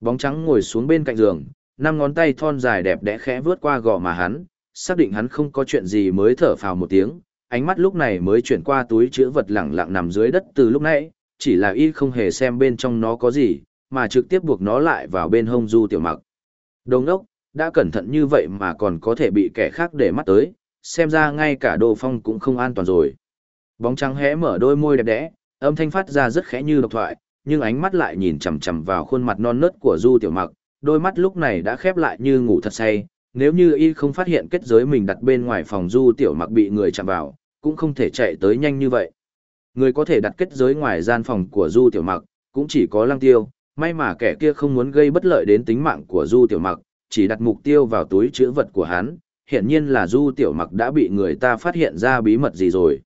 Bóng trắng ngồi xuống bên cạnh giường, năm ngón tay thon dài đẹp đẽ khẽ vướt qua gò mà hắn, xác định hắn không có chuyện gì mới thở phào một tiếng, ánh mắt lúc này mới chuyển qua túi chữ vật lẳng lặng nằm dưới đất từ lúc nãy, chỉ là y không hề xem bên trong nó có gì, mà trực tiếp buộc nó lại vào bên hông du tiểu mặc. Đồng đốc, đã cẩn thận như vậy mà còn có thể bị kẻ khác để mắt tới, xem ra ngay cả đồ phong cũng không an toàn rồi. Bóng trắng hé mở đôi môi đẹp đẽ, âm thanh phát ra rất khẽ như độc thoại, nhưng ánh mắt lại nhìn chằm chằm vào khuôn mặt non nớt của du tiểu mặc, đôi mắt lúc này đã khép lại như ngủ thật say, nếu như y không phát hiện kết giới mình đặt bên ngoài phòng du tiểu mặc bị người chạm vào, cũng không thể chạy tới nhanh như vậy. Người có thể đặt kết giới ngoài gian phòng của du tiểu mặc, cũng chỉ có lăng tiêu, may mà kẻ kia không muốn gây bất lợi đến tính mạng của du tiểu mặc, chỉ đặt mục tiêu vào túi chữ vật của hắn, hiện nhiên là du tiểu mặc đã bị người ta phát hiện ra bí mật gì rồi.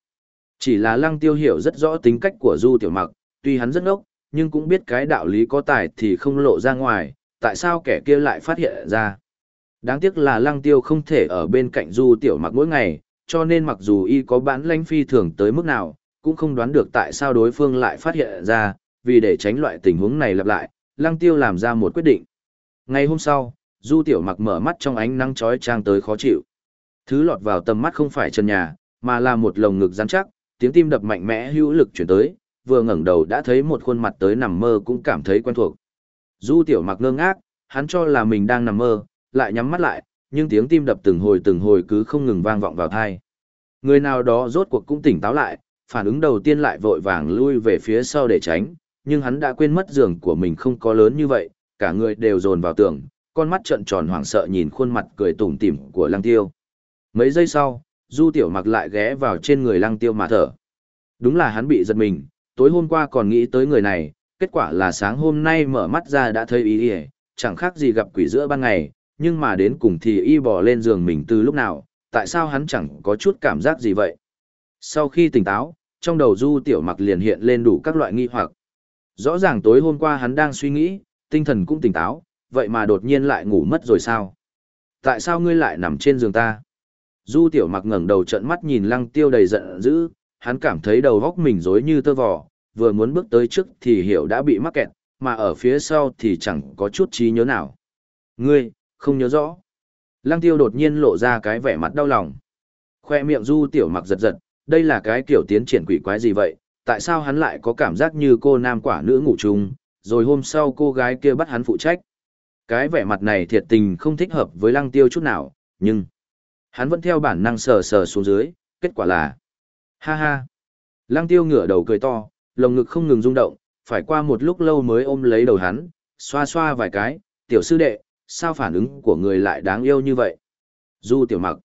Chỉ là lăng tiêu hiểu rất rõ tính cách của du tiểu mặc, tuy hắn rất ngốc, nhưng cũng biết cái đạo lý có tài thì không lộ ra ngoài, tại sao kẻ kia lại phát hiện ra. Đáng tiếc là lăng tiêu không thể ở bên cạnh du tiểu mặc mỗi ngày, cho nên mặc dù y có bản lãnh phi thường tới mức nào, cũng không đoán được tại sao đối phương lại phát hiện ra, vì để tránh loại tình huống này lặp lại, lăng tiêu làm ra một quyết định. Ngày hôm sau, du tiểu mặc mở mắt trong ánh nắng chói chang tới khó chịu. Thứ lọt vào tầm mắt không phải trần nhà, mà là một lồng ngực rắn chắc, tiếng tim đập mạnh mẽ hữu lực chuyển tới, vừa ngẩng đầu đã thấy một khuôn mặt tới nằm mơ cũng cảm thấy quen thuộc. Du tiểu mặc ngơ ngác, hắn cho là mình đang nằm mơ, lại nhắm mắt lại, nhưng tiếng tim đập từng hồi từng hồi cứ không ngừng vang vọng vào tai. Người nào đó rốt cuộc cũng tỉnh táo lại, phản ứng đầu tiên lại vội vàng lui về phía sau để tránh, nhưng hắn đã quên mất giường của mình không có lớn như vậy, cả người đều dồn vào tường, con mắt trợn tròn hoảng sợ nhìn khuôn mặt cười tủm tỉm của Lăng Tiêu. Mấy giây sau, Du Tiểu Mặc lại ghé vào trên người Lăng Tiêu mà thở. Đúng là hắn bị giật mình, tối hôm qua còn nghĩ tới người này, kết quả là sáng hôm nay mở mắt ra đã thấy ý ỉa, chẳng khác gì gặp quỷ giữa ban ngày, nhưng mà đến cùng thì y bỏ lên giường mình từ lúc nào, tại sao hắn chẳng có chút cảm giác gì vậy. Sau khi tỉnh táo, trong đầu Du Tiểu Mặc liền hiện lên đủ các loại nghi hoặc. Rõ ràng tối hôm qua hắn đang suy nghĩ, tinh thần cũng tỉnh táo, vậy mà đột nhiên lại ngủ mất rồi sao? Tại sao ngươi lại nằm trên giường ta? Du Tiểu Mặc ngẩng đầu trợn mắt nhìn Lăng Tiêu đầy giận dữ, hắn cảm thấy đầu góc mình rối như tơ vò, vừa muốn bước tới trước thì hiểu đã bị mắc kẹt, mà ở phía sau thì chẳng có chút trí nhớ nào. Ngươi, không nhớ rõ. Lăng Tiêu đột nhiên lộ ra cái vẻ mặt đau lòng. Khoe miệng Du Tiểu Mặc giật giật, đây là cái kiểu tiến triển quỷ quái gì vậy? Tại sao hắn lại có cảm giác như cô nam quả nữ ngủ chung, rồi hôm sau cô gái kia bắt hắn phụ trách? Cái vẻ mặt này thiệt tình không thích hợp với Lăng Tiêu chút nào, nhưng hắn vẫn theo bản năng sờ sờ xuống dưới, kết quả là ha ha. Lăng Tiêu ngửa đầu cười to, lồng ngực không ngừng rung động, phải qua một lúc lâu mới ôm lấy đầu hắn, xoa xoa vài cái, tiểu sư đệ, sao phản ứng của người lại đáng yêu như vậy? Du tiểu mặc.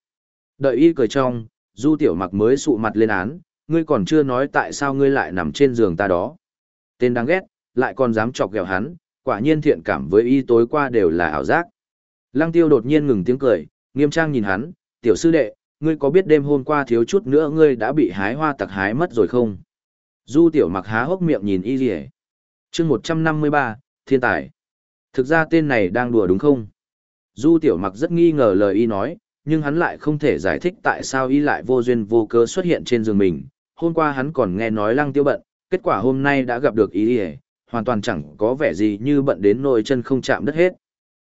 Đợi y cười trong, du tiểu mặc mới sụ mặt lên án, ngươi còn chưa nói tại sao ngươi lại nằm trên giường ta đó. Tên đáng ghét, lại còn dám chọc ghẹo hắn, quả nhiên thiện cảm với y tối qua đều là ảo giác. Lăng tiêu đột nhiên ngừng tiếng cười, nghiêm trang nhìn hắn, tiểu sư đệ, ngươi có biết đêm hôm qua thiếu chút nữa ngươi đã bị hái hoa tặc hái mất rồi không? Du tiểu mặc há hốc miệng nhìn y rỉ. chương 153, thiên tài. Thực ra tên này đang đùa đúng không? Du tiểu mặc rất nghi ngờ lời y nói, nhưng hắn lại không thể giải thích tại sao y lại vô duyên vô cớ xuất hiện trên giường mình. Hôm qua hắn còn nghe nói lăng tiêu bận, kết quả hôm nay đã gặp được y rỉ, hoàn toàn chẳng có vẻ gì như bận đến nỗi chân không chạm đất hết.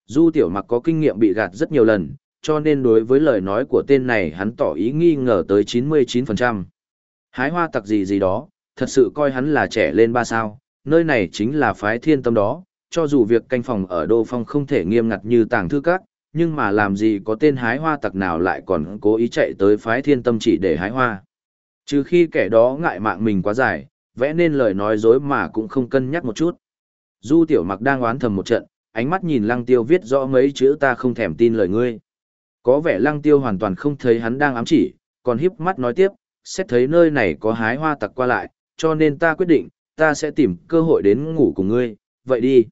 Du tiểu mặc có kinh nghiệm bị gạt rất nhiều lần, cho nên đối với lời nói của tên này hắn tỏ ý nghi ngờ tới 99%. Hái hoa tặc gì gì đó, thật sự coi hắn là trẻ lên ba sao, nơi này chính là phái thiên tâm đó, cho dù việc canh phòng ở Đô Phong không thể nghiêm ngặt như tàng thư các, nhưng mà làm gì có tên hái hoa tặc nào lại còn cố ý chạy tới phái thiên tâm chỉ để hái hoa. Trừ khi kẻ đó ngại mạng mình quá dài, vẽ nên lời nói dối mà cũng không cân nhắc một chút. Du tiểu mặc đang oán thầm một trận, ánh mắt nhìn lăng tiêu viết rõ mấy chữ ta không thèm tin lời ngươi. Có vẻ lăng tiêu hoàn toàn không thấy hắn đang ám chỉ, còn híp mắt nói tiếp, xét thấy nơi này có hái hoa tặc qua lại, cho nên ta quyết định, ta sẽ tìm cơ hội đến ngủ cùng ngươi, vậy đi.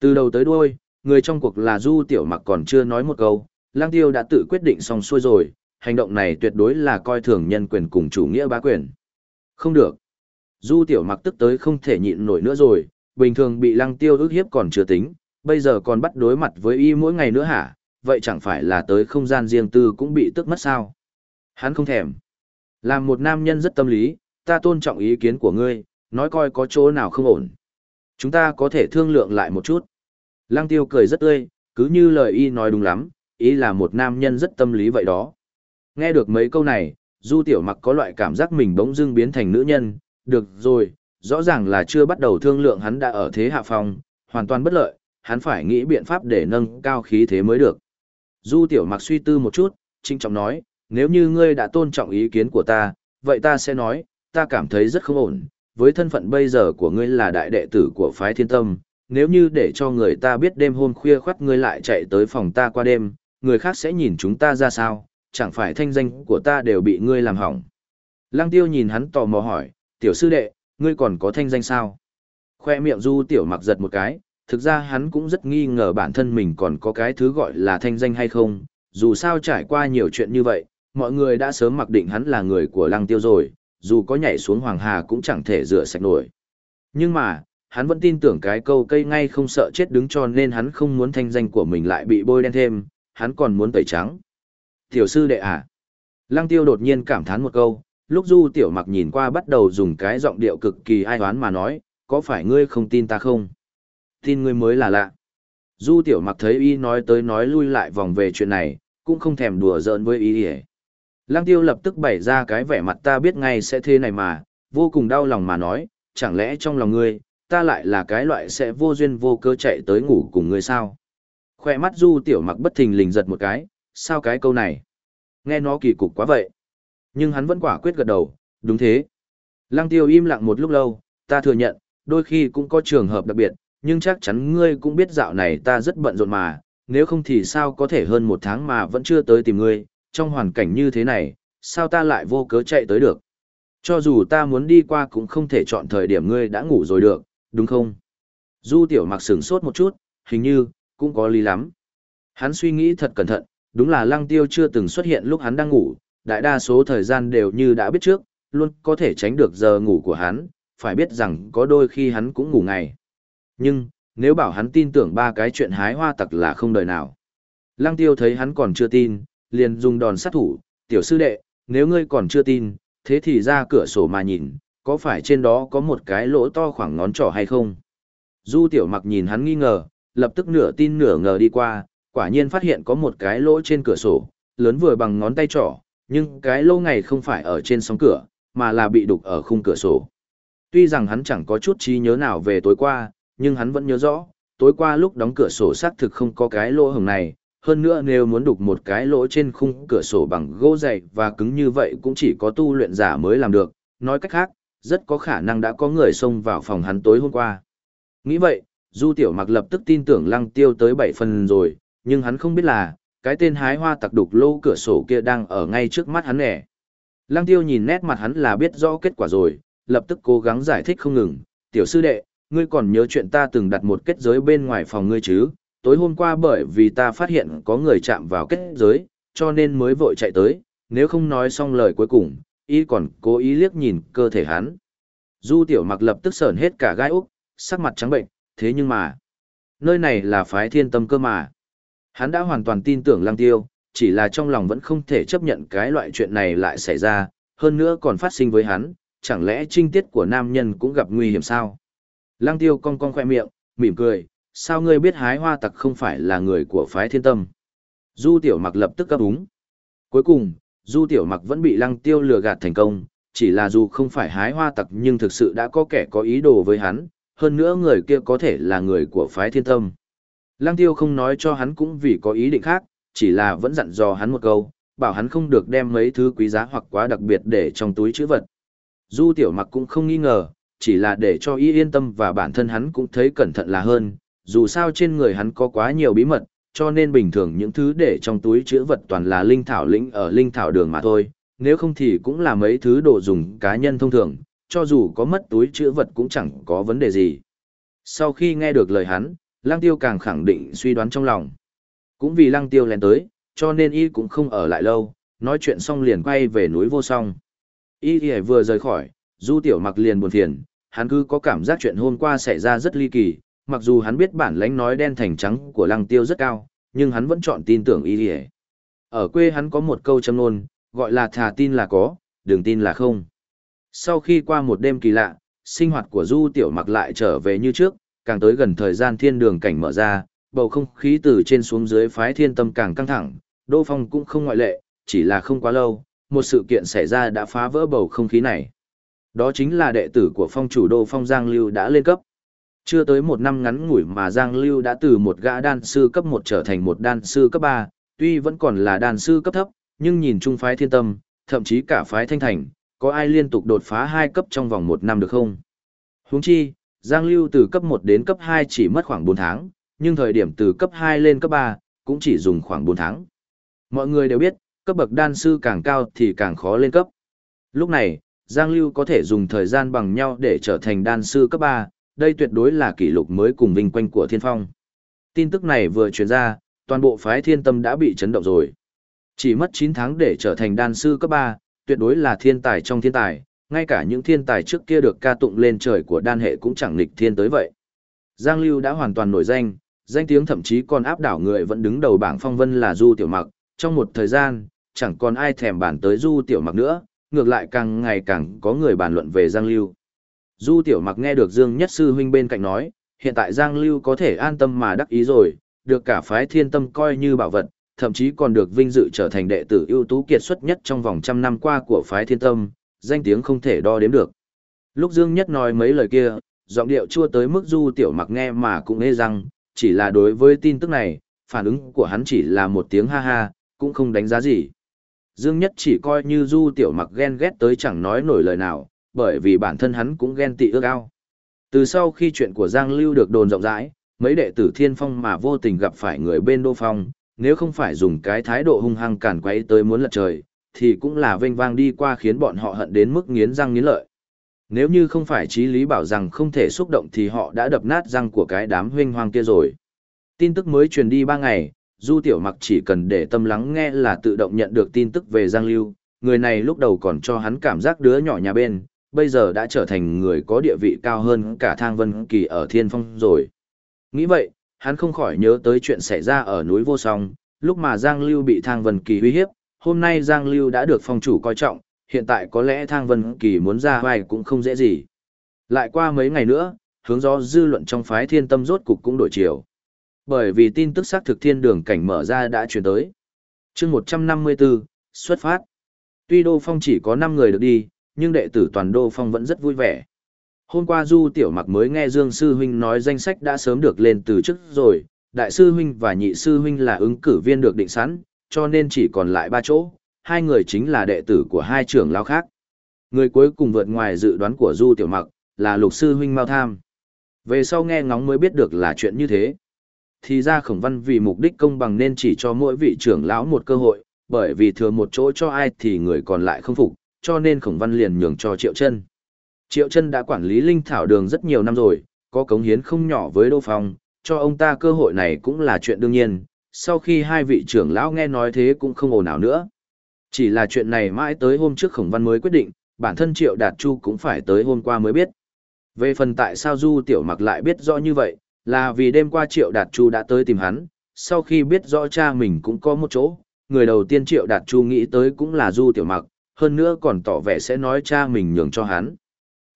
Từ đầu tới đuôi, người trong cuộc là Du Tiểu Mặc còn chưa nói một câu, Lang Tiêu đã tự quyết định xong xuôi rồi, hành động này tuyệt đối là coi thường nhân quyền cùng chủ nghĩa bá quyền. Không được. Du Tiểu Mặc tức tới không thể nhịn nổi nữa rồi, bình thường bị Lăng Tiêu ức hiếp còn chưa tính, bây giờ còn bắt đối mặt với y mỗi ngày nữa hả? Vậy chẳng phải là tới không gian riêng tư cũng bị tức mất sao? Hắn không thèm. Làm một nam nhân rất tâm lý, ta tôn trọng ý kiến của ngươi, nói coi có chỗ nào không ổn. Chúng ta có thể thương lượng lại một chút. Lăng tiêu cười rất tươi, cứ như lời y nói đúng lắm, ý là một nam nhân rất tâm lý vậy đó. Nghe được mấy câu này, Du Tiểu Mặc có loại cảm giác mình bỗng dưng biến thành nữ nhân, được rồi, rõ ràng là chưa bắt đầu thương lượng hắn đã ở thế hạ phòng, hoàn toàn bất lợi, hắn phải nghĩ biện pháp để nâng cao khí thế mới được. Du Tiểu Mặc suy tư một chút, trinh trọng nói, nếu như ngươi đã tôn trọng ý kiến của ta, vậy ta sẽ nói, ta cảm thấy rất không ổn, với thân phận bây giờ của ngươi là đại đệ tử của phái thiên tâm, nếu như để cho người ta biết đêm hôm khuya khoắt ngươi lại chạy tới phòng ta qua đêm, người khác sẽ nhìn chúng ta ra sao, chẳng phải thanh danh của ta đều bị ngươi làm hỏng. Lăng tiêu nhìn hắn tò mò hỏi, tiểu sư đệ, ngươi còn có thanh danh sao? Khoe miệng du tiểu mặc giật một cái, thực ra hắn cũng rất nghi ngờ bản thân mình còn có cái thứ gọi là thanh danh hay không, dù sao trải qua nhiều chuyện như vậy, mọi người đã sớm mặc định hắn là người của lăng tiêu rồi, dù có nhảy xuống hoàng hà cũng chẳng thể rửa sạch nổi. Nhưng mà, hắn vẫn tin tưởng cái câu cây ngay không sợ chết đứng cho nên hắn không muốn thanh danh của mình lại bị bôi đen thêm, hắn còn muốn tẩy trắng. Tiểu sư đệ à? Lăng tiêu đột nhiên cảm thán một câu, lúc du tiểu mặc nhìn qua bắt đầu dùng cái giọng điệu cực kỳ ai oán mà nói, có phải ngươi không tin ta không? Tin ngươi mới là lạ. Du tiểu mặc thấy y nói tới nói lui lại vòng về chuyện này, cũng không thèm đùa giỡn với y. Lăng tiêu lập tức bày ra cái vẻ mặt ta biết ngay sẽ thế này mà, vô cùng đau lòng mà nói, chẳng lẽ trong lòng ngươi, ta lại là cái loại sẽ vô duyên vô cơ chạy tới ngủ cùng ngươi sao? Khoe mắt du tiểu mặc bất thình lình giật một cái, sao cái câu này? Nghe nó kỳ cục quá vậy. Nhưng hắn vẫn quả quyết gật đầu, đúng thế. Lăng tiêu im lặng một lúc lâu, ta thừa nhận, đôi khi cũng có trường hợp đặc biệt, nhưng chắc chắn ngươi cũng biết dạo này ta rất bận rộn mà, nếu không thì sao có thể hơn một tháng mà vẫn chưa tới tìm ngươi, trong hoàn cảnh như thế này, sao ta lại vô cớ chạy tới được. Cho dù ta muốn đi qua cũng không thể chọn thời điểm ngươi đã ngủ rồi được, đúng không? Du tiểu mặc sửng sốt một chút, hình như, cũng có lý lắm. Hắn suy nghĩ thật cẩn thận, đúng là lăng tiêu chưa từng xuất hiện lúc hắn đang ngủ, đại đa số thời gian đều như đã biết trước, luôn có thể tránh được giờ ngủ của hắn, phải biết rằng có đôi khi hắn cũng ngủ ngày. Nhưng, nếu bảo hắn tin tưởng ba cái chuyện hái hoa tặc là không đời nào. Lăng tiêu thấy hắn còn chưa tin, liền dùng đòn sát thủ, tiểu sư đệ, nếu ngươi còn chưa tin, thế thì ra cửa sổ mà nhìn, có phải trên đó có một cái lỗ to khoảng ngón trỏ hay không? Du tiểu mặc nhìn hắn nghi ngờ, lập tức nửa tin nửa ngờ đi qua, quả nhiên phát hiện có một cái lỗ trên cửa sổ, lớn vừa bằng ngón tay trỏ, nhưng cái lỗ này không phải ở trên sóng cửa, mà là bị đục ở khung cửa sổ. Tuy rằng hắn chẳng có chút trí nhớ nào về tối qua, nhưng hắn vẫn nhớ rõ, tối qua lúc đóng cửa sổ xác thực không có cái lỗ hồng này, hơn nữa nếu muốn đục một cái lỗ trên khung cửa sổ bằng gỗ dày và cứng như vậy cũng chỉ có tu luyện giả mới làm được, nói cách khác, rất có khả năng đã có người xông vào phòng hắn tối hôm qua. Nghĩ vậy, Du Tiểu Mặc lập tức tin tưởng Lăng Tiêu tới bảy phần rồi, nhưng hắn không biết là, cái tên hái hoa tặc đục lô cửa sổ kia đang ở ngay trước mắt hắn nè Lăng Tiêu nhìn nét mặt hắn là biết rõ kết quả rồi, lập tức cố gắng giải thích không ngừng, "Tiểu sư đệ, ngươi còn nhớ chuyện ta từng đặt một kết giới bên ngoài phòng ngươi chứ? Tối hôm qua bởi vì ta phát hiện có người chạm vào kết giới, cho nên mới vội chạy tới, nếu không nói xong lời cuối cùng, y còn cố ý liếc nhìn cơ thể hắn." Du Tiểu Mặc lập tức sởn hết cả gai úc, sắc mặt trắng bệnh, thế nhưng mà, nơi này là phái thiên tâm cơ mà. Hắn đã hoàn toàn tin tưởng lăng tiêu, chỉ là trong lòng vẫn không thể chấp nhận cái loại chuyện này lại xảy ra, hơn nữa còn phát sinh với hắn, chẳng lẽ trinh tiết của nam nhân cũng gặp nguy hiểm sao? Lăng tiêu cong cong khoe miệng, mỉm cười, sao ngươi biết hái hoa tặc không phải là người của phái thiên tâm? Du tiểu mặc lập tức cấp úng. Cuối cùng, du tiểu mặc vẫn bị lăng tiêu lừa gạt thành công, chỉ là dù không phải hái hoa tặc nhưng thực sự đã có kẻ có ý đồ với hắn, hơn nữa người kia có thể là người của phái thiên tâm. Lăng tiêu không nói cho hắn cũng vì có ý định khác, chỉ là vẫn dặn dò hắn một câu, bảo hắn không được đem mấy thứ quý giá hoặc quá đặc biệt để trong túi chữ vật. Du tiểu mặc cũng không nghi ngờ, chỉ là để cho y yên tâm và bản thân hắn cũng thấy cẩn thận là hơn, dù sao trên người hắn có quá nhiều bí mật, cho nên bình thường những thứ để trong túi chữ vật toàn là linh thảo lĩnh ở linh thảo đường mà thôi, nếu không thì cũng là mấy thứ đồ dùng cá nhân thông thường, cho dù có mất túi chữ vật cũng chẳng có vấn đề gì. Sau khi nghe được lời hắn, Lăng Tiêu càng khẳng định suy đoán trong lòng. Cũng vì Lăng Tiêu lén tới, cho nên y cũng không ở lại lâu, nói chuyện xong liền quay về núi vô song. Y thì vừa rời khỏi, Du Tiểu Mặc liền buồn phiền, hắn cứ có cảm giác chuyện hôm qua xảy ra rất ly kỳ, mặc dù hắn biết bản lãnh nói đen thành trắng của Lăng Tiêu rất cao, nhưng hắn vẫn chọn tin tưởng y hề. Ở quê hắn có một câu châm ngôn, gọi là thà tin là có, đừng tin là không. Sau khi qua một đêm kỳ lạ, sinh hoạt của Du Tiểu Mặc lại trở về như trước, càng tới gần thời gian thiên đường cảnh mở ra, bầu không khí từ trên xuống dưới phái thiên tâm càng căng thẳng, Đô Phong cũng không ngoại lệ, chỉ là không quá lâu, một sự kiện xảy ra đã phá vỡ bầu không khí này. Đó chính là đệ tử của phong chủ Đô Phong Giang Lưu đã lên cấp. Chưa tới một năm ngắn ngủi mà Giang Lưu đã từ một gã đan sư cấp 1 trở thành một đan sư cấp 3, tuy vẫn còn là đan sư cấp thấp, nhưng nhìn chung phái thiên tâm, thậm chí cả phái thanh thành, có ai liên tục đột phá 2 cấp trong vòng 1 năm được không? Huống chi, Giang Lưu từ cấp 1 đến cấp 2 chỉ mất khoảng 4 tháng, nhưng thời điểm từ cấp 2 lên cấp 3, cũng chỉ dùng khoảng 4 tháng. Mọi người đều biết, cấp bậc đan sư càng cao thì càng khó lên cấp. Lúc này, Giang Lưu có thể dùng thời gian bằng nhau để trở thành đan sư cấp 3, đây tuyệt đối là kỷ lục mới cùng vinh quanh của Thiên Phong. Tin tức này vừa truyền ra, toàn bộ phái Thiên Tâm đã bị chấn động rồi. Chỉ mất 9 tháng để trở thành đan sư cấp 3, tuyệt đối là thiên tài trong thiên tài, ngay cả những thiên tài trước kia được ca tụng lên trời của đan hệ cũng chẳng nghịch thiên tới vậy. Giang Lưu đã hoàn toàn nổi danh, danh tiếng thậm chí còn áp đảo người vẫn đứng đầu bảng phong vân là Du Tiểu Mặc, trong một thời gian, chẳng còn ai thèm bàn tới Du Tiểu Mặc nữa, ngược lại càng ngày càng có người bàn luận về Giang Lưu. Du Tiểu Mặc nghe được Dương Nhất Sư huynh bên cạnh nói, hiện tại Giang Lưu có thể an tâm mà đắc ý rồi, được cả phái thiên tâm coi như bảo vật, thậm chí còn được vinh dự trở thành đệ tử ưu tú kiệt xuất nhất trong vòng trăm năm qua của phái thiên tâm, danh tiếng không thể đo đếm được. Lúc Dương Nhất nói mấy lời kia, giọng điệu chua tới mức Du Tiểu Mặc nghe mà cũng nghe rằng, chỉ là đối với tin tức này, phản ứng của hắn chỉ là một tiếng ha ha, cũng không đánh giá gì. Dương Nhất chỉ coi như Du Tiểu Mặc ghen ghét tới chẳng nói nổi lời nào, bởi vì bản thân hắn cũng ghen tị ước ao. Từ sau khi chuyện của Giang Lưu được đồn rộng rãi, mấy đệ tử Thiên Phong mà vô tình gặp phải người bên Đô Phong, nếu không phải dùng cái thái độ hung hăng cản quấy tới muốn lật trời, thì cũng là vênh vang đi qua khiến bọn họ hận đến mức nghiến răng nghiến lợi. Nếu như không phải trí lý bảo rằng không thể xúc động thì họ đã đập nát răng của cái đám huynh hoang kia rồi. Tin tức mới truyền đi ba ngày, Du Tiểu Mặc chỉ cần để tâm lắng nghe là tự động nhận được tin tức về Giang Lưu, người này lúc đầu còn cho hắn cảm giác đứa nhỏ nhà bên, bây giờ đã trở thành người có địa vị cao hơn cả Thang Vân Kỳ ở Thiên Phong rồi. Nghĩ vậy, hắn không khỏi nhớ tới chuyện xảy ra ở núi Vô Song, lúc mà Giang Lưu bị Thang Vân Kỳ uy hiếp, hôm nay Giang Lưu đã được phong chủ coi trọng, hiện tại có lẽ Thang Vân Kỳ muốn ra vai cũng không dễ gì. Lại qua mấy ngày nữa, hướng gió dư luận trong phái thiên tâm rốt cục cũng đổi chiều. Bởi vì tin tức xác thực thiên đường cảnh mở ra đã truyền tới. chương 154, xuất phát. Tuy Đô Phong chỉ có 5 người được đi, nhưng đệ tử toàn Đô Phong vẫn rất vui vẻ. Hôm qua Du Tiểu Mặc mới nghe Dương Sư Huynh nói danh sách đã sớm được lên từ trước rồi, Đại Sư Huynh và Nhị Sư Huynh là ứng cử viên được định sẵn, cho nên chỉ còn lại ba chỗ, hai người chính là đệ tử của hai trưởng lao khác. Người cuối cùng vượt ngoài dự đoán của Du Tiểu Mặc, là Lục Sư Huynh Mao Tham. Về sau nghe ngóng mới biết được là chuyện như thế. Thì ra khổng văn vì mục đích công bằng nên chỉ cho mỗi vị trưởng lão một cơ hội, bởi vì thừa một chỗ cho ai thì người còn lại không phục, cho nên khổng văn liền nhường cho Triệu Chân. Triệu Chân đã quản lý linh thảo đường rất nhiều năm rồi, có cống hiến không nhỏ với Đô Phong, cho ông ta cơ hội này cũng là chuyện đương nhiên. Sau khi hai vị trưởng lão nghe nói thế cũng không ồn ào nữa. Chỉ là chuyện này mãi tới hôm trước khổng văn mới quyết định, bản thân Triệu Đạt Chu cũng phải tới hôm qua mới biết. Về phần tại sao Du Tiểu Mặc lại biết rõ như vậy, là vì đêm qua Triệu Đạt Chu đã tới tìm hắn, sau khi biết rõ cha mình cũng có một chỗ, người đầu tiên Triệu Đạt Chu nghĩ tới cũng là Du Tiểu Mặc, hơn nữa còn tỏ vẻ sẽ nói cha mình nhường cho hắn.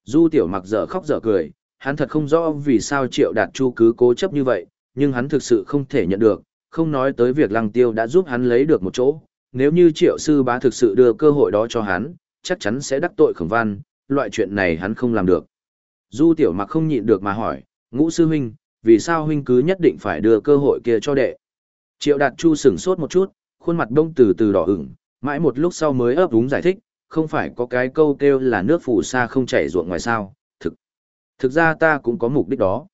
Du Tiểu Mặc dở khóc dở cười, hắn thật không rõ vì sao Triệu Đạt Chu cứ cố chấp như vậy, nhưng hắn thực sự không thể nhận được, không nói tới việc Lăng Tiêu đã giúp hắn lấy được một chỗ, nếu như Triệu Sư Bá thực sự đưa cơ hội đó cho hắn, chắc chắn sẽ đắc tội khổng văn, loại chuyện này hắn không làm được. Du Tiểu Mặc không nhịn được mà hỏi, ngũ sư huynh, vì sao huynh cứ nhất định phải đưa cơ hội kia cho đệ? Triệu Đạt Chu sửng sốt một chút, khuôn mặt đông từ từ đỏ ửng, mãi một lúc sau mới ấp úng giải thích, không phải có cái câu kêu là nước phủ xa không chảy ruộng ngoài sao, thực. Thực ra ta cũng có mục đích đó.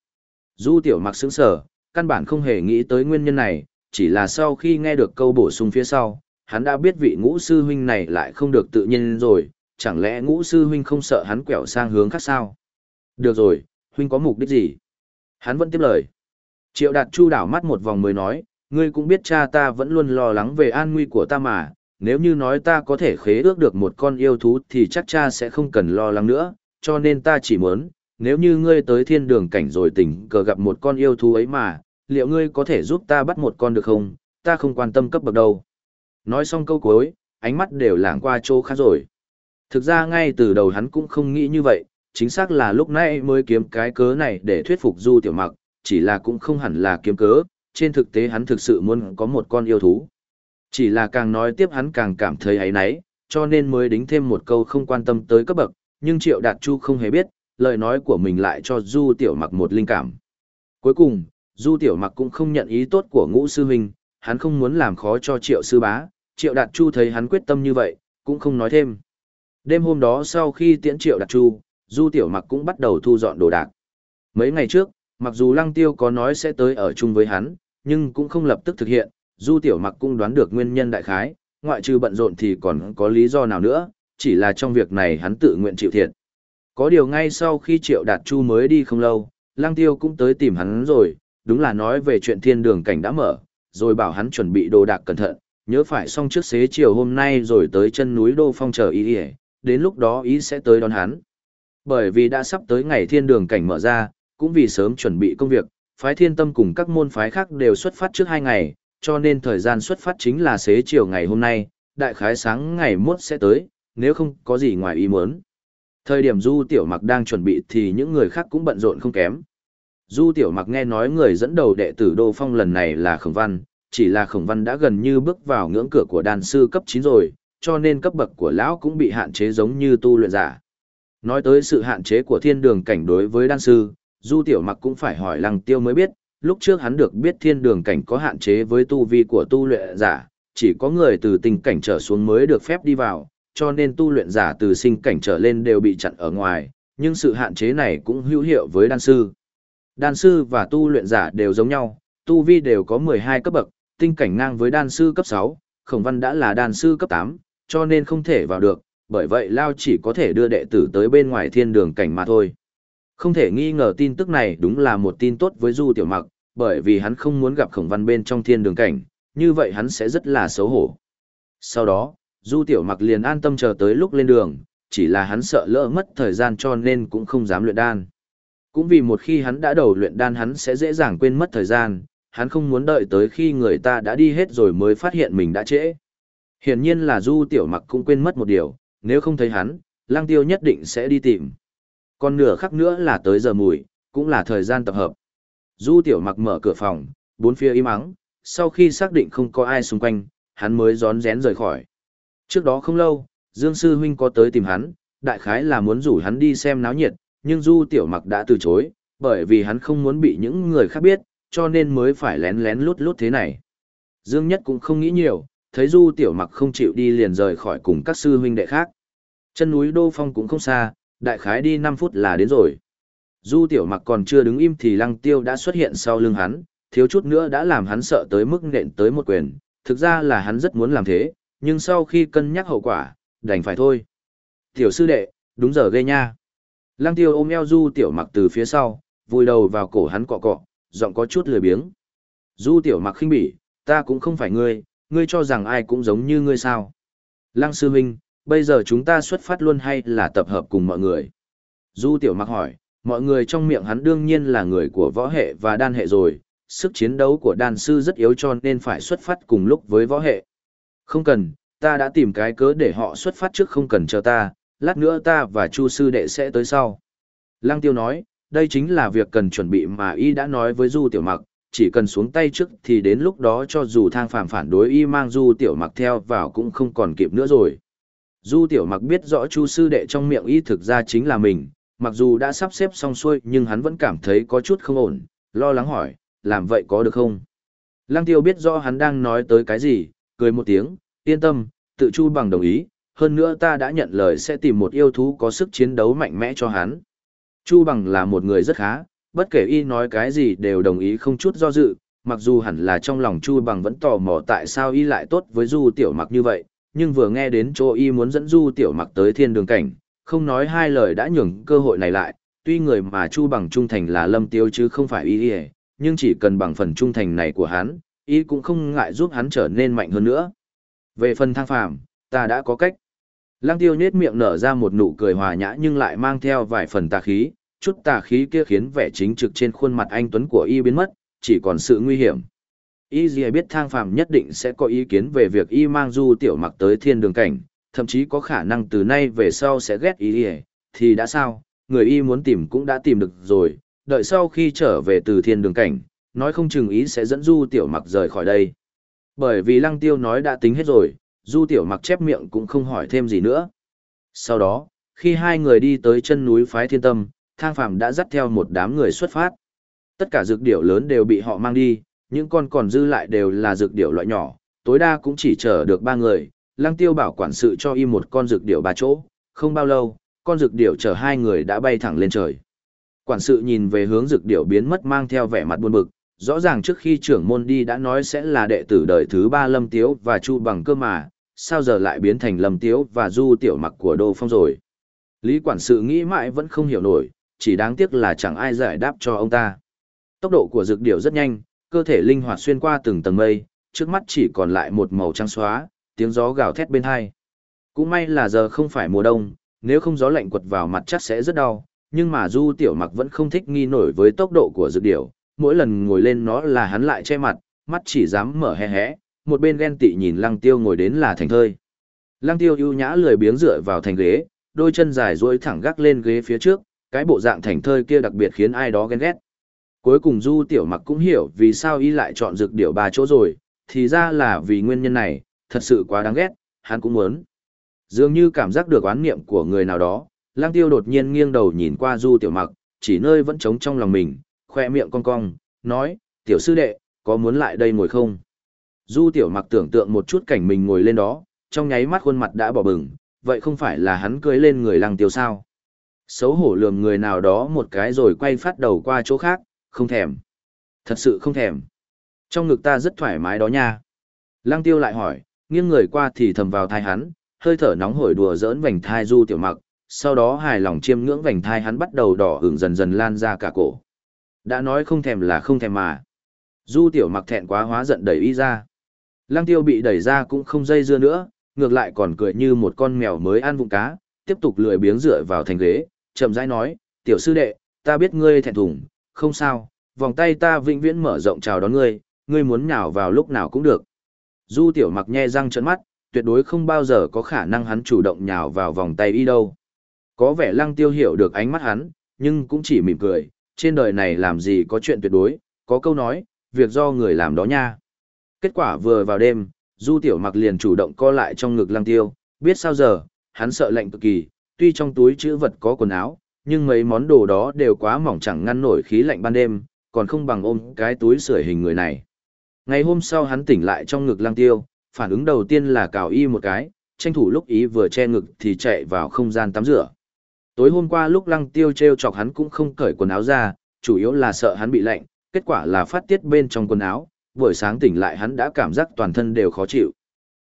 Du Tiểu Mặc sững sở, căn bản không hề nghĩ tới nguyên nhân này, chỉ là sau khi nghe được câu bổ sung phía sau, hắn đã biết vị ngũ sư huynh này lại không được tự nhiên rồi, chẳng lẽ ngũ sư huynh không sợ hắn quẹo sang hướng khác sao? Được rồi, huynh có mục đích gì? Hắn vẫn tiếp lời. Triệu đạt chu đảo mắt một vòng mới nói, ngươi cũng biết cha ta vẫn luôn lo lắng về an nguy của ta mà, nếu như nói ta có thể khế ước được một con yêu thú thì chắc cha sẽ không cần lo lắng nữa, cho nên ta chỉ muốn, nếu như ngươi tới thiên đường cảnh rồi tình cờ gặp một con yêu thú ấy mà, liệu ngươi có thể giúp ta bắt một con được không, ta không quan tâm cấp bậc đâu. Nói xong câu cuối, ánh mắt đều lảng qua chỗ khác rồi. Thực ra ngay từ đầu hắn cũng không nghĩ như vậy, chính xác là lúc nãy mới kiếm cái cớ này để thuyết phục Du Tiểu Mặc, chỉ là cũng không hẳn là kiếm cớ, trên thực tế hắn thực sự muốn có một con yêu thú. Chỉ là càng nói tiếp hắn càng cảm thấy ấy náy, cho nên mới đính thêm một câu không quan tâm tới cấp bậc, nhưng Triệu Đạt Chu không hề biết, lời nói của mình lại cho Du Tiểu Mặc một linh cảm. Cuối cùng, Du Tiểu Mặc cũng không nhận ý tốt của ngũ sư huynh, hắn không muốn làm khó cho Triệu sư bá, Triệu Đạt Chu thấy hắn quyết tâm như vậy, cũng không nói thêm. Đêm hôm đó sau khi tiễn Triệu Đạt Chu, Du Tiểu Mặc cũng bắt đầu thu dọn đồ đạc. Mấy ngày trước, mặc dù Lăng Tiêu có nói sẽ tới ở chung với hắn, nhưng cũng không lập tức thực hiện, Du Tiểu Mặc cũng đoán được nguyên nhân đại khái, ngoại trừ bận rộn thì còn có lý do nào nữa, chỉ là trong việc này hắn tự nguyện chịu thiệt. Có điều ngay sau khi Triệu Đạt Chu mới đi không lâu, Lang Tiêu cũng tới tìm hắn rồi, đúng là nói về chuyện thiên đường cảnh đã mở, rồi bảo hắn chuẩn bị đồ đạc cẩn thận, nhớ phải xong trước xế chiều hôm nay rồi tới chân núi Đô Phong chờ ý ý, đến lúc đó ý sẽ tới đón hắn. Bởi vì đã sắp tới ngày thiên đường cảnh mở ra, cũng vì sớm chuẩn bị công việc, phái thiên tâm cùng các môn phái khác đều xuất phát trước hai ngày, cho nên thời gian xuất phát chính là xế chiều ngày hôm nay, đại khái sáng ngày mốt sẽ tới, nếu không có gì ngoài ý muốn. Thời điểm Du Tiểu Mặc đang chuẩn bị thì những người khác cũng bận rộn không kém. Du Tiểu Mặc nghe nói người dẫn đầu đệ tử Đô Phong lần này là Khổng Văn, chỉ là Khổng Văn đã gần như bước vào ngưỡng cửa của đàn sư cấp 9 rồi, cho nên cấp bậc của lão cũng bị hạn chế giống như tu luyện giả. Nói tới sự hạn chế của thiên đường cảnh đối với đan sư, Du Tiểu Mặc cũng phải hỏi Lăng Tiêu mới biết, lúc trước hắn được biết thiên đường cảnh có hạn chế với tu vi của tu luyện giả, chỉ có người từ tình cảnh trở xuống mới được phép đi vào, cho nên tu luyện giả từ sinh cảnh trở lên đều bị chặn ở ngoài, nhưng sự hạn chế này cũng hữu hiệu với đan sư. Đan sư và tu luyện giả đều giống nhau, tu vi đều có 12 cấp bậc, tinh cảnh ngang với đan sư cấp 6, khổng văn đã là đan sư cấp 8, cho nên không thể vào được, bởi vậy Lao chỉ có thể đưa đệ tử tới bên ngoài thiên đường cảnh mà thôi. Không thể nghi ngờ tin tức này đúng là một tin tốt với Du Tiểu Mặc, bởi vì hắn không muốn gặp khổng văn bên trong thiên đường cảnh, như vậy hắn sẽ rất là xấu hổ. Sau đó, Du Tiểu Mặc liền an tâm chờ tới lúc lên đường, chỉ là hắn sợ lỡ mất thời gian cho nên cũng không dám luyện đan. Cũng vì một khi hắn đã đầu luyện đan hắn sẽ dễ dàng quên mất thời gian, hắn không muốn đợi tới khi người ta đã đi hết rồi mới phát hiện mình đã trễ. Hiển nhiên là Du Tiểu Mặc cũng quên mất một điều, nếu không thấy hắn, Lang Tiêu nhất định sẽ đi tìm. Còn nửa khắc nữa là tới giờ mùi, cũng là thời gian tập hợp. Du Tiểu Mặc mở cửa phòng, bốn phía im ắng, sau khi xác định không có ai xung quanh, hắn mới rón rén rời khỏi. Trước đó không lâu, Dương Sư Huynh có tới tìm hắn, đại khái là muốn rủ hắn đi xem náo nhiệt, nhưng Du Tiểu Mặc đã từ chối, bởi vì hắn không muốn bị những người khác biết, cho nên mới phải lén lén lút lút thế này. Dương Nhất cũng không nghĩ nhiều, thấy Du Tiểu Mặc không chịu đi liền rời khỏi cùng các sư huynh đệ khác. Chân núi Đô Phong cũng không xa, đại khái đi 5 phút là đến rồi. Du Tiểu Mặc còn chưa đứng im thì Lăng Tiêu đã xuất hiện sau lưng hắn, thiếu chút nữa đã làm hắn sợ tới mức nện tới một quyền, thực ra là hắn rất muốn làm thế, nhưng sau khi cân nhắc hậu quả, đành phải thôi. Tiểu sư đệ, đúng giờ ghê nha. Lăng Tiêu ôm eo Du Tiểu Mặc từ phía sau, vùi đầu vào cổ hắn cọ cọ, giọng có chút lười biếng. Du Tiểu Mặc khinh bỉ, ta cũng không phải ngươi, ngươi cho rằng ai cũng giống như ngươi sao. Lăng sư huynh, bây giờ chúng ta xuất phát luôn hay là tập hợp cùng mọi người? Du Tiểu Mặc hỏi, mọi người trong miệng hắn đương nhiên là người của võ hệ và đan hệ rồi, sức chiến đấu của đan sư rất yếu cho nên phải xuất phát cùng lúc với võ hệ. Không cần, ta đã tìm cái cớ để họ xuất phát trước không cần chờ ta, lát nữa ta và Chu sư đệ sẽ tới sau. Lăng Tiêu nói, đây chính là việc cần chuẩn bị mà y đã nói với Du Tiểu Mặc, chỉ cần xuống tay trước thì đến lúc đó cho dù thang phàm phản đối y mang Du Tiểu Mặc theo vào cũng không còn kịp nữa rồi. Du Tiểu Mặc biết rõ Chu sư đệ trong miệng y thực ra chính là mình, mặc dù đã sắp xếp xong xuôi nhưng hắn vẫn cảm thấy có chút không ổn, lo lắng hỏi, làm vậy có được không? Lăng Tiêu biết rõ hắn đang nói tới cái gì, cười một tiếng, yên tâm, tự Chu bằng đồng ý, hơn nữa ta đã nhận lời sẽ tìm một yêu thú có sức chiến đấu mạnh mẽ cho hắn. Chu bằng là một người rất khá, bất kể y nói cái gì đều đồng ý không chút do dự, mặc dù hẳn là trong lòng Chu bằng vẫn tò mò tại sao y lại tốt với Du Tiểu Mặc như vậy, nhưng vừa nghe đến chỗ y muốn dẫn Du Tiểu Mặc tới thiên đường cảnh, không nói hai lời đã nhường cơ hội này lại, tuy người mà Chu bằng trung thành là Lâm Tiêu chứ không phải y nhưng chỉ cần bằng phần trung thành này của hắn, y cũng không ngại giúp hắn trở nên mạnh hơn nữa. Về phần thang phàm, ta đã có cách. Lăng tiêu nhết miệng nở ra một nụ cười hòa nhã nhưng lại mang theo vài phần tà khí, chút tà khí kia khiến vẻ chính trực trên khuôn mặt anh Tuấn của y biến mất, chỉ còn sự nguy hiểm. Y gì biết thang phàm nhất định sẽ có ý kiến về việc y mang du tiểu mặc tới thiên đường cảnh, thậm chí có khả năng từ nay về sau sẽ ghét y thì đã sao, người y muốn tìm cũng đã tìm được rồi, đợi sau khi trở về từ thiên đường cảnh, nói không chừng ý sẽ dẫn Du Tiểu Mặc rời khỏi đây. Bởi vì Lăng Tiêu nói đã tính hết rồi, Du Tiểu Mặc chép miệng cũng không hỏi thêm gì nữa. Sau đó, khi hai người đi tới chân núi Phái Thiên Tâm, Thang Phàm đã dắt theo một đám người xuất phát. Tất cả dược điểu lớn đều bị họ mang đi, những con còn dư lại đều là dược điểu loại nhỏ, tối đa cũng chỉ chở được ba người. Lăng Tiêu bảo quản sự cho y một con dược điểu ba chỗ, không bao lâu, con dược điểu chở hai người đã bay thẳng lên trời. Quản sự nhìn về hướng dược điểu biến mất mang theo vẻ mặt buồn bực, rõ ràng trước khi trưởng môn đi đã nói sẽ là đệ tử đời thứ ba Lâm Tiếu và Chu bằng cơ mà, sao giờ lại biến thành Lâm Tiếu và Du tiểu mặc của Đô Phong rồi. Lý quản sự nghĩ mãi vẫn không hiểu nổi, chỉ đáng tiếc là chẳng ai giải đáp cho ông ta. Tốc độ của dược điểu rất nhanh, cơ thể linh hoạt xuyên qua từng tầng mây, trước mắt chỉ còn lại một màu trắng xóa, tiếng gió gào thét bên hai. Cũng may là giờ không phải mùa đông, nếu không gió lạnh quật vào mặt chắc sẽ rất đau, nhưng mà Du Tiểu Mặc vẫn không thích nghi nổi với tốc độ của dược điểu, mỗi lần ngồi lên nó là hắn lại che mặt, mắt chỉ dám mở hé hé, một bên ghen tị nhìn Lăng Tiêu ngồi đến là thành thơi. Lăng Tiêu ưu nhã lười biếng dựa vào thành ghế, đôi chân dài duỗi thẳng gác lên ghế phía trước, cái bộ dạng thành thơi kia đặc biệt khiến ai đó ghen ghét. Cuối cùng Du Tiểu Mặc cũng hiểu vì sao y lại chọn dược điểu ba chỗ rồi, thì ra là vì nguyên nhân này, thật sự quá đáng ghét, hắn cũng muốn. Dường như cảm giác được oán niệm của người nào đó, Lang Tiêu đột nhiên nghiêng đầu nhìn qua Du Tiểu Mặc, chỉ nơi vẫn trống trong lòng mình, khoe miệng cong cong, nói, tiểu sư đệ, có muốn lại đây ngồi không? Du Tiểu Mặc tưởng tượng một chút cảnh mình ngồi lên đó, trong nháy mắt khuôn mặt đã bỏ bừng, vậy không phải là hắn cưới lên người Lang Tiêu sao? Xấu hổ lườm người nào đó một cái rồi quay phát đầu qua chỗ khác, không thèm. Thật sự không thèm. Trong ngực ta rất thoải mái đó nha. Lăng tiêu lại hỏi, nghiêng người qua thì thầm vào thai hắn, hơi thở nóng hổi đùa giỡn vành thai du tiểu mặc, sau đó hài lòng chiêm ngưỡng vành thai hắn bắt đầu đỏ hưởng dần dần lan ra cả cổ. Đã nói không thèm là không thèm mà. Du tiểu mặc thẹn quá hóa giận đẩy y ra. Lăng tiêu bị đẩy ra cũng không dây dưa nữa, ngược lại còn cười như một con mèo mới ăn vụng cá, tiếp tục lười biếng dựa vào thành ghế, chậm rãi nói, tiểu sư đệ, ta biết ngươi thẹn thùng, không sao, vòng tay ta vĩnh viễn mở rộng chào đón ngươi, ngươi muốn nhào vào lúc nào cũng được. Du tiểu mặc nhe răng trợn mắt, tuyệt đối không bao giờ có khả năng hắn chủ động nhào vào vòng tay y đâu. Có vẻ lăng tiêu hiểu được ánh mắt hắn, nhưng cũng chỉ mỉm cười, trên đời này làm gì có chuyện tuyệt đối, có câu nói, việc do người làm đó nha. Kết quả vừa vào đêm, du tiểu mặc liền chủ động co lại trong ngực lăng tiêu, biết sao giờ, hắn sợ lạnh cực kỳ, tuy trong túi chữ vật có quần áo, nhưng mấy món đồ đó đều quá mỏng chẳng ngăn nổi khí lạnh ban đêm, còn không bằng ôm cái túi sưởi hình người này. Ngày hôm sau hắn tỉnh lại trong ngực lang tiêu, phản ứng đầu tiên là cào y một cái, tranh thủ lúc ý vừa che ngực thì chạy vào không gian tắm rửa. Tối hôm qua lúc lăng tiêu treo chọc hắn cũng không cởi quần áo ra, chủ yếu là sợ hắn bị lạnh, kết quả là phát tiết bên trong quần áo, buổi sáng tỉnh lại hắn đã cảm giác toàn thân đều khó chịu.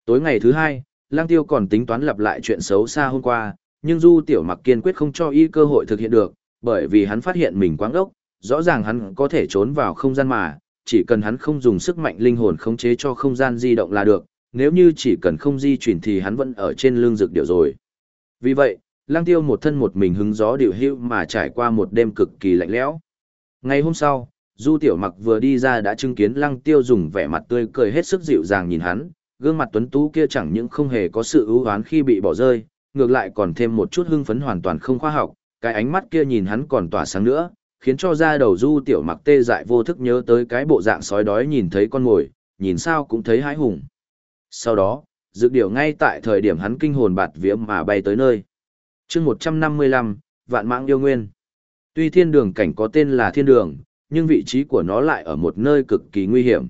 Tối ngày thứ hai, lăng tiêu còn tính toán lặp lại chuyện xấu xa hôm qua, nhưng Du Tiểu Mặc kiên quyết không cho y cơ hội thực hiện được, bởi vì hắn phát hiện mình quáng ốc, rõ ràng hắn có thể trốn vào không gian mà, chỉ cần hắn không dùng sức mạnh linh hồn khống chế cho không gian di động là được, nếu như chỉ cần không di chuyển thì hắn vẫn ở trên lương dược điệu rồi. Vì vậy, lang tiêu một thân một mình hứng gió điều hưu mà trải qua một đêm cực kỳ lạnh lẽo. Ngày hôm sau, Du Tiểu Mặc vừa đi ra đã chứng kiến Lăng Tiêu dùng vẻ mặt tươi cười hết sức dịu dàng nhìn hắn, gương mặt tuấn tú kia chẳng những không hề có sự ưu oán khi bị bỏ rơi, ngược lại còn thêm một chút hưng phấn hoàn toàn không khoa học, cái ánh mắt kia nhìn hắn còn tỏa sáng nữa, khiến cho da đầu du tiểu mặc tê dại vô thức nhớ tới cái bộ dạng sói đói nhìn thấy con mồi, nhìn sao cũng thấy hãi hùng. Sau đó, dự điểu ngay tại thời điểm hắn kinh hồn bạt vía mà bay tới nơi. chương 155, Vạn Mạng Yêu Nguyên. Tuy thiên đường cảnh có tên là thiên đường, nhưng vị trí của nó lại ở một nơi cực kỳ nguy hiểm.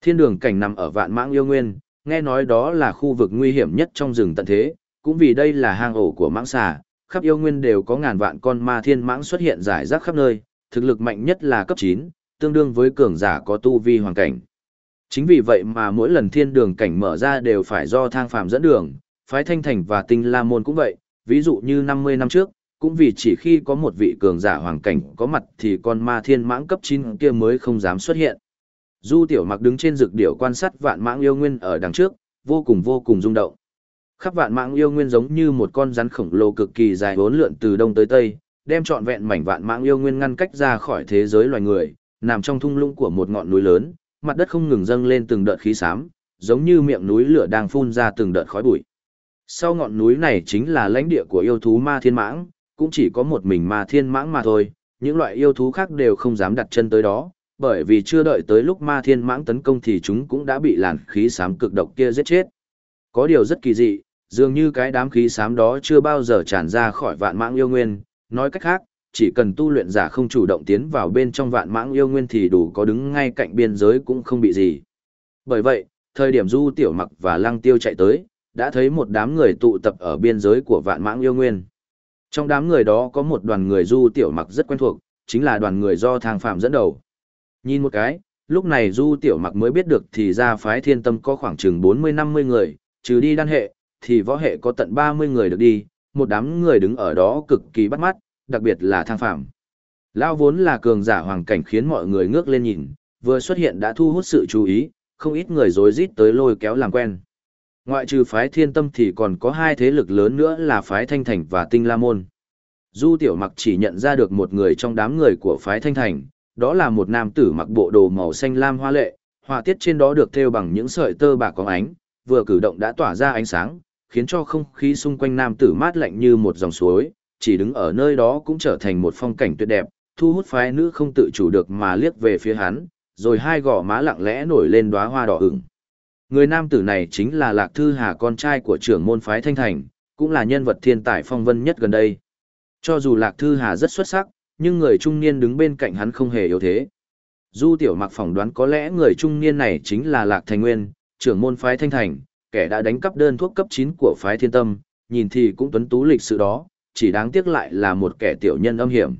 Thiên đường cảnh nằm ở Vạn Mạng Yêu Nguyên, nghe nói đó là khu vực nguy hiểm nhất trong rừng tận thế, cũng vì đây là hang ổ của mãng xà, khắp yêu nguyên đều có ngàn vạn con ma thiên mãng xuất hiện rải rác khắp nơi, thực lực mạnh nhất là cấp 9, tương đương với cường giả có tu vi hoàn cảnh. Chính vì vậy mà mỗi lần thiên đường cảnh mở ra đều phải do thang phàm dẫn đường, phái thanh thành và tinh la môn cũng vậy, ví dụ như 50 năm trước, cũng vì chỉ khi có một vị cường giả hoàng cảnh có mặt thì con ma thiên mãng cấp 9 kia mới không dám xuất hiện. Du tiểu mặc đứng trên rực điểu quan sát vạn mãng yêu nguyên ở đằng trước, vô cùng vô cùng rung động. Khắp vạn mạng yêu nguyên giống như một con rắn khổng lồ cực kỳ dài bốn lượn từ đông tới tây, đem trọn vẹn mảnh vạn mạng yêu nguyên ngăn cách ra khỏi thế giới loài người, nằm trong thung lũng của một ngọn núi lớn, mặt đất không ngừng dâng lên từng đợt khí xám, giống như miệng núi lửa đang phun ra từng đợt khói bụi. Sau ngọn núi này chính là lãnh địa của yêu thú ma thiên mãng, cũng chỉ có một mình ma thiên mãng mà thôi, những loại yêu thú khác đều không dám đặt chân tới đó, bởi vì chưa đợi tới lúc ma thiên mãng tấn công thì chúng cũng đã bị làn khí xám cực độc kia giết chết. Có điều rất kỳ dị, dường như cái đám khí xám đó chưa bao giờ tràn ra khỏi vạn mãng yêu nguyên, nói cách khác, chỉ cần tu luyện giả không chủ động tiến vào bên trong vạn mãng yêu nguyên thì đủ có đứng ngay cạnh biên giới cũng không bị gì. Bởi vậy, thời điểm Du Tiểu Mặc và Lăng Tiêu chạy tới, đã thấy một đám người tụ tập ở biên giới của vạn mãng yêu nguyên. Trong đám người đó có một đoàn người Du Tiểu Mặc rất quen thuộc, chính là đoàn người do thang phạm dẫn đầu. Nhìn một cái, lúc này Du Tiểu Mặc mới biết được thì ra phái thiên tâm có khoảng chừng 40-50 người, trừ đi đan hệ, thì võ hệ có tận 30 người được đi, một đám người đứng ở đó cực kỳ bắt mắt, đặc biệt là thang phạm. Lao vốn là cường giả hoàng cảnh khiến mọi người ngước lên nhìn, vừa xuất hiện đã thu hút sự chú ý, không ít người rối rít tới lôi kéo làm quen. Ngoại trừ phái thiên tâm thì còn có hai thế lực lớn nữa là phái thanh thành và tinh la môn. Du tiểu mặc chỉ nhận ra được một người trong đám người của phái thanh thành, đó là một nam tử mặc bộ đồ màu xanh lam hoa lệ, họa tiết trên đó được thêu bằng những sợi tơ bạc có ánh, vừa cử động đã tỏa ra ánh sáng, khiến cho không khí xung quanh nam tử mát lạnh như một dòng suối, chỉ đứng ở nơi đó cũng trở thành một phong cảnh tuyệt đẹp, thu hút phái nữ không tự chủ được mà liếc về phía hắn, rồi hai gò má lặng lẽ nổi lên đóa hoa đỏ ửng. Người nam tử này chính là Lạc Thư Hà con trai của trưởng môn phái Thanh Thành, cũng là nhân vật thiên tài phong vân nhất gần đây. Cho dù Lạc Thư Hà rất xuất sắc, nhưng người trung niên đứng bên cạnh hắn không hề yếu thế. Du Tiểu Mặc phỏng đoán có lẽ người trung niên này chính là Lạc Thành Nguyên, trưởng môn phái Thanh Thành, kẻ đã đánh cắp đơn thuốc cấp 9 của phái Thiên Tâm, nhìn thì cũng tuấn tú lịch sự đó, chỉ đáng tiếc lại là một kẻ tiểu nhân âm hiểm.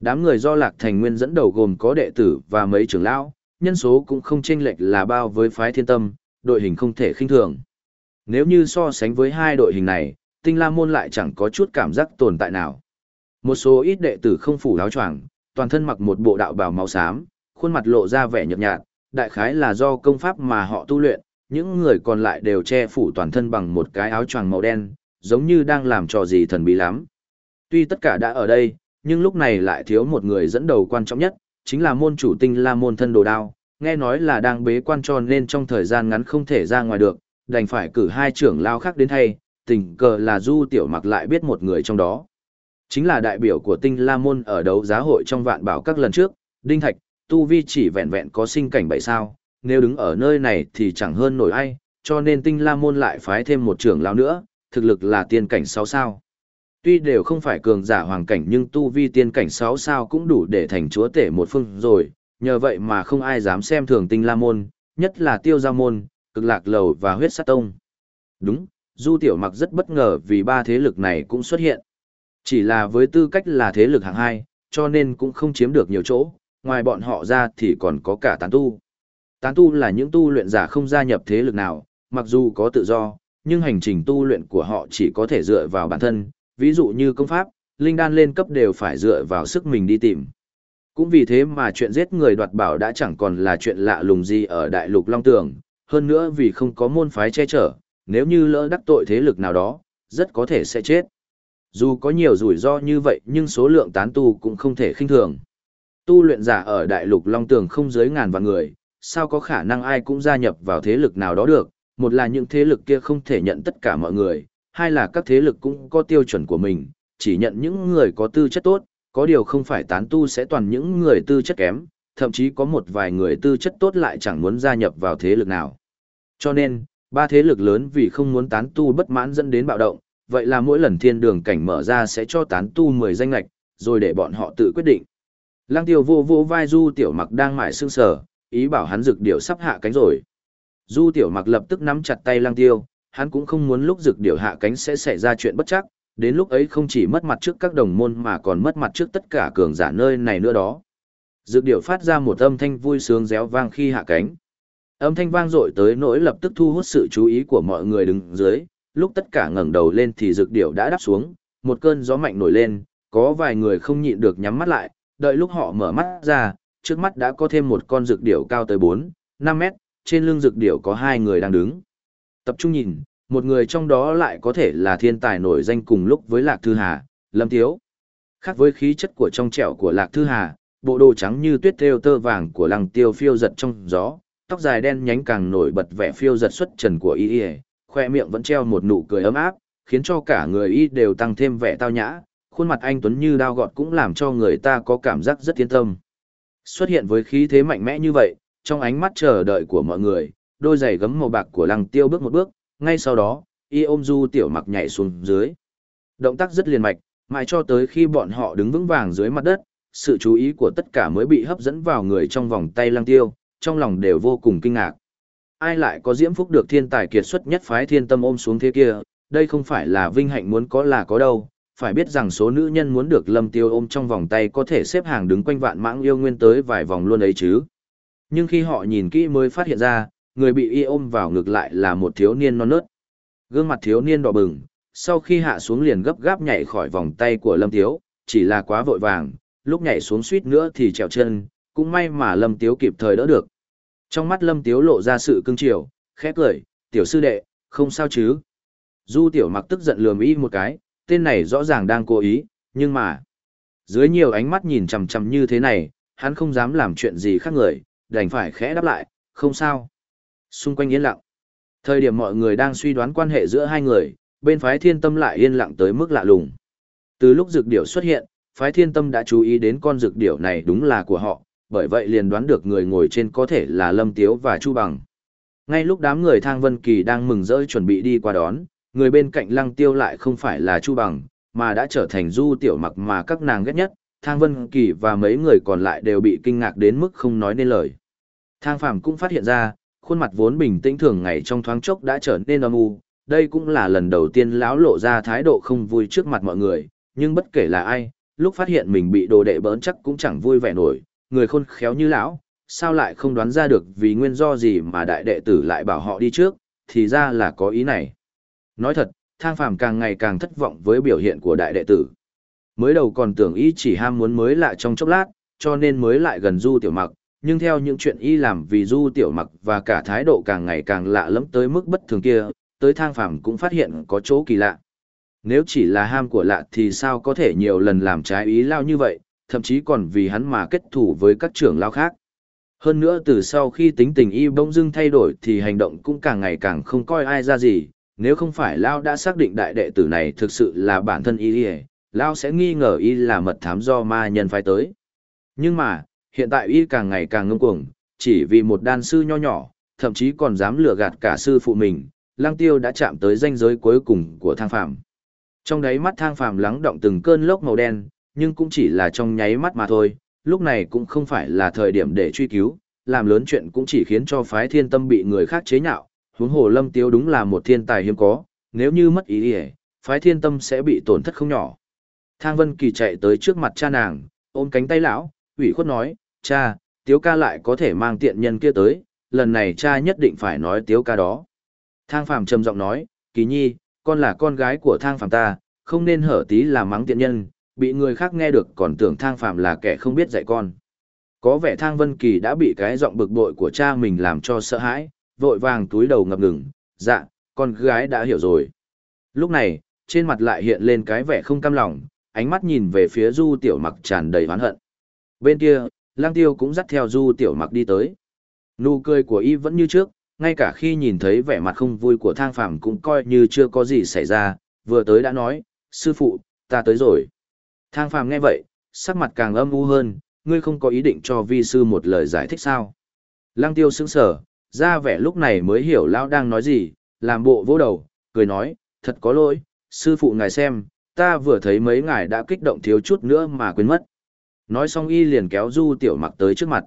Đám người do Lạc Thành Nguyên dẫn đầu gồm có đệ tử và mấy trưởng lão, nhân số cũng không chênh lệch là bao với phái Thiên Tâm, đội hình không thể khinh thường. Nếu như so sánh với hai đội hình này, Tinh La Môn lại chẳng có chút cảm giác tồn tại nào. Một số ít đệ tử không phủ áo choàng, toàn thân mặc một bộ đạo bào màu xám, khuôn mặt lộ ra vẻ nhợt nhạt, đại khái là do công pháp mà họ tu luyện, những người còn lại đều che phủ toàn thân bằng một cái áo choàng màu đen, giống như đang làm trò gì thần bí lắm. Tuy tất cả đã ở đây, nhưng lúc này lại thiếu một người dẫn đầu quan trọng nhất, chính là môn chủ tinh la môn thân đồ đao, nghe nói là đang bế quan tròn nên trong thời gian ngắn không thể ra ngoài được, đành phải cử hai trưởng lao khác đến thay, tình cờ là Du Tiểu Mặc lại biết một người trong đó. Chính là đại biểu của tinh la môn ở đấu giá hội trong vạn bảo các lần trước, Đinh Thạch, Tu Vi chỉ vẹn vẹn có sinh cảnh bảy sao, nếu đứng ở nơi này thì chẳng hơn nổi ai, cho nên tinh la môn lại phái thêm một trưởng lão nữa, thực lực là tiên cảnh sáu sao. Tuy đều không phải cường giả hoàng cảnh nhưng tu vi tiên cảnh sáu sao cũng đủ để thành chúa tể một phương rồi, nhờ vậy mà không ai dám xem thường tinh la môn, nhất là tiêu gia môn, cực lạc lầu và huyết sát tông. Đúng, Du Tiểu Mặc rất bất ngờ vì ba thế lực này cũng xuất hiện. Chỉ là với tư cách là thế lực hạng hai, cho nên cũng không chiếm được nhiều chỗ, ngoài bọn họ ra thì còn có cả tán tu. Tán tu là những tu luyện giả không gia nhập thế lực nào, mặc dù có tự do, nhưng hành trình tu luyện của họ chỉ có thể dựa vào bản thân, ví dụ như công pháp, linh đan lên cấp đều phải dựa vào sức mình đi tìm. Cũng vì thế mà chuyện giết người đoạt bảo đã chẳng còn là chuyện lạ lùng gì ở đại lục Long Tường, hơn nữa vì không có môn phái che chở, nếu như lỡ đắc tội thế lực nào đó, rất có thể sẽ chết. Dù có nhiều rủi ro như vậy nhưng số lượng tán tu cũng không thể khinh thường. Tu luyện giả ở đại lục Long Tường không dưới ngàn vạn người, sao có khả năng ai cũng gia nhập vào thế lực nào đó được, một là những thế lực kia không thể nhận tất cả mọi người, hai là các thế lực cũng có tiêu chuẩn của mình, chỉ nhận những người có tư chất tốt, có điều không phải tán tu sẽ toàn những người tư chất kém, thậm chí có một vài người tư chất tốt lại chẳng muốn gia nhập vào thế lực nào. Cho nên, ba thế lực lớn vì không muốn tán tu bất mãn dẫn đến bạo động, vậy là mỗi lần thiên đường cảnh mở ra sẽ cho tán tu 10 danh lạch, rồi để bọn họ tự quyết định. Lăng tiêu vô vô vai du tiểu mặc đang mải sương sở, ý bảo hắn rực điểu sắp hạ cánh rồi. Du tiểu mặc lập tức nắm chặt tay Lang tiêu, hắn cũng không muốn lúc rực điểu hạ cánh sẽ xảy ra chuyện bất chắc, đến lúc ấy không chỉ mất mặt trước các đồng môn mà còn mất mặt trước tất cả cường giả nơi này nữa đó. Dược điểu phát ra một âm thanh vui sướng réo vang khi hạ cánh. Âm thanh vang dội tới nỗi lập tức thu hút sự chú ý của mọi người đứng dưới, lúc tất cả ngẩng đầu lên thì dược điểu đã đáp xuống, một cơn gió mạnh nổi lên, có vài người không nhịn được nhắm mắt lại, đợi lúc họ mở mắt ra, trước mắt đã có thêm một con dược điểu cao tới 4, 5 mét, trên lưng dược điểu có hai người đang đứng. Tập trung nhìn, một người trong đó lại có thể là thiên tài nổi danh cùng lúc với Lạc Thư Hà, Lâm Tiếu. Khác với khí chất của trong trẻo của Lạc Thư Hà, bộ đồ trắng như tuyết thêu tơ vàng của Lăng Tiêu phiêu giật trong gió, tóc dài đen nhánh càng nổi bật vẻ phiêu giật xuất trần của y y, khoe miệng vẫn treo một nụ cười ấm áp, khiến cho cả người y đều tăng thêm vẻ tao nhã, khuôn mặt anh tuấn như đao gọt cũng làm cho người ta có cảm giác rất yên tâm. Xuất hiện với khí thế mạnh mẽ như vậy, trong ánh mắt chờ đợi của mọi người, đôi giày gấm màu bạc của lăng tiêu bước một bước, ngay sau đó, y ôm du tiểu mặc nhảy xuống dưới. Động tác rất liền mạch, mãi cho tới khi bọn họ đứng vững vàng dưới mặt đất, sự chú ý của tất cả mới bị hấp dẫn vào người trong vòng tay lăng tiêu, trong lòng đều vô cùng kinh ngạc. Ai lại có diễm phúc được thiên tài kiệt xuất nhất phái thiên tâm ôm xuống thế kia, đây không phải là vinh hạnh muốn có là có đâu, phải biết rằng số nữ nhân muốn được lâm tiêu ôm trong vòng tay có thể xếp hàng đứng quanh vạn mãng yêu nguyên tới vài vòng luôn ấy chứ. Nhưng khi họ nhìn kỹ mới phát hiện ra, người bị y ôm vào ngược lại là một thiếu niên non nớt. Gương mặt thiếu niên đỏ bừng, sau khi hạ xuống liền gấp gáp nhảy khỏi vòng tay của Lâm Tiếu, chỉ là quá vội vàng, lúc nhảy xuống suýt nữa thì trèo chân, cũng may mà Lâm Tiếu kịp thời đỡ được. Trong mắt Lâm Tiếu lộ ra sự cưng chiều, khẽ cười, tiểu sư đệ, không sao chứ. Du tiểu mặc tức giận lườm y một cái, tên này rõ ràng đang cố ý, nhưng mà... Dưới nhiều ánh mắt nhìn chằm chằm như thế này, hắn không dám làm chuyện gì khác người, đành phải khẽ đáp lại, không sao. Xung quanh yên lặng. Thời điểm mọi người đang suy đoán quan hệ giữa hai người, bên phái thiên tâm lại yên lặng tới mức lạ lùng. Từ lúc dược điểu xuất hiện, phái thiên tâm đã chú ý đến con dược điểu này đúng là của họ, bởi vậy liền đoán được người ngồi trên có thể là Lâm Tiếu và Chu Bằng. Ngay lúc đám người Thang Vân Kỳ đang mừng rỡ chuẩn bị đi qua đón, người bên cạnh Lăng Tiêu lại không phải là Chu Bằng, mà đã trở thành du tiểu mặc mà các nàng ghét nhất, Thang Vân Kỳ và mấy người còn lại đều bị kinh ngạc đến mức không nói nên lời. Thang Phàm cũng phát hiện ra, khuôn mặt vốn bình tĩnh thường ngày trong thoáng chốc đã trở nên âm u, đây cũng là lần đầu tiên lão lộ ra thái độ không vui trước mặt mọi người, nhưng bất kể là ai, lúc phát hiện mình bị đồ đệ bỡn chắc cũng chẳng vui vẻ nổi, người khôn khéo như lão, sao lại không đoán ra được vì nguyên do gì mà đại đệ tử lại bảo họ đi trước, thì ra là có ý này. Nói thật, thang phàm càng ngày càng thất vọng với biểu hiện của đại đệ tử. Mới đầu còn tưởng y chỉ ham muốn mới lạ trong chốc lát, cho nên mới lại gần du tiểu mặc, nhưng theo những chuyện y làm vì du tiểu mặc và cả thái độ càng ngày càng lạ lẫm tới mức bất thường kia, tới thang phàm cũng phát hiện có chỗ kỳ lạ. Nếu chỉ là ham của lạ thì sao có thể nhiều lần làm trái ý lao như vậy, thậm chí còn vì hắn mà kết thủ với các trưởng lao khác. Hơn nữa từ sau khi tính tình y bỗng dưng thay đổi thì hành động cũng càng ngày càng không coi ai ra gì, nếu không phải Lao đã xác định đại đệ tử này thực sự là bản thân y Lao sẽ nghi ngờ y là mật thám do ma nhân phái tới. Nhưng mà, hiện tại y càng ngày càng ngông cuồng, chỉ vì một đan sư nho nhỏ, thậm chí còn dám lừa gạt cả sư phụ mình, Lăng Tiêu đã chạm tới ranh giới cuối cùng của thang phàm. Trong đáy mắt thang phàm lắng động từng cơn lốc màu đen, nhưng cũng chỉ là trong nháy mắt mà thôi, lúc này cũng không phải là thời điểm để truy cứu, làm lớn chuyện cũng chỉ khiến cho phái thiên tâm bị người khác chế nhạo, huống hồ Lâm Tiêu đúng là một thiên tài hiếm có, nếu như mất ý ý, phái thiên tâm sẽ bị tổn thất không nhỏ. Thang Vân Kỳ chạy tới trước mặt cha nàng, ôm cánh tay lão, ủy khuất nói, cha, tiếu ca lại có thể mang tiện nhân kia tới, lần này cha nhất định phải nói tiếu ca đó. Thang Phàm trầm giọng nói, kỳ nhi, con là con gái của thang Phàm ta, không nên hở tí là mắng tiện nhân, bị người khác nghe được còn tưởng thang Phàm là kẻ không biết dạy con. Có vẻ thang Vân Kỳ đã bị cái giọng bực bội của cha mình làm cho sợ hãi, vội vàng túi đầu ngập ngừng, dạ, con gái đã hiểu rồi. Lúc này, trên mặt lại hiện lên cái vẻ không cam lòng, ánh mắt nhìn về phía du tiểu mặc tràn đầy oán hận. Bên kia, lang tiêu cũng dắt theo du tiểu mặc đi tới. Nụ cười của y vẫn như trước, ngay cả khi nhìn thấy vẻ mặt không vui của thang phàm cũng coi như chưa có gì xảy ra, vừa tới đã nói, sư phụ, ta tới rồi. Thang phàm nghe vậy, sắc mặt càng âm u hơn, ngươi không có ý định cho vi sư một lời giải thích sao. Lăng tiêu sững sở, ra vẻ lúc này mới hiểu lão đang nói gì, làm bộ vỗ đầu, cười nói, thật có lỗi, sư phụ ngài xem, ta vừa thấy mấy ngài đã kích động thiếu chút nữa mà quên mất. Nói xong y liền kéo du tiểu mặc tới trước mặt.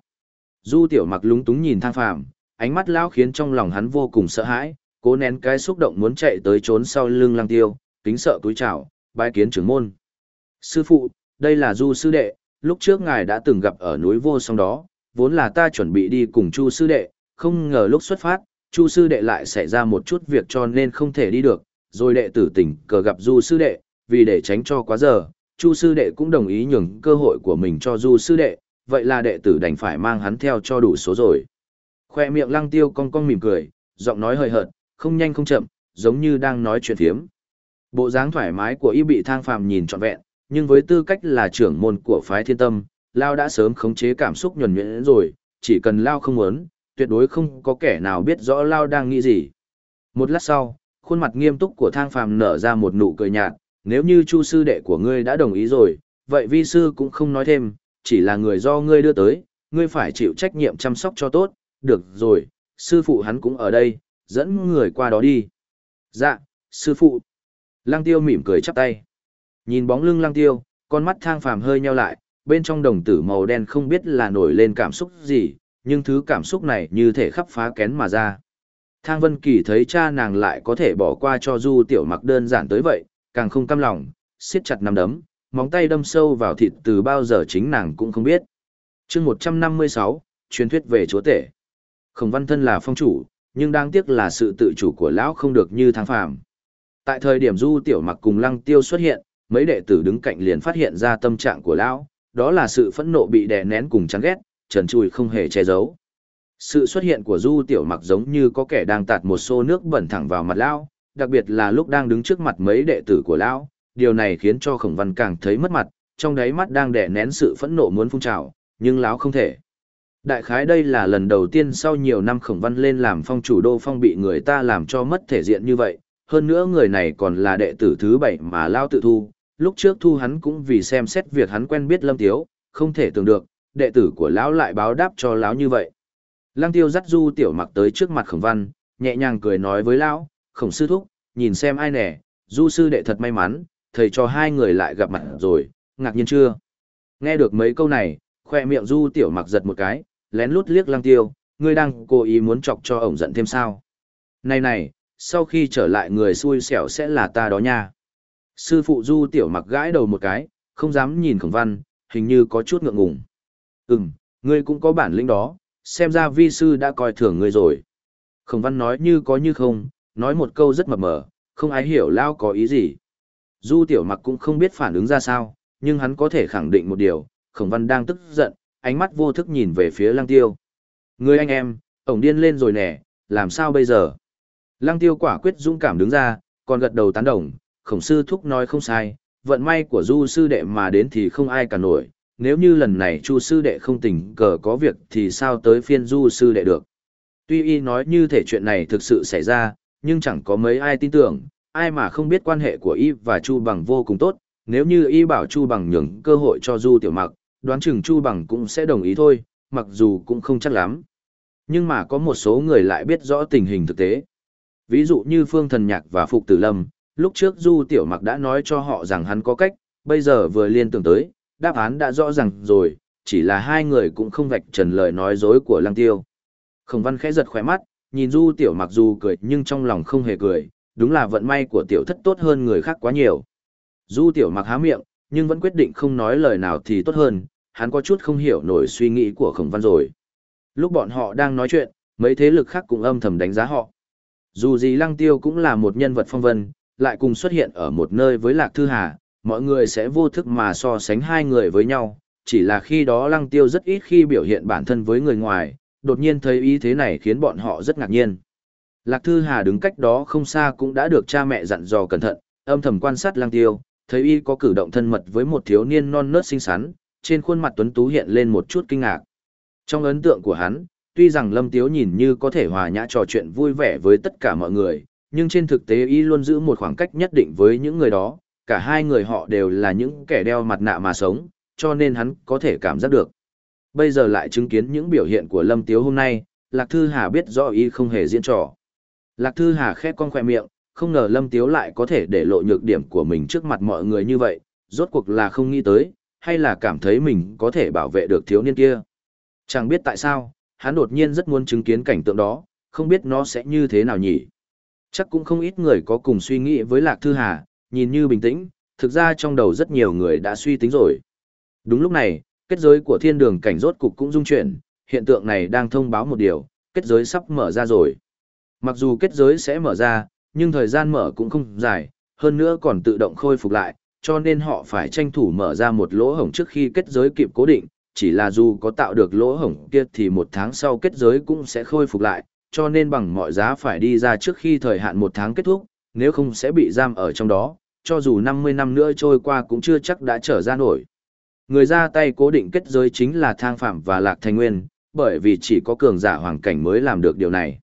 Du tiểu mặc lúng túng nhìn thang phàm, ánh mắt lão khiến trong lòng hắn vô cùng sợ hãi, cố nén cái xúc động muốn chạy tới trốn sau lưng lăng tiêu, kính sợ túi chào, bái kiến trưởng môn. Sư phụ, đây là du sư đệ, lúc trước ngài đã từng gặp ở núi vô song đó, vốn là ta chuẩn bị đi cùng chu sư đệ, không ngờ lúc xuất phát, chu sư đệ lại xảy ra một chút việc cho nên không thể đi được, rồi đệ tử tỉnh cờ gặp du sư đệ, vì để tránh cho quá giờ, chu sư đệ cũng đồng ý nhường cơ hội của mình cho du sư đệ, vậy là đệ tử đành phải mang hắn theo cho đủ số rồi. Khoe miệng lăng tiêu cong cong mỉm cười, giọng nói hơi hợt, không nhanh không chậm, giống như đang nói chuyện thiếm. Bộ dáng thoải mái của y bị thang phàm nhìn trọn vẹn, nhưng với tư cách là trưởng môn của phái thiên tâm, Lao đã sớm khống chế cảm xúc nhuần nhuyễn rồi, chỉ cần Lao không muốn, tuyệt đối không có kẻ nào biết rõ Lao đang nghĩ gì. Một lát sau, khuôn mặt nghiêm túc của thang phàm nở ra một nụ cười nhạt, nếu như chu sư đệ của ngươi đã đồng ý rồi, vậy vi sư cũng không nói thêm, chỉ là người do ngươi đưa tới, ngươi phải chịu trách nhiệm chăm sóc cho tốt, được rồi, sư phụ hắn cũng ở đây, dẫn người qua đó đi. Dạ, sư phụ. Lăng tiêu mỉm cười chắp tay. Nhìn bóng lưng lăng tiêu, con mắt thang phàm hơi nheo lại, bên trong đồng tử màu đen không biết là nổi lên cảm xúc gì, nhưng thứ cảm xúc này như thể khắp phá kén mà ra. Thang Vân Kỳ thấy cha nàng lại có thể bỏ qua cho Du Tiểu Mặc đơn giản tới vậy, càng không cam lòng, siết chặt nắm đấm, móng tay đâm sâu vào thịt từ bao giờ chính nàng cũng không biết. Chương 156, truyền thuyết về chúa tể. Khổng Văn thân là phong chủ, nhưng đáng tiếc là sự tự chủ của lão không được như thang phàm. Tại thời điểm Du Tiểu Mặc cùng Lăng Tiêu xuất hiện, mấy đệ tử đứng cạnh liền phát hiện ra tâm trạng của lão, đó là sự phẫn nộ bị đè nén cùng chán ghét, trần trụi không hề che giấu. Sự xuất hiện của Du Tiểu Mặc giống như có kẻ đang tạt một xô nước bẩn thẳng vào mặt lão, đặc biệt là lúc đang đứng trước mặt mấy đệ tử của lão, điều này khiến cho Khổng Văn càng thấy mất mặt, trong đáy mắt đang đè nén sự phẫn nộ muốn phun trào, nhưng lão không thể. Đại khái đây là lần đầu tiên sau nhiều năm Khổng Văn lên làm phong chủ đô phong bị người ta làm cho mất thể diện như vậy, hơn nữa người này còn là đệ tử thứ bảy mà lão tự thu, lúc trước thu hắn cũng vì xem xét việc hắn quen biết Lâm Tiếu, không thể tưởng được, đệ tử của lão lại báo đáp cho lão như vậy. Lăng tiêu dắt du tiểu mặc tới trước mặt khổng văn, nhẹ nhàng cười nói với lão, khổng sư thúc, nhìn xem ai nè, du sư đệ thật may mắn, thầy cho hai người lại gặp mặt rồi, ngạc nhiên chưa? Nghe được mấy câu này, khoe miệng du tiểu mặc giật một cái, lén lút liếc lăng tiêu, ngươi đang cố ý muốn chọc cho ổng giận thêm sao? Này này, sau khi trở lại người xui xẻo sẽ là ta đó nha. Sư phụ du tiểu mặc gãi đầu một cái, không dám nhìn khổng văn, hình như có chút ngượng ngùng. Ừm, ngươi cũng có bản lĩnh đó, xem ra vi sư đã coi thường ngươi rồi. Khổng văn nói như có như không, nói một câu rất mập mờ, không ai hiểu lao có ý gì. Du tiểu mặc cũng không biết phản ứng ra sao, nhưng hắn có thể khẳng định một điều, khổng văn đang tức giận, ánh mắt vô thức nhìn về phía lăng tiêu. Ngươi anh em, ổng điên lên rồi nè, làm sao bây giờ? Lăng tiêu quả quyết dũng cảm đứng ra, còn gật đầu tán đồng, khổng sư thúc nói không sai, vận may của du sư đệ mà đến thì không ai cả nổi, nếu như lần này chu sư đệ không tình cờ có việc thì sao tới phiên du sư đệ được. Tuy y nói như thể chuyện này thực sự xảy ra, nhưng chẳng có mấy ai tin tưởng, ai mà không biết quan hệ của y và chu bằng vô cùng tốt, nếu như y bảo chu bằng nhường cơ hội cho du tiểu mặc, đoán chừng chu bằng cũng sẽ đồng ý thôi, mặc dù cũng không chắc lắm. Nhưng mà có một số người lại biết rõ tình hình thực tế. Ví dụ như Phương Thần Nhạc và Phục Tử Lâm, lúc trước Du Tiểu Mặc đã nói cho họ rằng hắn có cách, bây giờ vừa liên tưởng tới, đáp án đã rõ ràng rồi, chỉ là hai người cũng không vạch trần lời nói dối của Lăng Tiêu. Khổng Văn khẽ giật khóe mắt, nhìn Du Tiểu Mặc dù cười nhưng trong lòng không hề cười, đúng là vận may của tiểu thất tốt hơn người khác quá nhiều. Du Tiểu Mặc há miệng, nhưng vẫn quyết định không nói lời nào thì tốt hơn, hắn có chút không hiểu nổi suy nghĩ của Khổng Văn rồi. Lúc bọn họ đang nói chuyện, mấy thế lực khác cũng âm thầm đánh giá họ. Dù gì Lăng Tiêu cũng là một nhân vật phong vân, lại cùng xuất hiện ở một nơi với Lạc Thư Hà, mọi người sẽ vô thức mà so sánh hai người với nhau, chỉ là khi đó Lăng Tiêu rất ít khi biểu hiện bản thân với người ngoài, đột nhiên thấy ý thế này khiến bọn họ rất ngạc nhiên. Lạc Thư Hà đứng cách đó không xa cũng đã được cha mẹ dặn dò cẩn thận, âm thầm quan sát Lăng Tiêu, thấy y có cử động thân mật với một thiếu niên non nớt xinh xắn, trên khuôn mặt tuấn tú hiện lên một chút kinh ngạc. Trong ấn tượng của hắn, tuy rằng Lâm Tiếu nhìn như có thể hòa nhã trò chuyện vui vẻ với tất cả mọi người, nhưng trên thực tế y luôn giữ một khoảng cách nhất định với những người đó, cả hai người họ đều là những kẻ đeo mặt nạ mà sống, cho nên hắn có thể cảm giác được. Bây giờ lại chứng kiến những biểu hiện của Lâm Tiếu hôm nay, Lạc Thư Hà biết rõ y không hề diễn trò. Lạc Thư Hà khép con khỏe miệng, không ngờ Lâm Tiếu lại có thể để lộ nhược điểm của mình trước mặt mọi người như vậy, rốt cuộc là không nghĩ tới, hay là cảm thấy mình có thể bảo vệ được thiếu niên kia. Chẳng biết tại sao, hắn đột nhiên rất muốn chứng kiến cảnh tượng đó, không biết nó sẽ như thế nào nhỉ. Chắc cũng không ít người có cùng suy nghĩ với Lạc Thư Hà, nhìn như bình tĩnh, thực ra trong đầu rất nhiều người đã suy tính rồi. Đúng lúc này, kết giới của thiên đường cảnh rốt cục cũng rung chuyển, hiện tượng này đang thông báo một điều, kết giới sắp mở ra rồi. Mặc dù kết giới sẽ mở ra, nhưng thời gian mở cũng không dài, hơn nữa còn tự động khôi phục lại, cho nên họ phải tranh thủ mở ra một lỗ hổng trước khi kết giới kịp cố định, chỉ là dù có tạo được lỗ hổng kia thì một tháng sau kết giới cũng sẽ khôi phục lại, cho nên bằng mọi giá phải đi ra trước khi thời hạn một tháng kết thúc, nếu không sẽ bị giam ở trong đó, cho dù 50 năm nữa trôi qua cũng chưa chắc đã trở ra nổi. Người ra tay cố định kết giới chính là Thang Phạm và Lạc Thanh Nguyên, bởi vì chỉ có cường giả hoàng cảnh mới làm được điều này.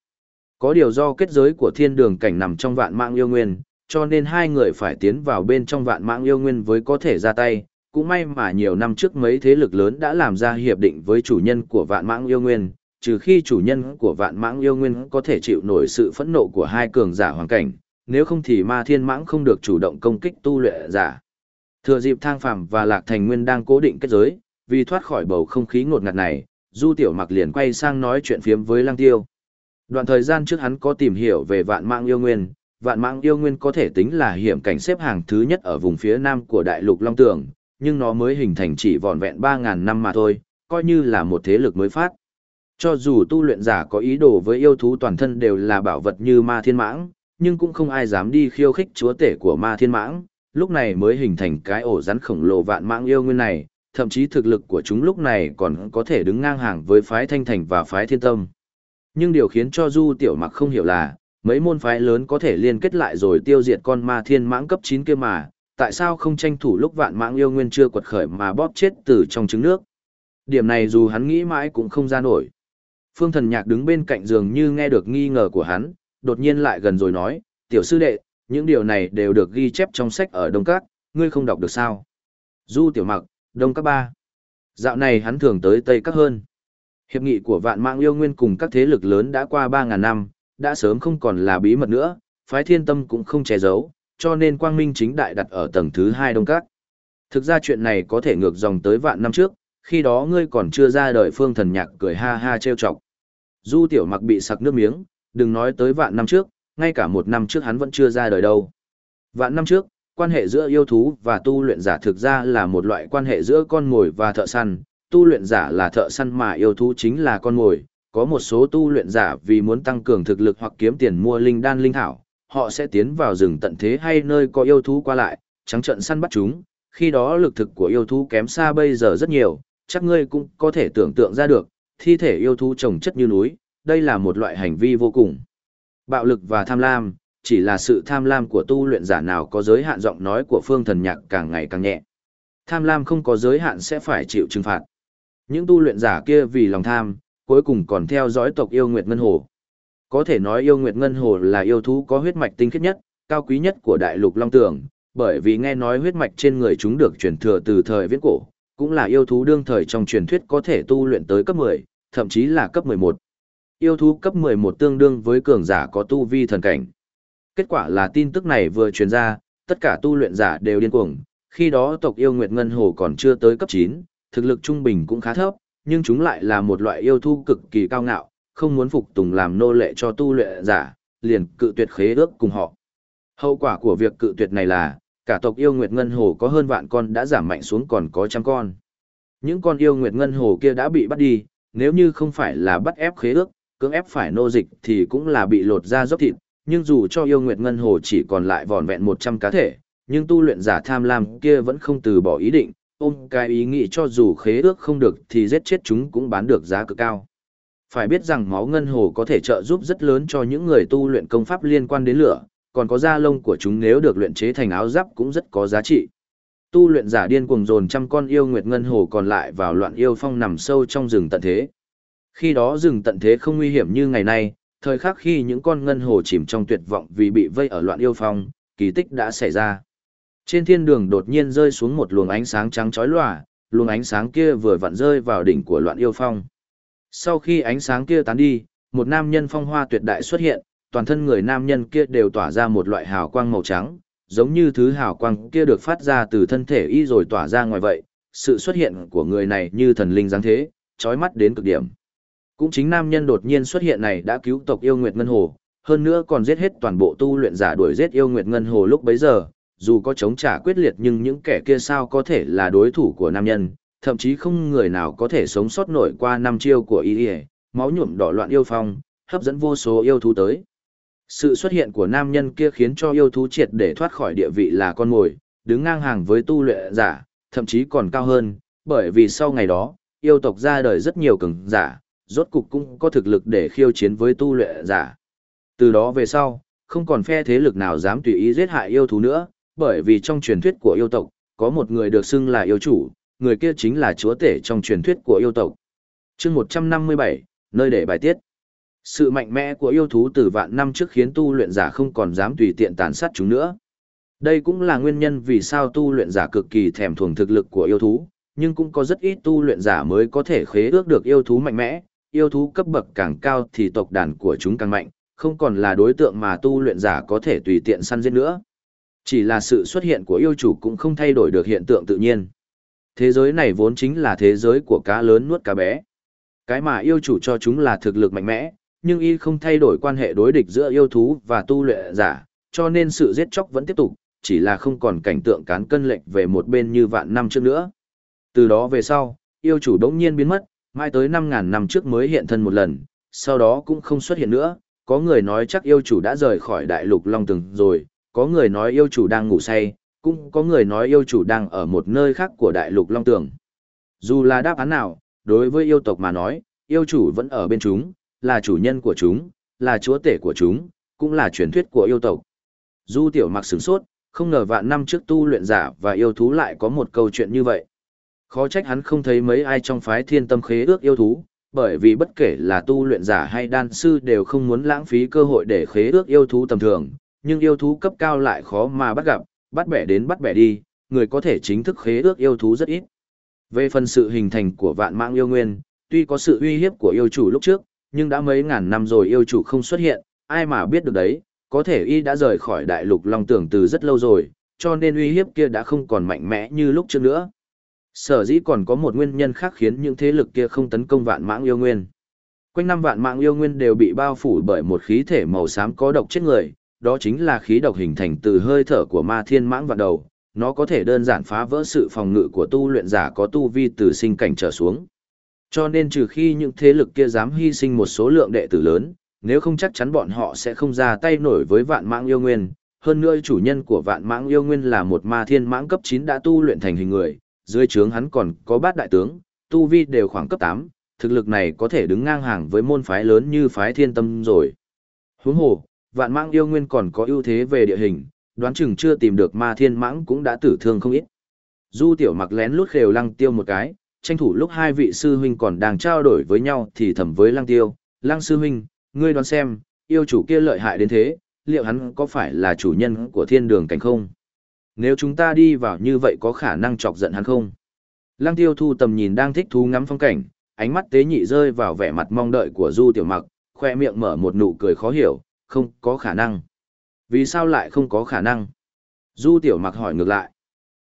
Có điều do kết giới của thiên đường cảnh nằm trong vạn mạng yêu nguyên, cho nên hai người phải tiến vào bên trong vạn mạng yêu nguyên với có thể ra tay, cũng may mà nhiều năm trước mấy thế lực lớn đã làm ra hiệp định với chủ nhân của vạn mạng yêu nguyên, trừ khi chủ nhân của vạn mạng yêu nguyên có thể chịu nổi sự phẫn nộ của hai cường giả hoàng cảnh, nếu không thì ma thiên mãng không được chủ động công kích tu luyện giả. Thừa dịp thang phàm và lạc thành nguyên đang cố định kết giới, vì thoát khỏi bầu không khí ngột ngạt này, du tiểu mặc liền quay sang nói chuyện phiếm với lăng tiêu. Đoạn thời gian trước hắn có tìm hiểu về vạn mạng yêu nguyên, vạn mạng yêu nguyên có thể tính là hiểm cảnh xếp hàng thứ nhất ở vùng phía nam của đại lục Long Tường, nhưng nó mới hình thành chỉ vòn vẹn 3.000 năm mà thôi, coi như là một thế lực mới phát. Cho dù tu luyện giả có ý đồ với yêu thú toàn thân đều là bảo vật như ma thiên mãng, nhưng cũng không ai dám đi khiêu khích chúa tể của ma thiên mãng, lúc này mới hình thành cái ổ rắn khổng lồ vạn mãng yêu nguyên này, thậm chí thực lực của chúng lúc này còn có thể đứng ngang hàng với phái thanh thành và phái thiên tâm. Nhưng điều khiến cho Du Tiểu Mặc không hiểu là, mấy môn phái lớn có thể liên kết lại rồi tiêu diệt con ma thiên mãng cấp 9 kia mà, tại sao không tranh thủ lúc vạn mãng yêu nguyên chưa quật khởi mà bóp chết từ trong trứng nước. Điểm này dù hắn nghĩ mãi cũng không ra nổi. Phương thần nhạc đứng bên cạnh giường như nghe được nghi ngờ của hắn, đột nhiên lại gần rồi nói, tiểu sư đệ, những điều này đều được ghi chép trong sách ở Đông Các, ngươi không đọc được sao? Du tiểu mặc, Đông Các ba. Dạo này hắn thường tới Tây Các hơn. Hiệp nghị của vạn mạng yêu nguyên cùng các thế lực lớn đã qua 3.000 năm, đã sớm không còn là bí mật nữa, phái thiên tâm cũng không che giấu, cho nên quang minh chính đại đặt ở tầng thứ hai Đông Các. Thực ra chuyện này có thể ngược dòng tới vạn năm trước, khi đó ngươi còn chưa ra đời phương thần nhạc cười ha ha trêu chọc. Du tiểu mặc bị sặc nước miếng, đừng nói tới vạn năm trước, ngay cả một năm trước hắn vẫn chưa ra đời đâu. Vạn năm trước, quan hệ giữa yêu thú và tu luyện giả thực ra là một loại quan hệ giữa con mồi và thợ săn, tu luyện giả là thợ săn mà yêu thú chính là con mồi. Có một số tu luyện giả vì muốn tăng cường thực lực hoặc kiếm tiền mua linh đan linh thảo, họ sẽ tiến vào rừng tận thế hay nơi có yêu thú qua lại, trắng trận săn bắt chúng. Khi đó lực thực của yêu thú kém xa bây giờ rất nhiều, chắc ngươi cũng có thể tưởng tượng ra được, thi thể yêu thú trồng chất như núi, đây là một loại hành vi vô cùng. Bạo lực và tham lam, chỉ là sự tham lam của tu luyện giả nào có giới hạn giọng nói của phương thần nhạc càng ngày càng nhẹ. Tham lam không có giới hạn sẽ phải chịu trừng phạt. Những tu luyện giả kia vì lòng tham, cuối cùng còn theo dõi tộc yêu Nguyệt Ngân Hồ. Có thể nói yêu Nguyệt Ngân Hồ là yêu thú có huyết mạch tinh khiết nhất, cao quý nhất của đại lục Long Tường, bởi vì nghe nói huyết mạch trên người chúng được truyền thừa từ thời viễn cổ, cũng là yêu thú đương thời trong truyền thuyết có thể tu luyện tới cấp 10, thậm chí là cấp 11. Yêu thú cấp 11 tương đương với cường giả có tu vi thần cảnh. Kết quả là tin tức này vừa truyền ra, tất cả tu luyện giả đều điên cuồng, khi đó tộc yêu Nguyệt Ngân Hồ còn chưa tới cấp 9, thực lực trung bình cũng khá thấp, nhưng chúng lại là một loại yêu thú cực kỳ cao ngạo, không muốn phục tùng làm nô lệ cho tu luyện giả, liền cự tuyệt khế ước cùng họ. Hậu quả của việc cự tuyệt này là, cả tộc yêu Nguyệt Ngân Hồ có hơn vạn con đã giảm mạnh xuống còn có trăm con. Những con yêu Nguyệt Ngân Hồ kia đã bị bắt đi, nếu như không phải là bắt ép khế ước, cưỡng ép phải nô dịch thì cũng là bị lột ra dốc thịt, nhưng dù cho yêu Nguyệt Ngân Hồ chỉ còn lại vòn vẹn 100 cá thể, nhưng tu luyện giả tham lam kia vẫn không từ bỏ ý định, ôm cái ý nghĩ cho dù khế ước không được thì giết chết chúng cũng bán được giá cực cao. Phải biết rằng máu ngân hồ có thể trợ giúp rất lớn cho những người tu luyện công pháp liên quan đến lửa, còn có da lông của chúng nếu được luyện chế thành áo giáp cũng rất có giá trị. Tu luyện giả điên cuồng dồn trăm con yêu nguyệt ngân hồ còn lại vào loạn yêu phong nằm sâu trong rừng tận thế. Khi đó rừng tận thế không nguy hiểm như ngày nay, thời khắc khi những con ngân hồ chìm trong tuyệt vọng vì bị vây ở loạn yêu phong, kỳ tích đã xảy ra. Trên thiên đường đột nhiên rơi xuống một luồng ánh sáng trắng chói lòa, luồng ánh sáng kia vừa vặn rơi vào đỉnh của loạn yêu phong. Sau khi ánh sáng kia tán đi, một nam nhân phong hoa tuyệt đại xuất hiện, toàn thân người nam nhân kia đều tỏa ra một loại hào quang màu trắng, giống như thứ hào quang kia được phát ra từ thân thể y rồi tỏa ra ngoài vậy. Sự xuất hiện của người này như thần linh dáng thế, chói mắt đến cực điểm. Cũng chính nam nhân đột nhiên xuất hiện này đã cứu tộc yêu Nguyệt Ngân Hồ, hơn nữa còn giết hết toàn bộ tu luyện giả đuổi giết yêu Nguyệt Ngân Hồ lúc bấy giờ, dù có chống trả quyết liệt nhưng những kẻ kia sao có thể là đối thủ của nam nhân, thậm chí không người nào có thể sống sót nổi qua năm chiêu của y máu nhuộm đỏ loạn yêu phong, hấp dẫn vô số yêu thú tới. Sự xuất hiện của nam nhân kia khiến cho yêu thú triệt để thoát khỏi địa vị là con mồi, đứng ngang hàng với tu luyện giả, thậm chí còn cao hơn, bởi vì sau ngày đó, yêu tộc ra đời rất nhiều cường giả, rốt cục cũng có thực lực để khiêu chiến với tu luyện giả. Từ đó về sau, không còn phe thế lực nào dám tùy ý giết hại yêu thú nữa, bởi vì trong truyền thuyết của yêu tộc, có một người được xưng là yêu chủ, người kia chính là chúa tể trong truyền thuyết của yêu tộc. chương 157, nơi để bài tiết. Sự mạnh mẽ của yêu thú từ vạn năm trước khiến tu luyện giả không còn dám tùy tiện tàn sát chúng nữa. Đây cũng là nguyên nhân vì sao tu luyện giả cực kỳ thèm thuồng thực lực của yêu thú, nhưng cũng có rất ít tu luyện giả mới có thể khế ước được yêu thú mạnh mẽ, yêu thú cấp bậc càng cao thì tộc đàn của chúng càng mạnh, không còn là đối tượng mà tu luyện giả có thể tùy tiện săn giết nữa. Chỉ là sự xuất hiện của yêu chủ cũng không thay đổi được hiện tượng tự nhiên. Thế giới này vốn chính là thế giới của cá lớn nuốt cá bé. Cái mà yêu chủ cho chúng là thực lực mạnh mẽ, nhưng y không thay đổi quan hệ đối địch giữa yêu thú và tu luyện giả, cho nên sự giết chóc vẫn tiếp tục, chỉ là không còn cảnh tượng cán cân lệch về một bên như vạn năm trước nữa. Từ đó về sau, yêu chủ đống nhiên biến mất, mai tới 5.000 năm trước mới hiện thân một lần, sau đó cũng không xuất hiện nữa, có người nói chắc yêu chủ đã rời khỏi đại lục Long Tường rồi, có người nói yêu chủ đang ngủ say, cũng có người nói yêu chủ đang ở một nơi khác của đại lục Long Tường. Dù là đáp án nào, đối với yêu tộc mà nói, yêu chủ vẫn ở bên chúng, là chủ nhân của chúng, là chúa tể của chúng, cũng là truyền thuyết của yêu tộc. Du tiểu mặc sửng sốt, không ngờ vạn năm trước tu luyện giả và yêu thú lại có một câu chuyện như vậy. Khó trách hắn không thấy mấy ai trong phái thiên tâm khế ước yêu thú, bởi vì bất kể là tu luyện giả hay đan sư đều không muốn lãng phí cơ hội để khế ước yêu thú tầm thường, nhưng yêu thú cấp cao lại khó mà bắt gặp, bắt bẻ đến bắt bẻ đi, người có thể chính thức khế ước yêu thú rất ít. Về phần sự hình thành của vạn mạng yêu nguyên, tuy có sự uy hiếp của yêu chủ lúc trước, nhưng đã mấy ngàn năm rồi yêu chủ không xuất hiện, ai mà biết được đấy, có thể y đã rời khỏi đại lục long tưởng từ rất lâu rồi, cho nên uy hiếp kia đã không còn mạnh mẽ như lúc trước nữa. Sở dĩ còn có một nguyên nhân khác khiến những thế lực kia không tấn công vạn mãng yêu nguyên. Quanh năm vạn mạng yêu nguyên đều bị bao phủ bởi một khí thể màu xám có độc chết người, đó chính là khí độc hình thành từ hơi thở của ma thiên mãng vạn đầu, nó có thể đơn giản phá vỡ sự phòng ngự của tu luyện giả có tu vi từ sinh cảnh trở xuống. Cho nên trừ khi những thế lực kia dám hy sinh một số lượng đệ tử lớn, nếu không chắc chắn bọn họ sẽ không ra tay nổi với vạn mãng yêu nguyên. Hơn nữa chủ nhân của vạn mãng yêu nguyên là một ma thiên mãng cấp 9 đã tu luyện thành hình người, dưới trướng hắn còn có bát đại tướng, tu vi đều khoảng cấp 8, thực lực này có thể đứng ngang hàng với môn phái lớn như phái thiên tâm rồi. Huống hồ, vạn mãng yêu nguyên còn có ưu thế về địa hình, đoán chừng chưa tìm được ma thiên mãng cũng đã tử thương không ít. Du tiểu mặc lén lút khều lăng tiêu một cái, tranh thủ lúc hai vị sư huynh còn đang trao đổi với nhau thì thầm với lăng tiêu, lăng sư huynh, ngươi đoán xem, yêu chủ kia lợi hại đến thế, liệu hắn có phải là chủ nhân của thiên đường cảnh không? Nếu chúng ta đi vào như vậy có khả năng chọc giận hắn không? Lăng tiêu thu tầm nhìn đang thích thú ngắm phong cảnh, ánh mắt tế nhị rơi vào vẻ mặt mong đợi của du tiểu mặc, khoe miệng mở một nụ cười khó hiểu, không có khả năng. Vì sao lại không có khả năng? Du tiểu mặc hỏi ngược lại.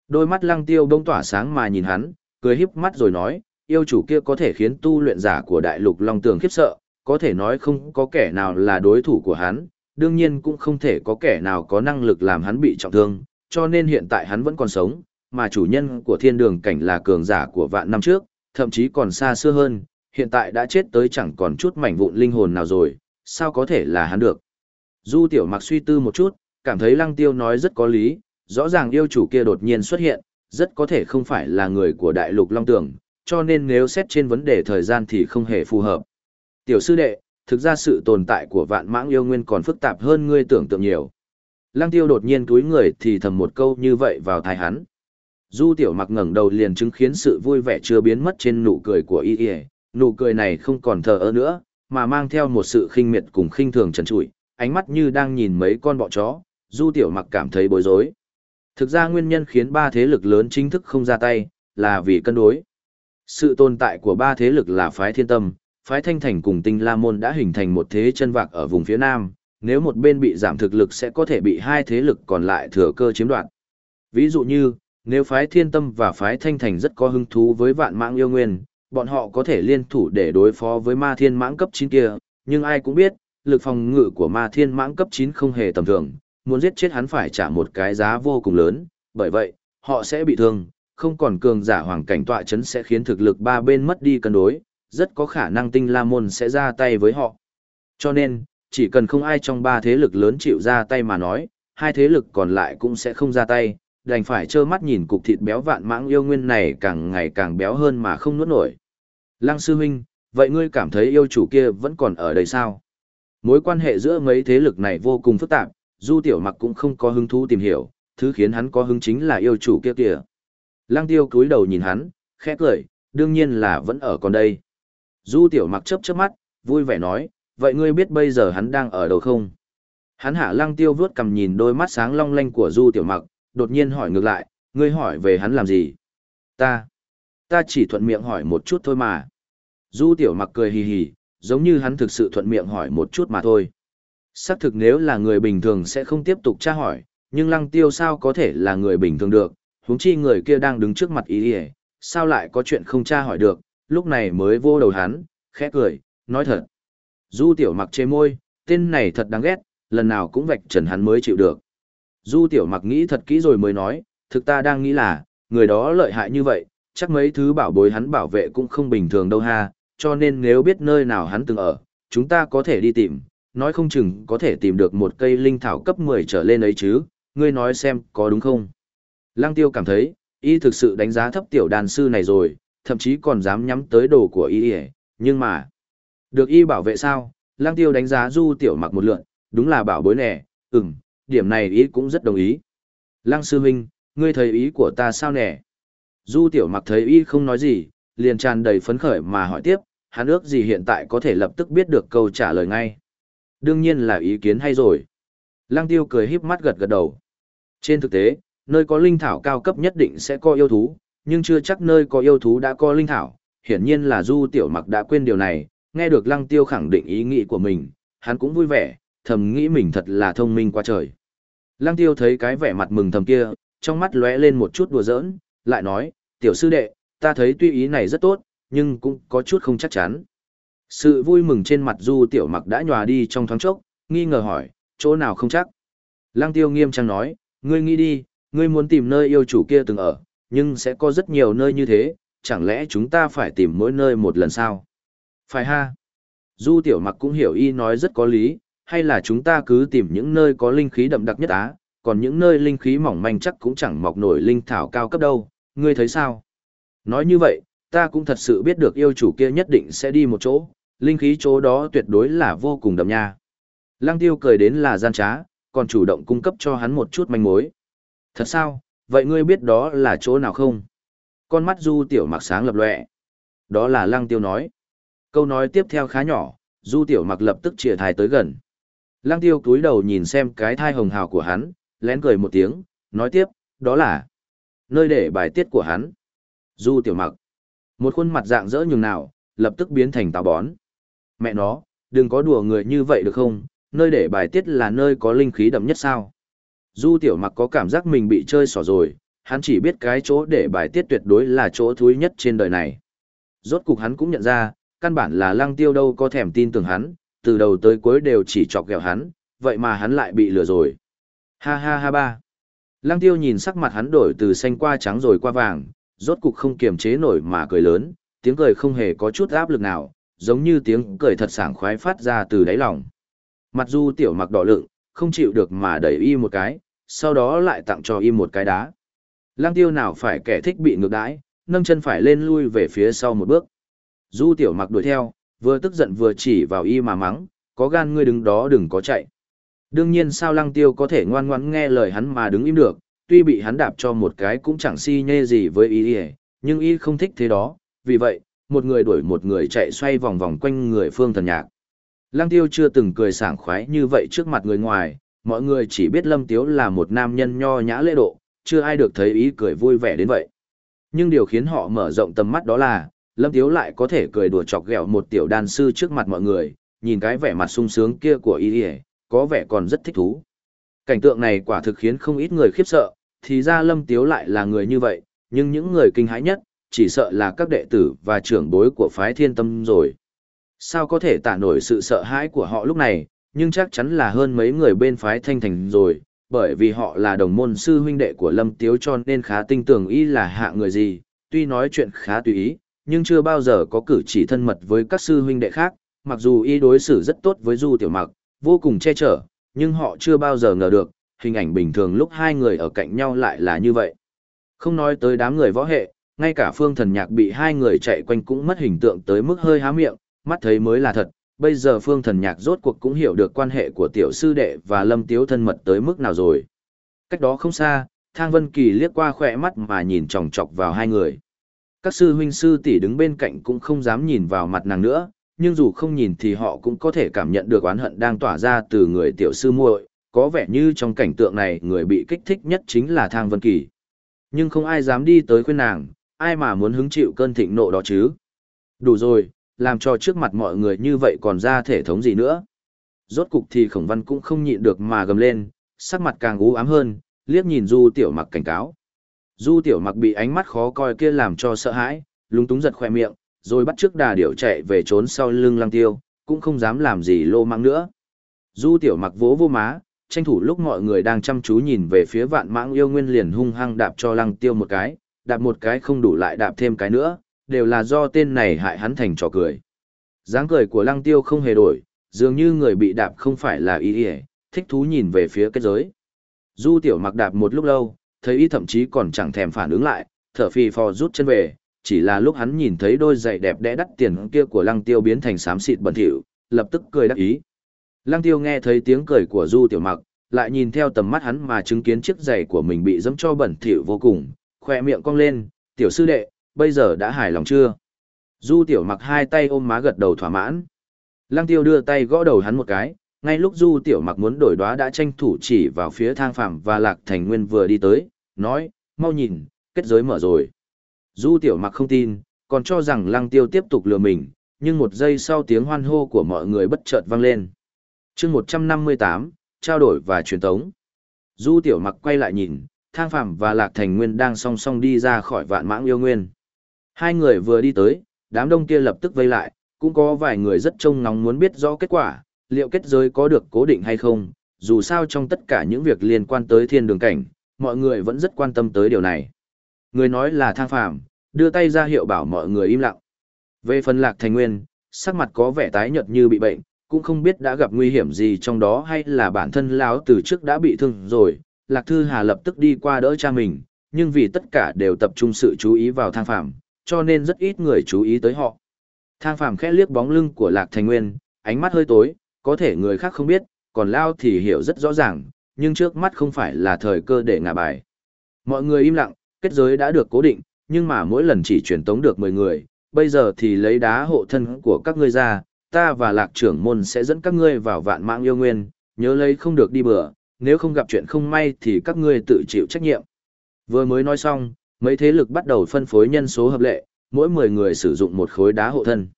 Đôi mắt lăng tiêu đông tỏa sáng mà nhìn hắn, cười híp mắt rồi nói, yêu chủ kia có thể khiến tu luyện giả của đại lục Long Tường khiếp sợ, có thể nói không có kẻ nào là đối thủ của hắn, đương nhiên cũng không thể có kẻ nào có năng lực làm hắn bị trọng thương, cho nên hiện tại hắn vẫn còn sống, mà chủ nhân của thiên đường cảnh là cường giả của vạn năm trước, thậm chí còn xa xưa hơn, hiện tại đã chết tới chẳng còn chút mảnh vụn linh hồn nào rồi, sao có thể là hắn được. Du tiểu mặc suy tư một chút, cảm thấy lăng tiêu nói rất có lý, rõ ràng yêu chủ kia đột nhiên xuất hiện, rất có thể không phải là người của đại lục Long Tường, cho nên nếu xét trên vấn đề thời gian thì không hề phù hợp. Tiểu sư đệ, thực ra sự tồn tại của vạn mãng yêu nguyên còn phức tạp hơn ngươi tưởng tượng nhiều. Lăng tiêu đột nhiên túi người thì thầm một câu như vậy vào thai hắn. Du tiểu mặc ngẩng đầu liền chứng khiến sự vui vẻ chưa biến mất trên nụ cười của y y, nụ cười này không còn thờ ơ nữa, mà mang theo một sự khinh miệt cùng khinh thường trần trụi, ánh mắt như đang nhìn mấy con bọ chó, du tiểu mặc cảm thấy bối rối. Thực ra nguyên nhân khiến ba thế lực lớn chính thức không ra tay, là vì cân đối. Sự tồn tại của ba thế lực là phái thiên tâm, phái thanh thành cùng tinh la môn đã hình thành một thế chân vạc ở vùng phía nam, nếu một bên bị giảm thực lực sẽ có thể bị hai thế lực còn lại thừa cơ chiếm đoạt. Ví dụ như, nếu phái thiên tâm và phái thanh thành rất có hứng thú với vạn mạng yêu nguyên, bọn họ có thể liên thủ để đối phó với ma thiên mãng cấp 9 kia, nhưng ai cũng biết, lực phòng ngự của ma thiên mãng cấp 9 không hề tầm thường, muốn giết chết hắn phải trả một cái giá vô cùng lớn, bởi vậy, họ sẽ bị thương, không còn cường giả hoàng cảnh tọa chấn sẽ khiến thực lực ba bên mất đi cân đối, rất có khả năng tinh la môn sẽ ra tay với họ. Cho nên, chỉ cần không ai trong ba thế lực lớn chịu ra tay mà nói, hai thế lực còn lại cũng sẽ không ra tay, đành phải trơ mắt nhìn cục thịt béo vạn mãng yêu nguyên này càng ngày càng béo hơn mà không nuốt nổi. Lăng sư huynh, vậy ngươi cảm thấy yêu chủ kia vẫn còn ở đây sao? Mối quan hệ giữa mấy thế lực này vô cùng phức tạp, Du Tiểu Mặc cũng không có hứng thú tìm hiểu, thứ khiến hắn có hứng chính là yêu chủ kia kìa. Lăng Tiêu cúi đầu nhìn hắn, khẽ cười, đương nhiên là vẫn ở còn đây. Du Tiểu Mặc chớp chớp mắt, vui vẻ nói, vậy ngươi biết bây giờ hắn đang ở đâu không? Hắn hạ lăng tiêu vướt cầm nhìn đôi mắt sáng long lanh của Du Tiểu Mặc, đột nhiên hỏi ngược lại, ngươi hỏi về hắn làm gì? Ta, ta chỉ thuận miệng hỏi một chút thôi mà. Du Tiểu Mặc cười hì hì, giống như hắn thực sự thuận miệng hỏi một chút mà thôi. Xác thực nếu là người bình thường sẽ không tiếp tục tra hỏi, nhưng lăng tiêu sao có thể là người bình thường được, huống chi người kia đang đứng trước mặt ý ý, sao lại có chuyện không tra hỏi được, lúc này mới vô đầu hắn, khẽ cười, nói thật. Du tiểu mặc chê môi, tên này thật đáng ghét, lần nào cũng vạch trần hắn mới chịu được. Du tiểu mặc nghĩ thật kỹ rồi mới nói, thực ta đang nghĩ là, người đó lợi hại như vậy, chắc mấy thứ bảo bối hắn bảo vệ cũng không bình thường đâu ha, cho nên nếu biết nơi nào hắn từng ở, chúng ta có thể đi tìm, nói không chừng có thể tìm được một cây linh thảo cấp 10 trở lên ấy chứ, ngươi nói xem có đúng không? Lăng tiêu cảm thấy, y thực sự đánh giá thấp tiểu đàn sư này rồi, thậm chí còn dám nhắm tới đồ của y nhưng mà, được y bảo vệ sao? Lang tiêu đánh giá du tiểu mặc một lượn, đúng là bảo bối nè, ừm, điểm này ý cũng rất đồng ý. Lăng sư huynh, ngươi thấy ý của ta sao nè? Du tiểu mặc thấy y không nói gì, liền tràn đầy phấn khởi mà hỏi tiếp, hắn ước gì hiện tại có thể lập tức biết được câu trả lời ngay. Đương nhiên là ý kiến hay rồi. Lăng tiêu cười híp mắt gật gật đầu. Trên thực tế, nơi có linh thảo cao cấp nhất định sẽ có yêu thú, nhưng chưa chắc nơi có yêu thú đã có linh thảo. Hiển nhiên là Du Tiểu Mặc đã quên điều này, nghe được Lăng Tiêu khẳng định ý nghĩ của mình, hắn cũng vui vẻ, thầm nghĩ mình thật là thông minh quá trời. Lăng Tiêu thấy cái vẻ mặt mừng thầm kia, trong mắt lóe lên một chút đùa giỡn, lại nói, tiểu sư đệ, ta thấy tuy ý này rất tốt, nhưng cũng có chút không chắc chắn. Sự vui mừng trên mặt Du Tiểu Mặc đã nhòa đi trong thoáng chốc, nghi ngờ hỏi, chỗ nào không chắc. Lăng Tiêu nghiêm trang nói, ngươi nghĩ đi, ngươi muốn tìm nơi yêu chủ kia từng ở, nhưng sẽ có rất nhiều nơi như thế, chẳng lẽ chúng ta phải tìm mỗi nơi một lần sao? Phải ha? Du Tiểu Mặc cũng hiểu y nói rất có lý, hay là chúng ta cứ tìm những nơi có linh khí đậm đặc nhất á, còn những nơi linh khí mỏng manh chắc cũng chẳng mọc nổi linh thảo cao cấp đâu, ngươi thấy sao? Nói như vậy, ta cũng thật sự biết được yêu chủ kia nhất định sẽ đi một chỗ, linh khí chỗ đó tuyệt đối là vô cùng đậm nha. Lăng tiêu cười đến là gian trá, còn chủ động cung cấp cho hắn một chút manh mối. Thật sao, vậy ngươi biết đó là chỗ nào không? Con mắt du tiểu mặc sáng lập lệ. Đó là lăng tiêu nói. Câu nói tiếp theo khá nhỏ, du tiểu mặc lập tức chìa thai tới gần. Lăng tiêu cúi đầu nhìn xem cái thai hồng hào của hắn, lén cười một tiếng, nói tiếp, đó là nơi để bài tiết của hắn. Du tiểu mặc. Một khuôn mặt dạng dỡ nhường nào, lập tức biến thành táo bón. Mẹ nó, đừng có đùa người như vậy được không, nơi để bài tiết là nơi có linh khí đậm nhất sao. Du tiểu mặc có cảm giác mình bị chơi xỏ rồi, hắn chỉ biết cái chỗ để bài tiết tuyệt đối là chỗ thúi nhất trên đời này. Rốt cục hắn cũng nhận ra, căn bản là lăng tiêu đâu có thèm tin tưởng hắn, từ đầu tới cuối đều chỉ chọc ghẹo hắn, vậy mà hắn lại bị lừa rồi. Ha ha ha ba. Lăng tiêu nhìn sắc mặt hắn đổi từ xanh qua trắng rồi qua vàng, rốt cục không kiềm chế nổi mà cười lớn, tiếng cười không hề có chút áp lực nào, giống như tiếng cười thật sảng khoái phát ra từ đáy lòng. Mặt du tiểu mặc đỏ lượng, không chịu được mà đẩy y một cái, sau đó lại tặng cho y một cái đá. Lăng tiêu nào phải kẻ thích bị ngược đãi, nâng chân phải lên lui về phía sau một bước. Du tiểu mặc đuổi theo, vừa tức giận vừa chỉ vào y mà mắng, có gan ngươi đứng đó đừng có chạy. Đương nhiên sao lăng tiêu có thể ngoan ngoãn nghe lời hắn mà đứng im được, tuy bị hắn đạp cho một cái cũng chẳng si nhê gì với y nhưng y không thích thế đó, vì vậy, một người đuổi một người chạy xoay vòng vòng quanh người phương thần nhạc. Lăng tiêu chưa từng cười sảng khoái như vậy trước mặt người ngoài, mọi người chỉ biết Lâm Tiếu là một nam nhân nho nhã lễ độ, chưa ai được thấy ý cười vui vẻ đến vậy. Nhưng điều khiến họ mở rộng tầm mắt đó là, Lâm Tiếu lại có thể cười đùa chọc ghẹo một tiểu đàn sư trước mặt mọi người, nhìn cái vẻ mặt sung sướng kia của y có vẻ còn rất thích thú. Cảnh tượng này quả thực khiến không ít người khiếp sợ, thì ra Lâm Tiếu lại là người như vậy, nhưng những người kinh hãi nhất, chỉ sợ là các đệ tử và trưởng bối của phái thiên tâm rồi. Sao có thể tả nổi sự sợ hãi của họ lúc này, nhưng chắc chắn là hơn mấy người bên phái thanh thành rồi, bởi vì họ là đồng môn sư huynh đệ của Lâm Tiếu cho nên khá tinh tưởng y là hạ người gì, tuy nói chuyện khá tùy ý, nhưng chưa bao giờ có cử chỉ thân mật với các sư huynh đệ khác, mặc dù y đối xử rất tốt với Du Tiểu Mặc, vô cùng che chở, nhưng họ chưa bao giờ ngờ được, hình ảnh bình thường lúc hai người ở cạnh nhau lại là như vậy. Không nói tới đám người võ hệ, ngay cả phương thần nhạc bị hai người chạy quanh cũng mất hình tượng tới mức hơi há miệng, mắt thấy mới là thật, bây giờ phương thần nhạc rốt cuộc cũng hiểu được quan hệ của tiểu sư đệ và lâm tiếu thân mật tới mức nào rồi. Cách đó không xa, Thang Vân Kỳ liếc qua khỏe mắt mà nhìn chòng chọc vào hai người. Các sư huynh sư tỷ đứng bên cạnh cũng không dám nhìn vào mặt nàng nữa, nhưng dù không nhìn thì họ cũng có thể cảm nhận được oán hận đang tỏa ra từ người tiểu sư muội, có vẻ như trong cảnh tượng này người bị kích thích nhất chính là Thang Vân Kỳ. Nhưng không ai dám đi tới khuyên nàng, ai mà muốn hứng chịu cơn thịnh nộ đó chứ. Đủ rồi, làm cho trước mặt mọi người như vậy còn ra thể thống gì nữa. Rốt cục thì khổng văn cũng không nhịn được mà gầm lên, sắc mặt càng u ám hơn, liếc nhìn Du Tiểu Mặc cảnh cáo. Du Tiểu Mặc bị ánh mắt khó coi kia làm cho sợ hãi, lúng túng giật khoe miệng, rồi bắt trước đà điểu chạy về trốn sau lưng lăng tiêu, cũng không dám làm gì lô mang nữa. Du Tiểu Mặc vỗ vô má, tranh thủ lúc mọi người đang chăm chú nhìn về phía vạn mãng yêu nguyên liền hung hăng đạp cho lăng tiêu một cái, đạp một cái không đủ lại đạp thêm cái nữa, đều là do tên này hại hắn thành trò cười. dáng cười của lăng tiêu không hề đổi, dường như người bị đạp không phải là ý ý, thích thú nhìn về phía kết giới. Du tiểu mặc đạp một lúc lâu, thấy y thậm chí còn chẳng thèm phản ứng lại, thở phì phò rút chân về, chỉ là lúc hắn nhìn thấy đôi giày đẹp đẽ đắt tiền kia của lăng tiêu biến thành xám xịt bẩn thỉu, lập tức cười đắc ý. Lăng tiêu nghe thấy tiếng cười của du tiểu mặc, lại nhìn theo tầm mắt hắn mà chứng kiến chiếc giày của mình bị dẫm cho bẩn thỉu vô cùng, khoe miệng cong lên, tiểu sư đệ, bây giờ đã hài lòng chưa? Du tiểu mặc hai tay ôm má gật đầu thỏa mãn. Lăng tiêu đưa tay gõ đầu hắn một cái, ngay lúc du tiểu mặc muốn đổi đoá đã tranh thủ chỉ vào phía thang phạm và lạc thành nguyên vừa đi tới, nói, mau nhìn, kết giới mở rồi. Du tiểu mặc không tin, còn cho rằng lăng tiêu tiếp tục lừa mình, nhưng một giây sau tiếng hoan hô của mọi người bất chợt vang lên. chương 158, trao đổi và truyền tống. Du tiểu mặc quay lại nhìn, thang phạm và lạc thành nguyên đang song song đi ra khỏi vạn mãng yêu nguyên. Hai người vừa đi tới, đám đông kia lập tức vây lại, cũng có vài người rất trông ngóng muốn biết rõ kết quả, liệu kết giới có được cố định hay không, dù sao trong tất cả những việc liên quan tới thiên đường cảnh, mọi người vẫn rất quan tâm tới điều này. Người nói là thang phàm, đưa tay ra hiệu bảo mọi người im lặng. Về phần lạc thành nguyên, sắc mặt có vẻ tái nhợt như bị bệnh, cũng không biết đã gặp nguy hiểm gì trong đó hay là bản thân lão từ trước đã bị thương rồi. Lạc Thư Hà lập tức đi qua đỡ cha mình, nhưng vì tất cả đều tập trung sự chú ý vào thang phàm, cho nên rất ít người chú ý tới họ. Thang phàm khẽ liếc bóng lưng của Lạc Thành Nguyên, ánh mắt hơi tối, có thể người khác không biết, còn Lao thì hiểu rất rõ ràng, nhưng trước mắt không phải là thời cơ để ngả bài. Mọi người im lặng, kết giới đã được cố định, nhưng mà mỗi lần chỉ truyền tống được 10 người, bây giờ thì lấy đá hộ thân của các ngươi ra, ta và lạc trưởng môn sẽ dẫn các ngươi vào vạn mạng yêu nguyên, nhớ lấy không được đi bừa, nếu không gặp chuyện không may thì các ngươi tự chịu trách nhiệm. Vừa mới nói xong, mấy thế lực bắt đầu phân phối nhân số hợp lệ, mỗi 10 người sử dụng một khối đá hộ thân.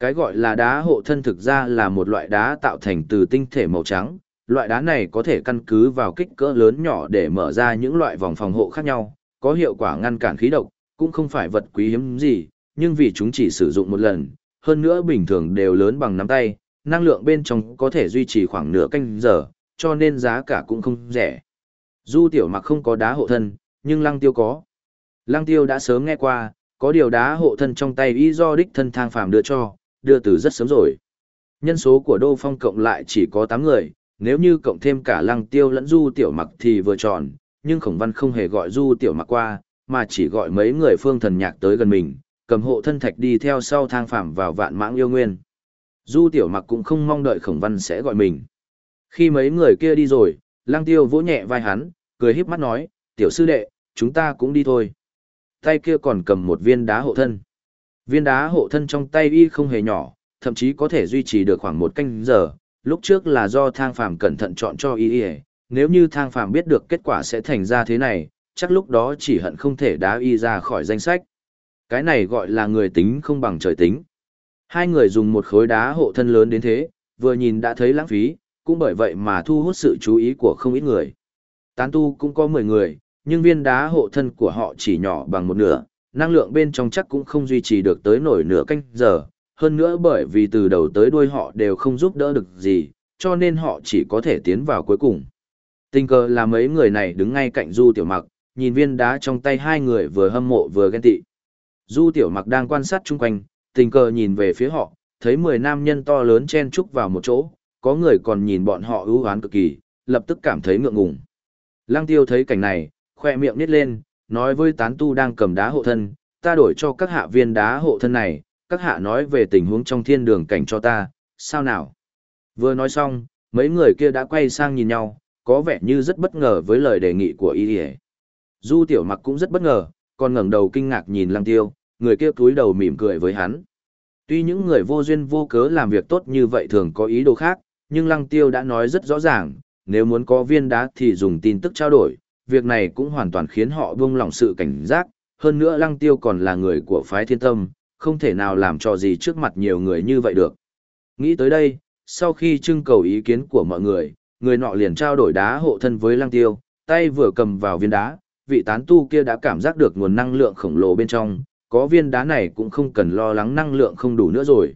Cái gọi là đá hộ thân thực ra là một loại đá tạo thành từ tinh thể màu trắng, loại đá này có thể căn cứ vào kích cỡ lớn nhỏ để mở ra những loại vòng phòng hộ khác nhau, có hiệu quả ngăn cản khí độc, cũng không phải vật quý hiếm gì, nhưng vì chúng chỉ sử dụng một lần, hơn nữa bình thường đều lớn bằng nắm tay, năng lượng bên trong có thể duy trì khoảng nửa canh giờ, cho nên giá cả cũng không rẻ. Du tiểu mặc không có đá hộ thân, nhưng lăng tiêu có. Lăng tiêu đã sớm nghe qua, có điều đá hộ thân trong tay y do đích thân thang phàm đưa cho, đưa từ rất sớm rồi. Nhân số của Đô Phong cộng lại chỉ có 8 người, nếu như cộng thêm cả lăng tiêu lẫn du tiểu mặc thì vừa tròn, nhưng khổng văn không hề gọi du tiểu mặc qua, mà chỉ gọi mấy người phương thần nhạc tới gần mình, cầm hộ thân thạch đi theo sau thang phàm vào vạn mãng yêu nguyên. Du tiểu mặc cũng không mong đợi khổng văn sẽ gọi mình. Khi mấy người kia đi rồi, lăng tiêu vỗ nhẹ vai hắn, cười híp mắt nói, tiểu sư đệ, chúng ta cũng đi thôi. Tay kia còn cầm một viên đá hộ thân. Viên đá hộ thân trong tay y không hề nhỏ, thậm chí có thể duy trì được khoảng một canh giờ, lúc trước là do thang phàm cẩn thận chọn cho y y, nếu như thang phàm biết được kết quả sẽ thành ra thế này, chắc lúc đó chỉ hận không thể đá y ra khỏi danh sách. Cái này gọi là người tính không bằng trời tính. Hai người dùng một khối đá hộ thân lớn đến thế, vừa nhìn đã thấy lãng phí, cũng bởi vậy mà thu hút sự chú ý của không ít người. Tán tu cũng có 10 người, nhưng viên đá hộ thân của họ chỉ nhỏ bằng một nửa, năng lượng bên trong chắc cũng không duy trì được tới nổi nửa canh giờ, hơn nữa bởi vì từ đầu tới đuôi họ đều không giúp đỡ được gì, cho nên họ chỉ có thể tiến vào cuối cùng. Tình cờ là mấy người này đứng ngay cạnh Du Tiểu Mặc, nhìn viên đá trong tay hai người vừa hâm mộ vừa ghen tị. Du Tiểu Mặc đang quan sát chung quanh, tình cờ nhìn về phía họ, thấy 10 nam nhân to lớn chen chúc vào một chỗ, có người còn nhìn bọn họ ưu hoán cực kỳ, lập tức cảm thấy ngượng ngùng. Lăng Tiêu thấy cảnh này, khoe miệng nít lên, nói với tán tu đang cầm đá hộ thân, ta đổi cho các hạ viên đá hộ thân này, các hạ nói về tình huống trong thiên đường cảnh cho ta, sao nào? Vừa nói xong, mấy người kia đã quay sang nhìn nhau, có vẻ như rất bất ngờ với lời đề nghị của y Du tiểu mặc cũng rất bất ngờ, còn ngẩng đầu kinh ngạc nhìn lăng tiêu, người kia cúi đầu mỉm cười với hắn. Tuy những người vô duyên vô cớ làm việc tốt như vậy thường có ý đồ khác, nhưng lăng tiêu đã nói rất rõ ràng, nếu muốn có viên đá thì dùng tin tức trao đổi, việc này cũng hoàn toàn khiến họ buông lỏng sự cảnh giác, hơn nữa lăng tiêu còn là người của phái thiên tâm, không thể nào làm trò gì trước mặt nhiều người như vậy được. Nghĩ tới đây, sau khi trưng cầu ý kiến của mọi người, người nọ liền trao đổi đá hộ thân với lăng tiêu, tay vừa cầm vào viên đá, vị tán tu kia đã cảm giác được nguồn năng lượng khổng lồ bên trong, có viên đá này cũng không cần lo lắng năng lượng không đủ nữa rồi.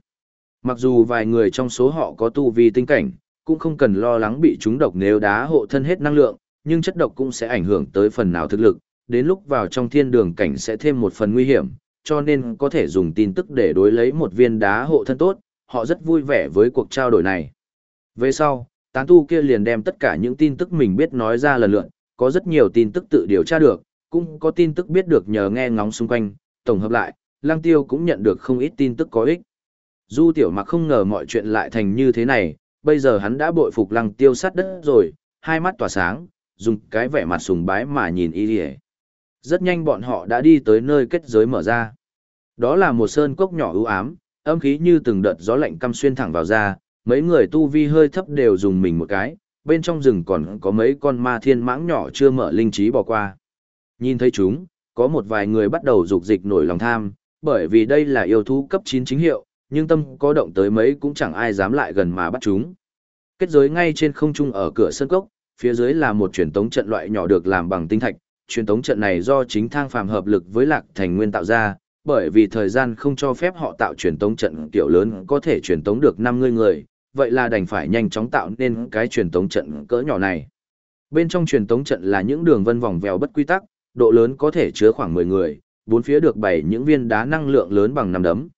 Mặc dù vài người trong số họ có tu vi tinh cảnh, cũng không cần lo lắng bị trúng độc nếu đá hộ thân hết năng lượng, nhưng chất độc cũng sẽ ảnh hưởng tới phần nào thực lực, đến lúc vào trong thiên đường cảnh sẽ thêm một phần nguy hiểm, cho nên có thể dùng tin tức để đối lấy một viên đá hộ thân tốt, họ rất vui vẻ với cuộc trao đổi này. Về sau, tán tu kia liền đem tất cả những tin tức mình biết nói ra lần lượt, có rất nhiều tin tức tự điều tra được, cũng có tin tức biết được nhờ nghe ngóng xung quanh, tổng hợp lại, Lăng Tiêu cũng nhận được không ít tin tức có ích. Du Tiểu Mặc không ngờ mọi chuyện lại thành như thế này, bây giờ hắn đã bội phục Lăng Tiêu sát đất rồi, hai mắt tỏa sáng, dùng cái vẻ mặt sùng bái mà nhìn y đi rất nhanh bọn họ đã đi tới nơi kết giới mở ra. Đó là một sơn cốc nhỏ ưu ám, âm khí như từng đợt gió lạnh căm xuyên thẳng vào ra, mấy người tu vi hơi thấp đều dùng mình một cái, bên trong rừng còn có mấy con ma thiên mãng nhỏ chưa mở linh trí bỏ qua. Nhìn thấy chúng, có một vài người bắt đầu dục dịch nổi lòng tham, bởi vì đây là yêu thú cấp 9 chính hiệu, nhưng tâm có động tới mấy cũng chẳng ai dám lại gần mà bắt chúng. Kết giới ngay trên không trung ở cửa sân cốc, phía dưới là một truyền tống trận loại nhỏ được làm bằng tinh thạch, truyền tống trận này do chính thang phàm hợp lực với lạc thành nguyên tạo ra, bởi vì thời gian không cho phép họ tạo truyền tống trận kiểu lớn có thể truyền tống được 50 người, vậy là đành phải nhanh chóng tạo nên cái truyền tống trận cỡ nhỏ này. Bên trong truyền tống trận là những đường vân vòng vèo bất quy tắc, độ lớn có thể chứa khoảng 10 người, bốn phía được bày những viên đá năng lượng lớn bằng năm đấm.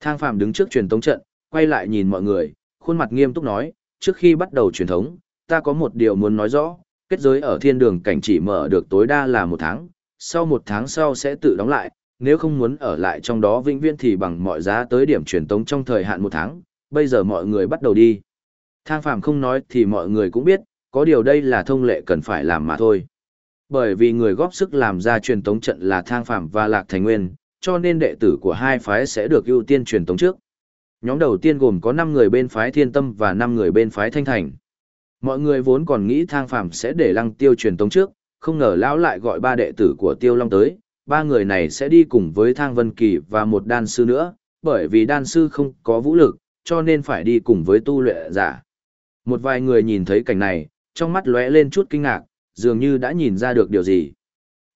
Thang Phạm đứng trước truyền tống trận, quay lại nhìn mọi người, khuôn mặt nghiêm túc nói, trước khi bắt đầu truyền thống, ta có một điều muốn nói rõ, kết giới ở thiên đường cảnh chỉ mở được tối đa là một tháng, sau một tháng sau sẽ tự đóng lại, nếu không muốn ở lại trong đó vĩnh viễn thì bằng mọi giá tới điểm truyền tống trong thời hạn một tháng, bây giờ mọi người bắt đầu đi. Thang Phạm không nói thì mọi người cũng biết, có điều đây là thông lệ cần phải làm mà thôi. Bởi vì người góp sức làm ra truyền tống trận là Thang Phạm và Lạc Thành Nguyên, cho nên đệ tử của hai phái sẽ được ưu tiên truyền tống trước. Nhóm đầu tiên gồm có 5 người bên phái Thiên Tâm và 5 người bên phái Thanh Thành. Mọi người vốn còn nghĩ Thang Phạm sẽ để Lăng Tiêu truyền tống trước, không ngờ lão lại gọi ba đệ tử của Tiêu Long tới, ba người này sẽ đi cùng với Thang Vân Kỳ và một đan sư nữa, bởi vì đan sư không có vũ lực, cho nên phải đi cùng với tu luyện giả. Một vài người nhìn thấy cảnh này, trong mắt lóe lên chút kinh ngạc, dường như đã nhìn ra được điều gì.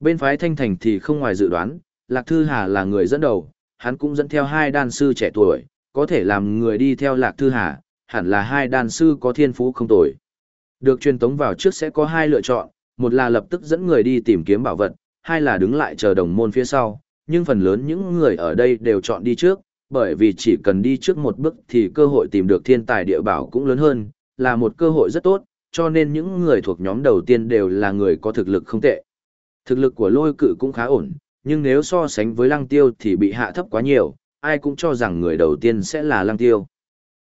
Bên phái Thanh Thành thì không ngoài dự đoán, Lạc Thư Hà là người dẫn đầu, hắn cũng dẫn theo hai đan sư trẻ tuổi, có thể làm người đi theo Lạc Thư Hà, hẳn là hai đan sư có thiên phú không tồi. Được truyền tống vào trước sẽ có hai lựa chọn, một là lập tức dẫn người đi tìm kiếm bảo vật, hai là đứng lại chờ đồng môn phía sau, nhưng phần lớn những người ở đây đều chọn đi trước, bởi vì chỉ cần đi trước một bước thì cơ hội tìm được thiên tài địa bảo cũng lớn hơn, là một cơ hội rất tốt, cho nên những người thuộc nhóm đầu tiên đều là người có thực lực không tệ. Thực lực của lôi cự cũng khá ổn, nhưng nếu so sánh với lăng tiêu thì bị hạ thấp quá nhiều, ai cũng cho rằng người đầu tiên sẽ là lăng tiêu.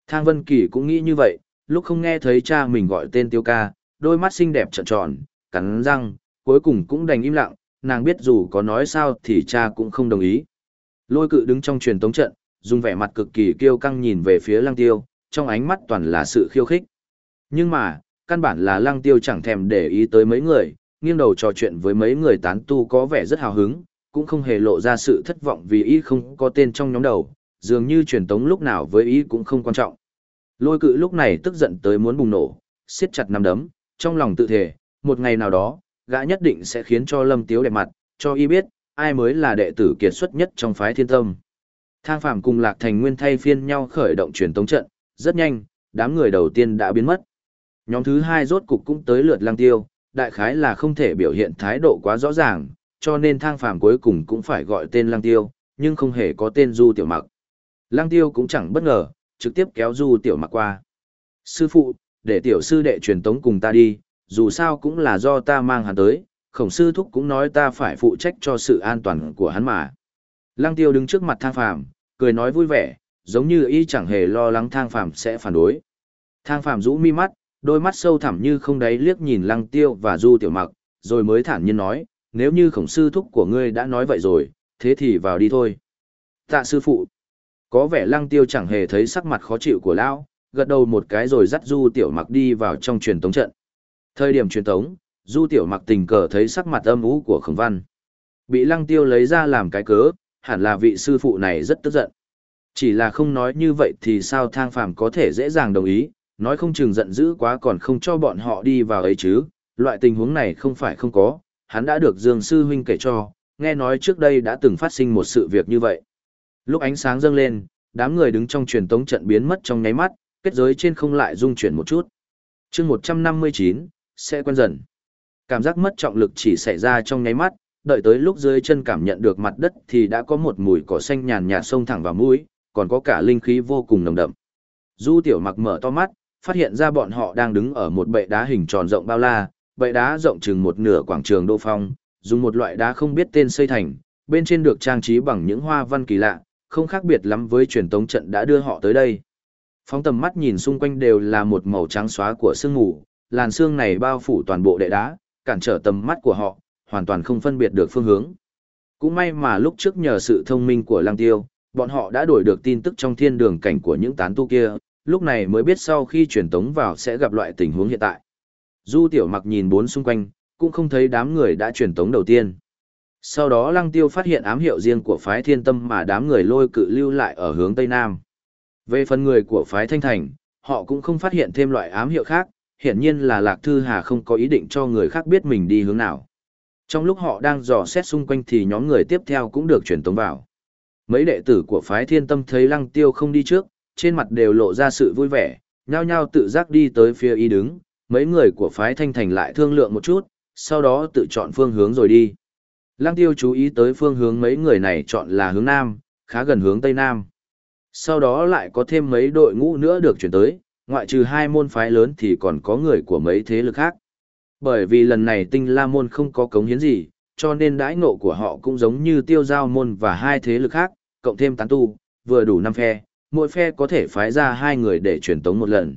Thang Vân Kỳ cũng nghĩ như vậy, lúc không nghe thấy cha mình gọi tên tiêu ca, đôi mắt xinh đẹp trợn tròn, cắn răng, cuối cùng cũng đành im lặng, nàng biết dù có nói sao thì cha cũng không đồng ý. Lôi cự đứng trong truyền tống trận, dùng vẻ mặt cực kỳ kiêu căng nhìn về phía lăng tiêu, trong ánh mắt toàn là sự khiêu khích. Nhưng mà, căn bản là lăng tiêu chẳng thèm để ý tới mấy người, nghiêng đầu trò chuyện với mấy người tán tu có vẻ rất hào hứng, cũng không hề lộ ra sự thất vọng vì ý không có tên trong nhóm đầu, dường như truyền tống lúc nào với ý cũng không quan trọng. Lôi cự lúc này tức giận tới muốn bùng nổ, siết chặt nắm đấm, trong lòng tự thể, một ngày nào đó, gã nhất định sẽ khiến cho lâm tiếu đẹp mặt, cho y biết, ai mới là đệ tử kiệt xuất nhất trong phái thiên tâm. Thang Phạm cùng Lạc Thành Nguyên thay phiên nhau khởi động truyền tống trận, rất nhanh, đám người đầu tiên đã biến mất. Nhóm thứ hai rốt cục cũng tới lượt Lăng Tiêu, đại khái là không thể biểu hiện thái độ quá rõ ràng, cho nên Thang Phạm cuối cùng cũng phải gọi tên Lăng Tiêu, nhưng không hề có tên Du Tiểu Mặc. Lăng Tiêu cũng chẳng bất ngờ, trực tiếp kéo Du Tiểu Mặc qua. Sư phụ, để tiểu sư đệ truyền tống cùng ta đi, dù sao cũng là do ta mang hắn tới, khổng sư thúc cũng nói ta phải phụ trách cho sự an toàn của hắn mà. Lăng tiêu đứng trước mặt thang phàm, cười nói vui vẻ, giống như y chẳng hề lo lắng thang phàm sẽ phản đối. Thang phàm rũ mi mắt, đôi mắt sâu thẳm như không đáy liếc nhìn lăng tiêu và du tiểu mặc, rồi mới thản nhiên nói, nếu như khổng sư thúc của ngươi đã nói vậy rồi, thế thì vào đi thôi. Tạ sư phụ, có vẻ lăng tiêu chẳng hề thấy sắc mặt khó chịu của lão, gật đầu một cái rồi dắt du tiểu mặc đi vào trong truyền tống trận. Thời điểm truyền tống, Du Tiểu Mặc tình cờ thấy sắc mặt âm u của Khổng Văn. Bị Lăng Tiêu lấy ra làm cái cớ, hẳn là vị sư phụ này rất tức giận. Chỉ là không nói như vậy thì sao thang phàm có thể dễ dàng đồng ý, nói không chừng giận dữ quá còn không cho bọn họ đi vào ấy chứ, loại tình huống này không phải không có, hắn đã được Dương Sư Huynh kể cho, nghe nói trước đây đã từng phát sinh một sự việc như vậy. Lúc ánh sáng dâng lên, đám người đứng trong truyền tống trận biến mất trong nháy mắt, kết giới trên không lại rung chuyển một chút. chương 159, sẽ quen dần. Cảm giác mất trọng lực chỉ xảy ra trong nháy mắt, đợi tới lúc dưới chân cảm nhận được mặt đất thì đã có một mùi cỏ xanh nhàn nhạt xông thẳng vào mũi, còn có cả linh khí vô cùng nồng đậm. Du tiểu mặc mở to mắt, phát hiện ra bọn họ đang đứng ở một bệ đá hình tròn rộng bao la, bệ đá rộng chừng một nửa quảng trường đô phong, dùng một loại đá không biết tên xây thành, bên trên được trang trí bằng những hoa văn kỳ lạ, không khác biệt lắm với truyền tống trận đã đưa họ tới đây. Phóng tầm mắt nhìn xung quanh đều là một màu trắng xóa của sương mù, làn sương này bao phủ toàn bộ đệ đá, cản trở tầm mắt của họ, hoàn toàn không phân biệt được phương hướng. Cũng may mà lúc trước nhờ sự thông minh của Lăng Tiêu, bọn họ đã đổi được tin tức trong thiên đường cảnh của những tán tu kia, lúc này mới biết sau khi truyền tống vào sẽ gặp loại tình huống hiện tại. Du Tiểu Mặc nhìn bốn xung quanh, cũng không thấy đám người đã truyền tống đầu tiên. Sau đó Lăng Tiêu phát hiện ám hiệu riêng của phái Thiên Tâm mà đám người lôi cự lưu lại ở hướng Tây Nam. Về phần người của phái Thanh Thành, họ cũng không phát hiện thêm loại ám hiệu khác, hiển nhiên là Lạc Thư Hà không có ý định cho người khác biết mình đi hướng nào. Trong lúc họ đang dò xét xung quanh thì nhóm người tiếp theo cũng được truyền tống vào. Mấy đệ tử của phái Thiên Tâm thấy Lăng Tiêu không đi trước, trên mặt đều lộ ra sự vui vẻ, nhao nhao tự giác đi tới phía y đứng, mấy người của phái Thanh Thành lại thương lượng một chút, sau đó tự chọn phương hướng rồi đi. Lăng tiêu chú ý tới phương hướng mấy người này chọn là hướng Nam, khá gần hướng Tây Nam. Sau đó lại có thêm mấy đội ngũ nữa được chuyển tới, ngoại trừ hai môn phái lớn thì còn có người của mấy thế lực khác. Bởi vì lần này tinh la môn không có cống hiến gì, cho nên đãi ngộ của họ cũng giống như tiêu giao môn và hai thế lực khác, cộng thêm tán tu, vừa đủ năm phe, mỗi phe có thể phái ra hai người để truyền tống một lần.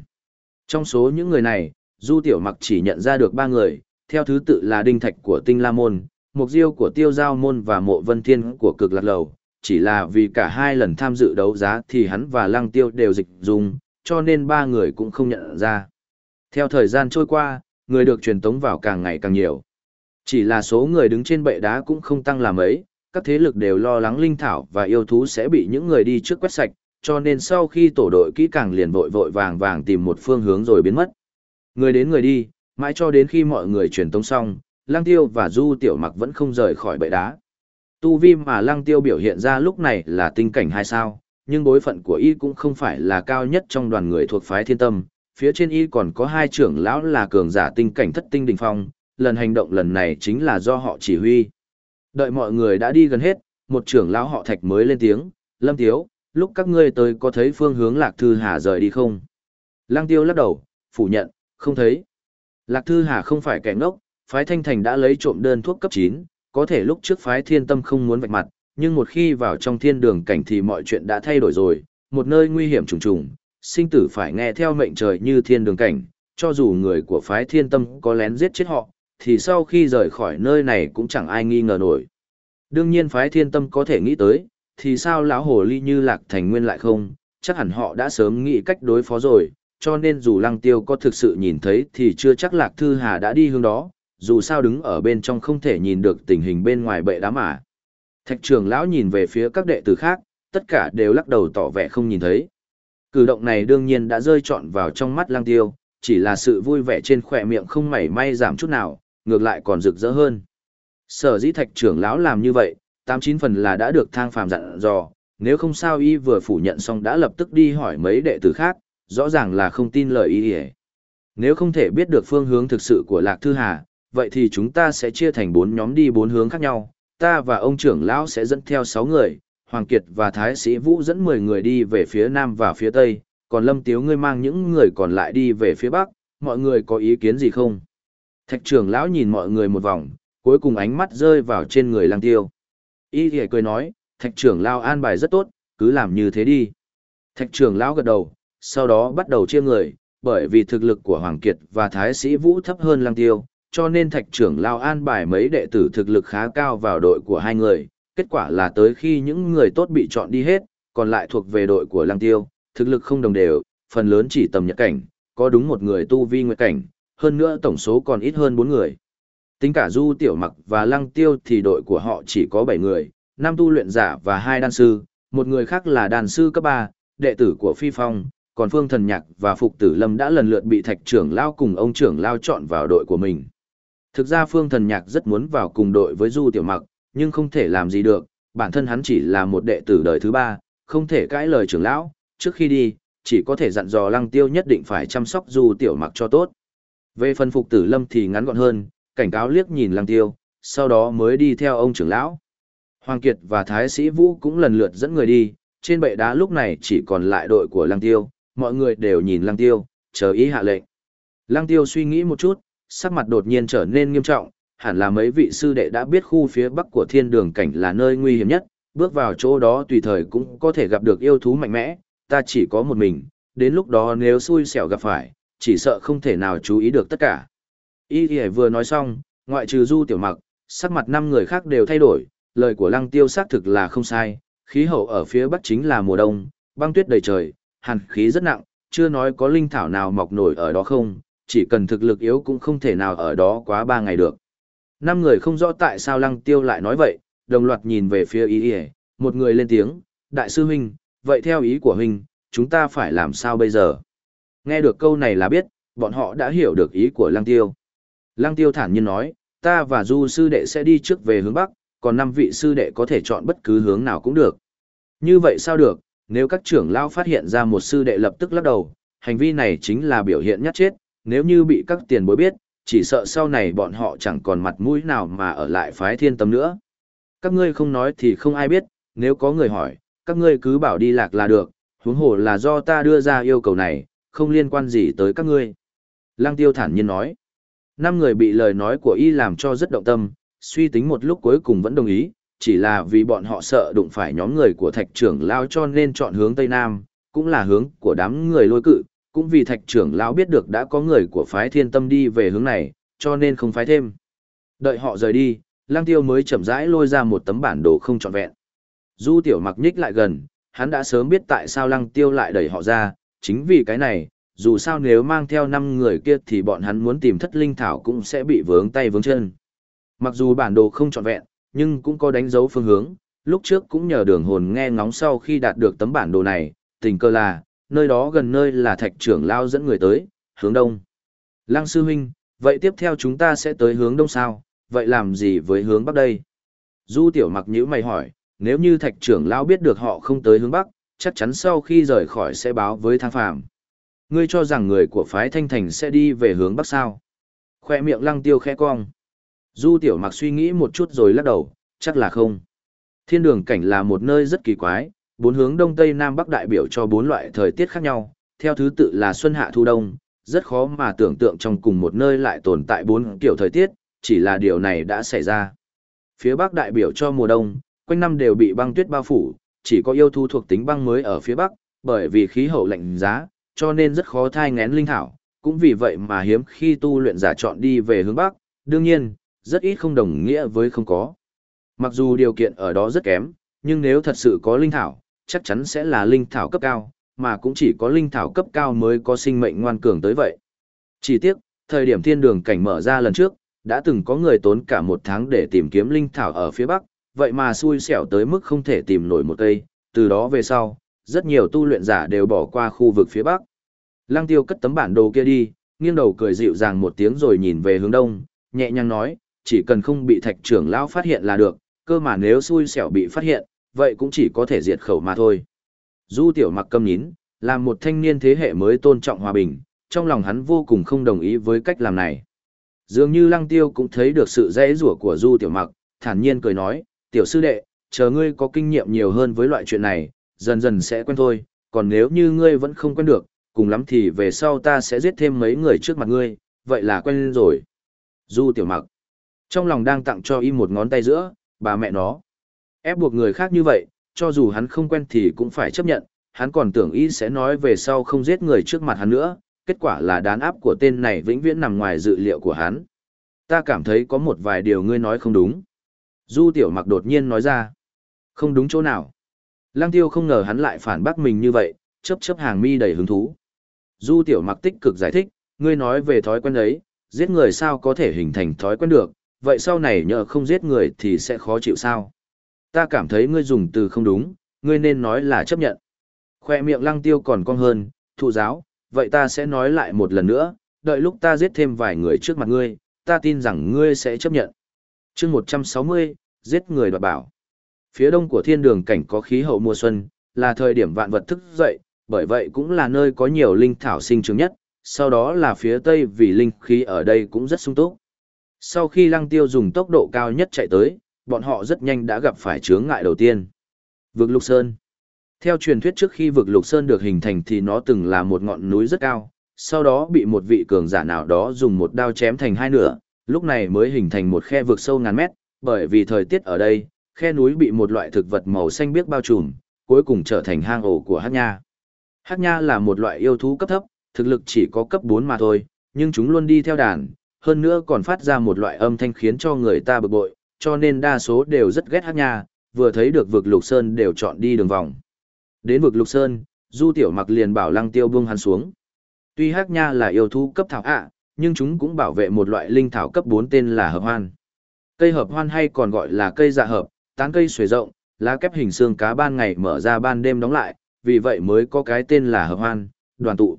Trong số những người này, Du Tiểu Mặc chỉ nhận ra được ba người, theo thứ tự là Đinh Thạch của Tinh La Môn, Mục Diêu của Tiêu Giao Môn và Mộ Vân Thiên của Cực Lạc Lầu. Chỉ là vì cả hai lần tham dự đấu giá thì hắn và Lăng Tiêu đều dịch dùng, cho nên ba người cũng không nhận ra. Theo thời gian trôi qua, người được truyền tống vào càng ngày càng nhiều. Chỉ là số người đứng trên bệ đá cũng không tăng làm ấy, các thế lực đều lo lắng linh thảo và yêu thú sẽ bị những người đi trước quét sạch, cho nên sau khi tổ đội kỹ càng liền vội vội vàng vàng tìm một phương hướng rồi biến mất. Người đến người đi, mãi cho đến khi mọi người truyền tống xong, Lăng Tiêu và Du Tiểu Mặc vẫn không rời khỏi bệ đá. Tu vi mà Lăng Tiêu biểu hiện ra lúc này là tinh cảnh hai sao, nhưng bối phận của y cũng không phải là cao nhất trong đoàn người thuộc phái thiên tâm. Phía trên y còn có hai trưởng lão là cường giả tinh cảnh thất tinh đỉnh phong, lần hành động lần này chính là do họ chỉ huy. Đợi mọi người đã đi gần hết, một trưởng lão họ thạch mới lên tiếng, Lâm Tiếu, lúc các ngươi tới có thấy phương hướng Lạc Thư Hà rời đi không? Lăng Tiêu lắc đầu, phủ nhận, không thấy. Lạc Thư Hà không phải kẻ ngốc, phái Thanh Thành đã lấy trộm đơn thuốc cấp 9, có thể lúc trước phái Thiên Tâm không muốn vạch mặt, nhưng một khi vào trong thiên đường cảnh thì mọi chuyện đã thay đổi rồi, một nơi nguy hiểm trùng trùng, sinh tử phải nghe theo mệnh trời như thiên đường cảnh, cho dù người của phái Thiên Tâm có lén giết chết họ, thì sau khi rời khỏi nơi này cũng chẳng ai nghi ngờ nổi. Đương nhiên phái Thiên Tâm có thể nghĩ tới, thì sao lão hồ ly như Lạc Thành Nguyên lại không, chắc hẳn họ đã sớm nghĩ cách đối phó rồi, cho nên dù lăng tiêu có thực sự nhìn thấy thì chưa chắc lạc thư hà đã đi hướng đó, dù sao đứng ở bên trong không thể nhìn được tình hình bên ngoài bệ đá mà. Thạch trưởng lão nhìn về phía các đệ tử khác, tất cả đều lắc đầu tỏ vẻ không nhìn thấy. Cử động này đương nhiên đã rơi trọn vào trong mắt Lang tiêu, chỉ là sự vui vẻ trên khỏe miệng không mảy may giảm chút nào, ngược lại còn rực rỡ hơn. Sở dĩ thạch trưởng lão làm như vậy, tám chín phần là đã được thang phàm dặn dò, nếu không sao y vừa phủ nhận xong đã lập tức đi hỏi mấy đệ tử khác, rõ ràng là không tin lời Y nếu không thể biết được phương hướng thực sự của lạc thư hà vậy thì chúng ta sẽ chia thành bốn nhóm đi bốn hướng khác nhau. Ta và ông trưởng lão sẽ dẫn theo sáu người hoàng kiệt và thái sĩ vũ dẫn mười người đi về phía nam và phía tây còn lâm tiếu ngươi mang những người còn lại đi về phía bắc mọi người có ý kiến gì không? Thạch trưởng lão nhìn mọi người một vòng cuối cùng ánh mắt rơi vào trên người lang tiêu. Y thì cười nói thạch trưởng lão an bài rất tốt cứ làm như thế đi. Thạch trưởng lão gật đầu sau đó bắt đầu chia người, bởi vì thực lực của Hoàng Kiệt và Thái Sĩ Vũ thấp hơn Lăng Tiêu, cho nên thạch trưởng Lao an bài mấy đệ tử thực lực khá cao vào đội của hai người, kết quả là tới khi những người tốt bị chọn đi hết, còn lại thuộc về đội của Lăng Tiêu, thực lực không đồng đều, phần lớn chỉ tầm nhật cảnh, có đúng một người tu vi nguyệt cảnh, hơn nữa tổng số còn ít hơn 4 người. Tính cả Du Tiểu Mặc và Lăng Tiêu thì đội của họ chỉ có 7 người, 5 tu luyện giả và 2 đan sư, một người khác là đàn sư cấp 3, đệ tử của Phi Phong, còn Phương Thần Nhạc và Phục Tử Lâm đã lần lượt bị Thạch trưởng lao cùng ông trưởng lao chọn vào đội của mình. Thực ra Phương Thần Nhạc rất muốn vào cùng đội với Du Tiểu Mặc, nhưng không thể làm gì được, bản thân hắn chỉ là một đệ tử đời thứ ba, không thể cãi lời trưởng lão, trước khi đi, chỉ có thể dặn dò Lăng Tiêu nhất định phải chăm sóc Du Tiểu Mặc cho tốt. Về phần Phục Tử Lâm thì ngắn gọn hơn, cảnh cáo liếc nhìn Lăng Tiêu, sau đó mới đi theo ông trưởng lão. Hoàng Kiệt và Thái Sĩ Vũ cũng lần lượt dẫn người đi, trên bệ đá lúc này chỉ còn lại đội của Lăng Tiêu, mọi người đều nhìn Lăng Tiêu, chờ ý hạ lệnh. Lăng Tiêu suy nghĩ một chút, sắc mặt đột nhiên trở nên nghiêm trọng, hẳn là mấy vị sư đệ đã biết khu phía bắc của thiên đường cảnh là nơi nguy hiểm nhất, bước vào chỗ đó tùy thời cũng có thể gặp được yêu thú mạnh mẽ, ta chỉ có một mình, đến lúc đó nếu xui xẻo gặp phải, chỉ sợ không thể nào chú ý được tất cả. Y thì vừa nói xong, ngoại trừ du tiểu mặc, sắc mặt năm người khác đều thay đổi, lời của lăng tiêu xác thực là không sai, khí hậu ở phía bắc chính là mùa đông, băng tuyết đầy trời, hàn khí rất nặng, chưa nói có linh thảo nào mọc nổi ở đó không, chỉ cần thực lực yếu cũng không thể nào ở đó quá ba ngày được. Năm người không rõ tại sao lăng tiêu lại nói vậy, đồng loạt nhìn về phía ý ý, một người lên tiếng đại sư huynh vậy theo ý của huynh chúng ta phải làm sao bây giờ? Nghe được câu này là biết bọn họ đã hiểu được ý của lăng tiêu. Lăng tiêu thản nhiên nói ta và du sư đệ sẽ đi trước về hướng bắc còn năm vị sư đệ có thể chọn bất cứ hướng nào cũng được. Như vậy sao được nếu các trưởng lao phát hiện ra một sư đệ lập tức lắc đầu hành vi này chính là biểu hiện nhát chết nếu như bị các tiền bối biết chỉ sợ sau này bọn họ chẳng còn mặt mũi nào mà ở lại phái thiên tâm nữa các ngươi không nói thì không ai biết, nếu có người hỏi, các ngươi cứ bảo đi lạc là được, huống hồ là do ta đưa ra yêu cầu này, không liên quan gì tới các ngươi. Lăng tiêu thản nhiên nói. Năm người bị lời nói của y làm cho rất động tâm, suy tính một lúc cuối cùng vẫn đồng ý, chỉ là vì bọn họ sợ đụng phải nhóm người của thạch trưởng lao cho nên chọn hướng Tây Nam, cũng là hướng của đám người lôi cự, cũng vì thạch trưởng lão biết được đã có người của phái thiên tâm đi về hướng này, cho nên không phái thêm. Đợi họ rời đi, lang Tiêu mới chậm rãi lôi ra một tấm bản đồ không trọn vẹn. Du Tiểu Mặc nhích lại gần, hắn đã sớm biết tại sao Lăng Tiêu lại đẩy họ ra, chính vì cái này, dù sao nếu mang theo 5 người kia thì bọn hắn muốn tìm thất linh thảo cũng sẽ bị vướng tay vướng chân. Mặc dù bản đồ không trọn vẹn, nhưng cũng có đánh dấu phương hướng, lúc trước cũng nhờ đường hồn nghe ngóng sau khi đạt được tấm bản đồ này, tình cơ là, nơi đó gần nơi là thạch trưởng lao dẫn người tới, hướng đông. Lăng sư huynh, vậy tiếp theo chúng ta sẽ tới hướng đông sao, vậy làm gì với hướng bắc đây? Du tiểu mặc nhữ mày hỏi, nếu như thạch trưởng lao biết được họ không tới hướng bắc, chắc chắn sau khi rời khỏi sẽ báo với thang phàm. Ngươi cho rằng người của phái thanh thành sẽ đi về hướng bắc sao? Khoe miệng lăng tiêu khẽ cong. Du tiểu mặc suy nghĩ một chút rồi lắc đầu, chắc là không. Thiên đường cảnh là một nơi rất kỳ quái, bốn hướng đông tây nam bắc đại biểu cho bốn loại thời tiết khác nhau, theo thứ tự là xuân hạ thu đông, rất khó mà tưởng tượng trong cùng một nơi lại tồn tại bốn kiểu thời tiết, chỉ là điều này đã xảy ra. Phía Bắc đại biểu cho mùa đông, quanh năm đều bị băng tuyết bao phủ, chỉ có yêu thú thuộc tính băng mới ở phía Bắc, bởi vì khí hậu lạnh giá, cho nên rất khó thai ngén linh thảo, cũng vì vậy mà hiếm khi tu luyện giả chọn đi về hướng Bắc, đương nhiên, rất ít không đồng nghĩa với không có. Mặc dù điều kiện ở đó rất kém, nhưng nếu thật sự có linh thảo, chắc chắn sẽ là linh thảo cấp cao, mà cũng chỉ có linh thảo cấp cao mới có sinh mệnh ngoan cường tới vậy. Chỉ tiếc, thời điểm thiên đường cảnh mở ra lần trước, đã từng có người tốn cả một tháng để tìm kiếm linh thảo ở phía bắc, vậy mà xui xẻo tới mức không thể tìm nổi một cây, từ đó về sau, rất nhiều tu luyện giả đều bỏ qua khu vực phía bắc. Lăng tiêu cất tấm bản đồ kia đi, nghiêng đầu cười dịu dàng một tiếng rồi nhìn về hướng đông, nhẹ nhàng nói, chỉ cần không bị thạch trưởng lão phát hiện là được, cơ mà nếu xui xẻo bị phát hiện, vậy cũng chỉ có thể diệt khẩu mà thôi. Du tiểu mặc câm nhín, làm một thanh niên thế hệ mới tôn trọng hòa bình, trong lòng hắn vô cùng không đồng ý với cách làm này. Dường như lăng tiêu cũng thấy được sự dễ rủa của Du Tiểu Mặc, thản nhiên cười nói, tiểu sư đệ, chờ ngươi có kinh nghiệm nhiều hơn với loại chuyện này, dần dần sẽ quen thôi, còn nếu như ngươi vẫn không quen được, cùng lắm thì về sau ta sẽ giết thêm mấy người trước mặt ngươi, vậy là quen rồi. Du Tiểu Mặc, trong lòng đang tặng cho y một ngón tay giữa, bà mẹ nó. Ép buộc người khác như vậy, cho dù hắn không quen thì cũng phải chấp nhận, hắn còn tưởng y sẽ nói về sau không giết người trước mặt hắn nữa, kết quả là đán áp của tên này vĩnh viễn nằm ngoài dự liệu của hắn. Ta cảm thấy có một vài điều ngươi nói không đúng. Du tiểu mặc đột nhiên nói ra. Không đúng chỗ nào. Lăng tiêu không ngờ hắn lại phản bác mình như vậy, chấp chấp hàng mi đầy hứng thú. Du tiểu mặc tích cực giải thích, ngươi nói về thói quen ấy, giết người sao có thể hình thành thói quen được, vậy sau này nhờ không giết người thì sẽ khó chịu sao? Ta cảm thấy ngươi dùng từ không đúng, ngươi nên nói là chấp nhận. Khoe miệng lăng tiêu còn cong hơn, thụ giáo, vậy ta sẽ nói lại một lần nữa, đợi lúc ta giết thêm vài người trước mặt ngươi, ta tin rằng ngươi sẽ chấp nhận. chương 160, giết người đoạt bảo. Phía đông của thiên đường cảnh có khí hậu mùa xuân, là thời điểm vạn vật thức dậy, bởi vậy cũng là nơi có nhiều linh thảo sinh trưởng nhất, sau đó là phía tây vì linh khí ở đây cũng rất sung túc. Sau khi lăng tiêu dùng tốc độ cao nhất chạy tới, bọn họ rất nhanh đã gặp phải chướng ngại đầu tiên. Vực Lục Sơn Theo truyền thuyết trước khi vực Lục Sơn được hình thành thì nó từng là một ngọn núi rất cao, sau đó bị một vị cường giả nào đó dùng một đao chém thành hai nửa, lúc này mới hình thành một khe vực sâu ngàn mét, bởi vì thời tiết ở đây, khe núi bị một loại thực vật màu xanh biếc bao trùm, cuối cùng trở thành hang ổ của Hắc Nha. Hắc Nha là một loại yêu thú cấp thấp, thực lực chỉ có cấp 4 mà thôi, nhưng chúng luôn đi theo đàn, hơn nữa còn phát ra một loại âm thanh khiến cho người ta bực bội, cho nên đa số đều rất ghét Hắc Nha, vừa thấy được vực Lục Sơn đều chọn đi đường vòng. Đến vực Lục Sơn, Du Tiểu Mặc liền bảo Lăng Tiêu buông hắn xuống. Tuy Hắc Nha là yêu thú cấp thảo ạ, nhưng chúng cũng bảo vệ một loại linh thảo cấp 4 tên là hợp hoan. Cây hợp hoan hay còn gọi là cây dạ hợp, tán cây xuề rộng, lá kép hình xương cá ban ngày mở ra ban đêm đóng lại, vì vậy mới có cái tên là hợp hoan, đoàn tụ.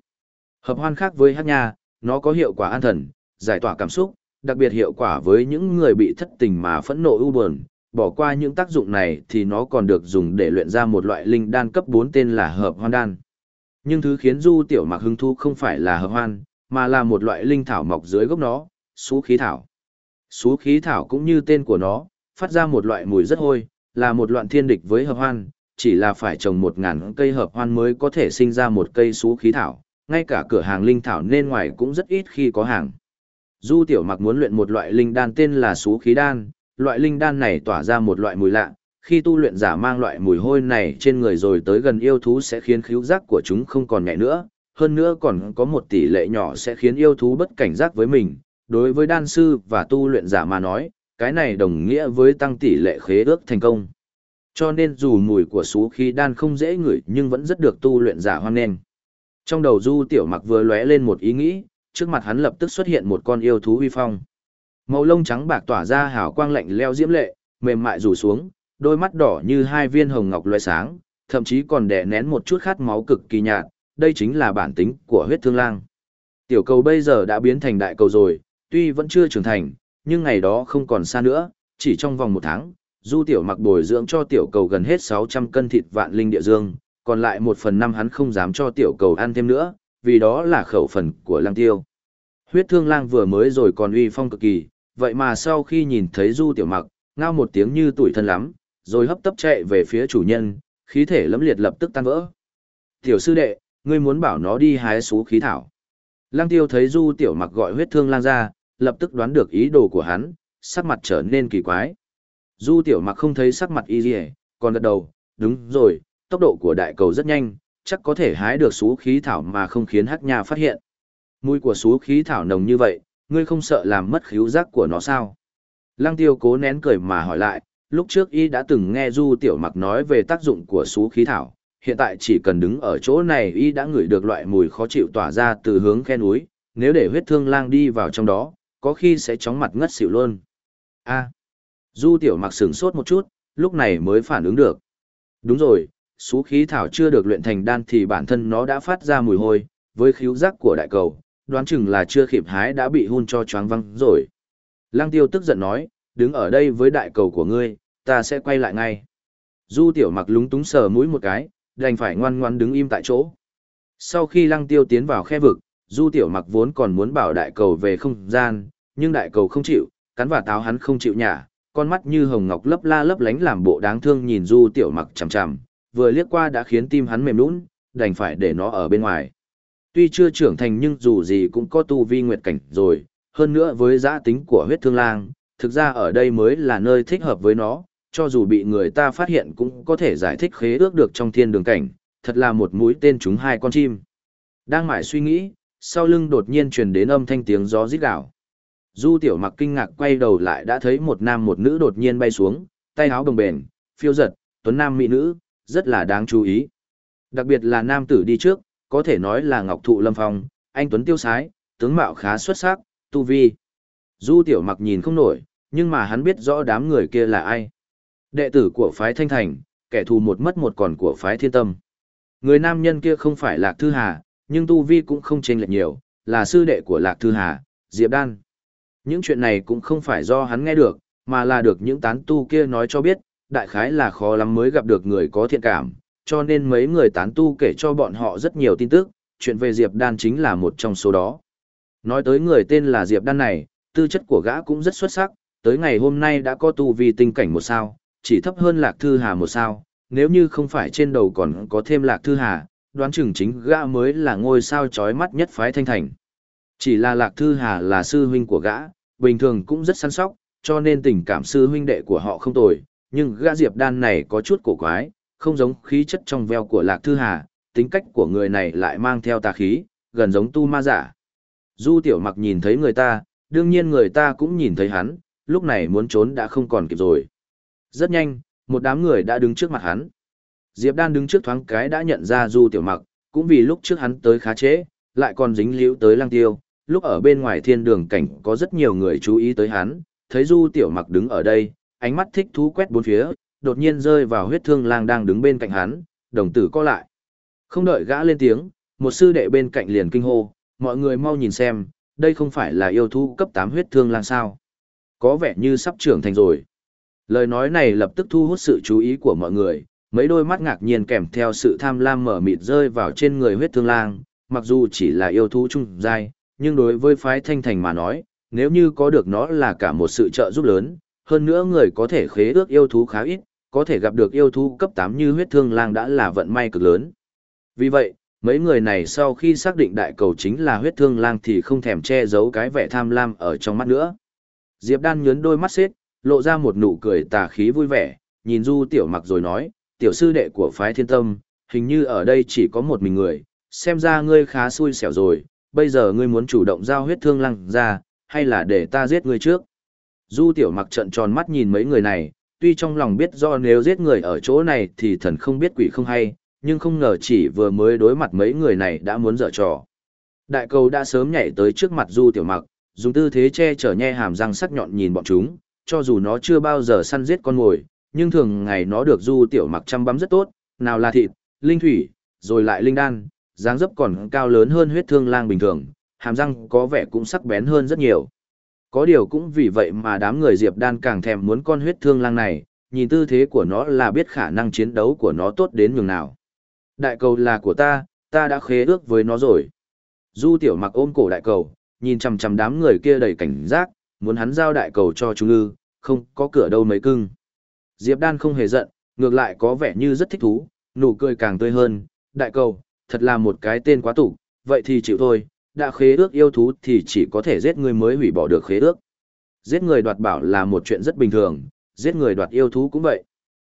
Hợp hoan khác với Hắc Nha, nó có hiệu quả an thần, giải tỏa cảm xúc, đặc biệt hiệu quả với những người bị thất tình mà phẫn nộ ưu buồn. Bỏ qua những tác dụng này thì nó còn được dùng để luyện ra một loại linh đan cấp 4 tên là hợp hoan đan. Nhưng thứ khiến Du Tiểu Mặc hứng thú không phải là hợp hoan, mà là một loại linh thảo mọc dưới gốc nó, xú khí thảo. Xú khí thảo cũng như tên của nó, phát ra một loại mùi rất hôi, là một loạn thiên địch với hợp hoan, chỉ là phải trồng một ngàn cây hợp hoan mới có thể sinh ra một cây xú khí thảo, ngay cả cửa hàng linh thảo nên ngoài cũng rất ít khi có hàng. Du Tiểu Mặc muốn luyện một loại linh đan tên là xú khí đan, loại linh đan này tỏa ra một loại mùi lạ, khi tu luyện giả mang loại mùi hôi này trên người rồi tới gần yêu thú sẽ khiến khíu giác của chúng không còn nhẹ nữa, hơn nữa còn có một tỷ lệ nhỏ sẽ khiến yêu thú bất cảnh giác với mình. Đối với đan sư và tu luyện giả mà nói, cái này đồng nghĩa với tăng tỷ lệ khế ước thành công. Cho nên dù mùi của xú khí đan không dễ ngửi nhưng vẫn rất được tu luyện giả hoan nghênh. Trong đầu Du Tiểu Mặc vừa lóe lên một ý nghĩ, trước mặt hắn lập tức xuất hiện một con yêu thú uy phong. Màu lông trắng bạc tỏa ra hào quang lạnh leo diễm lệ, mềm mại rủ xuống, đôi mắt đỏ như hai viên hồng ngọc loé sáng, thậm chí còn đè nén một chút khát máu cực kỳ nhạt, đây chính là bản tính của huyết thương lang. Tiểu cầu bây giờ đã biến thành đại cầu rồi, tuy vẫn chưa trưởng thành, nhưng ngày đó không còn xa nữa, chỉ trong vòng một tháng, du tiểu mặc bồi dưỡng cho tiểu cầu gần hết 600 cân thịt vạn linh địa dương, còn lại một phần năm hắn không dám cho tiểu cầu ăn thêm nữa, vì đó là khẩu phần của lang tiêu. Huyết thương lang vừa mới rồi còn uy phong cực kỳ, vậy mà sau khi nhìn thấy du tiểu mặc, ngao một tiếng như tuổi thân lắm, rồi hấp tấp chạy về phía chủ nhân, khí thể lẫm liệt lập tức tan vỡ. Tiểu sư đệ, ngươi muốn bảo nó đi hái số khí thảo. Lang tiêu thấy du tiểu mặc gọi huyết thương lang ra, lập tức đoán được ý đồ của hắn, sắc mặt trở nên kỳ quái. Du tiểu mặc không thấy sắc mặt y gì còn gật đầu, đúng rồi, tốc độ của đại cầu rất nhanh, chắc có thể hái được xú khí thảo mà không khiến hắc nha phát hiện. Mùi của xú khí thảo nồng như vậy, ngươi không sợ làm mất khíu giác của nó sao? Lăng tiêu cố nén cười mà hỏi lại, lúc trước y đã từng nghe du tiểu mặc nói về tác dụng của xú khí thảo, hiện tại chỉ cần đứng ở chỗ này y đã ngửi được loại mùi khó chịu tỏa ra từ hướng khe núi, nếu để huyết thương lang đi vào trong đó, có khi sẽ chóng mặt ngất xỉu luôn. A. À. du tiểu mặc sửng sốt một chút, lúc này mới phản ứng được. Đúng rồi, số khí thảo chưa được luyện thành đan thì bản thân nó đã phát ra mùi hôi, với khíu giác của đại cầu, đoán chừng là chưa kịp hái đã bị hun cho choáng văng rồi. Lăng tiêu tức giận nói, đứng ở đây với đại cầu của ngươi, ta sẽ quay lại ngay. Du tiểu mặc lúng túng sờ mũi một cái, đành phải ngoan ngoan đứng im tại chỗ. Sau khi lăng tiêu tiến vào khe vực, du tiểu mặc vốn còn muốn bảo đại cầu về không gian, nhưng đại cầu không chịu, cắn và táo hắn không chịu nhả, con mắt như hồng ngọc lấp la lấp lánh làm bộ đáng thương nhìn du tiểu mặc chằm chằm, vừa liếc qua đã khiến tim hắn mềm nũng, đành phải để nó ở bên ngoài. Tuy chưa trưởng thành nhưng dù gì cũng có tu vi nguyệt cảnh rồi, hơn nữa với giã tính của huyết thương lang, thực ra ở đây mới là nơi thích hợp với nó, cho dù bị người ta phát hiện cũng có thể giải thích khế ước được trong thiên đường cảnh, thật là một mũi tên trúng hai con chim. Đang mải suy nghĩ, sau lưng đột nhiên truyền đến âm thanh tiếng gió rít gào. Du tiểu mặc kinh ngạc quay đầu lại đã thấy một nam một nữ đột nhiên bay xuống, tay áo bồng bềnh, phiêu giật, tuấn nam mỹ nữ, rất là đáng chú ý. Đặc biệt là nam tử đi trước, có thể nói là ngọc thụ lâm phong, anh tuấn tiêu sái, tướng mạo khá xuất sắc, tu vi. Du tiểu mặc nhìn không nổi, nhưng mà hắn biết rõ đám người kia là ai. Đệ tử của phái Thanh Thành, kẻ thù một mất một còn của phái Thiên Tâm. Người nam nhân kia không phải Lạc Thư Hà, nhưng tu vi cũng không chênh lệch nhiều, là sư đệ của Lạc Thư Hà, Diệp Đan. Những chuyện này cũng không phải do hắn nghe được, mà là được những tán tu kia nói cho biết, đại khái là khó lắm mới gặp được người có thiện cảm, cho nên mấy người tán tu kể cho bọn họ rất nhiều tin tức, chuyện về Diệp Đan chính là một trong số đó. Nói tới người tên là Diệp Đan này, tư chất của gã cũng rất xuất sắc, tới ngày hôm nay đã có tu vi tinh cảnh một sao, chỉ thấp hơn Lạc Thư Hà một sao, nếu như không phải trên đầu còn có thêm Lạc Thư Hà, đoán chừng chính gã mới là ngôi sao chói mắt nhất phái thanh thành. Chỉ là Lạc Thư Hà là sư huynh của gã, bình thường cũng rất săn sóc, cho nên tình cảm sư huynh đệ của họ không tồi, nhưng gã Diệp Đan này có chút cổ quái, không giống khí chất trong veo của Lạc Thư Hà, tính cách của người này lại mang theo tà khí, gần giống tu ma giả. Du Tiểu Mặc nhìn thấy người ta, đương nhiên người ta cũng nhìn thấy hắn, lúc này muốn trốn đã không còn kịp rồi. Rất nhanh, một đám người đã đứng trước mặt hắn. Diệp Đan đứng trước thoáng cái đã nhận ra Du Tiểu Mặc, cũng vì lúc trước hắn tới khá trễ, lại còn dính liễu tới Lăng Tiêu, lúc ở bên ngoài thiên đường cảnh có rất nhiều người chú ý tới hắn, thấy Du Tiểu Mặc đứng ở đây, ánh mắt thích thú quét bốn phía, đột nhiên rơi vào huyết thương lang đang đứng bên cạnh hắn, đồng tử co lại. Không đợi gã lên tiếng, một sư đệ bên cạnh liền kinh hô, mọi người mau nhìn xem, đây không phải là yêu thú cấp 8 huyết thương lang sao. Có vẻ như sắp trưởng thành rồi. Lời nói này lập tức thu hút sự chú ý của mọi người, mấy đôi mắt ngạc nhiên kèm theo sự tham lam mở mịt rơi vào trên người huyết thương lang, mặc dù chỉ là yêu thú trung giai, nhưng đối với phái thanh thành mà nói, nếu như có được nó là cả một sự trợ giúp lớn, hơn nữa người có thể khế ước yêu thú khá ít, có thể gặp được yêu thú cấp 8 như huyết thương lang đã là vận may cực lớn. Vì vậy, mấy người này sau khi xác định đại cầu chính là huyết thương lang thì không thèm che giấu cái vẻ tham lam ở trong mắt nữa. Diệp Đan nhớn đôi mắt xếp, lộ ra một nụ cười tà khí vui vẻ, nhìn Du Tiểu Mặc rồi nói, tiểu sư đệ của phái thiên tâm, hình như ở đây chỉ có một mình người, xem ra ngươi khá xui xẻo rồi, bây giờ ngươi muốn chủ động giao huyết thương lăng ra, hay là để ta giết ngươi trước. Du Tiểu Mặc trận tròn mắt nhìn mấy người này, tuy trong lòng biết do nếu giết người ở chỗ này thì thần không biết quỷ không hay, nhưng không ngờ chỉ vừa mới đối mặt mấy người này đã muốn dở trò. Đại cầu đã sớm nhảy tới trước mặt Du Tiểu Mặc, dùng tư thế che chở nhe hàm răng sắc nhọn nhìn bọn chúng, cho dù nó chưa bao giờ săn giết con mồi, nhưng thường ngày nó được Du Tiểu Mặc chăm bắm rất tốt, nào là thịt, linh thủy, rồi lại linh đan, dáng dấp còn cao lớn hơn huyết thương lang bình thường, hàm răng có vẻ cũng sắc bén hơn rất nhiều. Có điều cũng vì vậy mà đám người Diệp Đan càng thèm muốn con huyết thương lang này, nhìn tư thế của nó là biết khả năng chiến đấu của nó tốt đến nhường nào. Đại cầu là của ta, ta đã khế ước với nó rồi. Du tiểu mặc ôm cổ đại cầu, nhìn chằm chằm đám người kia đầy cảnh giác, muốn hắn giao đại cầu cho Trung ư, không có cửa đâu mấy cưng. Diệp Đan không hề giận, ngược lại có vẻ như rất thích thú, nụ cười càng tươi hơn, đại cầu, thật là một cái tên quá tủ, vậy thì chịu thôi, đã khế ước yêu thú thì chỉ có thể giết người mới hủy bỏ được khế ước. Giết người đoạt bảo là một chuyện rất bình thường, giết người đoạt yêu thú cũng vậy.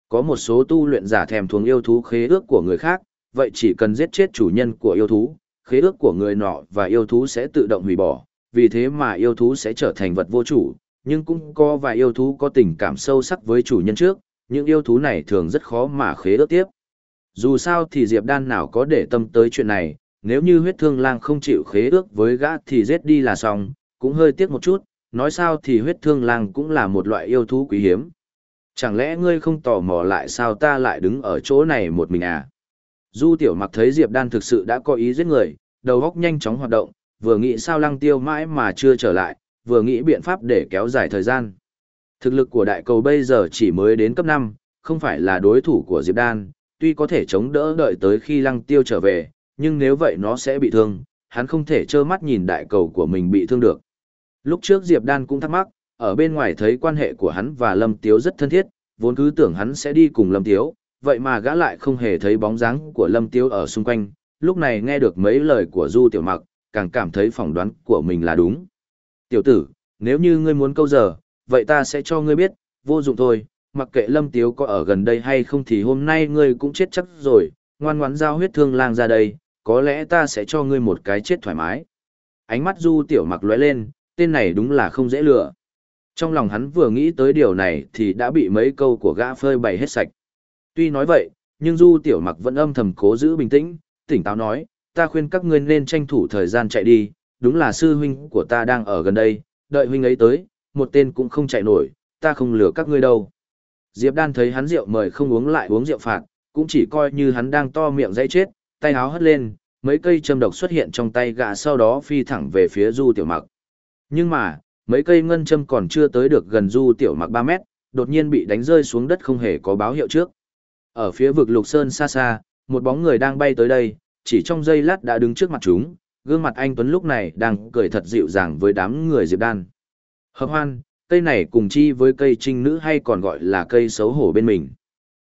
Có một số tu luyện giả thèm thuồng yêu thú khế ước của người khác, vậy chỉ cần giết chết chủ nhân của yêu thú, khế ước của người nọ và yêu thú sẽ tự động hủy bỏ, vì thế mà yêu thú sẽ trở thành vật vô chủ, nhưng cũng có vài yêu thú có tình cảm sâu sắc với chủ nhân trước, những yêu thú này thường rất khó mà khế ước tiếp. Dù sao thì Diệp Đan nào có để tâm tới chuyện này, nếu như huyết thương lang không chịu khế ước với gã thì giết đi là xong, cũng hơi tiếc một chút, nói sao thì huyết thương lang cũng là một loại yêu thú quý hiếm. Chẳng lẽ ngươi không tò mò lại sao ta lại đứng ở chỗ này một mình à? Du tiểu mặc thấy Diệp Đan thực sự đã có ý giết người, đầu óc nhanh chóng hoạt động, vừa nghĩ sao lăng tiêu mãi mà chưa trở lại, vừa nghĩ biện pháp để kéo dài thời gian. Thực lực của đại cầu bây giờ chỉ mới đến cấp 5, không phải là đối thủ của Diệp Đan, tuy có thể chống đỡ đợi tới khi lăng tiêu trở về, nhưng nếu vậy nó sẽ bị thương, hắn không thể trơ mắt nhìn đại cầu của mình bị thương được. Lúc trước Diệp Đan cũng thắc mắc, ở bên ngoài thấy quan hệ của hắn và Lâm Tiếu rất thân thiết, vốn cứ tưởng hắn sẽ đi cùng Lâm Tiếu, vậy mà gã lại không hề thấy bóng dáng của Lâm Tiếu ở xung quanh, lúc này nghe được mấy lời của Du Tiểu Mặc, càng cảm thấy phỏng đoán của mình là đúng. Tiểu tử, nếu như ngươi muốn câu giờ, vậy ta sẽ cho ngươi biết, vô dụng thôi, mặc kệ Lâm Tiếu có ở gần đây hay không thì hôm nay ngươi cũng chết chắc rồi, ngoan ngoãn giao huyết thương lang ra đây, có lẽ ta sẽ cho ngươi một cái chết thoải mái. Ánh mắt Du Tiểu Mặc lóe lên, tên này đúng là không dễ lừa. Trong lòng hắn vừa nghĩ tới điều này thì đã bị mấy câu của gã phơi bày hết sạch. Tuy nói vậy, nhưng Du Tiểu Mặc vẫn âm thầm cố giữ bình tĩnh, tỉnh táo nói, ta khuyên các ngươi nên tranh thủ thời gian chạy đi, đúng là sư huynh của ta đang ở gần đây, đợi huynh ấy tới, một tên cũng không chạy nổi, ta không lừa các ngươi đâu. Diệp Đan thấy hắn rượu mời không uống lại uống rượu phạt, cũng chỉ coi như hắn đang to miệng dây chết, tay áo hất lên, mấy cây châm độc xuất hiện trong tay gã sau đó phi thẳng về phía Du Tiểu Mặc. Nhưng mà, mấy cây ngân châm còn chưa tới được gần Du Tiểu Mặc 3 mét, đột nhiên bị đánh rơi xuống đất không hề có báo hiệu trước. Ở phía vực Lục Sơn xa xa, một bóng người đang bay tới đây, chỉ trong giây lát đã đứng trước mặt chúng, gương mặt anh Tuấn lúc này đang cười thật dịu dàng với đám người Diệp Đan. Hợp hoan, cây này cùng chi với cây trinh nữ hay còn gọi là cây xấu hổ bên mình.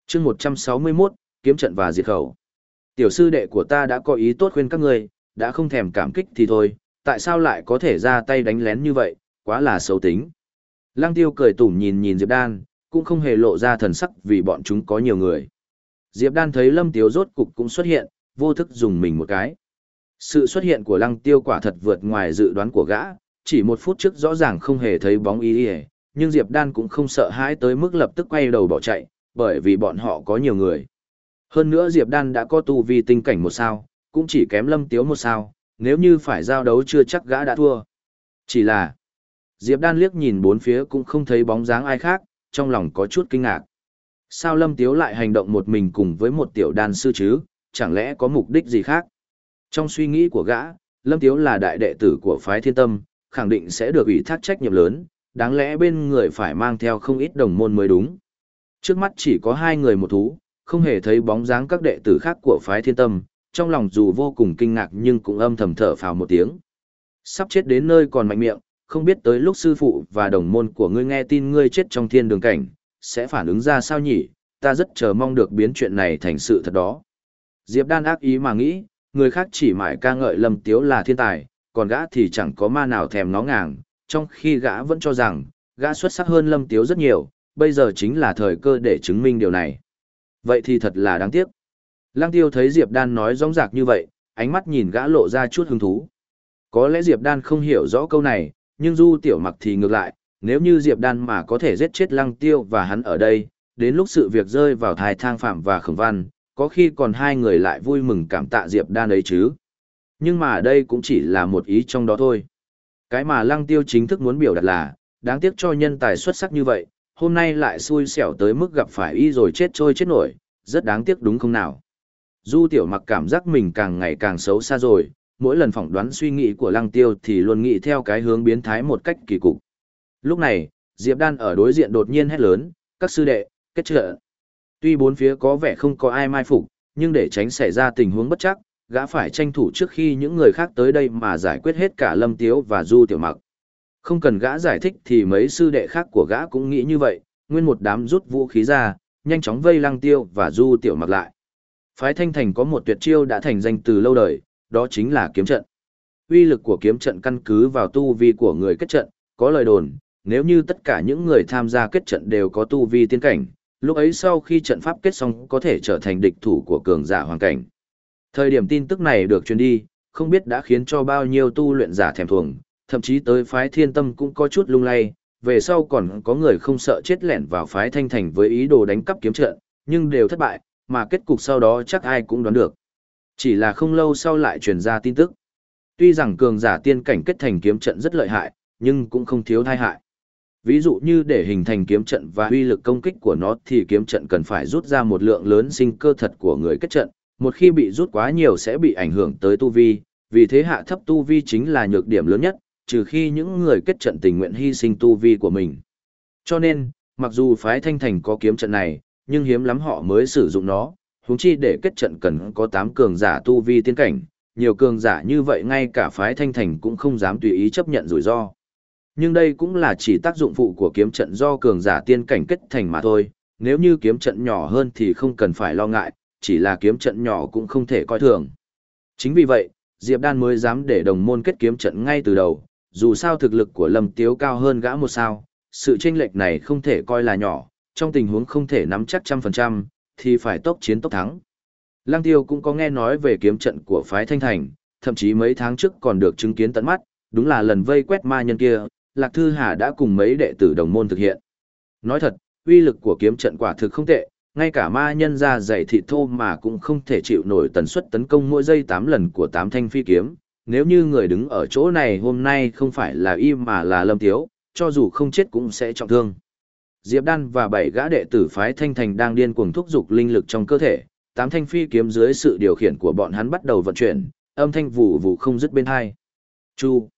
chương 161, kiếm trận và diệt khẩu. Tiểu sư đệ của ta đã có ý tốt khuyên các ngươi, đã không thèm cảm kích thì thôi, tại sao lại có thể ra tay đánh lén như vậy, quá là xấu tính. Lăng tiêu cười tủm nhìn nhìn Diệp Đan, cũng không hề lộ ra thần sắc vì bọn chúng có nhiều người. Diệp Đan thấy Lâm Tiếu rốt cục cũng xuất hiện, vô thức dùng mình một cái. Sự xuất hiện của Lăng Tiêu quả thật vượt ngoài dự đoán của gã, chỉ một phút trước rõ ràng không hề thấy bóng ý ý, nhưng Diệp Đan cũng không sợ hãi tới mức lập tức quay đầu bỏ chạy, bởi vì bọn họ có nhiều người. Hơn nữa Diệp Đan đã có tu vi tinh cảnh một sao, cũng chỉ kém Lâm Tiếu một sao, nếu như phải giao đấu chưa chắc gã đã thua. Chỉ là, Diệp Đan liếc nhìn bốn phía cũng không thấy bóng dáng ai khác, trong lòng có chút kinh ngạc. Sao Lâm Tiếu lại hành động một mình cùng với một tiểu đan sư chứ, chẳng lẽ có mục đích gì khác? Trong suy nghĩ của gã, Lâm Tiếu là đại đệ tử của phái thiên tâm, khẳng định sẽ được ủy thác trách nhiệm lớn, đáng lẽ bên người phải mang theo không ít đồng môn mới đúng. Trước mắt chỉ có hai người một thú, không hề thấy bóng dáng các đệ tử khác của phái thiên tâm, trong lòng dù vô cùng kinh ngạc nhưng cũng âm thầm thở phào một tiếng. Sắp chết đến nơi còn mạnh miệng, không biết tới lúc sư phụ và đồng môn của ngươi nghe tin ngươi chết trong thiên đường cảnh, sẽ phản ứng ra sao nhỉ, ta rất chờ mong được biến chuyện này thành sự thật đó. Diệp đan ác ý mà nghĩ, người khác chỉ mãi ca ngợi lâm tiếu là thiên tài, còn gã thì chẳng có ma nào thèm nó ngàng, trong khi gã vẫn cho rằng, gã xuất sắc hơn lâm tiếu rất nhiều, bây giờ chính là thời cơ để chứng minh điều này. Vậy thì thật là đáng tiếc. Lăng tiêu thấy Diệp Đan nói rong rạc như vậy, ánh mắt nhìn gã lộ ra chút hứng thú. Có lẽ Diệp Đan không hiểu rõ câu này, nhưng Du Tiểu Mặc thì ngược lại, nếu như Diệp Đan mà có thể giết chết Lăng Tiêu và hắn ở đây, đến lúc sự việc rơi vào thai thang phạm và khổng văn, có khi còn hai người lại vui mừng cảm tạ Diệp Đan ấy chứ. Nhưng mà đây cũng chỉ là một ý trong đó thôi. Cái mà Lăng Tiêu chính thức muốn biểu đạt là, đáng tiếc cho nhân tài xuất sắc như vậy, hôm nay lại xui xẻo tới mức gặp phải y rồi chết trôi chết nổi, rất đáng tiếc đúng không nào. Du Tiểu Mặc cảm giác mình càng ngày càng xấu xa rồi, mỗi lần phỏng đoán suy nghĩ của Lăng Tiêu thì luôn nghĩ theo cái hướng biến thái một cách kỳ cục. Lúc này, Diệp Đan ở đối diện đột nhiên hét lớn, các sư đệ, kết trợ. Tuy bốn phía có vẻ không có ai mai phục, nhưng để tránh xảy ra tình huống bất chắc, gã phải tranh thủ trước khi những người khác tới đây mà giải quyết hết cả Lâm Tiếu và Du Tiểu Mặc. Không cần gã giải thích thì mấy sư đệ khác của gã cũng nghĩ như vậy, nguyên một đám rút vũ khí ra, nhanh chóng vây Lăng Tiêu và Du Tiểu Mặc lại. Phái Thanh Thành có một tuyệt chiêu đã thành danh từ lâu đời, đó chính là kiếm trận. Uy lực của kiếm trận căn cứ vào tu vi của người kết trận, có lời đồn, nếu như tất cả những người tham gia kết trận đều có tu vi tiên cảnh, lúc ấy sau khi trận pháp kết xong có thể trở thành địch thủ của cường giả hoàng cảnh. Thời điểm tin tức này được truyền đi, không biết đã khiến cho bao nhiêu tu luyện giả thèm thuồng, thậm chí tới phái thiên tâm cũng có chút lung lay, về sau còn có người không sợ chết lẻn vào phái thanh thành với ý đồ đánh cắp kiếm trận, nhưng đều thất bại, mà kết cục sau đó chắc ai cũng đoán được. Chỉ là không lâu sau lại truyền ra tin tức. Tuy rằng cường giả tiên cảnh kết thành kiếm trận rất lợi hại, nhưng cũng không thiếu thai hại. Ví dụ như để hình thành kiếm trận và uy lực công kích của nó thì kiếm trận cần phải rút ra một lượng lớn sinh cơ thật của người kết trận, một khi bị rút quá nhiều sẽ bị ảnh hưởng tới tu vi, vì thế hạ thấp tu vi chính là nhược điểm lớn nhất, trừ khi những người kết trận tình nguyện hy sinh tu vi của mình. Cho nên, mặc dù phái thanh thành có kiếm trận này, nhưng hiếm lắm họ mới sử dụng nó, huống chi để kết trận cần có 8 cường giả tu vi tiên cảnh, nhiều cường giả như vậy ngay cả phái thanh thành cũng không dám tùy ý chấp nhận rủi ro. Nhưng đây cũng là chỉ tác dụng phụ của kiếm trận do cường giả tiên cảnh kết thành mà thôi, nếu như kiếm trận nhỏ hơn thì không cần phải lo ngại, chỉ là kiếm trận nhỏ cũng không thể coi thường. Chính vì vậy, Diệp Đan mới dám để đồng môn kết kiếm trận ngay từ đầu, dù sao thực lực của Lâm Tiếu cao hơn gã một sao, sự chênh lệch này không thể coi là nhỏ, trong tình huống không thể nắm chắc trăm phần trăm, thì phải tốc chiến tốc thắng. Lăng Tiêu cũng có nghe nói về kiếm trận của phái Thanh Thành, thậm chí mấy tháng trước còn được chứng kiến tận mắt, đúng là lần vây quét ma nhân kia, Lạc Thư Hà đã cùng mấy đệ tử đồng môn thực hiện. Nói thật, uy lực của kiếm trận quả thực không tệ, ngay cả ma nhân ra dày thịt thô mà cũng không thể chịu nổi tần suất tấn công mỗi giây 8 lần của 8 thanh phi kiếm, nếu như người đứng ở chỗ này hôm nay không phải là y mà là Lâm Tiếu, cho dù không chết cũng sẽ trọng thương. Diệp Đan và bảy gã đệ tử phái Thanh Thành đang điên cuồng thúc dục linh lực trong cơ thể, tám thanh phi kiếm dưới sự điều khiển của bọn hắn bắt đầu vận chuyển, âm thanh vụ vụ không dứt bên hai. Chu.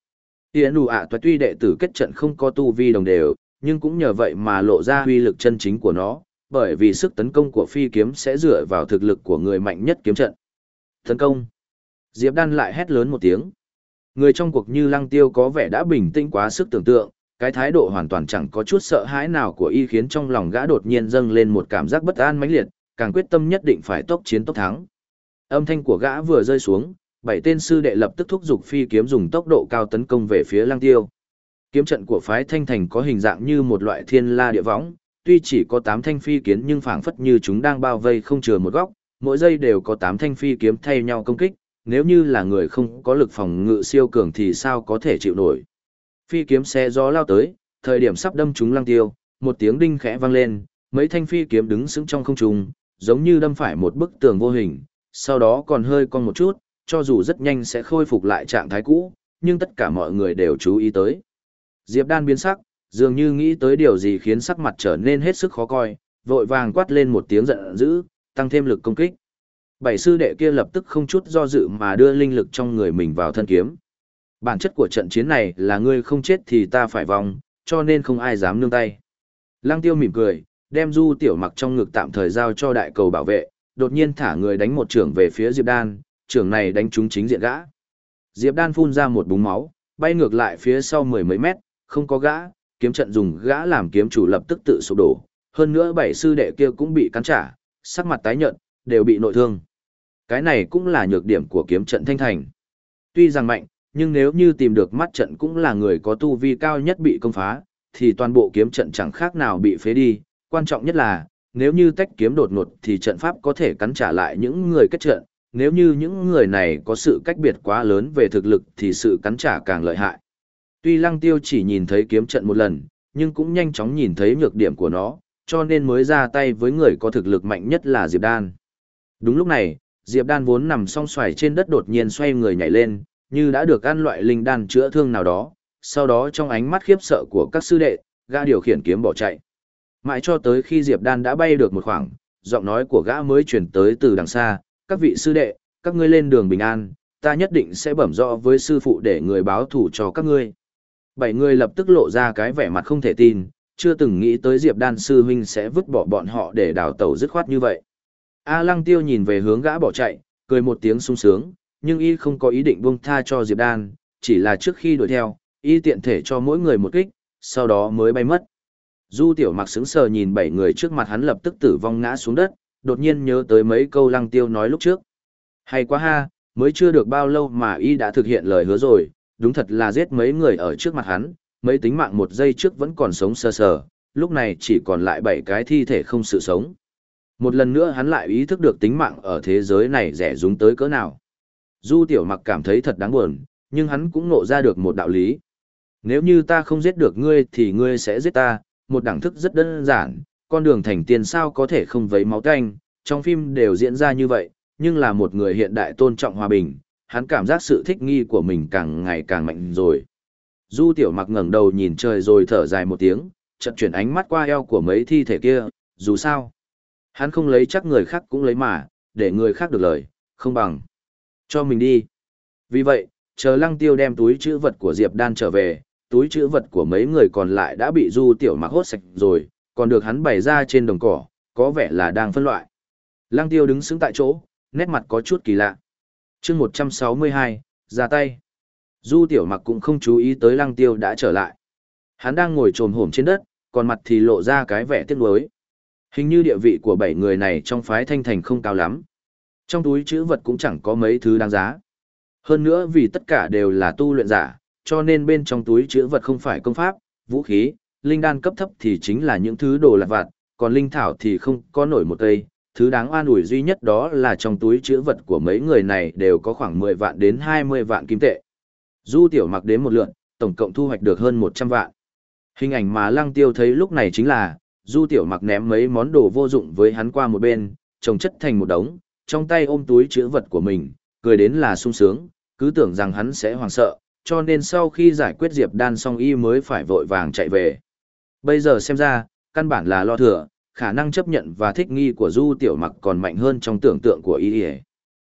Tiễn đủ ạ toại tuy đệ tử kết trận không có tu vi đồng đều, nhưng cũng nhờ vậy mà lộ ra uy lực chân chính của nó, bởi vì sức tấn công của phi kiếm sẽ dựa vào thực lực của người mạnh nhất kiếm trận. Tấn công. Diệp Đan lại hét lớn một tiếng. Người trong cuộc như Lăng Tiêu có vẻ đã bình tĩnh quá sức tưởng tượng, cái thái độ hoàn toàn chẳng có chút sợ hãi nào của y khiến trong lòng gã đột nhiên dâng lên một cảm giác bất an mãnh liệt, càng quyết tâm nhất định phải tốc chiến tốc thắng. Âm thanh của gã vừa rơi xuống, bảy tên sư đệ lập tức thúc giục phi kiếm dùng tốc độ cao tấn công về phía Lăng Tiêu. Kiếm trận của phái Thanh Thành có hình dạng như một loại thiên la địa võng, tuy chỉ có 8 thanh phi kiếm nhưng phảng phất như chúng đang bao vây không chừa một góc, mỗi giây đều có 8 thanh phi kiếm thay nhau công kích, nếu như là người không có lực phòng ngự siêu cường thì sao có thể chịu nổi. Phi kiếm xe gió lao tới, thời điểm sắp đâm chúng lăng tiêu, một tiếng đinh khẽ vang lên, mấy thanh phi kiếm đứng sững trong không trung, giống như đâm phải một bức tường vô hình, sau đó còn hơi cong một chút, cho dù rất nhanh sẽ khôi phục lại trạng thái cũ, nhưng tất cả mọi người đều chú ý tới. Diệp Đan biến sắc, dường như nghĩ tới điều gì khiến sắc mặt trở nên hết sức khó coi, vội vàng quát lên một tiếng giận dữ, tăng thêm lực công kích. Bảy sư đệ kia lập tức không chút do dự mà đưa linh lực trong người mình vào thân kiếm. Bản chất của trận chiến này là ngươi không chết thì ta phải vong, cho nên không ai dám nương tay. Lăng tiêu mỉm cười, đem du tiểu mặc trong ngực tạm thời giao cho đại cầu bảo vệ, đột nhiên thả người đánh một trưởng về phía Diệp Đan, trưởng này đánh trúng chính diện gã. Diệp Đan phun ra một búng máu, bay ngược lại phía sau mười mấy mét, không có gã, kiếm trận dùng gã làm kiếm chủ lập tức tự sụp đổ, hơn nữa bảy sư đệ kia cũng bị cắn trả, sắc mặt tái nhợt, đều bị nội thương. Cái này cũng là nhược điểm của kiếm trận thanh thành. Tuy rằng mạnh, nhưng nếu như tìm được mắt trận cũng là người có tu vi cao nhất bị công phá, thì toàn bộ kiếm trận chẳng khác nào bị phế đi. Quan trọng nhất là, nếu như tách kiếm đột ngột thì trận pháp có thể cắn trả lại những người kết trận, nếu như những người này có sự cách biệt quá lớn về thực lực thì sự cắn trả càng lợi hại. Tuy lăng tiêu chỉ nhìn thấy kiếm trận một lần, nhưng cũng nhanh chóng nhìn thấy nhược điểm của nó, cho nên mới ra tay với người có thực lực mạnh nhất là Diệp Đan. Đúng lúc này, Diệp Đan vốn nằm song xoài trên đất đột nhiên xoay người nhảy lên, như đã được ăn loại linh đan chữa thương nào đó, sau đó trong ánh mắt khiếp sợ của các sư đệ, gã điều khiển kiếm bỏ chạy. Mãi cho tới khi Diệp Đan đã bay được một khoảng, giọng nói của gã mới chuyển tới từ đằng xa, các vị sư đệ, các ngươi lên đường bình an, ta nhất định sẽ bẩm rõ với sư phụ để người báo thủ cho các ngươi. Bảy người lập tức lộ ra cái vẻ mặt không thể tin, chưa từng nghĩ tới Diệp Đan sư huynh sẽ vứt bỏ bọn họ để đào tẩu dứt khoát như vậy. A Lăng Tiêu nhìn về hướng gã bỏ chạy, cười một tiếng sung sướng, nhưng y không có ý định buông tha cho Diệp Đan, chỉ là trước khi đuổi theo, y tiện thể cho mỗi người một kích, sau đó mới bay mất. Du Tiểu Mặc sững sờ nhìn bảy người trước mặt hắn lập tức tử vong ngã xuống đất, đột nhiên nhớ tới mấy câu Lăng Tiêu nói lúc trước. Hay quá ha, mới chưa được bao lâu mà y đã thực hiện lời hứa rồi, đúng thật là giết mấy người ở trước mặt hắn, mấy tính mạng một giây trước vẫn còn sống sơ sờ, lúc này chỉ còn lại bảy cái thi thể không sự sống. Một lần nữa hắn lại ý thức được tính mạng ở thế giới này rẻ rúng tới cỡ nào. Du tiểu mặc cảm thấy thật đáng buồn, nhưng hắn cũng nộ ra được một đạo lý. Nếu như ta không giết được ngươi thì ngươi sẽ giết ta, một đẳng thức rất đơn giản, con đường thành tiền sao có thể không vấy máu tanh, trong phim đều diễn ra như vậy, nhưng là một người hiện đại tôn trọng hòa bình, hắn cảm giác sự thích nghi của mình càng ngày càng mạnh rồi. Du tiểu mặc ngẩng đầu nhìn trời rồi thở dài một tiếng, chợt chuyển ánh mắt qua eo của mấy thi thể kia, dù sao. Hắn không lấy chắc người khác cũng lấy mà, để người khác được lời, không bằng. Cho mình đi. Vì vậy, chờ lăng tiêu đem túi chữ vật của Diệp Đan trở về, túi chữ vật của mấy người còn lại đã bị du tiểu mặc hốt sạch rồi, còn được hắn bày ra trên đồng cỏ, có vẻ là đang phân loại. Lăng tiêu đứng sững tại chỗ, nét mặt có chút kỳ lạ. chương 162, ra tay. Du tiểu mặc cũng không chú ý tới lăng tiêu đã trở lại. Hắn đang ngồi trồm hổm trên đất, còn mặt thì lộ ra cái vẻ tiếc nuối. Hình như địa vị của bảy người này trong phái thanh thành không cao lắm. Trong túi chữ vật cũng chẳng có mấy thứ đáng giá. Hơn nữa vì tất cả đều là tu luyện giả, cho nên bên trong túi chữ vật không phải công pháp, vũ khí, linh đan cấp thấp thì chính là những thứ đồ lặt vặt, còn linh thảo thì không có nổi một cây. Thứ đáng oan ủi duy nhất đó là trong túi chữ vật của mấy người này đều có khoảng 10 vạn đến 20 vạn kim tệ. Du tiểu mặc đến một lượn, tổng cộng thu hoạch được hơn 100 vạn. Hình ảnh mà lăng tiêu thấy lúc này chính là, du tiểu mặc ném mấy món đồ vô dụng với hắn qua một bên, trồng chất thành một đống, trong tay ôm túi chữ vật của mình, cười đến là sung sướng, cứ tưởng rằng hắn sẽ hoảng sợ, cho nên sau khi giải quyết Diệp Đan xong y mới phải vội vàng chạy về. Bây giờ xem ra, căn bản là lo thừa, khả năng chấp nhận và thích nghi của Du Tiểu Mặc còn mạnh hơn trong tưởng tượng của y.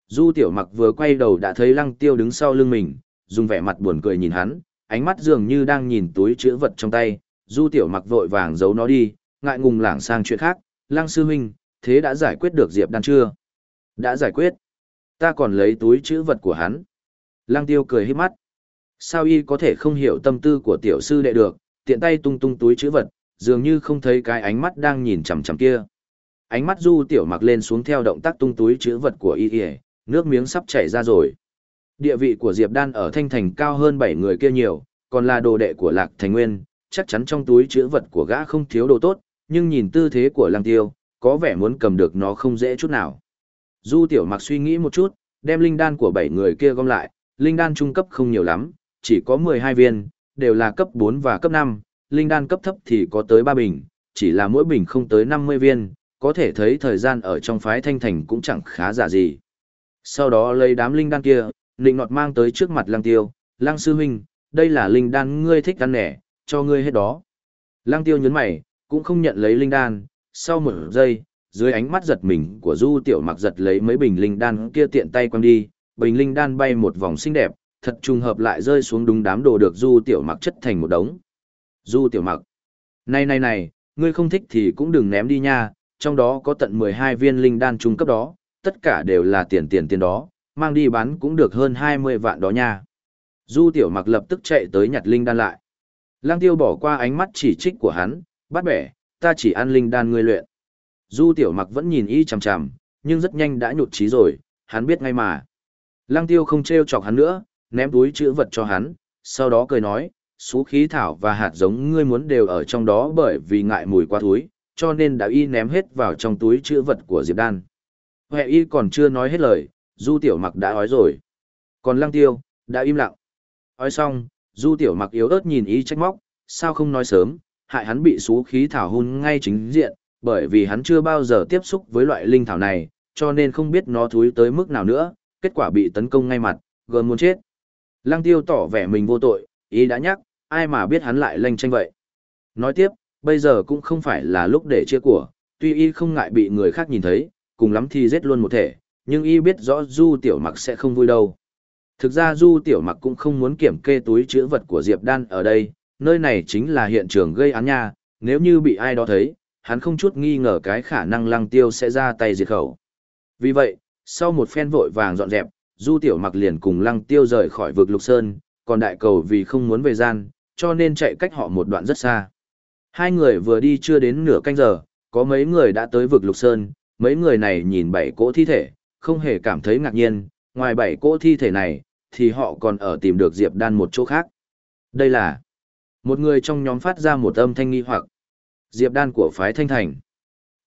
Du Tiểu Mặc vừa quay đầu đã thấy Lăng Tiêu đứng sau lưng mình, dùng vẻ mặt buồn cười nhìn hắn, ánh mắt dường như đang nhìn túi chữ vật trong tay. Du Tiểu Mặc vội vàng giấu nó đi, ngại ngùng lảng sang chuyện khác. Lăng sư huynh, thế đã giải quyết được Diệp Đan chưa? Đã giải quyết. Ta còn lấy túi chữ vật của hắn. Lăng Tiêu cười hết mắt. Sao y có thể không hiểu tâm tư của tiểu sư đệ được, tiện tay tung tung túi chữ vật, dường như không thấy cái ánh mắt đang nhìn chằm chằm kia. Ánh mắt Du Tiểu Mặc lên xuống theo động tác tung túi chữ vật của y, nước miếng sắp chảy ra rồi. Địa vị của Diệp Đan ở Thanh Thành cao hơn 7 người kia nhiều, còn là đồ đệ của Lạc Thành Nguyên, chắc chắn trong túi chữ vật của gã không thiếu đồ tốt, nhưng nhìn tư thế của Lăng Tiêu, có vẻ muốn cầm được nó không dễ chút nào. Du Tiểu Mặc suy nghĩ một chút, đem linh đan của 7 người kia gom lại, linh đan trung cấp không nhiều lắm, chỉ có 12 viên, đều là cấp 4 và cấp 5, linh đan cấp thấp thì có tới 3 bình, chỉ là mỗi bình không tới 50 viên, có thể thấy thời gian ở trong phái thanh thành cũng chẳng khá giả gì. Sau đó lấy đám linh đan kia, định nọt mang tới trước mặt lăng tiêu, lăng sư huynh, đây là linh đan ngươi thích ăn nẻ, cho ngươi hết đó. Lăng tiêu nhấn mày, cũng không nhận lấy linh đan, sau một giây, dưới ánh mắt giật mình của du tiểu mặc giật lấy mấy bình linh đan kia tiện tay quăng đi, bình linh đan bay một vòng xinh đẹp, thật trùng hợp lại rơi xuống đúng đám đồ được du tiểu mặc chất thành một đống. Du tiểu mặc, này này này, ngươi không thích thì cũng đừng ném đi nha, trong đó có tận 12 viên linh đan trung cấp đó, tất cả đều là tiền tiền tiền đó, mang đi bán cũng được hơn 20 vạn đó nha. Du tiểu mặc lập tức chạy tới nhặt linh đan lại. Lang tiêu bỏ qua ánh mắt chỉ trích của hắn, bắt bẻ, ta chỉ ăn linh đan ngươi luyện. Du tiểu mặc vẫn nhìn y chằm chằm, nhưng rất nhanh đã nhụt chí rồi, hắn biết ngay mà. Lăng tiêu không treo chọc hắn nữa, ném túi chữ vật cho hắn, sau đó cười nói, số khí thảo và hạt giống ngươi muốn đều ở trong đó bởi vì ngại mùi qua túi, cho nên đã y ném hết vào trong túi chữ vật của Diệp Đan. Huệ y còn chưa nói hết lời, Du Tiểu Mặc đã nói rồi. Còn Lăng Tiêu, đã im lặng. Nói xong, Du Tiểu Mặc yếu ớt nhìn y trách móc, sao không nói sớm, hại hắn bị xú khí thảo hôn ngay chính diện, bởi vì hắn chưa bao giờ tiếp xúc với loại linh thảo này, cho nên không biết nó thúi tới mức nào nữa, kết quả bị tấn công ngay mặt, gần muốn chết. Lăng tiêu tỏ vẻ mình vô tội, ý đã nhắc, ai mà biết hắn lại lanh tranh vậy. Nói tiếp, bây giờ cũng không phải là lúc để chia của, tuy y không ngại bị người khác nhìn thấy, cùng lắm thì giết luôn một thể, nhưng y biết rõ Du Tiểu Mặc sẽ không vui đâu. Thực ra Du Tiểu Mặc cũng không muốn kiểm kê túi chữ vật của Diệp Đan ở đây, nơi này chính là hiện trường gây án nha, nếu như bị ai đó thấy, hắn không chút nghi ngờ cái khả năng lăng tiêu sẽ ra tay diệt khẩu. Vì vậy, sau một phen vội vàng dọn dẹp, Du Tiểu Mặc liền cùng Lăng Tiêu rời khỏi vực Lục Sơn, còn đại cầu vì không muốn về gian, cho nên chạy cách họ một đoạn rất xa. Hai người vừa đi chưa đến nửa canh giờ, có mấy người đã tới vực Lục Sơn, mấy người này nhìn bảy cỗ thi thể, không hề cảm thấy ngạc nhiên, ngoài bảy cỗ thi thể này, thì họ còn ở tìm được Diệp Đan một chỗ khác. Đây là một người trong nhóm phát ra một âm thanh nghi hoặc. Diệp Đan của phái Thanh Thành.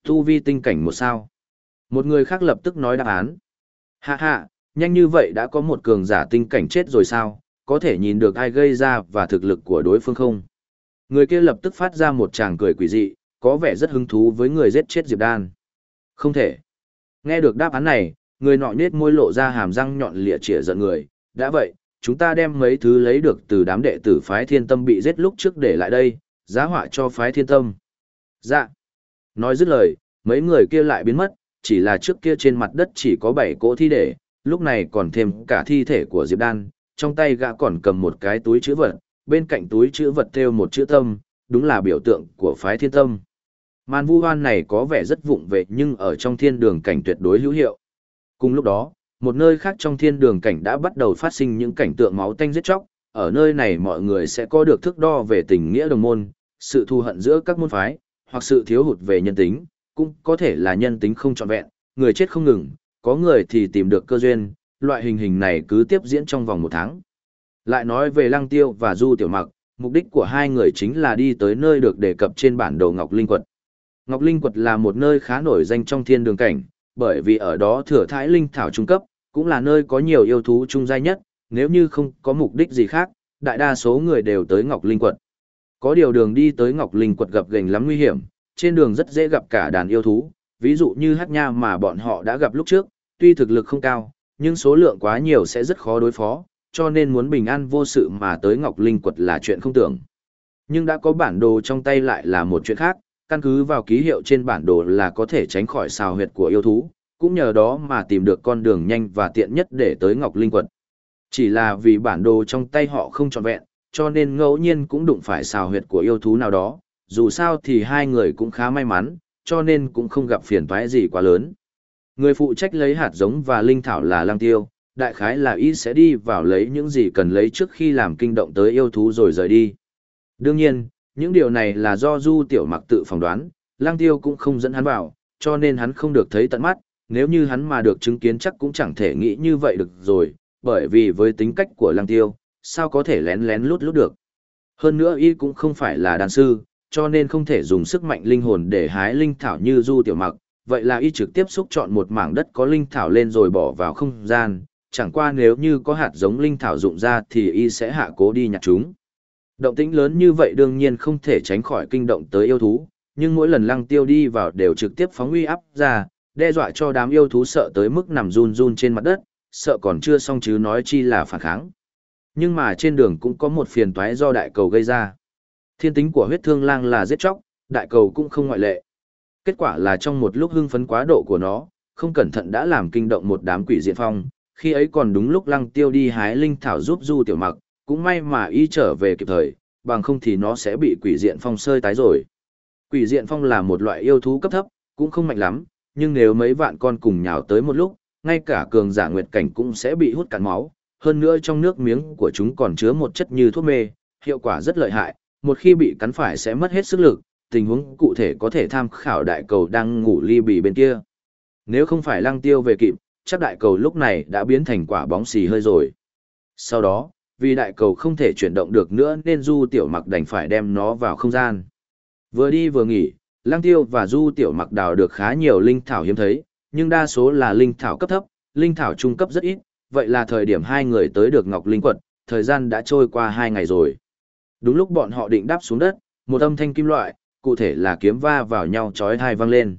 Tu vi tinh cảnh một sao. Một người khác lập tức nói đáp án. Hạ hạ, nhanh như vậy đã có một cường giả tinh cảnh chết rồi sao, có thể nhìn được ai gây ra và thực lực của đối phương không? Người kia lập tức phát ra một tràng cười quỷ dị, có vẻ rất hứng thú với người giết chết Diệp Đan. Không thể. Nghe được đáp án này, người nọ nết môi lộ ra hàm răng nhọn lịa chĩa giận người. Đã vậy, chúng ta đem mấy thứ lấy được từ đám đệ tử phái thiên tâm bị giết lúc trước để lại đây, giá họa cho phái thiên tâm. Dạ. Nói dứt lời, mấy người kia lại biến mất, chỉ là trước kia trên mặt đất chỉ có bảy cỗ thi thể, lúc này còn thêm cả thi thể của Diệp Đan, trong tay gã còn cầm một cái túi chữ vật, bên cạnh túi chữ vật theo một chữ tâm, đúng là biểu tượng của phái thiên tâm. Màn vu hoan này có vẻ rất vụng về nhưng ở trong thiên đường cảnh tuyệt đối hữu hiệu. Cùng lúc đó, một nơi khác trong thiên đường cảnh đã bắt đầu phát sinh những cảnh tượng máu tanh giết chóc, ở nơi này mọi người sẽ có được thước đo về tình nghĩa đồng môn, sự thù hận giữa các môn phái, hoặc sự thiếu hụt về nhân tính, cũng có thể là nhân tính không trọn vẹn, người chết không ngừng, có người thì tìm được cơ duyên, loại hình hình này cứ tiếp diễn trong vòng một tháng. Lại nói về Lăng Tiêu và Du Tiểu Mặc, mục đích của hai người chính là đi tới nơi được đề cập trên bản đồ Ngọc Linh Quật. Ngọc Linh Quật là một nơi khá nổi danh trong thiên đường cảnh, bởi vì ở đó thừa thái linh thảo trung cấp, cũng là nơi có nhiều yêu thú trung giai nhất, nếu như không có mục đích gì khác, đại đa số người đều tới Ngọc Linh Quật. Có điều đường đi tới Ngọc Linh Quật gặp gành lắm nguy hiểm, trên đường rất dễ gặp cả đàn yêu thú, ví dụ như hắc nha mà bọn họ đã gặp lúc trước, tuy thực lực không cao, nhưng số lượng quá nhiều sẽ rất khó đối phó, cho nên muốn bình an vô sự mà tới Ngọc Linh quật là chuyện không tưởng. Nhưng đã có bản đồ trong tay lại là một chuyện khác, căn cứ vào ký hiệu trên bản đồ là có thể tránh khỏi xào huyệt của yêu thú, cũng nhờ đó mà tìm được con đường nhanh và tiện nhất để tới Ngọc Linh quật. Chỉ là vì bản đồ trong tay họ không trọn vẹn, cho nên ngẫu nhiên cũng đụng phải xào huyệt của yêu thú nào đó, dù sao thì hai người cũng khá may mắn, cho nên cũng không gặp phiền toái gì quá lớn. Người phụ trách lấy hạt giống và linh thảo là Lăng Tiêu, đại khái là y sẽ đi vào lấy những gì cần lấy trước khi làm kinh động tới yêu thú rồi rời đi. Đương nhiên, những điều này là do Du Tiểu Mặc tự phỏng đoán, Lăng Tiêu cũng không dẫn hắn vào, cho nên hắn không được thấy tận mắt, nếu như hắn mà được chứng kiến chắc cũng chẳng thể nghĩ như vậy được rồi, bởi vì với tính cách của Lăng Tiêu, sao có thể lén lén lút lút được. Hơn nữa y cũng không phải là đàn sư, cho nên không thể dùng sức mạnh linh hồn để hái linh thảo như Du Tiểu Mặc, vậy là y trực tiếp xúc chọn một mảng đất có linh thảo lên rồi bỏ vào không gian, chẳng qua nếu như có hạt giống linh thảo dụng ra thì y sẽ hạ cố đi nhặt chúng. Động tĩnh lớn như vậy đương nhiên không thể tránh khỏi kinh động tới yêu thú, nhưng mỗi lần lăng tiêu đi vào đều trực tiếp phóng uy áp ra, đe dọa cho đám yêu thú sợ tới mức nằm run run trên mặt đất, sợ còn chưa xong chứ nói chi là phản kháng. Nhưng mà trên đường cũng có một phiền toái do đại cầu gây ra. Thiên tính của huyết thương lang là giết chóc, đại cầu cũng không ngoại lệ. Kết quả là trong một lúc hưng phấn quá độ của nó, không cẩn thận đã làm kinh động một đám quỷ diện phong, khi ấy còn đúng lúc lăng tiêu đi hái linh thảo giúp du tiểu mặc, cũng may mà y trở về kịp thời, bằng không thì nó sẽ bị quỷ diện phong sơi tái rồi. Quỷ diện phong là một loại yêu thú cấp thấp, cũng không mạnh lắm, nhưng nếu mấy vạn con cùng nhào tới một lúc, ngay cả cường giả nguyệt cảnh cũng sẽ bị hút cạn máu, hơn nữa trong nước miếng của chúng còn chứa một chất như thuốc mê, hiệu quả rất lợi hại, một khi bị cắn phải sẽ mất hết sức lực, tình huống cụ thể có thể tham khảo đại cầu đang ngủ ly bì bên kia. Nếu không phải lăng tiêu về kịp, chắc đại cầu lúc này đã biến thành quả bóng xì hơi rồi. Sau đó, vì đại cầu không thể chuyển động được nữa nên Du Tiểu Mặc đành phải đem nó vào không gian. Vừa đi vừa nghỉ, Lăng Tiêu và Du Tiểu Mặc đào được khá nhiều linh thảo hiếm thấy, nhưng đa số là linh thảo cấp thấp, linh thảo trung cấp rất ít, vậy là thời điểm hai người tới được Ngọc Linh Quật, thời gian đã trôi qua hai ngày rồi. Đúng lúc bọn họ định đáp xuống đất, một âm thanh kim loại, cụ thể là kiếm va vào nhau chói tai vang lên.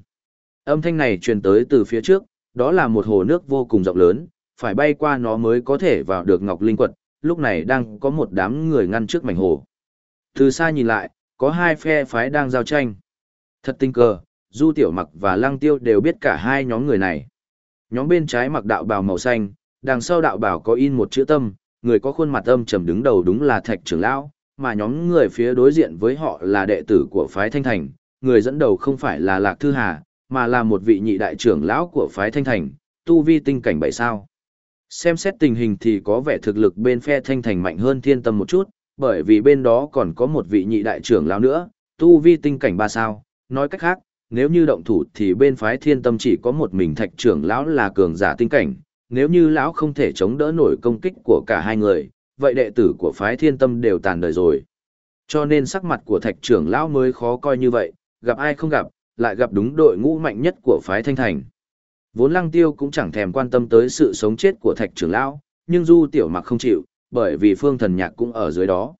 Âm thanh này truyền tới từ phía trước, đó là một hồ nước vô cùng rộng lớn, phải bay qua nó mới có thể vào được Ngọc Linh Quật, lúc này đang có một đám người ngăn trước mảnh hồ. Từ xa nhìn lại, có hai phe phái đang giao tranh. Thật tình cờ, Du Tiểu Mặc và Lăng Tiêu đều biết cả hai nhóm người này. Nhóm bên trái mặc đạo bào màu xanh, đằng sau đạo bào có in một chữ tâm, người có khuôn mặt âm trầm đứng đầu đúng là Thạch trưởng lão, mà nhóm người phía đối diện với họ là đệ tử của phái Thanh Thành, người dẫn đầu không phải là Lạc Thư Hà, mà là một vị nhị đại trưởng lão của phái Thanh Thành, tu vi tinh cảnh bảy sao. Xem xét tình hình thì có vẻ thực lực bên phe Thanh Thành mạnh hơn thiên tâm một chút, bởi vì bên đó còn có một vị nhị đại trưởng lão nữa, tu vi tinh cảnh ba sao, nói cách khác, nếu như động thủ thì bên phái thiên tâm chỉ có một mình thạch trưởng lão là cường giả tinh cảnh, nếu như lão không thể chống đỡ nổi công kích của cả hai người, vậy đệ tử của phái thiên tâm đều tàn đời rồi. Cho nên sắc mặt của thạch trưởng lão mới khó coi như vậy, gặp ai không gặp, lại gặp đúng đội ngũ mạnh nhất của phái thanh thành. Vốn lăng tiêu cũng chẳng thèm quan tâm tới sự sống chết của thạch trưởng lão, nhưng du tiểu mặc không chịu, bởi vì phương thần nhạc cũng ở dưới đó.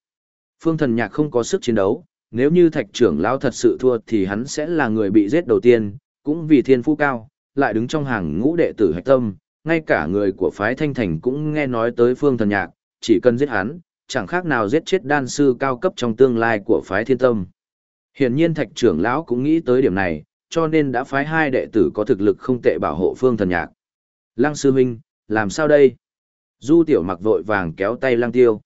Phương thần nhạc không có sức chiến đấu, nếu như thạch trưởng lão thật sự thua thì hắn sẽ là người bị giết đầu tiên, cũng vì thiên phú cao, lại đứng trong hàng ngũ đệ tử hạch tâm, ngay cả người của phái thanh thành cũng nghe nói tới phương thần nhạc, chỉ cần giết hắn, chẳng khác nào giết chết đan sư cao cấp trong tương lai của phái thiên tâm. Hiển nhiên thạch trưởng lão cũng nghĩ tới điểm này, cho nên đã phái hai đệ tử có thực lực không tệ bảo hộ phương thần nhạc. Lăng sư huynh, làm sao đây? Du tiểu mặc vội vàng kéo tay lăng tiêu.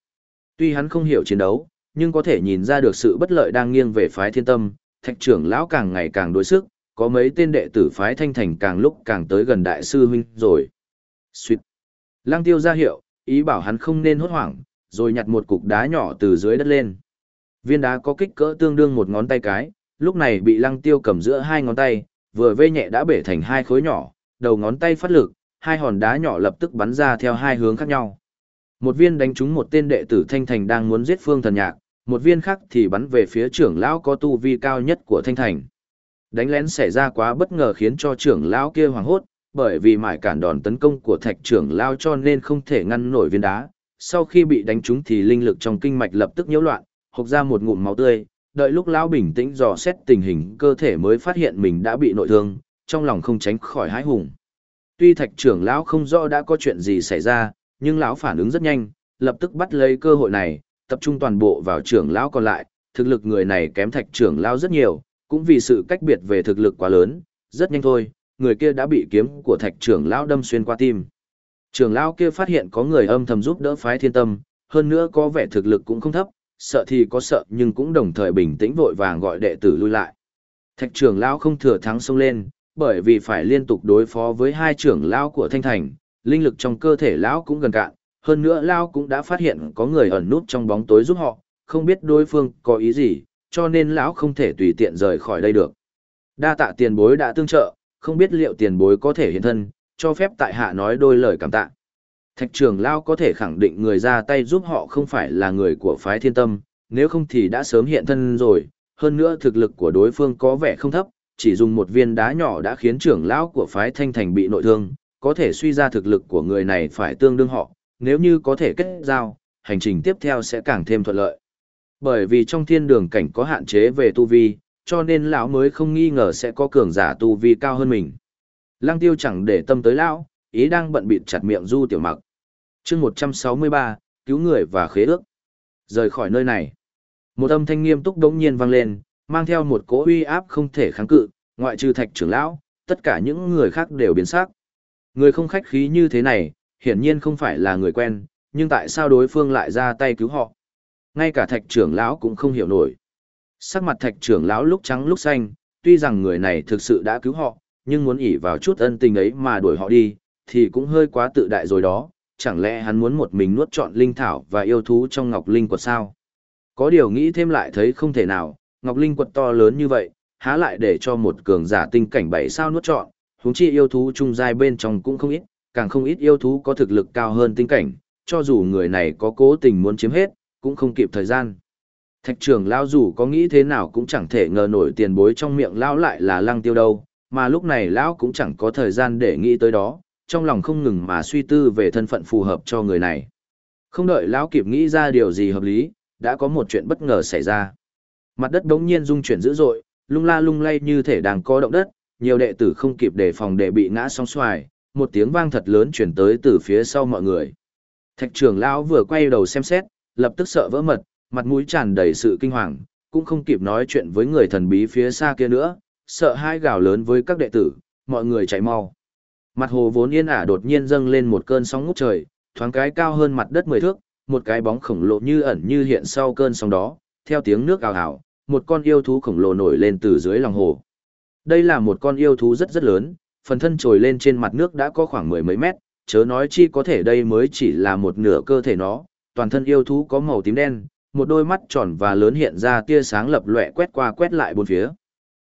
Tuy hắn không hiểu chiến đấu, nhưng có thể nhìn ra được sự bất lợi đang nghiêng về phái thiên tâm, thạch trưởng lão càng ngày càng đối sức, có mấy tên đệ tử phái thanh thành càng lúc càng tới gần đại sư huynh rồi. Xuyệt. Lăng tiêu ra hiệu, ý bảo hắn không nên hốt hoảng, rồi nhặt một cục đá nhỏ từ dưới đất lên. Viên đá có kích cỡ tương đương một ngón tay cái, lúc này bị lăng tiêu cầm giữa hai ngón tay, vừa vê nhẹ đã bể thành hai khối nhỏ, đầu ngón tay phát lực, hai hòn đá nhỏ lập tức bắn ra theo hai hướng khác nhau. Một viên đánh trúng một tên đệ tử Thanh Thành đang muốn giết Phương Thần Nhạc, một viên khác thì bắn về phía trưởng lão có tu vi cao nhất của Thanh Thành. Đánh lén xảy ra quá bất ngờ khiến cho trưởng lão kia hoảng hốt, bởi vì mải cản đòn tấn công của thạch trưởng lão cho nên không thể ngăn nổi viên đá. Sau khi bị đánh trúng thì linh lực trong kinh mạch lập tức nhiễu loạn, hộc ra một ngụm máu tươi, đợi lúc lão bình tĩnh dò xét tình hình cơ thể mới phát hiện mình đã bị nội thương, trong lòng không tránh khỏi hãi hùng. Tuy thạch trưởng lão không rõ đã có chuyện gì xảy ra, nhưng lão phản ứng rất nhanh, lập tức bắt lấy cơ hội này, tập trung toàn bộ vào trưởng lão còn lại, thực lực người này kém thạch trưởng lão rất nhiều, cũng vì sự cách biệt về thực lực quá lớn, rất nhanh thôi, người kia đã bị kiếm của thạch trưởng lão đâm xuyên qua tim. Trưởng lão kia phát hiện có người âm thầm giúp đỡ phái thiên tâm, hơn nữa có vẻ thực lực cũng không thấp, sợ thì có sợ nhưng cũng đồng thời bình tĩnh vội vàng gọi đệ tử lui lại. Thạch trưởng lão không thừa thắng xông lên, bởi vì phải liên tục đối phó với hai trưởng lão của Thanh Thành, linh lực trong cơ thể lão cũng gần cạn, hơn nữa lao cũng đã phát hiện có người ẩn nút trong bóng tối giúp họ, không biết đối phương có ý gì, cho nên lão không thể tùy tiện rời khỏi đây được. Đa tạ tiền bối đã tương trợ, không biết liệu tiền bối có thể hiện thân, cho phép tại hạ nói đôi lời cảm tạ. Thạch trưởng lao có thể khẳng định người ra tay giúp họ không phải là người của phái thiên tâm, nếu không thì đã sớm hiện thân rồi, hơn nữa thực lực của đối phương có vẻ không thấp, chỉ dùng một viên đá nhỏ đã khiến trưởng lão của phái thanh thành bị nội thương, có thể suy ra thực lực của người này phải tương đương họ, nếu như có thể kết giao, hành trình tiếp theo sẽ càng thêm thuận lợi. Bởi vì trong thiên đường cảnh có hạn chế về tu vi, cho nên lão mới không nghi ngờ sẽ có cường giả tu vi cao hơn mình. Lăng tiêu chẳng để tâm tới lão, ý đang bận bịt chặt miệng du tiểu mặc. chương 163, cứu người và khế ước. Rời khỏi nơi này. Một âm thanh nghiêm túc đống nhiên vang lên, mang theo một cỗ uy áp không thể kháng cự, ngoại trừ thạch trưởng lão, tất cả những người khác đều biến sắc. Người không khách khí như thế này, hiển nhiên không phải là người quen, nhưng tại sao đối phương lại ra tay cứu họ? Ngay cả thạch trưởng lão cũng không hiểu nổi. Sắc mặt thạch trưởng lão lúc trắng lúc xanh, tuy rằng người này thực sự đã cứu họ, nhưng muốn ỉ vào chút ân tình ấy mà đuổi họ đi, thì cũng hơi quá tự đại rồi đó, chẳng lẽ hắn muốn một mình nuốt trọn linh thảo và yêu thú trong ngọc linh quật sao? Có điều nghĩ thêm lại thấy không thể nào, ngọc linh quật to lớn như vậy, há lại để cho một cường giả tinh cảnh bảy sao nuốt trọn, huống chi yêu thú trung giai bên trong cũng không ít, càng không ít yêu thú có thực lực cao hơn tinh cảnh, cho dù người này có cố tình muốn chiếm hết, cũng không kịp thời gian. Thạch trưởng lão dù có nghĩ thế nào cũng chẳng thể ngờ nổi tiền bối trong miệng lão lại là lăng tiêu đâu, mà lúc này lão cũng chẳng có thời gian để nghĩ tới đó, trong lòng không ngừng mà suy tư về thân phận phù hợp cho người này. Không đợi lão kịp nghĩ ra điều gì hợp lý, đã có một chuyện bất ngờ xảy ra. Mặt đất đống nhiên rung chuyển dữ dội, lung la lung lay như thể đang có động đất, nhiều đệ tử không kịp đề phòng để bị ngã sóng xoài, một tiếng vang thật lớn chuyển tới từ phía sau mọi người. Thạch trưởng lão vừa quay đầu xem xét, lập tức sợ vỡ mật, mặt mũi tràn đầy sự kinh hoàng, cũng không kịp nói chuyện với người thần bí phía xa kia nữa, sợ hai gào lớn với các đệ tử, mọi người chạy mau. Mặt hồ vốn yên ả đột nhiên dâng lên một cơn sóng ngút trời, thoáng cái cao hơn mặt đất mười thước, một cái bóng khổng lồ như ẩn như hiện sau cơn sóng đó, theo tiếng nước ào ào, một con yêu thú khổng lồ nổi lên từ dưới lòng hồ. Đây là một con yêu thú rất rất lớn, phần thân trồi lên trên mặt nước đã có khoảng mười mấy mét, chớ nói chi có thể đây mới chỉ là một nửa cơ thể nó, toàn thân yêu thú có màu tím đen, một đôi mắt tròn và lớn hiện ra tia sáng lập lòe quét qua quét lại bốn phía.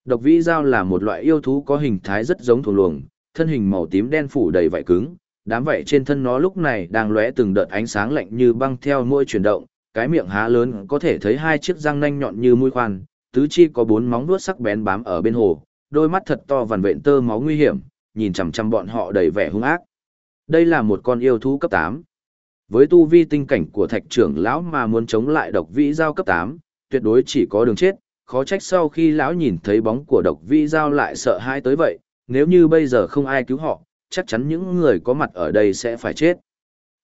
Độc vĩ dao là một loại yêu thú có hình thái rất giống thuồng luồng, thân hình màu tím đen phủ đầy vảy cứng, đám vảy trên thân nó lúc này đang lóe từng đợt ánh sáng lạnh như băng theo môi chuyển động, cái miệng há lớn có thể thấy hai chiếc răng nanh nhọn như mũi khoan, tứ chi có bốn móng vuốt sắc bén bám ở bên hồ, đôi mắt thật to vằn vện tơ máu nguy hiểm, nhìn chằm chằm bọn họ đầy vẻ hung ác. Đây là một con yêu thú cấp 8. Với tu vi tinh cảnh của thạch trưởng lão mà muốn chống lại độc vĩ giao cấp 8, tuyệt đối chỉ có đường chết, khó trách sau khi lão nhìn thấy bóng của độc vĩ giao lại sợ hãi tới vậy, nếu như bây giờ không ai cứu họ, chắc chắn những người có mặt ở đây sẽ phải chết.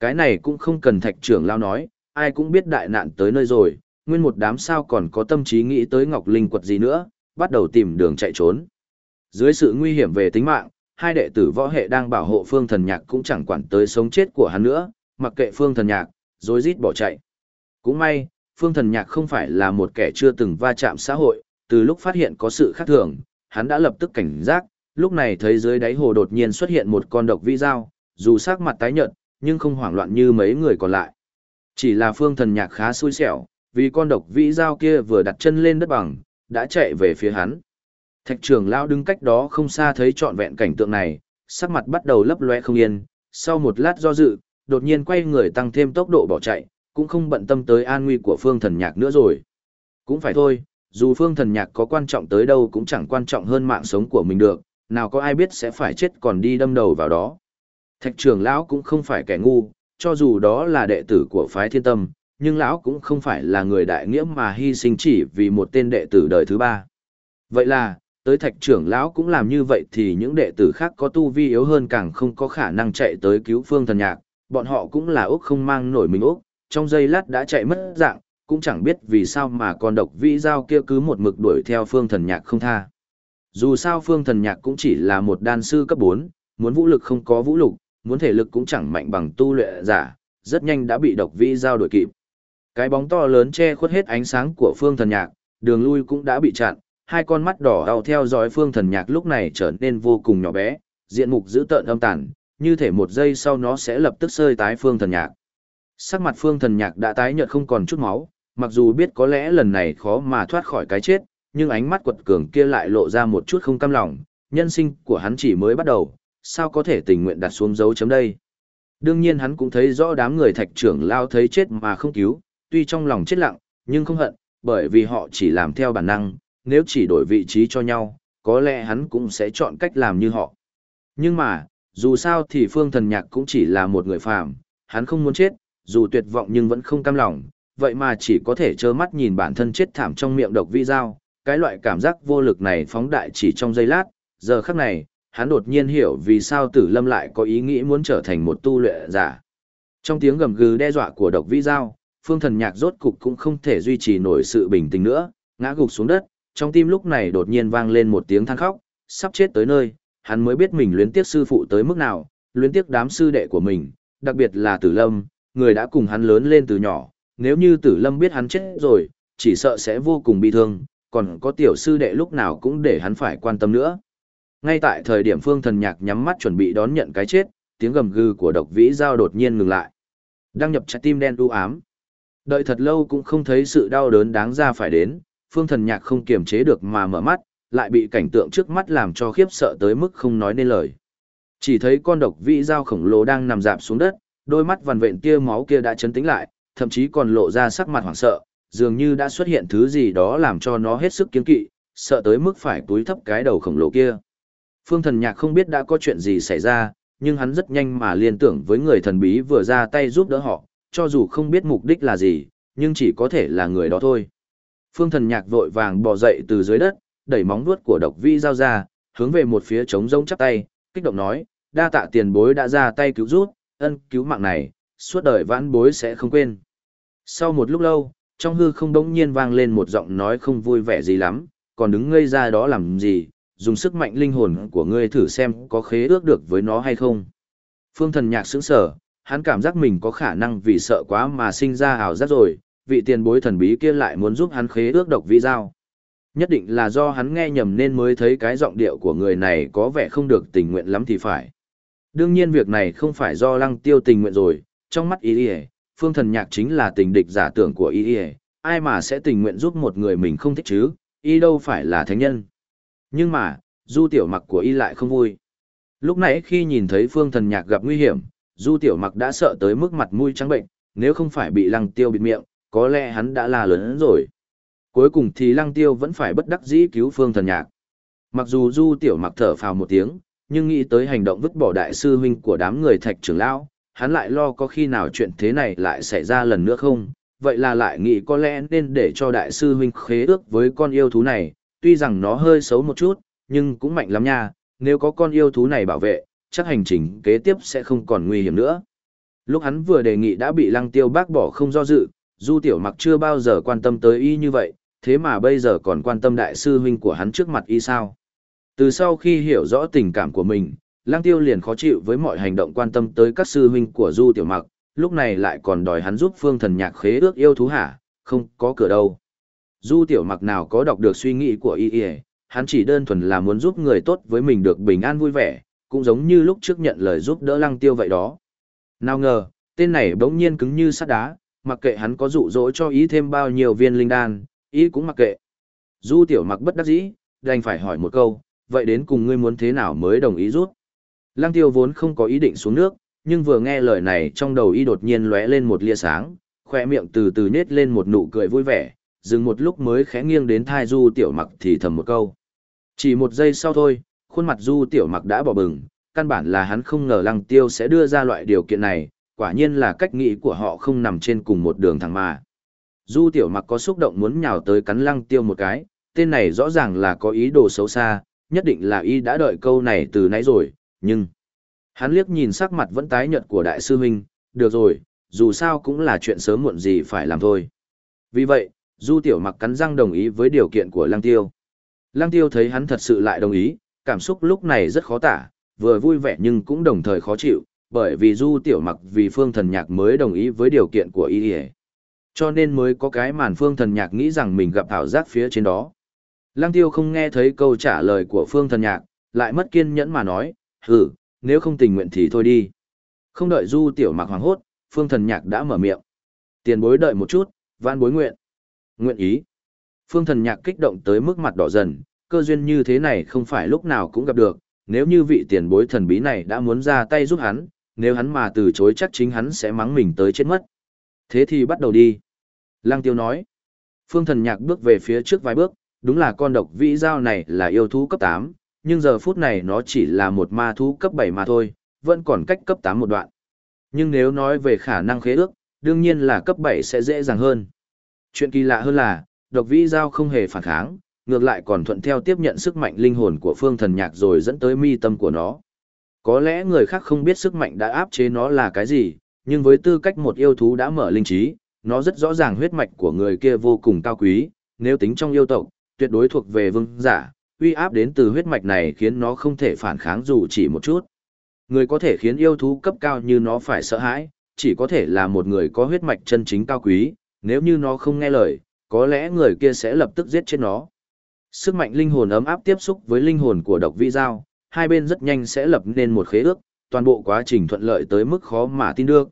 Cái này cũng không cần thạch trưởng lão nói, ai cũng biết đại nạn tới nơi rồi, nguyên một đám sao còn có tâm trí nghĩ tới Ngọc Linh quật gì nữa, bắt đầu tìm đường chạy trốn. Dưới sự nguy hiểm về tính mạng, hai đệ tử võ hệ đang bảo hộ Phương Thần Nhạc cũng chẳng quản tới sống chết của hắn nữa, mặc kệ Phương Thần Nhạc, rối rít bỏ chạy. Cũng may, Phương Thần Nhạc không phải là một kẻ chưa từng va chạm xã hội, từ lúc phát hiện có sự khác thường, hắn đã lập tức cảnh giác, lúc này thấy dưới đáy hồ đột nhiên xuất hiện một con độc vi dao, dù sắc mặt tái nhợt, nhưng không hoảng loạn như mấy người còn lại. Chỉ là Phương Thần Nhạc khá xui xẻo, vì con độc vĩ dao kia vừa đặt chân lên đất bằng, đã chạy về phía hắn. Thạch trưởng lão đứng cách đó không xa thấy trọn vẹn cảnh tượng này, sắc mặt bắt đầu lấp loe không yên, sau một lát do dự, đột nhiên quay người tăng thêm tốc độ bỏ chạy, cũng không bận tâm tới an nguy của phương thần nhạc nữa rồi. Cũng phải thôi, dù phương thần nhạc có quan trọng tới đâu cũng chẳng quan trọng hơn mạng sống của mình được, nào có ai biết sẽ phải chết còn đi đâm đầu vào đó. Thạch trưởng lão cũng không phải kẻ ngu, cho dù đó là đệ tử của phái thiên tâm, nhưng lão cũng không phải là người đại nghĩa mà hy sinh chỉ vì một tên đệ tử đời thứ ba. Vậy là, tới thạch trưởng lão cũng làm như vậy thì những đệ tử khác có tu vi yếu hơn càng không có khả năng chạy tới cứu phương thần nhạc, bọn họ cũng là úc không mang nổi mình úc, trong giây lát đã chạy mất dạng, cũng chẳng biết vì sao mà con độc vĩ giao kia cứ một mực đuổi theo phương thần nhạc không tha. Dù sao phương thần nhạc cũng chỉ là một đan sư cấp 4, muốn vũ lực không có vũ lực, muốn thể lực cũng chẳng mạnh bằng tu luyện giả, rất nhanh đã bị độc vĩ giao đuổi kịp. Cái bóng to lớn che khuất hết ánh sáng của phương thần nhạc, đường lui cũng đã bị chặn, hai con mắt đỏ đau theo dõi phương thần nhạc lúc này trở nên vô cùng nhỏ bé, diện mục dữ tợn âm tàn, như thể một giây sau nó sẽ lập tức sơi tái phương thần nhạc. Sắc mặt phương thần nhạc đã tái nhợt không còn chút máu, mặc dù biết có lẽ lần này khó mà thoát khỏi cái chết, nhưng ánh mắt quật cường kia lại lộ ra một chút không cam lòng, nhân sinh của hắn chỉ mới bắt đầu, sao có thể tình nguyện đặt xuống dấu chấm đây. Đương nhiên hắn cũng thấy rõ đám người thạch trưởng lao thấy chết mà không cứu, tuy trong lòng chết lặng, nhưng không hận, bởi vì họ chỉ làm theo bản năng, nếu chỉ đổi vị trí cho nhau, có lẽ hắn cũng sẽ chọn cách làm như họ. Nhưng mà, dù sao thì phương thần nhạc cũng chỉ là một người phàm, hắn không muốn chết, dù tuyệt vọng nhưng vẫn không cam lòng, vậy mà chỉ có thể trơ mắt nhìn bản thân chết thảm trong miệng độc vi dao, cái loại cảm giác vô lực này phóng đại chỉ trong giây lát, giờ khắc này, hắn đột nhiên hiểu vì sao tử lâm lại có ý nghĩ muốn trở thành một tu luyện giả. Trong tiếng gầm gừ đe dọa của độc vi dao, phương thần nhạc rốt cục cũng không thể duy trì nổi sự bình tĩnh nữa, ngã gục xuống đất, trong tim lúc này đột nhiên vang lên một tiếng than khóc, sắp chết tới nơi, hắn mới biết mình luyến tiếc sư phụ tới mức nào, luyến tiếc đám sư đệ của mình, đặc biệt là Tử Lâm, người đã cùng hắn lớn lên từ nhỏ, nếu như Tử Lâm biết hắn chết rồi, chỉ sợ sẽ vô cùng bi thương, còn có tiểu sư đệ lúc nào cũng để hắn phải quan tâm nữa. Ngay tại thời điểm Phương Thần Nhạc nhắm mắt chuẩn bị đón nhận cái chết, tiếng gầm gừ của độc vĩ giao đột nhiên ngừng lại. Đăng nhập trái tim đen u ám. Đợi thật lâu cũng không thấy sự đau đớn đáng ra phải đến, Phương Thần Nhạc không kiềm chế được mà mở mắt, lại bị cảnh tượng trước mắt làm cho khiếp sợ tới mức không nói nên lời. Chỉ thấy con độc vĩ dao khổng lồ đang nằm dạp xuống đất, đôi mắt vằn vện tia máu kia đã chấn tĩnh lại, thậm chí còn lộ ra sắc mặt hoảng sợ, dường như đã xuất hiện thứ gì đó làm cho nó hết sức kiên kỵ, sợ tới mức phải túi thấp cái đầu khổng lồ kia. Phương Thần Nhạc không biết đã có chuyện gì xảy ra, nhưng hắn rất nhanh mà liên tưởng với người thần bí vừa ra tay giúp đỡ họ, cho dù không biết mục đích là gì, nhưng chỉ có thể là người đó thôi. Phương Thần Nhạc vội vàng bò dậy từ dưới đất, đẩy móng vuốt của độc vi giao ra, hướng về một phía trống rỗng chắp tay, kích động nói, đa tạ tiền bối đã ra tay cứu rút, ân cứu mạng này, suốt đời vãn bối sẽ không quên. Sau một lúc lâu, trong hư không đống nhiên vang lên một giọng nói không vui vẻ gì lắm, còn đứng ngây ra đó làm gì, dùng sức mạnh linh hồn của ngươi thử xem có khế ước được với nó hay không. Phương thần nhạc sững sở, hắn cảm giác mình có khả năng vì sợ quá mà sinh ra ảo giác rồi, vị tiền bối thần bí kia lại muốn giúp hắn khế ước độc vi giao. Nhất định là do hắn nghe nhầm nên mới thấy cái giọng điệu của người này có vẻ không được tình nguyện lắm thì phải. Đương nhiên việc này không phải do lăng tiêu tình nguyện rồi, trong mắt ý ý, phương thần nhạc chính là tình địch giả tưởng của ý ý, ai mà sẽ tình nguyện giúp một người mình không thích chứ, y đâu phải là thánh nhân. Nhưng mà, du tiểu mặc của y lại không vui. Lúc nãy khi nhìn thấy phương thần nhạc gặp nguy hiểm, du tiểu mặc đã sợ tới mức mặt mũi trắng bệnh, nếu không phải bị lăng tiêu bịt miệng, có lẽ hắn đã là lớn rồi. Cuối cùng thì lăng tiêu vẫn phải bất đắc dĩ cứu phương thần nhạc. Mặc dù du tiểu mặc thở phào một tiếng, nhưng nghĩ tới hành động vứt bỏ đại sư huynh của đám người thạch trưởng lão, hắn lại lo có khi nào chuyện thế này lại xảy ra lần nữa không, vậy là lại nghĩ có lẽ nên để cho đại sư huynh khế ước với con yêu thú này, tuy rằng nó hơi xấu một chút, nhưng cũng mạnh lắm nha, nếu có con yêu thú này bảo vệ, chắc hành trình kế tiếp sẽ không còn nguy hiểm nữa. Lúc hắn vừa đề nghị đã bị lăng tiêu bác bỏ không do dự, du tiểu mặc chưa bao giờ quan tâm tới y như vậy, thế mà bây giờ còn quan tâm đại sư huynh của hắn trước mặt y sao. Từ sau khi hiểu rõ tình cảm của mình, Lang Tiêu liền khó chịu với mọi hành động quan tâm tới các sư huynh của Du Tiểu Mặc, lúc này lại còn đòi hắn giúp Phương Thần Nhạc khế ước yêu thú hả, không có cửa đâu. Du Tiểu Mặc nào có đọc được suy nghĩ của y y, hắn chỉ đơn thuần là muốn giúp người tốt với mình được bình an vui vẻ, cũng giống như lúc trước nhận lời giúp đỡ Lăng Tiêu vậy đó. Nào ngờ, tên này bỗng nhiên cứng như sắt đá, mặc kệ hắn có dụ dỗ cho ý thêm bao nhiêu viên linh đan, ý cũng mặc kệ. Du Tiểu Mặc bất đắc dĩ, đành phải hỏi một câu, vậy đến cùng ngươi muốn thế nào mới đồng ý rút? Lăng tiêu vốn không có ý định xuống nước, nhưng vừa nghe lời này trong đầu y đột nhiên lóe lên một lia sáng, khoe miệng từ từ nết lên một nụ cười vui vẻ, dừng một lúc mới khẽ nghiêng đến thai du tiểu mặc thì thầm một câu. Chỉ một giây sau thôi, khuôn mặt du tiểu mặc đã bỏ bừng, căn bản là hắn không ngờ lăng tiêu sẽ đưa ra loại điều kiện này, quả nhiên là cách nghĩ của họ không nằm trên cùng một đường thẳng mà. Du tiểu mặc có xúc động muốn nhào tới cắn lăng tiêu một cái, tên này rõ ràng là có ý đồ xấu xa, nhất định là y đã đợi câu này từ nãy rồi, nhưng... Hắn liếc nhìn sắc mặt vẫn tái nhợt của đại sư huynh, được rồi, dù sao cũng là chuyện sớm muộn gì phải làm thôi. Vì vậy, Du Tiểu Mặc cắn răng đồng ý với điều kiện của Lăng Tiêu. Lăng Tiêu thấy hắn thật sự lại đồng ý, cảm xúc lúc này rất khó tả, vừa vui vẻ nhưng cũng đồng thời khó chịu, bởi vì Du Tiểu Mặc vì Phương Thần Nhạc mới đồng ý với điều kiện của y Cho nên mới có cái màn Phương Thần Nhạc nghĩ rằng mình gặp ảo giác phía trên đó. Lăng Tiêu không nghe thấy câu trả lời của Phương Thần Nhạc, lại mất kiên nhẫn mà nói, hừ, nếu không tình nguyện thì thôi đi. Không đợi Du Tiểu Mặc hoàng hốt, Phương Thần Nhạc đã mở miệng. Tiền bối đợi một chút, van bối nguyện. Nguyện ý. Phương Thần Nhạc kích động tới mức mặt đỏ dần, cơ duyên như thế này không phải lúc nào cũng gặp được, nếu như vị tiền bối thần bí này đã muốn ra tay giúp hắn, nếu hắn mà từ chối chắc chính hắn sẽ mắng mình tới chết mất. Thế thì bắt đầu đi. Lăng Tiêu nói. Phương Thần Nhạc bước về phía trước vài bước, đúng là con độc vĩ dao này là yêu thú cấp 8, nhưng giờ phút này nó chỉ là một ma thú cấp 7 mà thôi, vẫn còn cách cấp 8 một đoạn. Nhưng nếu nói về khả năng khế ước, đương nhiên là cấp 7 sẽ dễ dàng hơn. Chuyện kỳ lạ hơn là, độc vĩ giao không hề phản kháng, ngược lại còn thuận theo tiếp nhận sức mạnh linh hồn của phương thần nhạc rồi dẫn tới mi tâm của nó. Có lẽ người khác không biết sức mạnh đã áp chế nó là cái gì, nhưng với tư cách một yêu thú đã mở linh trí, nó rất rõ ràng huyết mạch của người kia vô cùng cao quý, nếu tính trong yêu tộc, tuyệt đối thuộc về vương giả, uy áp đến từ huyết mạch này khiến nó không thể phản kháng dù chỉ một chút. Người có thể khiến yêu thú cấp cao như nó phải sợ hãi, chỉ có thể là một người có huyết mạch chân chính cao quý, nếu như nó không nghe lời, có lẽ người kia sẽ lập tức giết chết nó. Sức mạnh linh hồn ấm áp tiếp xúc với linh hồn của độc vi giao, hai bên rất nhanh sẽ lập nên một khế ước, toàn bộ quá trình thuận lợi tới mức khó mà tin được.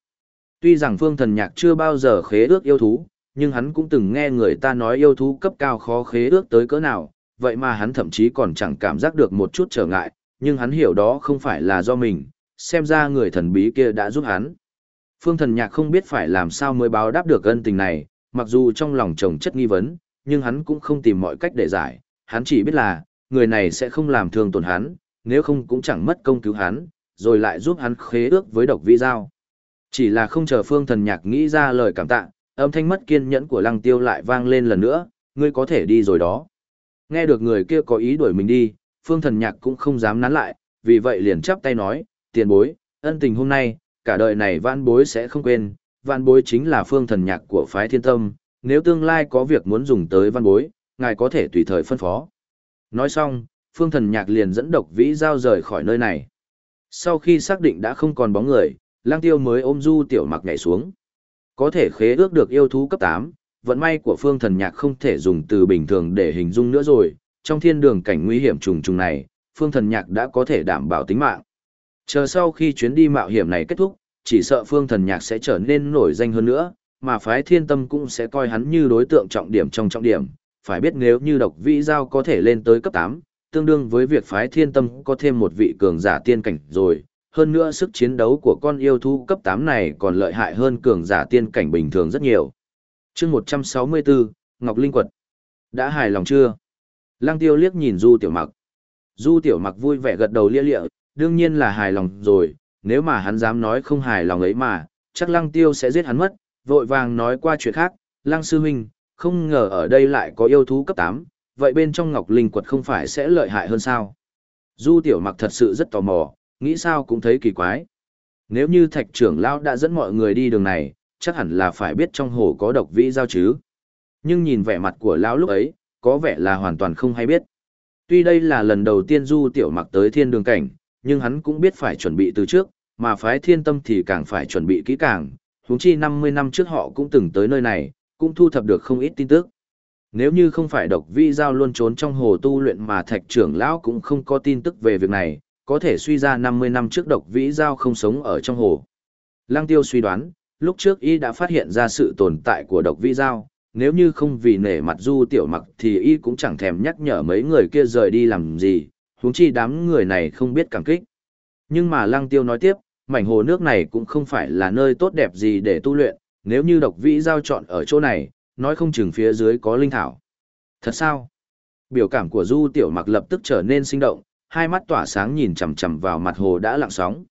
Tuy rằng Phương Thần Nhạc chưa bao giờ khế ước yêu thú, nhưng hắn cũng từng nghe người ta nói yêu thú cấp cao khó khế ước tới cỡ nào, vậy mà hắn thậm chí còn chẳng cảm giác được một chút trở ngại, nhưng hắn hiểu đó không phải là do mình, xem ra người thần bí kia đã giúp hắn. Phương thần nhạc không biết phải làm sao mới báo đáp được ân tình này, mặc dù trong lòng chồng chất nghi vấn, nhưng hắn cũng không tìm mọi cách để giải, hắn chỉ biết là, người này sẽ không làm thương tổn hắn, nếu không cũng chẳng mất công cứu hắn, rồi lại giúp hắn khế ước với độc vi giao. Chỉ là không chờ phương thần nhạc nghĩ ra lời cảm tạ, âm thanh mất kiên nhẫn của lăng tiêu lại vang lên lần nữa, ngươi có thể đi rồi đó. Nghe được người kia có ý đuổi mình đi, phương thần nhạc cũng không dám nán lại, vì vậy liền chắp tay nói, tiền bối, ân tình hôm nay, cả đời này vãn bối sẽ không quên, vãn bối chính là phương thần nhạc của phái thiên tâm, nếu tương lai có việc muốn dùng tới văn bối, ngài có thể tùy thời phân phó. Nói xong, phương thần nhạc liền dẫn độc vĩ giao rời khỏi nơi này. Sau khi xác định đã không còn bóng người, lang tiêu mới ôm du tiểu mặc nhảy xuống. Có thể khế ước được yêu thú cấp 8, vận may của phương thần nhạc không thể dùng từ bình thường để hình dung nữa rồi, trong thiên đường cảnh nguy hiểm trùng trùng này, phương thần nhạc đã có thể đảm bảo tính mạng. Chờ sau khi chuyến đi mạo hiểm này kết thúc, chỉ sợ phương thần nhạc sẽ trở nên nổi danh hơn nữa, mà phái thiên tâm cũng sẽ coi hắn như đối tượng trọng điểm trong trọng điểm. Phải biết nếu như độc vĩ giao có thể lên tới cấp 8, tương đương với việc phái thiên tâm có thêm một vị cường giả tiên cảnh rồi. Hơn nữa sức chiến đấu của con yêu thú cấp 8 này còn lợi hại hơn cường giả tiên cảnh bình thường rất nhiều. Chương một trăm sáu mươi bốn, ngọc linh quật. Đã hài lòng chưa? Lăng tiêu liếc nhìn du tiểu mặc. Du tiểu mặc vui vẻ gật đầu lia lịa, đương nhiên là hài lòng rồi. Nếu mà hắn dám nói không hài lòng ấy mà, chắc lăng tiêu sẽ giết hắn mất. Vội vàng nói qua chuyện khác. Lăng sư huynh, không ngờ ở đây lại có yêu thú cấp tám vậy bên trong ngọc linh quật không phải sẽ lợi hại hơn sao du tiểu mặc thật sự rất tò mò nghĩ sao cũng thấy kỳ quái nếu như thạch trưởng lão đã dẫn mọi người đi đường này chắc hẳn là phải biết trong hồ có độc vĩ giao chứ. Nhưng nhìn vẻ mặt của lão lúc ấy, có vẻ là hoàn toàn không hay biết. Tuy đây là lần đầu tiên du tiểu mặc tới thiên đường cảnh, nhưng hắn cũng biết phải chuẩn bị từ trước, mà phái thiên tâm thì càng phải chuẩn bị kỹ càng, huống chi 50 năm trước họ cũng từng tới nơi này, cũng thu thập được không ít tin tức. Nếu như không phải độc vi giao luôn trốn trong hồ tu luyện mà thạch trưởng lão cũng không có tin tức về việc này, có thể suy ra 50 năm trước độc vĩ giao không sống ở trong hồ. Lăng tiêu suy đoán, lúc trước y đã phát hiện ra sự tồn tại của độc vi Giao, nếu như không vì nể mặt du tiểu mặc thì y cũng chẳng thèm nhắc nhở mấy người kia rời đi làm gì, huống chi đám người này không biết cảm kích. Nhưng mà lăng tiêu nói tiếp, mảnh hồ nước này cũng không phải là nơi tốt đẹp gì để tu luyện, nếu như độc vĩ giao chọn ở chỗ này, nói không chừng phía dưới có linh thảo. Thật sao? Biểu cảm của du tiểu mặc lập tức trở nên sinh động, hai mắt tỏa sáng nhìn chằm chằm vào mặt hồ đã lặng sóng.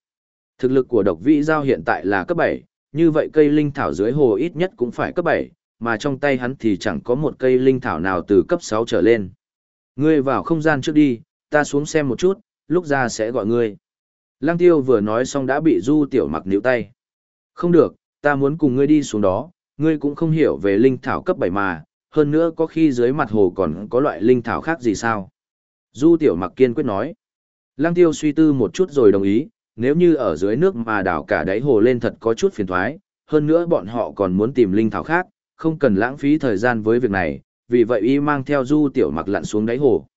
Thực lực của độc vĩ giao hiện tại là cấp 7, như vậy cây linh thảo dưới hồ ít nhất cũng phải cấp 7, mà trong tay hắn thì chẳng có một cây linh thảo nào từ cấp 6 trở lên. Ngươi vào không gian trước đi, ta xuống xem một chút, lúc ra sẽ gọi ngươi. Lăng tiêu vừa nói xong đã bị du tiểu mặc níu tay. Không được, ta muốn cùng ngươi đi xuống đó, ngươi cũng không hiểu về linh thảo cấp 7 mà, hơn nữa có khi dưới mặt hồ còn có loại linh thảo khác gì sao. Du tiểu mặc kiên quyết nói. Lăng tiêu suy tư một chút rồi đồng ý, nếu như ở dưới nước mà đảo cả đáy hồ lên thật có chút phiền thoái, hơn nữa bọn họ còn muốn tìm linh thảo khác, không cần lãng phí thời gian với việc này, vì vậy y mang theo du tiểu mặc lặn xuống đáy hồ.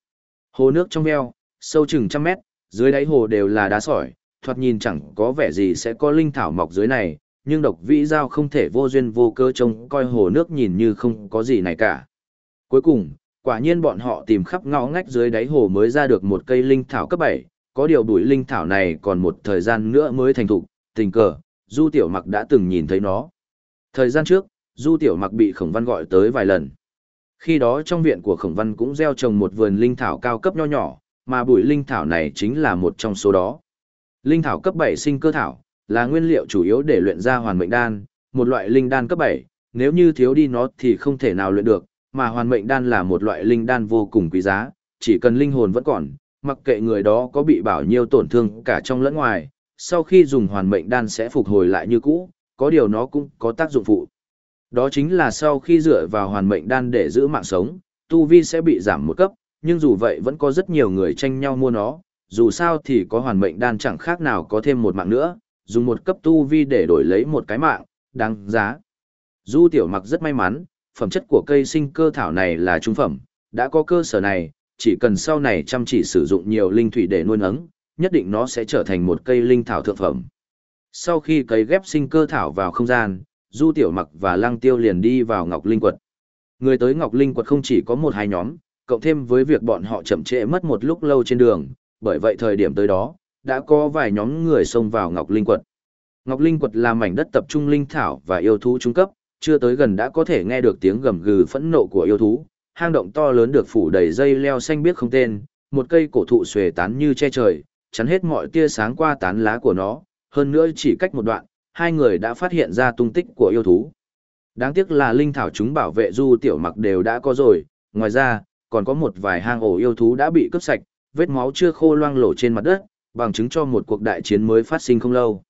Hồ nước trong veo, sâu chừng trăm mét, dưới đáy hồ đều là đá sỏi, thoạt nhìn chẳng có vẻ gì sẽ có linh thảo mọc dưới này, nhưng độc vĩ giao không thể vô duyên vô cơ trông coi hồ nước nhìn như không có gì này cả. Cuối cùng, quả nhiên bọn họ tìm khắp ngõ ngách dưới đáy hồ mới ra được một cây linh thảo cấp 7, có điều bụi linh thảo này còn một thời gian nữa mới thành thục, tình cờ, Du Tiểu Mặc đã từng nhìn thấy nó. Thời gian trước, Du Tiểu Mặc bị Khổng Văn gọi tới vài lần. Khi đó trong viện của Khổng Văn cũng gieo trồng một vườn linh thảo cao cấp nho nhỏ, mà bụi linh thảo này chính là một trong số đó. Linh thảo cấp 7 sinh cơ thảo, là nguyên liệu chủ yếu để luyện ra hoàn mệnh đan, một loại linh đan cấp 7, nếu như thiếu đi nó thì không thể nào luyện được, mà hoàn mệnh đan là một loại linh đan vô cùng quý giá, chỉ cần linh hồn vẫn còn, mặc kệ người đó có bị bảo nhiêu tổn thương cả trong lẫn ngoài, sau khi dùng hoàn mệnh đan sẽ phục hồi lại như cũ, có điều nó cũng có tác dụng phụ. Đó chính là sau khi dựa vào hoàn mệnh đan để giữ mạng sống, tu vi sẽ bị giảm một cấp, nhưng dù vậy vẫn có rất nhiều người tranh nhau mua nó, dù sao thì có hoàn mệnh đan chẳng khác nào có thêm một mạng nữa, dùng một cấp tu vi để đổi lấy một cái mạng, đáng giá. Du tiểu mặc rất may mắn, phẩm chất của cây sinh cơ thảo này là trung phẩm, đã có cơ sở này, chỉ cần sau này chăm chỉ sử dụng nhiều linh thủy để nuôi nấng, nhất định nó sẽ trở thành một cây linh thảo thượng phẩm. Sau khi cấy ghép sinh cơ thảo vào không gian, Du Tiểu Mặc và Lăng Tiêu liền đi vào Ngọc Linh Quật. Người tới Ngọc Linh Quật không chỉ có một hai nhóm, cộng thêm với việc bọn họ chậm trễ mất một lúc lâu trên đường, bởi vậy thời điểm tới đó, đã có vài nhóm người xông vào Ngọc Linh Quật. Ngọc Linh Quật là mảnh đất tập trung linh thảo và yêu thú trung cấp, chưa tới gần đã có thể nghe được tiếng gầm gừ phẫn nộ của yêu thú, hang động to lớn được phủ đầy dây leo xanh biếc không tên, một cây cổ thụ xuề tán như che trời, chắn hết mọi tia sáng qua tán lá của nó, hơn nữa chỉ cách một đoạn, hai người đã phát hiện ra tung tích của yêu thú. Đáng tiếc là linh thảo chúng bảo vệ du tiểu mặc đều đã có rồi, ngoài ra, còn có một vài hang ổ yêu thú đã bị cướp sạch, vết máu chưa khô loang lổ trên mặt đất, bằng chứng cho một cuộc đại chiến mới phát sinh không lâu.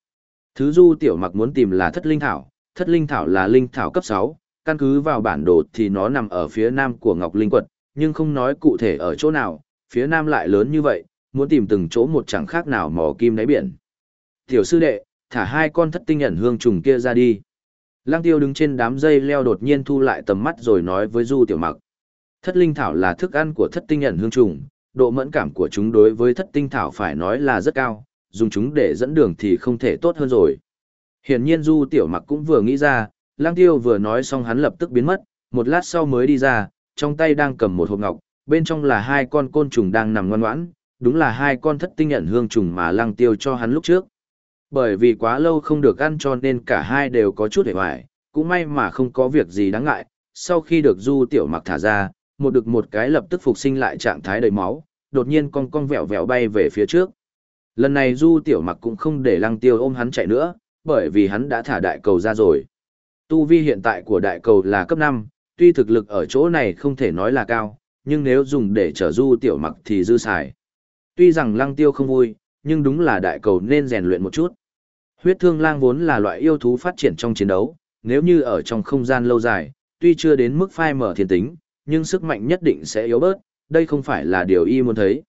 Thứ du tiểu mặc muốn tìm là thất linh thảo, thất linh thảo là linh thảo cấp 6, căn cứ vào bản đồ thì nó nằm ở phía nam của Ngọc Linh Quật, nhưng không nói cụ thể ở chỗ nào, phía nam lại lớn như vậy, muốn tìm từng chỗ một chẳng khác nào mò kim đáy biển. Tiểu sư đệ, thả hai con thất tinh ẩn hương trùng kia ra đi. Lăng tiêu đứng trên đám dây leo đột nhiên thu lại tầm mắt rồi nói với Du Tiểu Mặc. Thất linh thảo là thức ăn của thất tinh ẩn hương trùng, độ mẫn cảm của chúng đối với thất tinh thảo phải nói là rất cao, dùng chúng để dẫn đường thì không thể tốt hơn rồi. Hiển nhiên Du Tiểu Mặc cũng vừa nghĩ ra, Lang Tiêu vừa nói xong hắn lập tức biến mất, một lát sau mới đi ra, trong tay đang cầm một hộp ngọc, bên trong là hai con côn trùng đang nằm ngoan ngoãn, đúng là hai con thất tinh nhận hương trùng mà Lang Tiêu cho hắn lúc trước. Bởi vì quá lâu không được ăn cho nên cả hai đều có chút hề hoài, cũng may mà không có việc gì đáng ngại, sau khi được Du Tiểu Mặc thả ra, một được một cái lập tức phục sinh lại trạng thái đầy máu, đột nhiên cong cong vẹo vẹo bay về phía trước. Lần này Du Tiểu Mặc cũng không để Lăng Tiêu ôm hắn chạy nữa, bởi vì hắn đã thả đại cầu ra rồi. Tu vi hiện tại của đại cầu là cấp 5, tuy thực lực ở chỗ này không thể nói là cao, nhưng nếu dùng để trở Du Tiểu Mặc thì dư xài. Tuy rằng Lăng Tiêu không vui, nhưng đúng là đại cầu nên rèn luyện một chút. Huyết thương lang vốn là loại yêu thú phát triển trong chiến đấu, nếu như ở trong không gian lâu dài, tuy chưa đến mức phai mở thiên tính, nhưng sức mạnh nhất định sẽ yếu bớt, đây không phải là điều y muốn thấy.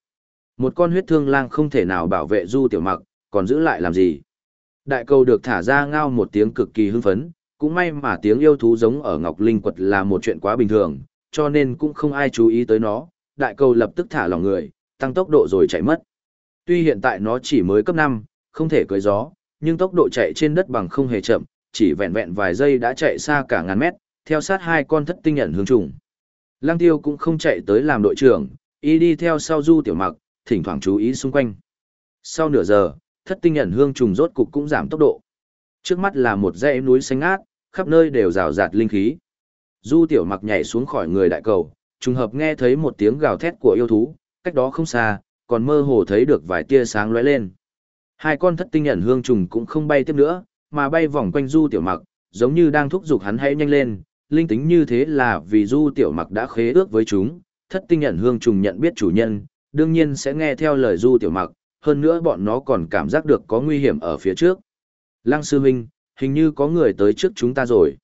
Một con huyết thương lang không thể nào bảo vệ du tiểu mặc, còn giữ lại làm gì. Đại cầu được thả ra ngao một tiếng cực kỳ hưng phấn, cũng may mà tiếng yêu thú giống ở Ngọc Linh quật là một chuyện quá bình thường, cho nên cũng không ai chú ý tới nó. Đại cầu lập tức thả lòng người, tăng tốc độ rồi chạy mất. Tuy hiện tại nó chỉ mới cấp 5, không thể cưỡi gió, nhưng tốc độ chạy trên đất bằng không hề chậm, chỉ vẹn vẹn vài giây đã chạy xa cả ngàn mét, theo sát hai con thất tinh nhận hướng trùng. Lăng tiêu cũng không chạy tới làm đội trưởng, y đi theo sau du tiểu mặc, thỉnh thoảng chú ý xung quanh. Sau nửa giờ, thất tinh nhận hương trùng rốt cục cũng giảm tốc độ. Trước mắt là một dãy núi xanh ngát, khắp nơi đều rào rạt linh khí. Du tiểu mặc nhảy xuống khỏi người đại cầu, trùng hợp nghe thấy một tiếng gào thét của yêu thú, cách đó không xa, còn mơ hồ thấy được vài tia sáng lóe lên. Hai con thất tinh nhận hương trùng cũng không bay tiếp nữa, mà bay vòng quanh du tiểu mặc, giống như đang thúc giục hắn hãy nhanh lên, linh tính như thế là vì du tiểu mặc đã khế ước với chúng, thất tinh nhận hương trùng nhận biết chủ nhân, đương nhiên sẽ nghe theo lời du tiểu mặc, hơn nữa bọn nó còn cảm giác được có nguy hiểm ở phía trước. Lăng sư huynh, hình như có người tới trước chúng ta rồi.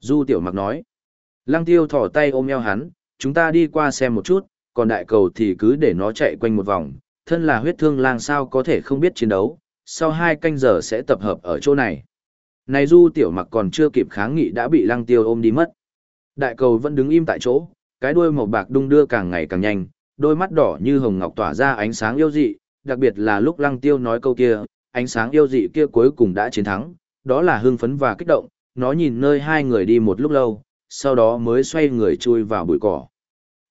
Du tiểu mặc nói. Lăng tiêu thỏ tay ôm eo hắn, chúng ta đi qua xem một chút, còn đại cầu thì cứ để nó chạy quanh một vòng, thân là huyết thương lang sao có thể không biết chiến đấu, sau hai canh giờ sẽ tập hợp ở chỗ này. Này du tiểu mặc còn chưa kịp kháng nghị đã bị lăng tiêu ôm đi mất. Đại cầu vẫn đứng im tại chỗ, cái đuôi màu bạc đung đưa càng ngày càng nhanh, đôi mắt đỏ như hồng ngọc tỏa ra ánh sáng yêu dị, đặc biệt là lúc lăng tiêu nói câu kia, ánh sáng yêu dị kia cuối cùng đã chiến thắng, đó là hưng phấn và kích động, nó nhìn nơi hai người đi một lúc lâu, sau đó mới xoay người chui vào bụi cỏ.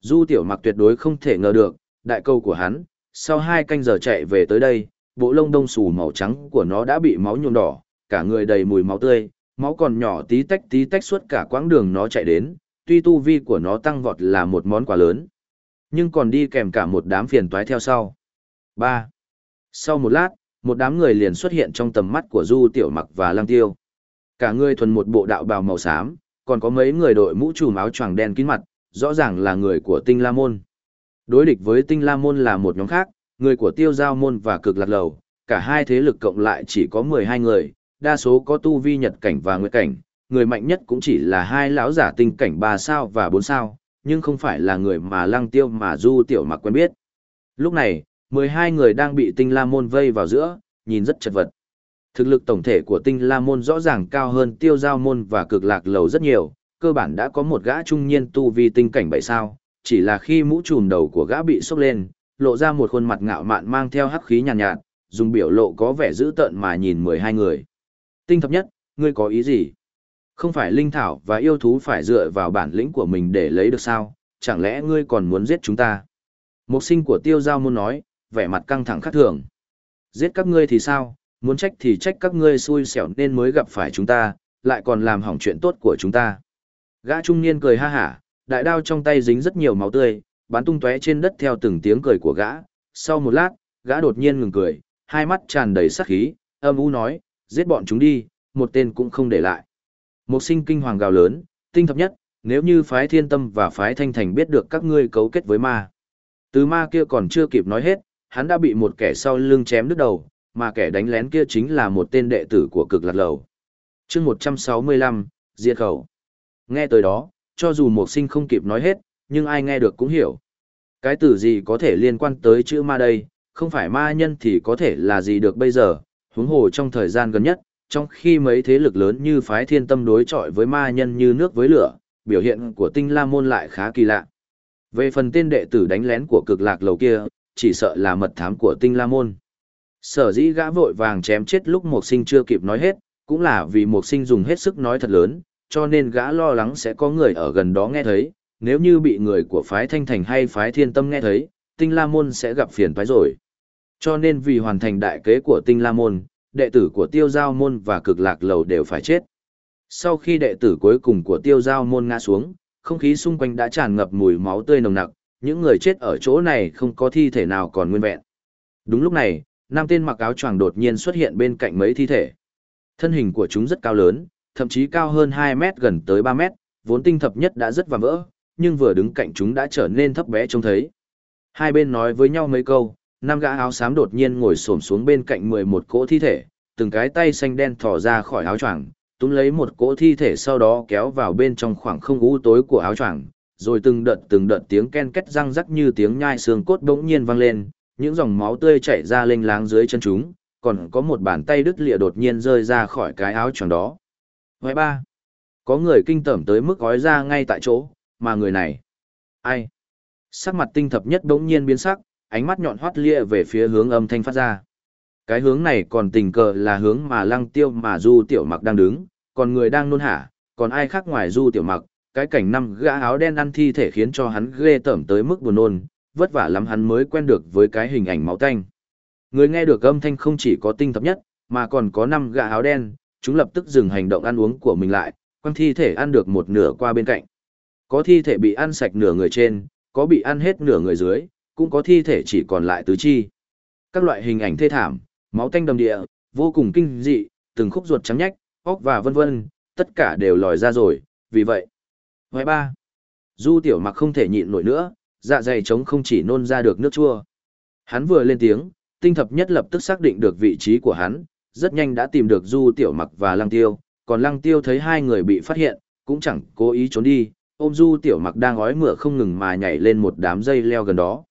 Du tiểu mặc tuyệt đối không thể ngờ được, đại câu của hắn, sau hai canh giờ chạy về tới đây, bộ lông đông xù màu trắng của nó đã bị máu nhuộm đỏ, cả người đầy mùi máu tươi, máu còn nhỏ tí tách tí tách suốt cả quãng đường nó chạy đến, tuy tu vi của nó tăng vọt là một món quà lớn, nhưng còn đi kèm cả một đám phiền toái theo sau. 3. Sau một lát, một đám người liền xuất hiện trong tầm mắt của Du Tiểu Mặc và Lăng Tiêu. Cả người thuần một bộ đạo bào màu xám, còn có mấy người đội mũ trùm áo choàng đen kín mặt, rõ ràng là người của Tinh La Môn. Đối địch với Tinh La Môn là một nhóm khác, người của Tiêu Giao Môn và Cực Lạc Lầu, cả hai thế lực cộng lại chỉ có 12 người, đa số có tu vi nhật cảnh và nguyệt cảnh, người mạnh nhất cũng chỉ là hai lão giả tinh cảnh 3 sao và 4 sao, nhưng không phải là người mà Lăng Tiêu mà Du Tiểu Mặc quen biết. Lúc này, 12 người đang bị Tinh La Môn vây vào giữa, nhìn rất chật vật. Thực lực tổng thể của Tinh La Môn rõ ràng cao hơn Tiêu Giao Môn và Cực Lạc Lầu rất nhiều, cơ bản đã có một gã trung niên tu vi tinh cảnh 7 sao, chỉ là khi mũ trùm đầu của gã bị sốc lên, lộ ra một khuôn mặt ngạo mạn mang theo hắc khí nhàn nhạt, nhạt, dùng biểu lộ có vẻ dữ tợn mà nhìn 12 người. Tinh thập nhất, ngươi có ý gì? Không phải linh thảo và yêu thú phải dựa vào bản lĩnh của mình để lấy được sao, chẳng lẽ ngươi còn muốn giết chúng ta? Mục sinh của tiêu giao muốn nói, vẻ mặt căng thẳng khác thường. Giết các ngươi thì sao, muốn trách thì trách các ngươi xui xẻo nên mới gặp phải chúng ta, lại còn làm hỏng chuyện tốt của chúng ta. Gã trung niên cười ha hả, đại đao trong tay dính rất nhiều máu tươi, bắn tung tóe trên đất theo từng tiếng cười của gã. Sau một lát, gã đột nhiên ngừng cười, hai mắt tràn đầy sát khí, âm u nói, giết bọn chúng đi, một tên cũng không để lại. Một sinh kinh hoàng gào lớn, tinh thập nhất, nếu như phái thiên tâm và phái thanh thành biết được các ngươi cấu kết với ma. Từ ma kia còn chưa kịp nói hết, hắn đã bị một kẻ sau lưng chém đứt đầu, mà kẻ đánh lén kia chính là một tên đệ tử của cực lạc lầu. chương 165, Diệt khẩu. Nghe tới đó, cho dù một sinh không kịp nói hết, nhưng ai nghe được cũng hiểu. Cái từ gì có thể liên quan tới chữ ma đây, không phải ma nhân thì có thể là gì được bây giờ, huống hồ trong thời gian gần nhất, trong khi mấy thế lực lớn như phái thiên tâm đối chọi với ma nhân như nước với lửa, biểu hiện của tinh la môn lại khá kỳ lạ. Về phần tên đệ tử đánh lén của cực lạc lầu kia, chỉ sợ là mật thám của tinh la môn. Sở dĩ gã vội vàng chém chết lúc một sinh chưa kịp nói hết, cũng là vì một sinh dùng hết sức nói thật lớn, cho nên gã lo lắng sẽ có người ở gần đó nghe thấy, nếu như bị người của phái thanh thành hay phái thiên tâm nghe thấy, tinh la môn sẽ gặp phiền toái rồi. Cho nên vì hoàn thành đại kế của tinh la môn, đệ tử của tiêu giao môn và cực lạc lầu đều phải chết. Sau khi đệ tử cuối cùng của tiêu giao môn ngã xuống, không khí xung quanh đã tràn ngập mùi máu tươi nồng nặc, những người chết ở chỗ này không có thi thể nào còn nguyên vẹn. Đúng lúc này, nam tên mặc áo choàng đột nhiên xuất hiện bên cạnh mấy thi thể. Thân hình của chúng rất cao lớn, thậm chí cao hơn 2 mét gần tới 3 mét, vốn tinh thập nhất đã rất vạm vỡ, nhưng vừa đứng cạnh chúng đã trở nên thấp bé trông thấy. Hai bên nói với nhau mấy câu, năm gã áo xám đột nhiên ngồi xổm xuống bên cạnh 11 cỗ thi thể, từng cái tay xanh đen thò ra khỏi áo choàng, túm lấy một cỗ thi thể sau đó kéo vào bên trong khoảng không u tối của áo choàng, rồi từng đợt từng đợt tiếng ken két răng rắc như tiếng nhai xương cốt bỗng nhiên vang lên, những dòng máu tươi chảy ra lênh láng dưới chân chúng, còn có một bàn tay đứt lìa đột nhiên rơi ra khỏi cái áo choàng đó. Vậy ba, có người kinh tởm tới mức gói ra ngay tại chỗ, mà người này, ai? Sắc mặt tinh thập nhất bỗng nhiên biến sắc, ánh mắt nhọn hoắt lia về phía hướng âm thanh phát ra. Cái hướng này còn tình cờ là hướng mà lăng tiêu mà du tiểu mặc đang đứng, còn người đang nôn hả, còn ai khác ngoài du tiểu mặc, cái cảnh năm gã áo đen ăn thi thể khiến cho hắn ghê tởm tới mức buồn nôn, vất vả lắm hắn mới quen được với cái hình ảnh máu tanh. Người nghe được âm thanh không chỉ có tinh thập nhất, mà còn có năm gã áo đen, chúng lập tức dừng hành động ăn uống của mình lại, quăng thi thể ăn được một nửa qua bên cạnh. Có thi thể bị ăn sạch nửa người trên, có bị ăn hết nửa người dưới, cũng có thi thể chỉ còn lại tứ chi. Các loại hình ảnh thê thảm, máu tanh đầm địa, vô cùng kinh dị, từng khúc ruột trắng nhách, óc và vân vân, tất cả đều lòi ra rồi, vì vậy. Hoài ba. Du tiểu mặc không thể nhịn nổi nữa, dạ dày trống không chỉ nôn ra được nước chua. Hắn vừa lên tiếng, tinh thập nhất lập tức xác định được vị trí của hắn, rất nhanh đã tìm được Du Tiểu Mặc và Lăng Tiêu, còn Lăng Tiêu thấy hai người bị phát hiện, cũng chẳng cố ý trốn đi, ôm Du Tiểu Mặc đang ói mửa không ngừng mà nhảy lên một đám dây leo gần đó.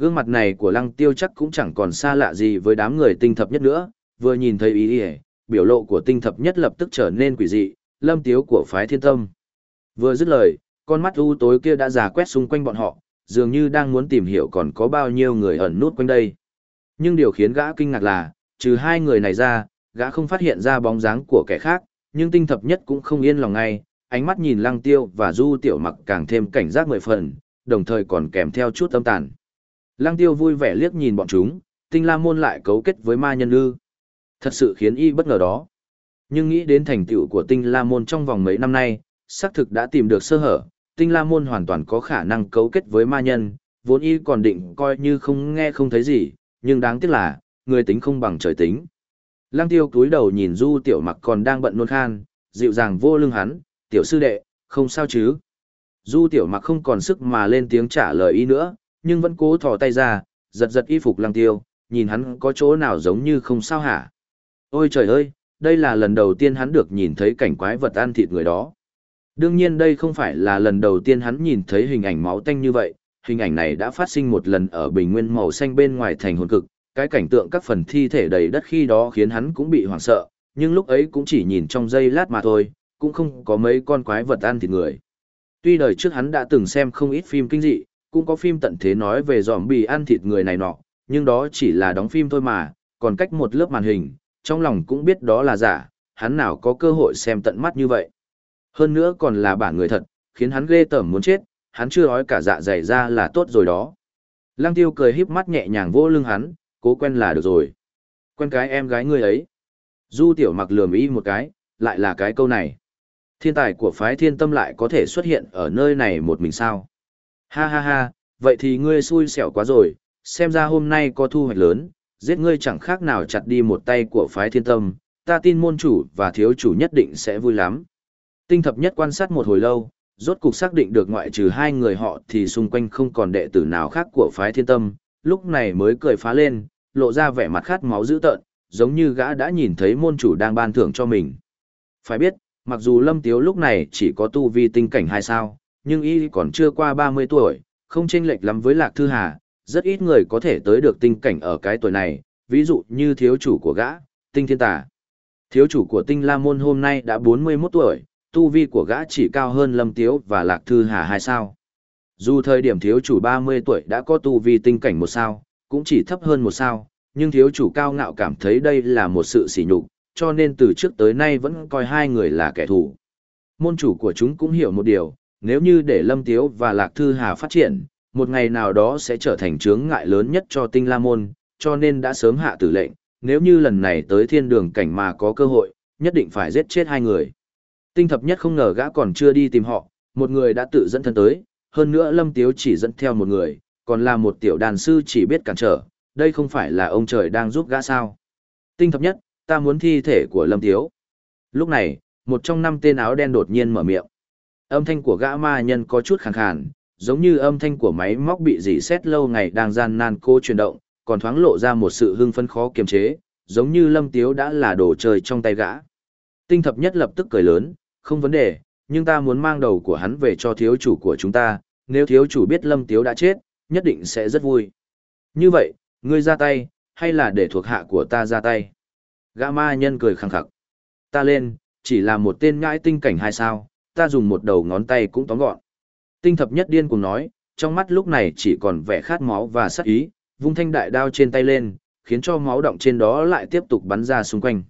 Gương mặt này của Lăng Tiêu chắc cũng chẳng còn xa lạ gì với đám người tinh thập nhất nữa, vừa nhìn thấy ý ý, biểu lộ của tinh thập nhất lập tức trở nên quỷ dị, lâm tiếu của phái thiên tâm. Vừa dứt lời, con mắt u tối kia đã giả quét xung quanh bọn họ, dường như đang muốn tìm hiểu còn có bao nhiêu người ẩn nút quanh đây. Nhưng điều khiến gã kinh ngạc là, trừ hai người này ra, gã không phát hiện ra bóng dáng của kẻ khác, nhưng tinh thập nhất cũng không yên lòng ngay, ánh mắt nhìn lăng tiêu và du tiểu mặc càng thêm cảnh giác mười phần, đồng thời còn kèm theo chút tâm tàn. Lăng tiêu vui vẻ liếc nhìn bọn chúng, tinh la môn lại cấu kết với ma nhân ư. Thật sự khiến y bất ngờ đó. Nhưng nghĩ đến thành tựu của tinh la môn trong vòng mấy năm nay, xác thực đã tìm được sơ hở, tinh la môn hoàn toàn có khả năng cấu kết với ma nhân, vốn y còn định coi như không nghe không thấy gì, nhưng đáng tiếc là, người tính không bằng trời tính. Lăng tiêu cúi đầu nhìn du tiểu mặc còn đang bận nôn khan, dịu dàng vô lưng hắn, tiểu sư đệ, không sao chứ. Du tiểu mặc không còn sức mà lên tiếng trả lời y nữa, nhưng vẫn cố thò tay ra, giật giật y phục lăng tiêu, nhìn hắn có chỗ nào giống như không sao hả. Ôi trời ơi, đây là lần đầu tiên hắn được nhìn thấy cảnh quái vật ăn thịt người đó. Đương nhiên đây không phải là lần đầu tiên hắn nhìn thấy hình ảnh máu tanh như vậy, hình ảnh này đã phát sinh một lần ở bình nguyên màu xanh bên ngoài thành hồn cực, cái cảnh tượng các phần thi thể đầy đất khi đó khiến hắn cũng bị hoảng sợ, nhưng lúc ấy cũng chỉ nhìn trong giây lát mà thôi, cũng không có mấy con quái vật ăn thịt người. Tuy đời trước hắn đã từng xem không ít phim kinh dị, cũng có phim tận thế nói về zombie ăn thịt người này nọ, nhưng đó chỉ là đóng phim thôi mà, còn cách một lớp màn hình, trong lòng cũng biết đó là giả, hắn nào có cơ hội xem tận mắt như vậy. Hơn nữa còn là bản người thật, khiến hắn ghê tởm muốn chết, hắn chưa nói cả dạ dày ra là tốt rồi đó. Lăng tiêu cười híp mắt nhẹ nhàng vô lưng hắn, cố quen là được rồi. Quen cái em gái ngươi ấy. Du tiểu mặc lườm ý một cái, lại là cái câu này. Thiên tài của phái thiên tâm lại có thể xuất hiện ở nơi này một mình sao. Ha ha ha, vậy thì ngươi xui xẻo quá rồi, xem ra hôm nay có thu hoạch lớn, giết ngươi chẳng khác nào chặt đi một tay của phái thiên tâm, ta tin môn chủ và thiếu chủ nhất định sẽ vui lắm. Tinh thập nhất quan sát một hồi lâu, rốt cục xác định được ngoại trừ hai người họ thì xung quanh không còn đệ tử nào khác của phái thiên tâm, lúc này mới cười phá lên, lộ ra vẻ mặt khát máu dữ tợn, giống như gã đã nhìn thấy môn chủ đang ban thưởng cho mình. Phải biết, mặc dù Lâm Tiếu lúc này chỉ có tu vi tinh cảnh hai sao, nhưng y còn chưa qua 30 tuổi, không chênh lệch lắm với Lạc Thư Hà, rất ít người có thể tới được tinh cảnh ở cái tuổi này, ví dụ như thiếu chủ của gã, tinh thiên tà. Thiếu chủ của tinh la môn hôm nay đã 41 tuổi, tu vi của gã chỉ cao hơn Lâm Tiếu và Lạc Thư Hà hai sao. Dù thời điểm thiếu chủ 30 tuổi đã có tu vi tinh cảnh một sao, cũng chỉ thấp hơn một sao, nhưng thiếu chủ cao ngạo cảm thấy đây là một sự sỉ nhục, cho nên từ trước tới nay vẫn coi hai người là kẻ thù. Môn chủ của chúng cũng hiểu một điều, nếu như để Lâm Tiếu và Lạc Thư Hà phát triển, một ngày nào đó sẽ trở thành chướng ngại lớn nhất cho tinh la môn, cho nên đã sớm hạ tử lệnh, nếu như lần này tới thiên đường cảnh mà có cơ hội, nhất định phải giết chết hai người. Tinh thập nhất không ngờ gã còn chưa đi tìm họ, một người đã tự dẫn thân tới, hơn nữa Lâm Tiếu chỉ dẫn theo một người, còn là một tiểu đàn sư chỉ biết cản trở, đây không phải là ông trời đang giúp gã sao. Tinh thập nhất, ta muốn thi thể của Lâm Tiếu. Lúc này, một trong năm tên áo đen đột nhiên mở miệng. Âm thanh của gã ma nhân có chút khàn khàn, giống như âm thanh của máy móc bị dỉ xét lâu ngày đang gian nan cô chuyển động, còn thoáng lộ ra một sự hưng phấn khó kiềm chế, giống như Lâm Tiếu đã là đồ chơi trong tay gã. Tinh thập nhất lập tức cười lớn, không vấn đề, nhưng ta muốn mang đầu của hắn về cho thiếu chủ của chúng ta, nếu thiếu chủ biết Lâm Tiếu đã chết, nhất định sẽ rất vui. Như vậy, ngươi ra tay, hay là để thuộc hạ của ta ra tay? Gã ma nhân cười khẳng khặc. Ta lên, chỉ là một tên ngãi tinh cảnh hay sao, ta dùng một đầu ngón tay cũng tóm gọn. Tinh thập nhất điên cùng nói, trong mắt lúc này chỉ còn vẻ khát máu và sát ý, vung thanh đại đao trên tay lên, khiến cho máu động trên đó lại tiếp tục bắn ra xung quanh.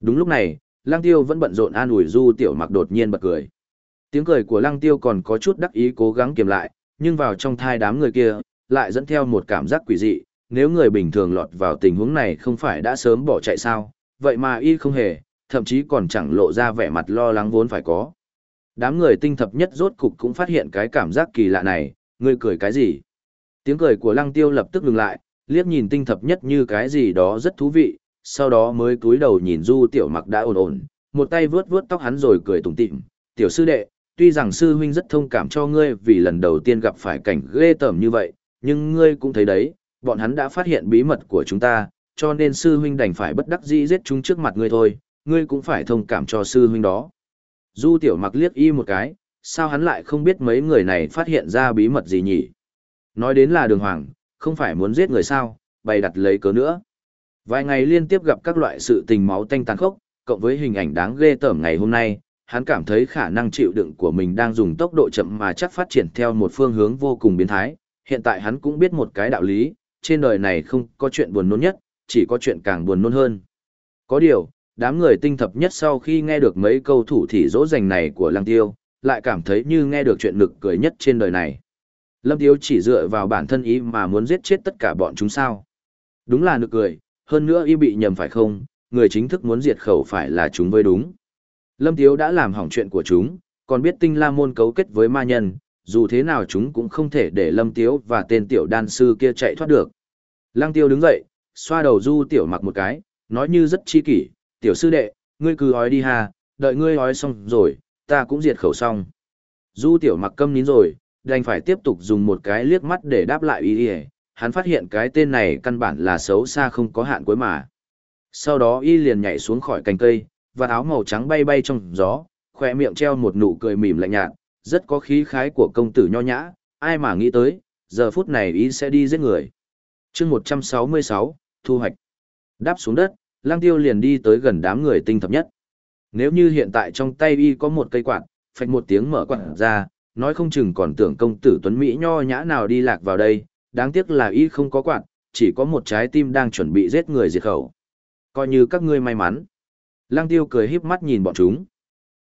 Đúng lúc này, Lăng Tiêu vẫn bận rộn an ủi Du Tiểu Mặc đột nhiên bật cười. Tiếng cười của Lăng Tiêu còn có chút đắc ý cố gắng kiềm lại, nhưng vào trong thai đám người kia, lại dẫn theo một cảm giác quỷ dị, nếu người bình thường lọt vào tình huống này không phải đã sớm bỏ chạy sao, vậy mà y không hề, thậm chí còn chẳng lộ ra vẻ mặt lo lắng vốn phải có. Đám người tinh thập nhất rốt cục cũng phát hiện cái cảm giác kỳ lạ này, ngươi cười cái gì? Tiếng cười của lăng tiêu lập tức ngừng lại, liếc nhìn tinh thập nhất như cái gì đó rất thú vị, sau đó mới cúi đầu nhìn du tiểu mặc đã ổn ổn, một tay vướt vướt tóc hắn rồi cười tủm tỉm, tiểu sư đệ, tuy rằng sư huynh rất thông cảm cho ngươi vì lần đầu tiên gặp phải cảnh ghê tởm như vậy, nhưng ngươi cũng thấy đấy, bọn hắn đã phát hiện bí mật của chúng ta, cho nên sư huynh đành phải bất đắc dĩ giết chúng trước mặt ngươi thôi, ngươi cũng phải thông cảm cho sư huynh đó. Du tiểu mặc liếc y một cái, sao hắn lại không biết mấy người này phát hiện ra bí mật gì nhỉ? Nói đến là đường hoàng, không phải muốn giết người sao, bày đặt lấy cớ nữa. Vài ngày liên tiếp gặp các loại sự tình máu tanh tàn khốc, cộng với hình ảnh đáng ghê tởm ngày hôm nay, hắn cảm thấy khả năng chịu đựng của mình đang dùng tốc độ chậm mà chắc phát triển theo một phương hướng vô cùng biến thái. Hiện tại hắn cũng biết một cái đạo lý, trên đời này không có chuyện buồn nôn nhất, chỉ có chuyện càng buồn nôn hơn. Có điều, đám người tinh thập nhất sau khi nghe được mấy câu thủ thị dỗ dành này của Lăng Tiêu, lại cảm thấy như nghe được chuyện nực cười nhất trên đời này. Lâm Tiêu chỉ dựa vào bản thân ý mà muốn giết chết tất cả bọn chúng sao. Đúng là nực cười, hơn nữa y bị nhầm phải không, người chính thức muốn diệt khẩu phải là chúng với đúng. Lâm Tiếu đã làm hỏng chuyện của chúng, còn biết tinh la môn cấu kết với ma nhân, dù thế nào chúng cũng không thể để Lâm Tiếu và tên tiểu đan sư kia chạy thoát được. Lăng Tiêu đứng dậy, xoa đầu du tiểu mặc một cái, nói như rất chi kỷ, tiểu sư đệ, ngươi cứ hói đi hà, đợi ngươi hói xong rồi, ta cũng diệt khẩu xong. Du tiểu mặc câm nín rồi, đành phải tiếp tục dùng một cái liếc mắt để đáp lại ý Y. hắn phát hiện cái tên này căn bản là xấu xa không có hạn cuối mà. Sau đó y liền nhảy xuống khỏi cành cây, và áo màu trắng bay bay trong gió, khỏe miệng treo một nụ cười mỉm lạnh nhạt, rất có khí khái của công tử nho nhã, ai mà nghĩ tới, giờ phút này y sẽ đi giết người. chương 166, thu hoạch. Đáp xuống đất, lang tiêu liền đi tới gần đám người tinh thập nhất. Nếu như hiện tại trong tay y có một cây quạt, phạch một tiếng mở quạt ra, nói không chừng còn tưởng công tử tuấn Mỹ nho nhã nào đi lạc vào đây, đáng tiếc là y không có quạt, chỉ có một trái tim đang chuẩn bị giết người diệt khẩu. Coi như các ngươi may mắn. Lăng tiêu cười híp mắt nhìn bọn chúng.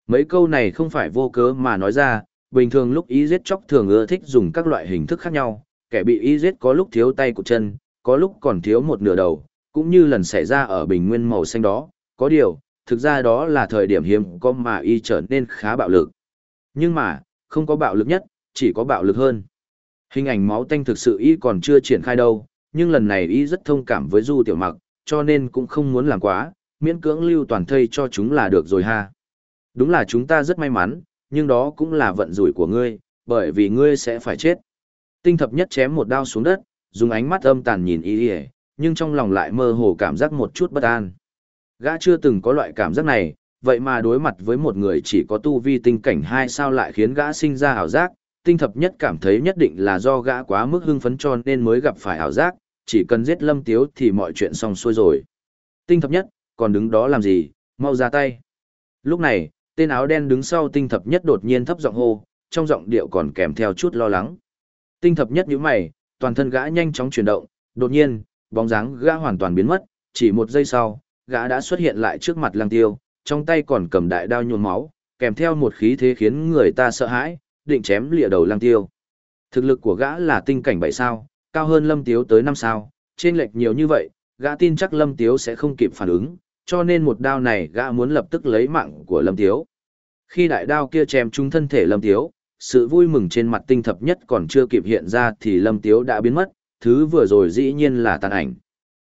Mấy câu này không phải vô cớ mà nói ra, bình thường lúc y giết chóc thường ưa thích dùng các loại hình thức khác nhau, kẻ bị y giết có lúc thiếu tay của chân, có lúc còn thiếu một nửa đầu, cũng như lần xảy ra ở bình nguyên màu xanh đó, có điều, thực ra đó là thời điểm hiếm có mà y trở nên khá bạo lực. Nhưng mà, không có bạo lực nhất, chỉ có bạo lực hơn. Hình ảnh máu tanh thực sự y còn chưa triển khai đâu, nhưng lần này y rất thông cảm với Du Tiểu Mặc, cho nên cũng không muốn làm quá, miễn cưỡng lưu toàn thây cho chúng là được rồi ha. Đúng là chúng ta rất may mắn, nhưng đó cũng là vận rủi của ngươi, bởi vì ngươi sẽ phải chết. Tinh thập nhất chém một đao xuống đất, dùng ánh mắt âm tàn nhìn y nhưng trong lòng lại mơ hồ cảm giác một chút bất an. Gã chưa từng có loại cảm giác này, vậy mà đối mặt với một người chỉ có tu vi tinh cảnh hai sao lại khiến gã sinh ra ảo giác, tinh thập nhất cảm thấy nhất định là do gã quá mức hưng phấn cho nên mới gặp phải ảo giác, chỉ cần giết lâm tiếu thì mọi chuyện xong xuôi rồi. Tinh thập nhất, còn đứng đó làm gì, mau ra tay. Lúc này, tên áo đen đứng sau tinh thập nhất đột nhiên thấp giọng hô, trong giọng điệu còn kèm theo chút lo lắng. Tinh thập nhất nhíu mày, toàn thân gã nhanh chóng chuyển động, đột nhiên, bóng dáng gã hoàn toàn biến mất, chỉ một giây sau, gã đã xuất hiện lại trước mặt lăng tiêu, trong tay còn cầm đại đao nhuộm máu, kèm theo một khí thế khiến người ta sợ hãi, định chém lìa đầu lăng tiêu. Thực lực của gã là tinh cảnh 7 sao, cao hơn lâm tiếu tới 5 sao, trên lệch nhiều như vậy, gã tin chắc lâm tiếu sẽ không kịp phản ứng, cho nên một đao này gã muốn lập tức lấy mạng của lâm tiếu. Khi đại đao kia chém trúng thân thể lâm tiếu, sự vui mừng trên mặt tinh thập nhất còn chưa kịp hiện ra thì lâm tiếu đã biến mất, thứ vừa rồi dĩ nhiên là tàn ảnh.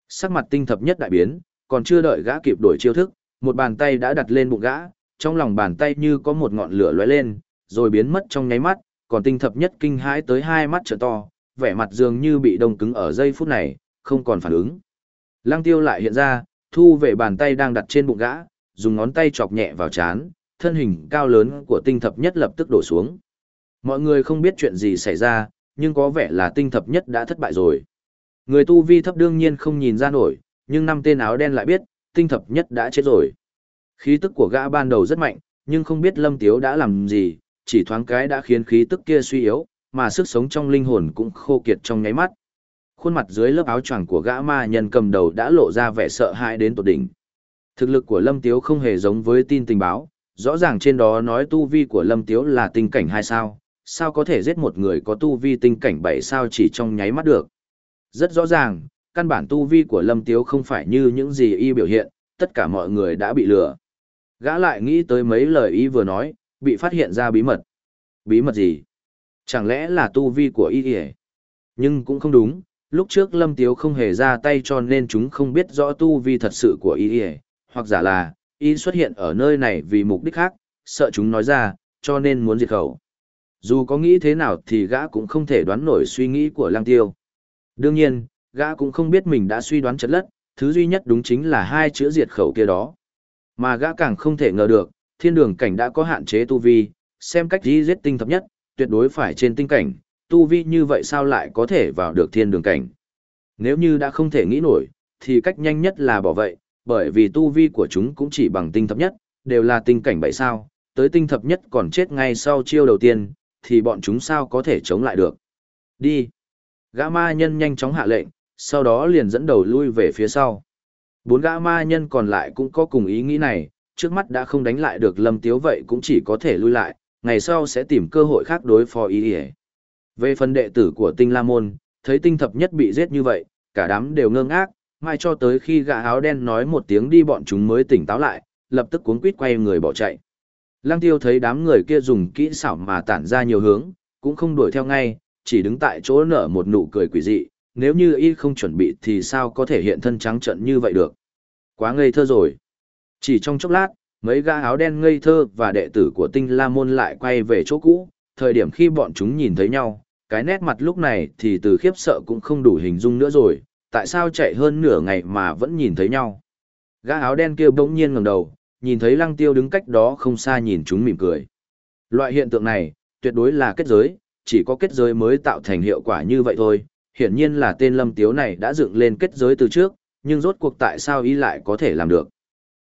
Sắc mặt tinh thập nhất đại biến, còn chưa đợi gã kịp đổi chiêu thức, một bàn tay đã đặt lên bụng gã, trong lòng bàn tay như có một ngọn lửa lóe lên, rồi biến mất trong nháy mắt, còn tinh thập nhất kinh hãi tới hai mắt trợ to, vẻ mặt dường như bị đông cứng ở giây phút này, không còn phản ứng. Lăng tiêu lại hiện ra, thu về bàn tay đang đặt trên bụng gã, dùng ngón tay chọc nhẹ vào chán, thân hình cao lớn của tinh thập nhất lập tức đổ xuống. Mọi người không biết chuyện gì xảy ra, nhưng có vẻ là tinh thập nhất đã thất bại rồi. Người tu vi thấp đương nhiên không nhìn ra nổi, nhưng năm tên áo đen lại biết, tinh thập nhất đã chết rồi. Khí tức của gã ban đầu rất mạnh, nhưng không biết lâm tiếu đã làm gì, chỉ thoáng cái đã khiến khí tức kia suy yếu, mà sức sống trong linh hồn cũng khô kiệt trong nháy mắt. Khuôn mặt dưới lớp áo choàng của gã ma nhân cầm đầu đã lộ ra vẻ sợ hãi đến tột đỉnh. Thực lực của Lâm Tiếu không hề giống với tin tình báo, rõ ràng trên đó nói tu vi của Lâm Tiếu là tinh cảnh hay sao, sao có thể giết một người có tu vi tinh cảnh bảy sao chỉ trong nháy mắt được. Rất rõ ràng, căn bản tu vi của Lâm Tiếu không phải như những gì y biểu hiện, tất cả mọi người đã bị lừa. Gã lại nghĩ tới mấy lời y vừa nói, bị phát hiện ra bí mật. Bí mật gì? Chẳng lẽ là tu vi của y hề? Nhưng cũng không đúng, lúc trước Lâm Tiếu không hề ra tay cho nên chúng không biết rõ tu vi thật sự của y hề, hoặc giả là, y xuất hiện ở nơi này vì mục đích khác, sợ chúng nói ra, cho nên muốn diệt khẩu. Dù có nghĩ thế nào thì gã cũng không thể đoán nổi suy nghĩ của Lăng Tiêu. Đương nhiên, gã cũng không biết mình đã suy đoán chật lất, thứ duy nhất đúng chính là hai chữ diệt khẩu kia đó. Mà gã càng không thể ngờ được, thiên đường cảnh đã có hạn chế tu vi, xem cách đi giết tinh thập nhất, tuyệt đối phải trên tinh cảnh, tu vi như vậy sao lại có thể vào được thiên đường cảnh. Nếu như đã không thể nghĩ nổi, thì cách nhanh nhất là bỏ vậy, bởi vì tu vi của chúng cũng chỉ bằng tinh thập nhất, đều là tinh cảnh bảy sao, tới tinh thập nhất còn chết ngay sau chiêu đầu tiên, thì bọn chúng sao có thể chống lại được. Đi. Gã ma nhân nhanh chóng hạ lệnh, sau đó liền dẫn đầu lui về phía sau. Bốn gã ma nhân còn lại cũng có cùng ý nghĩ này, trước mắt đã không đánh lại được lâm tiếu vậy cũng chỉ có thể lui lại, ngày sau sẽ tìm cơ hội khác đối phó ý ý. Về phần đệ tử của tinh la môn, thấy tinh thập nhất bị giết như vậy, cả đám đều ngơ ngác, mai cho tới khi gã áo đen nói một tiếng đi bọn chúng mới tỉnh táo lại, lập tức cuốn quýt quay người bỏ chạy. Lăng tiêu thấy đám người kia dùng kỹ xảo mà tản ra nhiều hướng, cũng không đuổi theo ngay, chỉ đứng tại chỗ nở một nụ cười quỷ dị, nếu như y không chuẩn bị thì sao có thể hiện thân trắng trận như vậy được. Quá ngây thơ rồi. Chỉ trong chốc lát, mấy gã áo đen ngây thơ và đệ tử của tinh la môn lại quay về chỗ cũ, thời điểm khi bọn chúng nhìn thấy nhau, cái nét mặt lúc này thì từ khiếp sợ cũng không đủ hình dung nữa rồi, tại sao chạy hơn nửa ngày mà vẫn nhìn thấy nhau. Gã áo đen kia bỗng nhiên ngẩng đầu, nhìn thấy lăng tiêu đứng cách đó không xa nhìn chúng mỉm cười. Loại hiện tượng này, tuyệt đối là kết giới, chỉ có kết giới mới tạo thành hiệu quả như vậy thôi. Hiển nhiên là tên lâm tiếu này đã dựng lên kết giới từ trước, nhưng rốt cuộc tại sao y lại có thể làm được.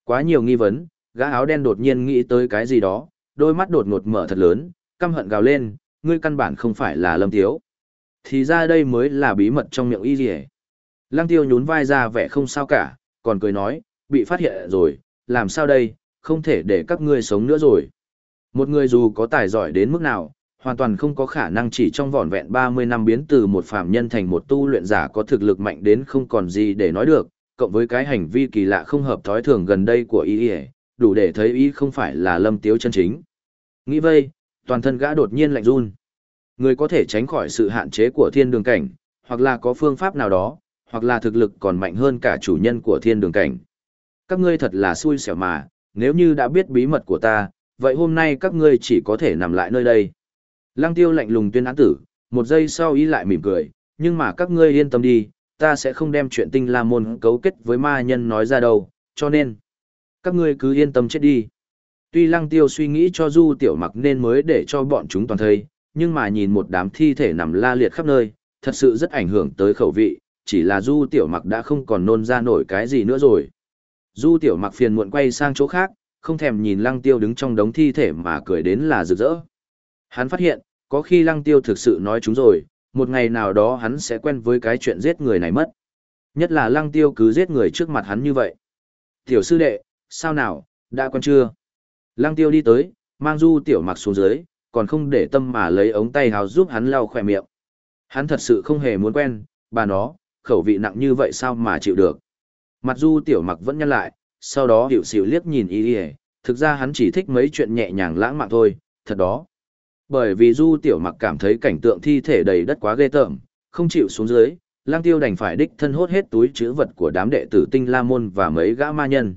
Quá nhiều nghi vấn, gã áo đen đột nhiên nghĩ tới cái gì đó, đôi mắt đột ngột mở thật lớn, căm hận gào lên, ngươi căn bản không phải là lâm tiếu. Thì ra đây mới là bí mật trong miệng y gì Lăng tiêu nhún vai ra vẻ không sao cả, còn cười nói, bị phát hiện rồi, làm sao đây, không thể để các ngươi sống nữa rồi. Một người dù có tài giỏi đến mức nào, hoàn toàn không có khả năng chỉ trong vỏn vẹn 30 năm biến từ một phàm nhân thành một tu luyện giả có thực lực mạnh đến không còn gì để nói được, cộng với cái hành vi kỳ lạ không hợp thói thường gần đây của y đủ để thấy y không phải là lâm tiếu chân chính. Nghĩ vây, toàn thân gã đột nhiên lạnh run. Người có thể tránh khỏi sự hạn chế của thiên đường cảnh, hoặc là có phương pháp nào đó, hoặc là thực lực còn mạnh hơn cả chủ nhân của thiên đường cảnh. Các ngươi thật là xui xẻo mà, nếu như đã biết bí mật của ta, vậy hôm nay các ngươi chỉ có thể nằm lại nơi đây. Lăng tiêu lạnh lùng tuyên án tử, một giây sau ý lại mỉm cười, nhưng mà các ngươi yên tâm đi, ta sẽ không đem chuyện tinh la môn cấu kết với ma nhân nói ra đâu, cho nên, các ngươi cứ yên tâm chết đi. Tuy lăng tiêu suy nghĩ cho du tiểu mặc nên mới để cho bọn chúng toàn thây, nhưng mà nhìn một đám thi thể nằm la liệt khắp nơi, thật sự rất ảnh hưởng tới khẩu vị, chỉ là du tiểu mặc đã không còn nôn ra nổi cái gì nữa rồi. Du tiểu mặc phiền muộn quay sang chỗ khác, không thèm nhìn lăng tiêu đứng trong đống thi thể mà cười đến là rực rỡ. Hắn phát hiện, có khi lăng tiêu thực sự nói chúng rồi, một ngày nào đó hắn sẽ quen với cái chuyện giết người này mất. Nhất là lăng tiêu cứ giết người trước mặt hắn như vậy. Tiểu sư đệ, sao nào, đã quen chưa? Lăng tiêu đi tới, mang du tiểu mặc xuống dưới, còn không để tâm mà lấy ống tay hào giúp hắn lau khỏe miệng. Hắn thật sự không hề muốn quen, bà nó, khẩu vị nặng như vậy sao mà chịu được. Mặt du tiểu mặc vẫn nhăn lại, sau đó hiểu xỉu liếc nhìn y y thực ra hắn chỉ thích mấy chuyện nhẹ nhàng lãng mạn thôi, thật đó. Bởi vì du tiểu mặc cảm thấy cảnh tượng thi thể đầy đất quá ghê tởm, không chịu xuống dưới, lang tiêu đành phải đích thân hốt hết túi chữ vật của đám đệ tử tinh la môn và mấy gã ma nhân.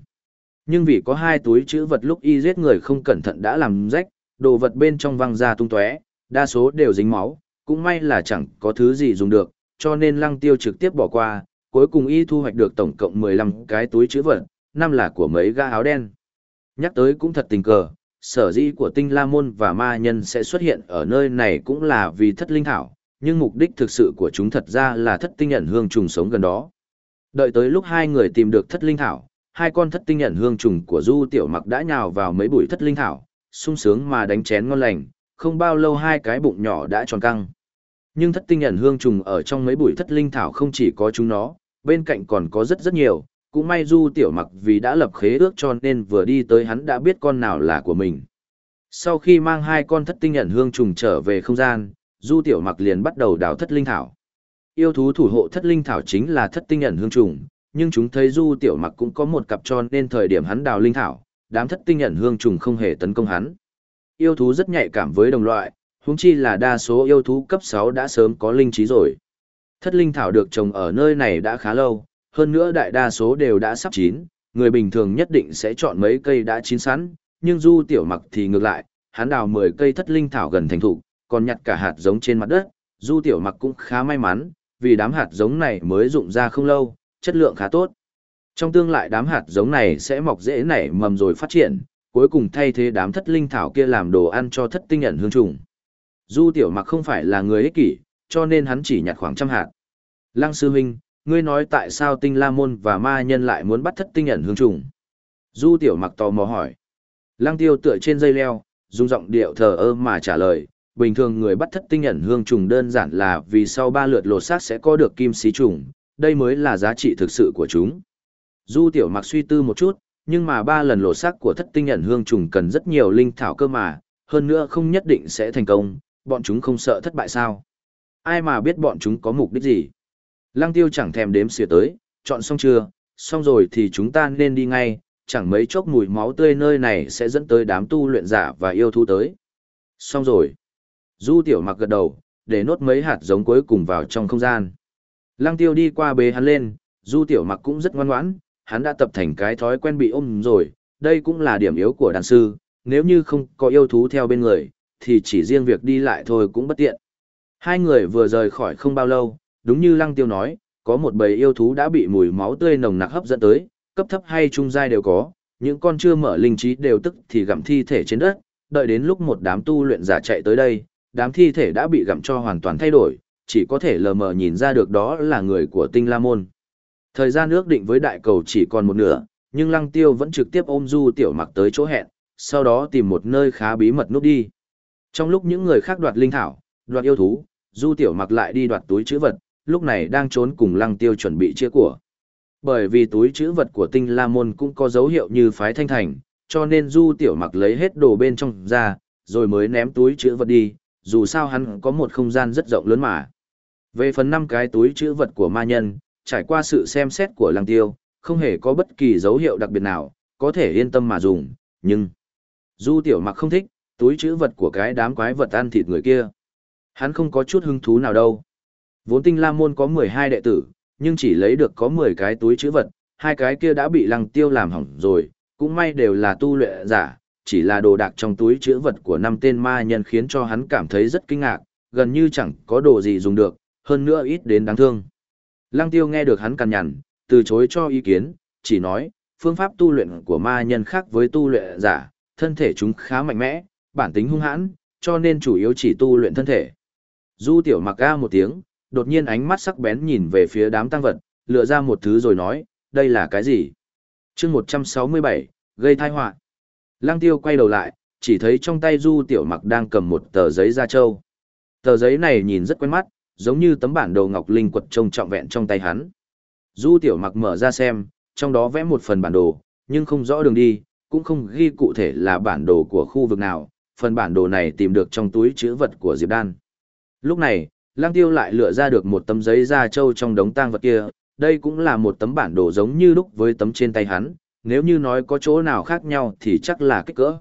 Nhưng vì có hai túi chữ vật lúc y giết người không cẩn thận đã làm rách, đồ vật bên trong văng ra tung tóe, đa số đều dính máu, cũng may là chẳng có thứ gì dùng được, cho nên lăng tiêu trực tiếp bỏ qua, cuối cùng y thu hoạch được tổng cộng 15 cái túi chữ vật, năm là của mấy gã áo đen. Nhắc tới cũng thật tình cờ, sở dĩ của tinh la môn và ma nhân sẽ xuất hiện ở nơi này cũng là vì thất linh thảo, nhưng mục đích thực sự của chúng thật ra là thất tinh nhận hương trùng sống gần đó. Đợi tới lúc hai người tìm được thất linh thảo, hai con thất tinh nhận hương trùng của du tiểu mặc đã nhào vào mấy bụi thất linh thảo, sung sướng mà đánh chén ngon lành, không bao lâu hai cái bụng nhỏ đã tròn căng. Nhưng thất tinh nhận hương trùng ở trong mấy bụi thất linh thảo không chỉ có chúng nó, bên cạnh còn có rất rất nhiều, cũng may du tiểu mặc vì đã lập khế ước cho nên vừa đi tới hắn đã biết con nào là của mình. Sau khi mang hai con thất tinh nhận hương trùng trở về không gian, du tiểu mặc liền bắt đầu đào thất linh thảo. Yêu thú thủ hộ thất linh thảo chính là thất tinh nhận hương trùng, nhưng chúng thấy du tiểu mặc cũng có một cặp cho nên thời điểm hắn đào linh thảo, đám thất tinh nhận hương trùng không hề tấn công hắn. Yêu thú rất nhạy cảm với đồng loại, huống chi là đa số yêu thú cấp 6 đã sớm có linh trí rồi. Thất linh thảo được trồng ở nơi này đã khá lâu, hơn nữa đại đa số đều đã sắp chín, người bình thường nhất định sẽ chọn mấy cây đã chín sẵn, nhưng du tiểu mặc thì ngược lại, hắn đào 10 cây thất linh thảo gần thành thụ, còn nhặt cả hạt giống trên mặt đất, Du Tiểu Mặc cũng khá may mắn, vì đám hạt giống này mới rụng ra không lâu, chất lượng khá tốt. Trong tương lai đám hạt giống này sẽ mọc dễ nảy mầm rồi phát triển, cuối cùng thay thế đám thất linh thảo kia làm đồ ăn cho thất tinh ẩn hương trùng. Du Tiểu Mặc không phải là người ích kỷ, cho nên hắn chỉ nhặt khoảng trăm hạt. Lăng sư huynh, ngươi nói tại sao tinh la môn và ma nhân lại muốn bắt thất tinh ẩn hương trùng? Du Tiểu Mặc tò mò hỏi. Lăng tiêu tựa trên dây leo, dùng giọng điệu thờ ơ mà trả lời, bình thường người bắt thất tinh ẩn hương trùng đơn giản là vì sau ba lượt lột xác sẽ có được kim xí trùng, đây mới là giá trị thực sự của chúng. Du tiểu mặc suy tư một chút, nhưng mà ba lần lột xác của thất tinh ẩn hương trùng cần rất nhiều linh thảo cơ mà, hơn nữa không nhất định sẽ thành công, bọn chúng không sợ thất bại sao. Ai mà biết bọn chúng có mục đích gì. Lăng tiêu chẳng thèm đếm xỉa tới, chọn xong chưa, xong rồi thì chúng ta nên đi ngay, chẳng mấy chốc mùi máu tươi nơi này sẽ dẫn tới đám tu luyện giả và yêu thú tới. Xong rồi. Du tiểu mặc gật đầu, để nốt mấy hạt giống cuối cùng vào trong không gian. Lăng tiêu đi qua bế hắn lên, du tiểu mặc cũng rất ngoan ngoãn, hắn đã tập thành cái thói quen bị ôm rồi, đây cũng là điểm yếu của đàn sư, nếu như không có yêu thú theo bên người, thì chỉ riêng việc đi lại thôi cũng bất tiện. Hai người vừa rời khỏi không bao lâu, đúng như lăng tiêu nói, có một bầy yêu thú đã bị mùi máu tươi nồng nặc hấp dẫn tới, cấp thấp hay trung giai đều có, những con chưa mở linh trí đều tức thì gặm thi thể trên đất, đợi đến lúc một đám tu luyện giả chạy tới đây, đám thi thể đã bị gặm cho hoàn toàn thay đổi, chỉ có thể lờ mờ nhìn ra được đó là người của tinh la môn. Thời gian ước định với đại cầu chỉ còn một nửa, nhưng lăng tiêu vẫn trực tiếp ôm du tiểu mặc tới chỗ hẹn, sau đó tìm một nơi khá bí mật núp đi. Trong lúc những người khác đoạt linh thảo, đoạt yêu thú, du tiểu mặc lại đi đoạt túi chữ vật, lúc này đang trốn cùng lăng tiêu chuẩn bị chia của. Bởi vì túi chữ vật của tinh la môn cũng có dấu hiệu như phái thanh thành, cho nên du tiểu mặc lấy hết đồ bên trong ra, rồi mới ném túi chữ vật đi, dù sao hắn có một không gian rất rộng lớn mà. Về phần năm cái túi chữ vật của ma nhân, trải qua sự xem xét của lăng tiêu, không hề có bất kỳ dấu hiệu đặc biệt nào, có thể yên tâm mà dùng, nhưng... Du tiểu mặc không thích, túi chữ vật của cái đám quái vật ăn thịt người kia. Hắn không có chút hứng thú nào đâu. Vốn tinh la môn có 12 đệ tử, nhưng chỉ lấy được có 10 cái túi chữ vật, hai cái kia đã bị lăng tiêu làm hỏng rồi, cũng may đều là tu luyện giả, chỉ là đồ đạc trong túi chữ vật của năm tên ma nhân khiến cho hắn cảm thấy rất kinh ngạc, gần như chẳng có đồ gì dùng được, hơn nữa ít đến đáng thương. Lăng tiêu nghe được hắn cằn nhằn, từ chối cho ý kiến, chỉ nói, phương pháp tu luyện của ma nhân khác với tu luyện giả, thân thể chúng khá mạnh mẽ, bản tính hung hãn, cho nên chủ yếu chỉ tu luyện thân thể. Du tiểu mặc ca một tiếng, đột nhiên ánh mắt sắc bén nhìn về phía đám tăng vật, lựa ra một thứ rồi nói, đây là cái gì? chương 167, gây thai họa Lăng tiêu quay đầu lại, chỉ thấy trong tay du tiểu mặc đang cầm một tờ giấy da trâu. Tờ giấy này nhìn rất quen mắt, giống như tấm bản đồ ngọc linh quật trông trọng vẹn trong tay hắn. Du tiểu mặc mở ra xem, trong đó vẽ một phần bản đồ, nhưng không rõ đường đi, cũng không ghi cụ thể là bản đồ của khu vực nào, phần bản đồ này tìm được trong túi chữ vật của Diệp Đan. Lúc này, Lang Tiêu lại lựa ra được một tấm giấy da trâu trong đống tang vật kia, đây cũng là một tấm bản đồ giống như lúc với tấm trên tay hắn, nếu như nói có chỗ nào khác nhau thì chắc là kích cỡ.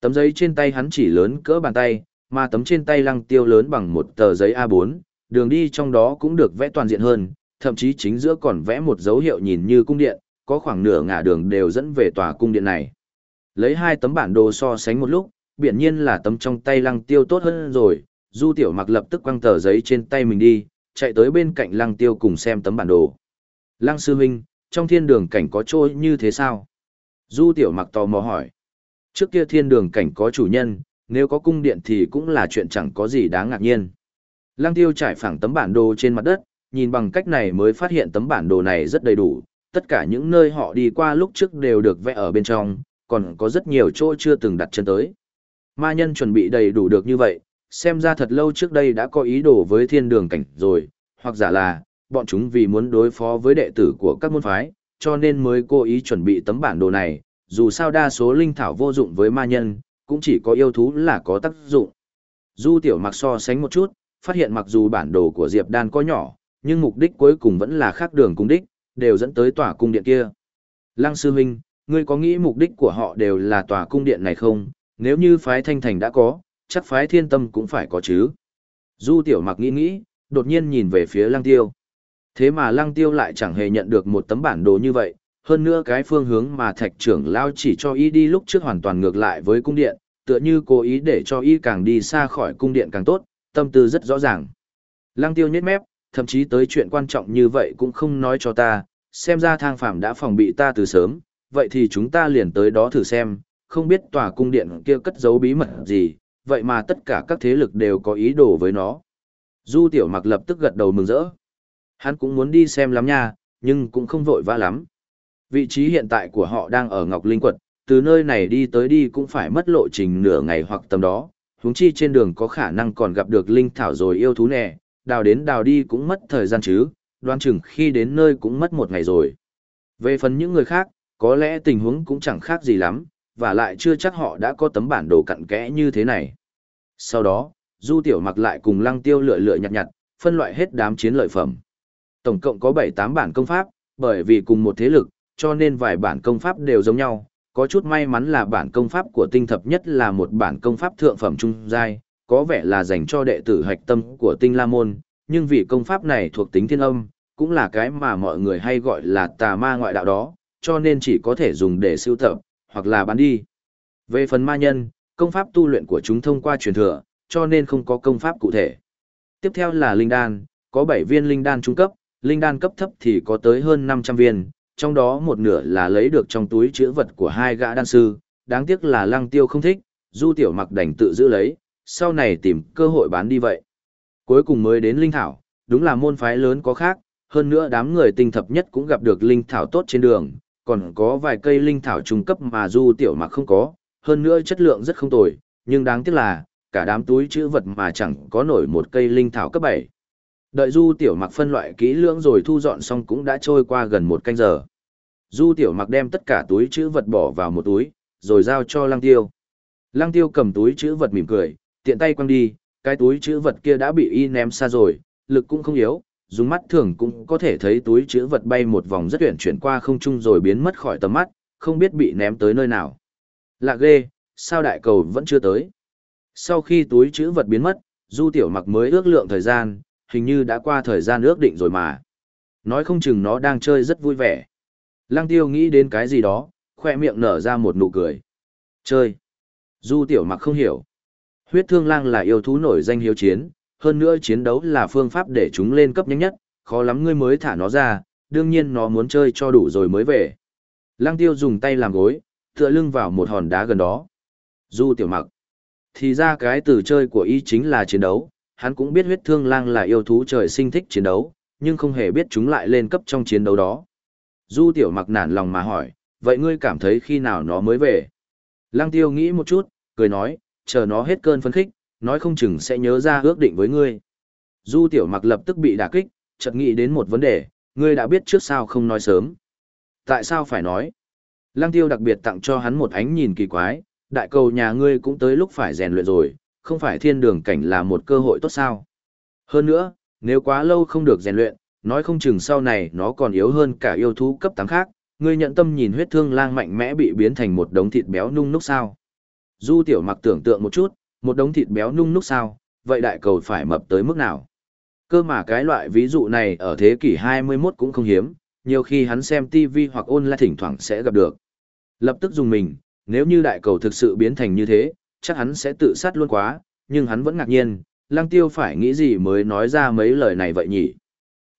Tấm giấy trên tay hắn chỉ lớn cỡ bàn tay, mà tấm trên tay Lăng Tiêu lớn bằng một tờ giấy A4, đường đi trong đó cũng được vẽ toàn diện hơn, thậm chí chính giữa còn vẽ một dấu hiệu nhìn như cung điện, có khoảng nửa ngả đường đều dẫn về tòa cung điện này. Lấy hai tấm bản đồ so sánh một lúc, biển nhiên là tấm trong tay lăng tiêu tốt hơn rồi, du tiểu mặc lập tức quăng tờ giấy trên tay mình đi, chạy tới bên cạnh lăng tiêu cùng xem tấm bản đồ. Lăng sư huynh, trong thiên đường cảnh có trôi như thế sao? Du tiểu mặc tò mò hỏi. Trước kia thiên đường cảnh có chủ nhân, nếu có cung điện thì cũng là chuyện chẳng có gì đáng ngạc nhiên. Lăng tiêu trải phẳng tấm bản đồ trên mặt đất, nhìn bằng cách này mới phát hiện tấm bản đồ này rất đầy đủ, tất cả những nơi họ đi qua lúc trước đều được vẽ ở bên trong, còn có rất nhiều chỗ chưa từng đặt chân tới. Ma nhân chuẩn bị đầy đủ được như vậy, xem ra thật lâu trước đây đã có ý đồ với thiên đường cảnh rồi, hoặc giả là, bọn chúng vì muốn đối phó với đệ tử của các môn phái, cho nên mới cố ý chuẩn bị tấm bản đồ này, dù sao đa số linh thảo vô dụng với ma nhân, cũng chỉ có yêu thú là có tác dụng. Du tiểu mặc so sánh một chút, phát hiện mặc dù bản đồ của Diệp Đan có nhỏ, nhưng mục đích cuối cùng vẫn là khác đường cung đích, đều dẫn tới tòa cung điện kia. Lăng sư huynh, ngươi có nghĩ mục đích của họ đều là tòa cung điện này không? Nếu như phái thanh thành đã có, chắc phái thiên tâm cũng phải có chứ. Du tiểu mặc nghĩ nghĩ, đột nhiên nhìn về phía lăng tiêu. Thế mà lăng tiêu lại chẳng hề nhận được một tấm bản đồ như vậy, hơn nữa cái phương hướng mà thạch trưởng lao chỉ cho y đi lúc trước hoàn toàn ngược lại với cung điện, tựa như cố ý để cho y càng đi xa khỏi cung điện càng tốt, tâm tư rất rõ ràng. Lăng tiêu nhếch mép, thậm chí tới chuyện quan trọng như vậy cũng không nói cho ta, xem ra thang phạm đã phòng bị ta từ sớm, vậy thì chúng ta liền tới đó thử xem, không biết tòa cung điện kia cất giấu bí mật gì, vậy mà tất cả các thế lực đều có ý đồ với nó. Du tiểu mặc lập tức gật đầu mừng rỡ. Hắn cũng muốn đi xem lắm nha, nhưng cũng không vội vã lắm. Vị trí hiện tại của họ đang ở Ngọc Linh Quật, từ nơi này đi tới đi cũng phải mất lộ trình nửa ngày hoặc tầm đó, huống chi trên đường có khả năng còn gặp được Linh Thảo rồi yêu thú nè, đào đến đào đi cũng mất thời gian chứ, đoan chừng khi đến nơi cũng mất một ngày rồi. Về phần những người khác, có lẽ tình huống cũng chẳng khác gì lắm, và lại chưa chắc họ đã có tấm bản đồ cặn kẽ như thế này. Sau đó, Du Tiểu mặc lại cùng Lăng Tiêu lựa lựa nhặt nhặt, phân loại hết đám chiến lợi phẩm. Tổng cộng có 7-8 bản công pháp, bởi vì cùng một thế lực, cho nên vài bản công pháp đều giống nhau. Có chút may mắn là bản công pháp của tinh thập nhất là một bản công pháp thượng phẩm trung giai, có vẻ là dành cho đệ tử hạch tâm của tinh la môn, nhưng vì công pháp này thuộc tính thiên âm, cũng là cái mà mọi người hay gọi là tà ma ngoại đạo đó, cho nên chỉ có thể dùng để siêu tập, hoặc là bán đi. Về phần ma nhân, công pháp tu luyện của chúng thông qua truyền thừa, cho nên không có công pháp cụ thể. Tiếp theo là linh đan, có 7 viên linh đan trung cấp, linh đan cấp thấp thì có tới hơn 500 viên, trong đó một nửa là lấy được trong túi chữ vật của hai gã đan sư, đáng tiếc là lăng tiêu không thích, du tiểu mặc đành tự giữ lấy, sau này tìm cơ hội bán đi vậy. Cuối cùng mới đến linh thảo, đúng là môn phái lớn có khác, hơn nữa đám người tinh thập nhất cũng gặp được linh thảo tốt trên đường, còn có vài cây linh thảo trung cấp mà du tiểu mặc không có, hơn nữa chất lượng rất không tồi, nhưng đáng tiếc là, cả đám túi chữ vật mà chẳng có nổi một cây linh thảo cấp 7. Đợi du tiểu mặc phân loại kỹ lưỡng rồi thu dọn xong cũng đã trôi qua gần một canh giờ. Du tiểu mặc đem tất cả túi chữ vật bỏ vào một túi, rồi giao cho lăng tiêu. Lăng tiêu cầm túi chữ vật mỉm cười, tiện tay quăng đi, cái túi chữ vật kia đã bị y ném xa rồi, lực cũng không yếu, dùng mắt thường cũng có thể thấy túi chữ vật bay một vòng rất tuyển chuyển qua không trung rồi biến mất khỏi tầm mắt, không biết bị ném tới nơi nào. Lạ ghê, sao đại cầu vẫn chưa tới? Sau khi túi chữ vật biến mất, Du Tiểu Mặc mới ước lượng thời gian, hình như đã qua thời gian ước định rồi mà. Nói không chừng nó đang chơi rất vui vẻ. Lăng Tiêu nghĩ đến cái gì đó, khoe miệng nở ra một nụ cười. Chơi. Du Tiểu Mặc không hiểu. Huyết thương lang là yêu thú nổi danh hiếu chiến, hơn nữa chiến đấu là phương pháp để chúng lên cấp nhanh nhất, khó lắm ngươi mới thả nó ra, đương nhiên nó muốn chơi cho đủ rồi mới về. Lăng tiêu dùng tay làm gối, tựa lưng vào một hòn đá gần đó. Du tiểu mặc. Thì ra cái từ chơi của y chính là chiến đấu, hắn cũng biết huyết thương lang là yêu thú trời sinh thích chiến đấu, nhưng không hề biết chúng lại lên cấp trong chiến đấu đó. Du tiểu mặc nản lòng mà hỏi, vậy ngươi cảm thấy khi nào nó mới về? Lăng tiêu nghĩ một chút, cười nói, chờ nó hết cơn phấn khích, nói không chừng sẽ nhớ ra ước định với ngươi. Du tiểu mặc lập tức bị đả kích, chợt nghĩ đến một vấn đề, ngươi đã biết trước sao không nói sớm. Tại sao phải nói? Lăng tiêu đặc biệt tặng cho hắn một ánh nhìn kỳ quái, đại cầu nhà ngươi cũng tới lúc phải rèn luyện rồi, không phải thiên đường cảnh là một cơ hội tốt sao. Hơn nữa, nếu quá lâu không được rèn luyện, nói không chừng sau này nó còn yếu hơn cả yêu thú cấp 8 khác, ngươi nhận tâm nhìn huyết thương lang mạnh mẽ bị biến thành một đống thịt béo nung núc sao. Du tiểu mặc tưởng tượng một chút, một đống thịt béo nung núc sao, vậy đại cầu phải mập tới mức nào? Cơ mà cái loại ví dụ này ở thế kỷ 21 cũng không hiếm, nhiều khi hắn xem TV hoặc online thỉnh thoảng sẽ gặp được. Lập tức dùng mình, nếu như đại cầu thực sự biến thành như thế, chắc hắn sẽ tự sát luôn quá, nhưng hắn vẫn ngạc nhiên, lăng tiêu phải nghĩ gì mới nói ra mấy lời này vậy nhỉ?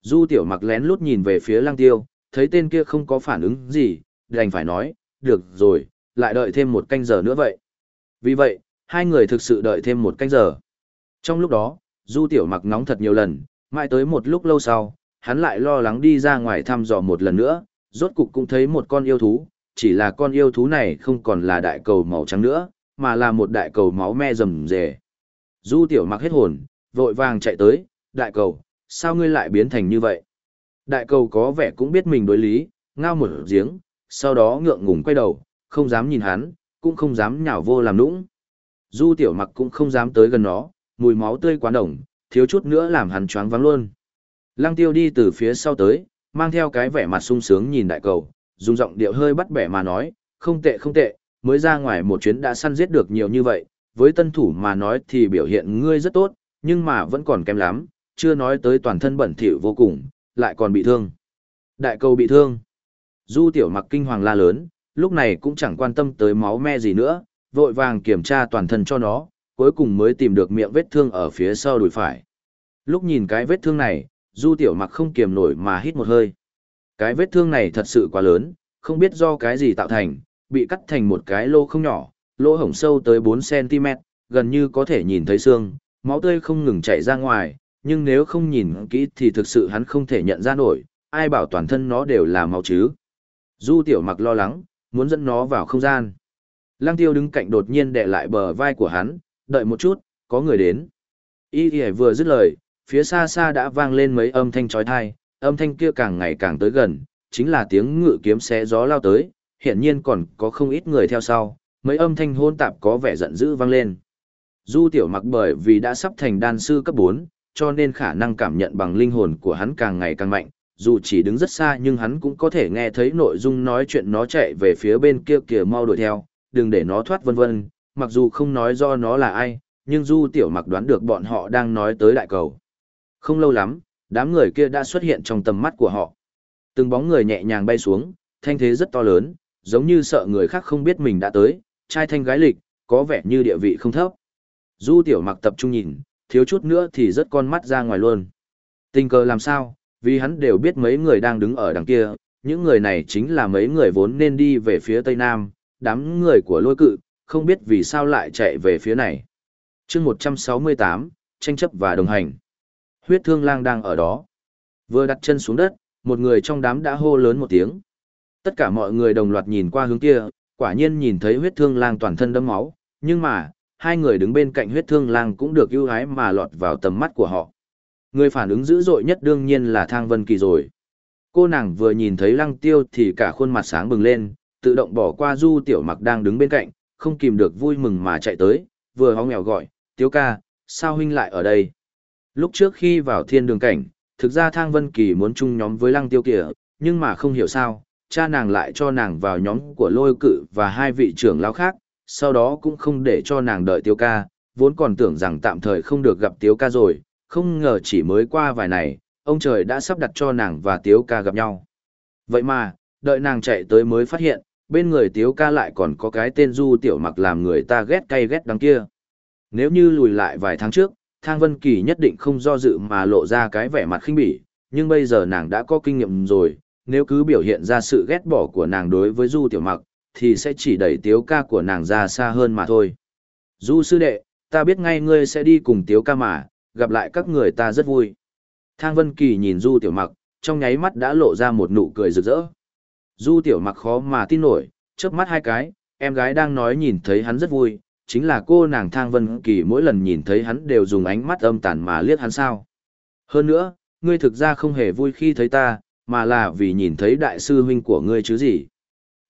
Du tiểu mặc lén lút nhìn về phía lăng tiêu, thấy tên kia không có phản ứng gì, đành phải nói, được rồi, lại đợi thêm một canh giờ nữa vậy. Vì vậy, hai người thực sự đợi thêm một canh giờ. Trong lúc đó, Du Tiểu Mặc nóng thật nhiều lần, mãi tới một lúc lâu sau, hắn lại lo lắng đi ra ngoài thăm dò một lần nữa, rốt cục cũng thấy một con yêu thú, chỉ là con yêu thú này không còn là đại cầu màu trắng nữa, mà là một đại cầu máu me rầm rề. Du Tiểu Mặc hết hồn, vội vàng chạy tới, đại cầu, sao ngươi lại biến thành như vậy? Đại cầu có vẻ cũng biết mình đối lý, ngao một giếng, sau đó ngượng ngùng quay đầu, không dám nhìn hắn, cũng không dám nhào vô làm nũng. Du tiểu mặc cũng không dám tới gần nó, mùi máu tươi quá nồng, thiếu chút nữa làm hắn choáng vắng luôn. Lăng tiêu đi từ phía sau tới, mang theo cái vẻ mặt sung sướng nhìn đại cầu, dùng giọng điệu hơi bắt bẻ mà nói, không tệ không tệ, mới ra ngoài một chuyến đã săn giết được nhiều như vậy, với tân thủ mà nói thì biểu hiện ngươi rất tốt, nhưng mà vẫn còn kém lắm, chưa nói tới toàn thân bẩn thỉu vô cùng, lại còn bị thương. Đại cầu bị thương. Du tiểu mặc kinh hoàng la lớn, lúc này cũng chẳng quan tâm tới máu me gì nữa, vội vàng kiểm tra toàn thân cho nó, cuối cùng mới tìm được miệng vết thương ở phía sau đùi phải. Lúc nhìn cái vết thương này, Du Tiểu Mặc không kiềm nổi mà hít một hơi. Cái vết thương này thật sự quá lớn, không biết do cái gì tạo thành, bị cắt thành một cái lô không nhỏ, lỗ hổng sâu tới 4cm, gần như có thể nhìn thấy xương, máu tươi không ngừng chảy ra ngoài, nhưng nếu không nhìn kỹ thì thực sự hắn không thể nhận ra nổi, ai bảo toàn thân nó đều là máu chứ. Du Tiểu Mặc lo lắng, muốn dẫn nó vào không gian. Lăng Tiêu đứng cạnh đột nhiên đè lại bờ vai của hắn, đợi một chút, có người đến. Y Y vừa dứt lời, phía xa xa đã vang lên mấy âm thanh chói tai, âm thanh kia càng ngày càng tới gần, chính là tiếng ngự kiếm xé gió lao tới, hiện nhiên còn có không ít người theo sau, mấy âm thanh hôn tạp có vẻ giận dữ vang lên. Du tiểu mặc bởi vì đã sắp thành đan sư cấp 4, cho nên khả năng cảm nhận bằng linh hồn của hắn càng ngày càng mạnh, dù chỉ đứng rất xa nhưng hắn cũng có thể nghe thấy nội dung nói chuyện nó chạy về phía bên kia kìa mau đuổi theo, đừng để nó thoát vân vân, mặc dù không nói do nó là ai, nhưng du tiểu mặc đoán được bọn họ đang nói tới đại cầu. Không lâu lắm, đám người kia đã xuất hiện trong tầm mắt của họ. Từng bóng người nhẹ nhàng bay xuống, thanh thế rất to lớn, giống như sợ người khác không biết mình đã tới, trai thanh gái lịch, có vẻ như địa vị không thấp. Du tiểu mặc tập trung nhìn, thiếu chút nữa thì rất con mắt ra ngoài luôn. Tình cờ làm sao, vì hắn đều biết mấy người đang đứng ở đằng kia, những người này chính là mấy người vốn nên đi về phía tây nam, đám người của lôi cự, không biết vì sao lại chạy về phía này. chương 168, tranh chấp và đồng hành. Huyết thương lang đang ở đó. Vừa đặt chân xuống đất, một người trong đám đã hô lớn một tiếng. Tất cả mọi người đồng loạt nhìn qua hướng kia, quả nhiên nhìn thấy huyết thương lang toàn thân đẫm máu, nhưng mà, hai người đứng bên cạnh huyết thương lang cũng được ưu ái mà lọt vào tầm mắt của họ. Người phản ứng dữ dội nhất đương nhiên là Thang Vân Kỳ rồi. Cô nàng vừa nhìn thấy lăng tiêu thì cả khuôn mặt sáng bừng lên, tự động bỏ qua du tiểu mặc đang đứng bên cạnh, không kìm được vui mừng mà chạy tới, vừa hóng nghèo gọi, tiếu ca, sao huynh lại ở đây? Lúc trước khi vào thiên đường cảnh, thực ra Thang Vân Kỳ muốn chung nhóm với lăng tiêu kìa, nhưng mà không hiểu sao, cha nàng lại cho nàng vào nhóm của lôi cự và hai vị trưởng lão khác, sau đó cũng không để cho nàng đợi Tiêu ca, vốn còn tưởng rằng tạm thời không được gặp tiếu ca rồi, không ngờ chỉ mới qua vài này, ông trời đã sắp đặt cho nàng và tiếu ca gặp nhau. Vậy mà, đợi nàng chạy tới mới phát hiện, bên người tiếu ca lại còn có cái tên du tiểu mặc làm người ta ghét cay ghét đắng kia. Nếu như lùi lại vài tháng trước, Thang Vân Kỳ nhất định không do dự mà lộ ra cái vẻ mặt khinh bỉ, nhưng bây giờ nàng đã có kinh nghiệm rồi, nếu cứ biểu hiện ra sự ghét bỏ của nàng đối với Du Tiểu Mặc, thì sẽ chỉ đẩy tiếu ca của nàng ra xa hơn mà thôi. Du sư đệ, ta biết ngay ngươi sẽ đi cùng tiếu ca mà, gặp lại các người ta rất vui. Thang Vân Kỳ nhìn Du Tiểu Mặc, trong nháy mắt đã lộ ra một nụ cười rực rỡ. Du Tiểu Mặc khó mà tin nổi, chớp mắt hai cái, em gái đang nói nhìn thấy hắn rất vui, chính là cô nàng Thang Vân Kỳ mỗi lần nhìn thấy hắn đều dùng ánh mắt âm tàn mà liếc hắn sao. Hơn nữa, ngươi thực ra không hề vui khi thấy ta, mà là vì nhìn thấy đại sư huynh của ngươi chứ gì.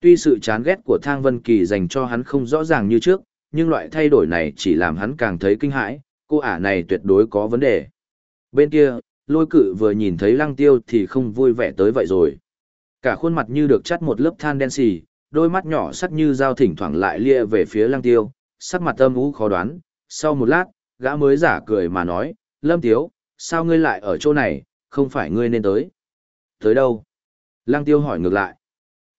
Tuy sự chán ghét của Thang Vân Kỳ dành cho hắn không rõ ràng như trước, nhưng loại thay đổi này chỉ làm hắn càng thấy kinh hãi, cô ả này tuyệt đối có vấn đề. Bên kia, lôi cự vừa nhìn thấy lăng tiêu thì không vui vẻ tới vậy rồi. Cả khuôn mặt như được chắt một lớp than đen xì, đôi mắt nhỏ sắc như dao thỉnh thoảng lại lia về phía lăng tiêu, sắc mặt âm u khó đoán. Sau một lát, gã mới giả cười mà nói, Lâm Tiếu, sao ngươi lại ở chỗ này, không phải ngươi nên tới. Tới đâu? Lăng tiêu hỏi ngược lại.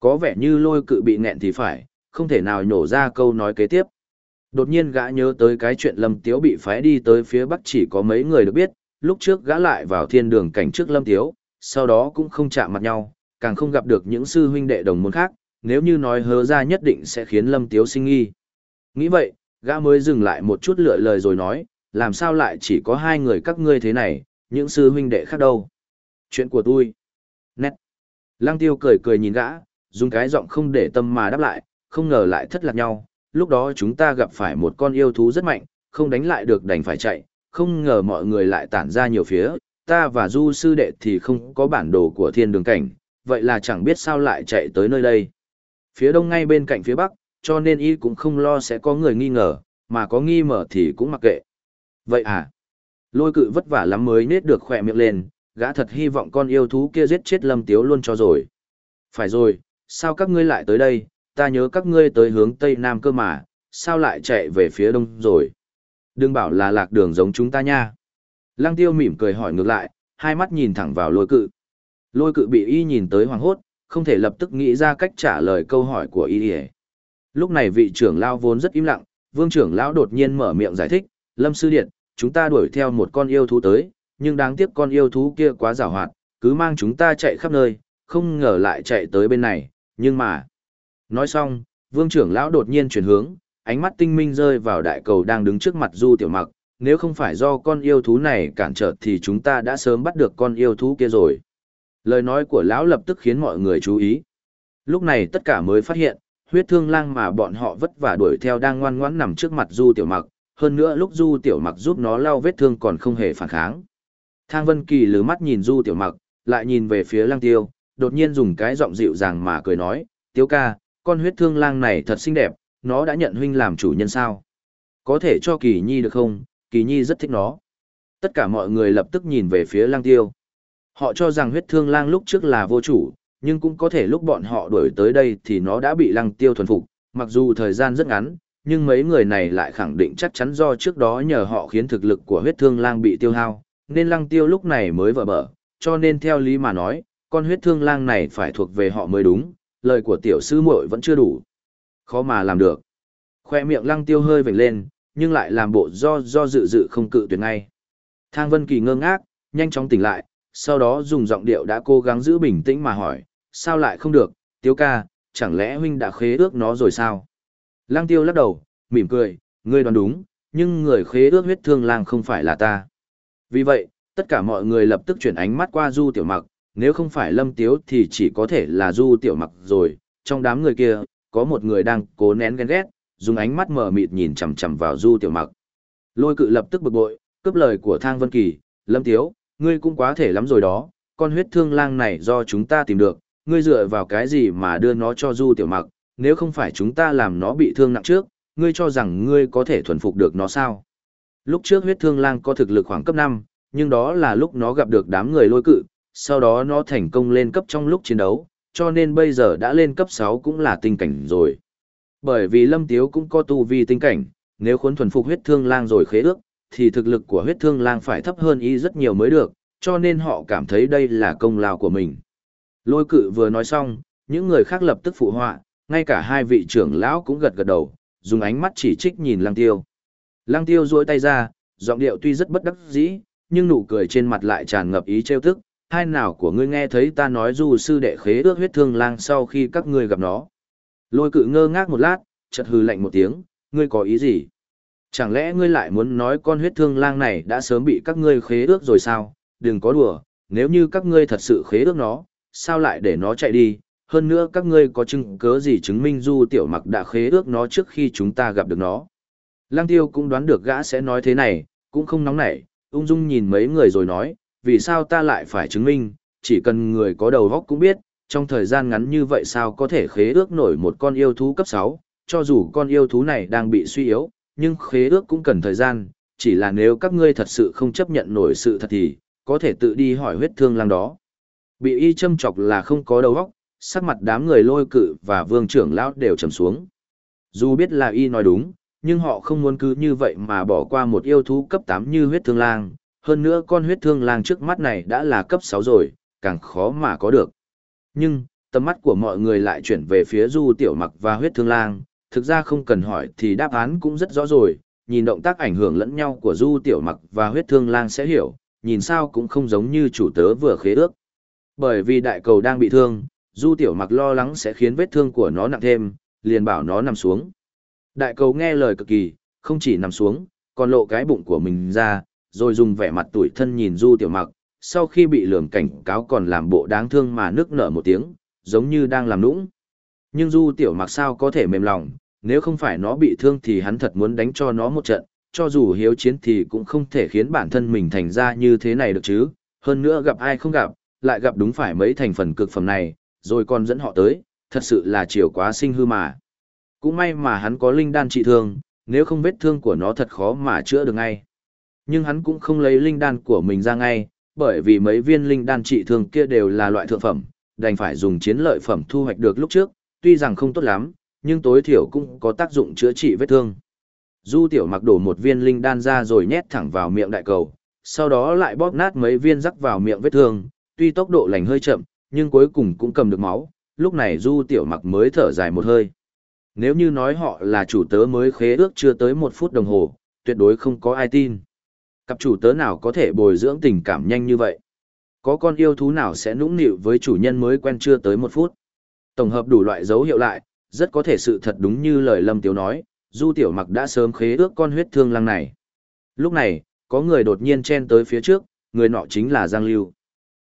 Có vẻ như lôi cự bị nẹn thì phải, không thể nào nhổ ra câu nói kế tiếp. Đột nhiên gã nhớ tới cái chuyện Lâm Tiếu bị phái đi tới phía Bắc chỉ có mấy người được biết, lúc trước gã lại vào thiên đường cảnh trước Lâm Tiếu, sau đó cũng không chạm mặt nhau, càng không gặp được những sư huynh đệ đồng môn khác, nếu như nói hớ ra nhất định sẽ khiến Lâm Tiếu sinh nghi. Nghĩ vậy, gã mới dừng lại một chút lựa lời rồi nói, làm sao lại chỉ có hai người các ngươi thế này, những sư huynh đệ khác đâu. Chuyện của tôi. Nét. Lăng tiêu cười cười nhìn gã, dùng cái giọng không để tâm mà đáp lại, không ngờ lại thất lạc nhau. Lúc đó chúng ta gặp phải một con yêu thú rất mạnh, không đánh lại được đành phải chạy, không ngờ mọi người lại tản ra nhiều phía, ta và du sư đệ thì không có bản đồ của thiên đường cảnh, vậy là chẳng biết sao lại chạy tới nơi đây. Phía đông ngay bên cạnh phía bắc, cho nên y cũng không lo sẽ có người nghi ngờ, mà có nghi mở thì cũng mặc kệ. Vậy à? Lôi cự vất vả lắm mới nết được khỏe miệng lên, gã thật hy vọng con yêu thú kia giết chết lâm tiếu luôn cho rồi. Phải rồi, sao các ngươi lại tới đây, ta nhớ các ngươi tới hướng tây nam cơ mà, sao lại chạy về phía đông rồi. Đừng bảo là lạc đường giống chúng ta nha. Lăng tiêu mỉm cười hỏi ngược lại, hai mắt nhìn thẳng vào lôi cự. Lôi cự bị y nhìn tới hoàng hốt, không thể lập tức nghĩ ra cách trả lời câu hỏi của y. Lúc này vị trưởng lão vốn rất im lặng, vương trưởng lão đột nhiên mở miệng giải thích, Lâm Sư Điện, chúng ta đuổi theo một con yêu thú tới, nhưng đáng tiếc con yêu thú kia quá giàu hoạt, cứ mang chúng ta chạy khắp nơi, không ngờ lại chạy tới bên này, nhưng mà... Nói xong, vương trưởng lão đột nhiên chuyển hướng, ánh mắt tinh minh rơi vào đại cầu đang đứng trước mặt du tiểu mặc, nếu không phải do con yêu thú này cản trở thì chúng ta đã sớm bắt được con yêu thú kia rồi. Lời nói của lão lập tức khiến mọi người chú ý. Lúc này tất cả mới phát hiện, huyết thương lang mà bọn họ vất vả đuổi theo đang ngoan ngoãn nằm trước mặt du tiểu mặc, hơn nữa lúc du tiểu mặc giúp nó lau vết thương còn không hề phản kháng. Thang Vân Kỳ lứa mắt nhìn du tiểu mặc, lại nhìn về phía lang tiêu, đột nhiên dùng cái giọng dịu dàng mà cười nói, tiêu ca, con huyết thương lang này thật xinh đẹp, nó đã nhận huynh làm chủ nhân sao? Có thể cho Kỳ Nhi được không? Kỳ Nhi rất thích nó. Tất cả mọi người lập tức nhìn về phía lang tiêu. Họ cho rằng huyết thương lang lúc trước là vô chủ, nhưng cũng có thể lúc bọn họ đuổi tới đây thì nó đã bị lăng tiêu thuần phục, mặc dù thời gian rất ngắn, nhưng mấy người này lại khẳng định chắc chắn do trước đó nhờ họ khiến thực lực của huyết thương lang bị tiêu hao, nên lăng tiêu lúc này mới vỡ bở, cho nên theo lý mà nói, con huyết thương lang này phải thuộc về họ mới đúng, lời của tiểu sư muội vẫn chưa đủ. Khó mà làm được. Khoe miệng lăng tiêu hơi vểnh lên, nhưng lại làm bộ do do dự dự không cự tuyệt ngay. Thang Vân Kỳ ngơ ngác, nhanh chóng tỉnh lại, sau đó dùng giọng điệu đã cố gắng giữ bình tĩnh mà hỏi, sao lại không được, Tiếu ca, chẳng lẽ huynh đã khế ước nó rồi sao? Lăng tiêu lắc đầu, mỉm cười, ngươi đoán đúng, nhưng người khế ước huyết thương lang không phải là ta. Vì vậy, tất cả mọi người lập tức chuyển ánh mắt qua Du Tiểu Mặc, nếu không phải Lâm Tiếu thì chỉ có thể là Du Tiểu Mặc rồi, trong đám người kia, có một người đang cố nén ghen ghét, dùng ánh mắt mờ mịt nhìn chằm chằm vào Du Tiểu Mặc. Lôi cự lập tức bực bội, cướp lời của Thang Vân Kỳ, Lâm Tiếu, ngươi cũng quá thể lắm rồi đó, con huyết thương lang này do chúng ta tìm được, ngươi dựa vào cái gì mà đưa nó cho Du Tiểu Mặc, nếu không phải chúng ta làm nó bị thương nặng trước, ngươi cho rằng ngươi có thể thuần phục được nó sao? Lúc trước huyết thương lang có thực lực khoảng cấp 5, nhưng đó là lúc nó gặp được đám người lôi cự, sau đó nó thành công lên cấp trong lúc chiến đấu, cho nên bây giờ đã lên cấp 6 cũng là tinh cảnh rồi. Bởi vì Lâm Tiếu cũng có tu vi tinh cảnh, nếu khuấn thuần phục huyết thương lang rồi khế ước, thì thực lực của huyết thương lang phải thấp hơn y rất nhiều mới được, cho nên họ cảm thấy đây là công lao của mình. Lôi cự vừa nói xong, những người khác lập tức phụ họa, ngay cả hai vị trưởng lão cũng gật gật đầu, dùng ánh mắt chỉ trích nhìn lăng tiêu. Lăng tiêu duỗi tay ra, giọng điệu tuy rất bất đắc dĩ, nhưng nụ cười trên mặt lại tràn ngập ý trêu tức. Hai nào của ngươi nghe thấy ta nói dù sư đệ khế ước huyết thương lang sau khi các ngươi gặp nó. Lôi cự ngơ ngác một lát, chợt hừ lạnh một tiếng, ngươi có ý gì? Chẳng lẽ ngươi lại muốn nói con huyết thương lang này đã sớm bị các ngươi khế ước rồi sao? Đừng có đùa, nếu như các ngươi thật sự khế ước nó, sao lại để nó chạy đi? Hơn nữa các ngươi có chứng cớ gì chứng minh du tiểu mặc đã khế ước nó trước khi chúng ta gặp được nó? lang tiêu cũng đoán được gã sẽ nói thế này, cũng không nóng nảy, ung dung nhìn mấy người rồi nói, vì sao ta lại phải chứng minh, chỉ cần người có đầu óc cũng biết, trong thời gian ngắn như vậy sao có thể khế ước nổi một con yêu thú cấp 6, cho dù con yêu thú này đang bị suy yếu, nhưng khế ước cũng cần thời gian, chỉ là nếu các ngươi thật sự không chấp nhận nổi sự thật thì, có thể tự đi hỏi huyết thương lang đó. Bị y châm chọc là không có đầu óc, sắc mặt đám người lôi cự và vương trưởng lão đều trầm xuống. Dù biết là y nói đúng, nhưng họ không muốn cứ như vậy mà bỏ qua một yêu thú cấp 8 như huyết thương lang, hơn nữa con huyết thương lang trước mắt này đã là cấp 6 rồi, càng khó mà có được. Nhưng, tầm mắt của mọi người lại chuyển về phía du tiểu mặc và huyết thương lang, thực ra không cần hỏi thì đáp án cũng rất rõ rồi, nhìn động tác ảnh hưởng lẫn nhau của du tiểu mặc và huyết thương lang sẽ hiểu, nhìn sao cũng không giống như chủ tớ vừa khế ước. Bởi vì đại cầu đang bị thương, du tiểu mặc lo lắng sẽ khiến vết thương của nó nặng thêm, liền bảo nó nằm xuống. Đại cầu nghe lời cực kỳ, không chỉ nằm xuống, còn lộ cái bụng của mình ra, rồi dùng vẻ mặt tủi thân nhìn du tiểu mặc, sau khi bị lường cảnh cáo còn làm bộ đáng thương mà nước nở một tiếng, giống như đang làm nũng. Nhưng du tiểu mặc sao có thể mềm lòng, nếu không phải nó bị thương thì hắn thật muốn đánh cho nó một trận, cho dù hiếu chiến thì cũng không thể khiến bản thân mình thành ra như thế này được chứ, hơn nữa gặp ai không gặp, lại gặp đúng phải mấy thành phần cực phẩm này, rồi còn dẫn họ tới, thật sự là chiều quá sinh hư mà. Cũng may mà hắn có linh đan trị thương, nếu không vết thương của nó thật khó mà chữa được ngay. Nhưng hắn cũng không lấy linh đan của mình ra ngay, bởi vì mấy viên linh đan trị thương kia đều là loại thượng phẩm, đành phải dùng chiến lợi phẩm thu hoạch được lúc trước, tuy rằng không tốt lắm, nhưng tối thiểu cũng có tác dụng chữa trị vết thương. Du tiểu mặc đổ một viên linh đan ra rồi nhét thẳng vào miệng đại cầu, sau đó lại bóp nát mấy viên rắc vào miệng vết thương, tuy tốc độ lành hơi chậm, nhưng cuối cùng cũng cầm được máu, lúc này du tiểu mặc mới thở dài một hơi. Nếu như nói họ là chủ tớ mới khế ước chưa tới một phút đồng hồ, tuyệt đối không có ai tin. Cặp chủ tớ nào có thể bồi dưỡng tình cảm nhanh như vậy? Có con yêu thú nào sẽ nũng nịu với chủ nhân mới quen chưa tới một phút? Tổng hợp đủ loại dấu hiệu lại, rất có thể sự thật đúng như lời Lâm Tiếu nói, Du Tiểu Mặc đã sớm khế ước con huyết thương lăng này. Lúc này, có người đột nhiên chen tới phía trước, người nọ chính là Giang Lưu.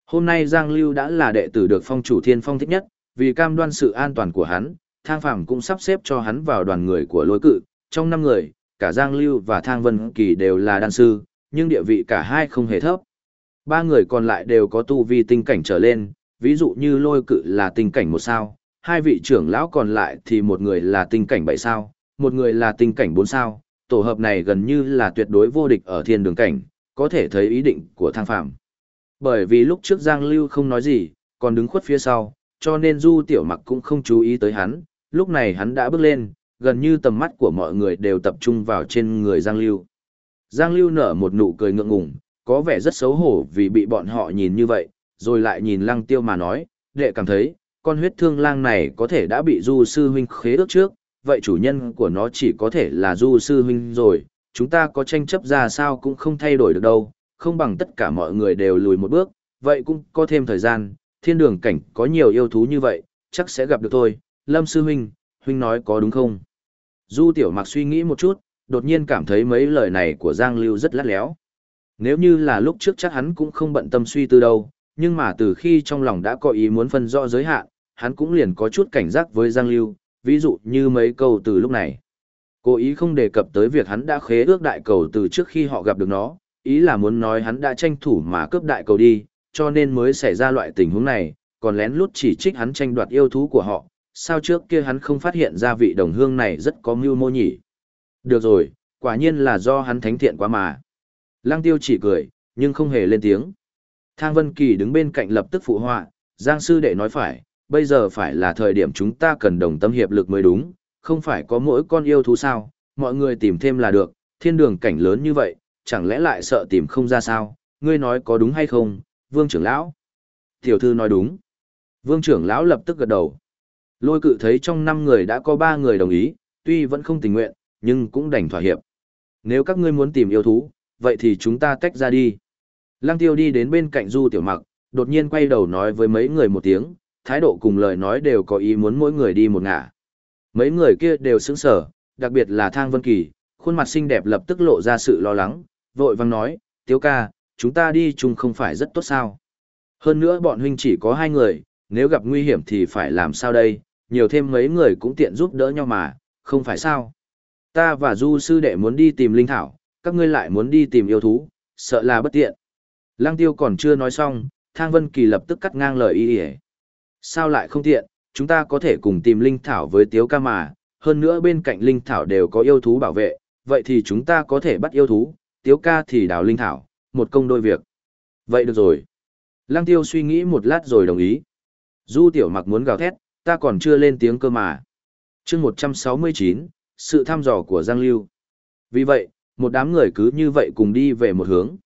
Hôm nay Giang Lưu đã là đệ tử được phong chủ thiên phong thích nhất, vì cam đoan sự an toàn của hắn, thang phàm cũng sắp xếp cho hắn vào đoàn người của lôi cự. Trong năm người, cả Giang Lưu và Thang Vân Kỳ đều là đan sư, nhưng địa vị cả hai không hề thấp. Ba người còn lại đều có tu vi tinh cảnh trở lên, ví dụ như lôi cự là tinh cảnh một sao, hai vị trưởng lão còn lại thì một người là tinh cảnh bảy sao, một người là tinh cảnh bốn sao, tổ hợp này gần như là tuyệt đối vô địch ở thiên đường cảnh, có thể thấy ý định của thang phạm. Bởi vì lúc trước Giang Lưu không nói gì, còn đứng khuất phía sau, cho nên Du Tiểu Mặc cũng không chú ý tới hắn, lúc này hắn đã bước lên, gần như tầm mắt của mọi người đều tập trung vào trên người Giang Lưu. Giang Lưu nở một nụ cười ngượng ngùng, có vẻ rất xấu hổ vì bị bọn họ nhìn như vậy, rồi lại nhìn Lăng Tiêu mà nói, đệ cảm thấy, con huyết thương lang này có thể đã bị Du Sư Huynh khế ước trước, vậy chủ nhân của nó chỉ có thể là Du Sư Huynh rồi, chúng ta có tranh chấp ra sao cũng không thay đổi được đâu, không bằng tất cả mọi người đều lùi một bước, vậy cũng có thêm thời gian, thiên đường cảnh có nhiều yêu thú như vậy, chắc sẽ gặp được thôi, Lâm Sư Huynh, Huynh nói có đúng không? Du Tiểu Mặc suy nghĩ một chút, đột nhiên cảm thấy mấy lời này của Giang Lưu rất lát léo. Nếu như là lúc trước chắc hắn cũng không bận tâm suy tư đâu, nhưng mà từ khi trong lòng đã có ý muốn phân rõ giới hạn, hắn cũng liền có chút cảnh giác với Giang Lưu, ví dụ như mấy câu từ lúc này. Cố ý không đề cập tới việc hắn đã khế ước đại cầu từ trước khi họ gặp được nó, ý là muốn nói hắn đã tranh thủ mà cướp đại cầu đi, cho nên mới xảy ra loại tình huống này, còn lén lút chỉ trích hắn tranh đoạt yêu thú của họ, sao trước kia hắn không phát hiện ra vị đồng hương này rất có mưu mô nhỉ. Được rồi, quả nhiên là do hắn thánh thiện quá mà. Lăng tiêu chỉ cười, nhưng không hề lên tiếng. Thang Vân Kỳ đứng bên cạnh lập tức phụ họa, Giang sư đệ nói phải, bây giờ phải là thời điểm chúng ta cần đồng tâm hiệp lực mới đúng, không phải có mỗi con yêu thú sao, mọi người tìm thêm là được, thiên đường cảnh lớn như vậy, chẳng lẽ lại sợ tìm không ra sao, ngươi nói có đúng hay không, vương trưởng lão. Tiểu thư nói đúng. Vương trưởng lão lập tức gật đầu. Lôi cự thấy trong năm người đã có ba người đồng ý, tuy vẫn không tình nguyện, nhưng cũng đành thỏa hiệp. Nếu các ngươi muốn tìm yêu thú, vậy thì chúng ta tách ra đi. Lăng tiêu đi đến bên cạnh du tiểu mặc, đột nhiên quay đầu nói với mấy người một tiếng, thái độ cùng lời nói đều có ý muốn mỗi người đi một ngả. Mấy người kia đều sững sờ, đặc biệt là Thang Vân Kỳ, khuôn mặt xinh đẹp lập tức lộ ra sự lo lắng, vội vang nói, tiếu ca, chúng ta đi chung không phải rất tốt sao. Hơn nữa bọn huynh chỉ có hai người, nếu gặp nguy hiểm thì phải làm sao đây, nhiều thêm mấy người cũng tiện giúp đỡ nhau mà, không phải sao. Ta và Du sư đệ muốn đi tìm linh thảo, các ngươi lại muốn đi tìm yêu thú, sợ là bất tiện. Lăng tiêu còn chưa nói xong, Thang Vân Kỳ lập tức cắt ngang lời ý y Sao lại không tiện, chúng ta có thể cùng tìm linh thảo với tiếu ca mà, hơn nữa bên cạnh linh thảo đều có yêu thú bảo vệ, vậy thì chúng ta có thể bắt yêu thú, tiếu ca thì đào linh thảo, một công đôi việc. Vậy được rồi. Lăng tiêu suy nghĩ một lát rồi đồng ý. Du tiểu mặc muốn gào thét, ta còn chưa lên tiếng cơ mà. chương 169, sự thăm dò của Giang Lưu. Vì vậy, một đám người cứ như vậy cùng đi về một hướng.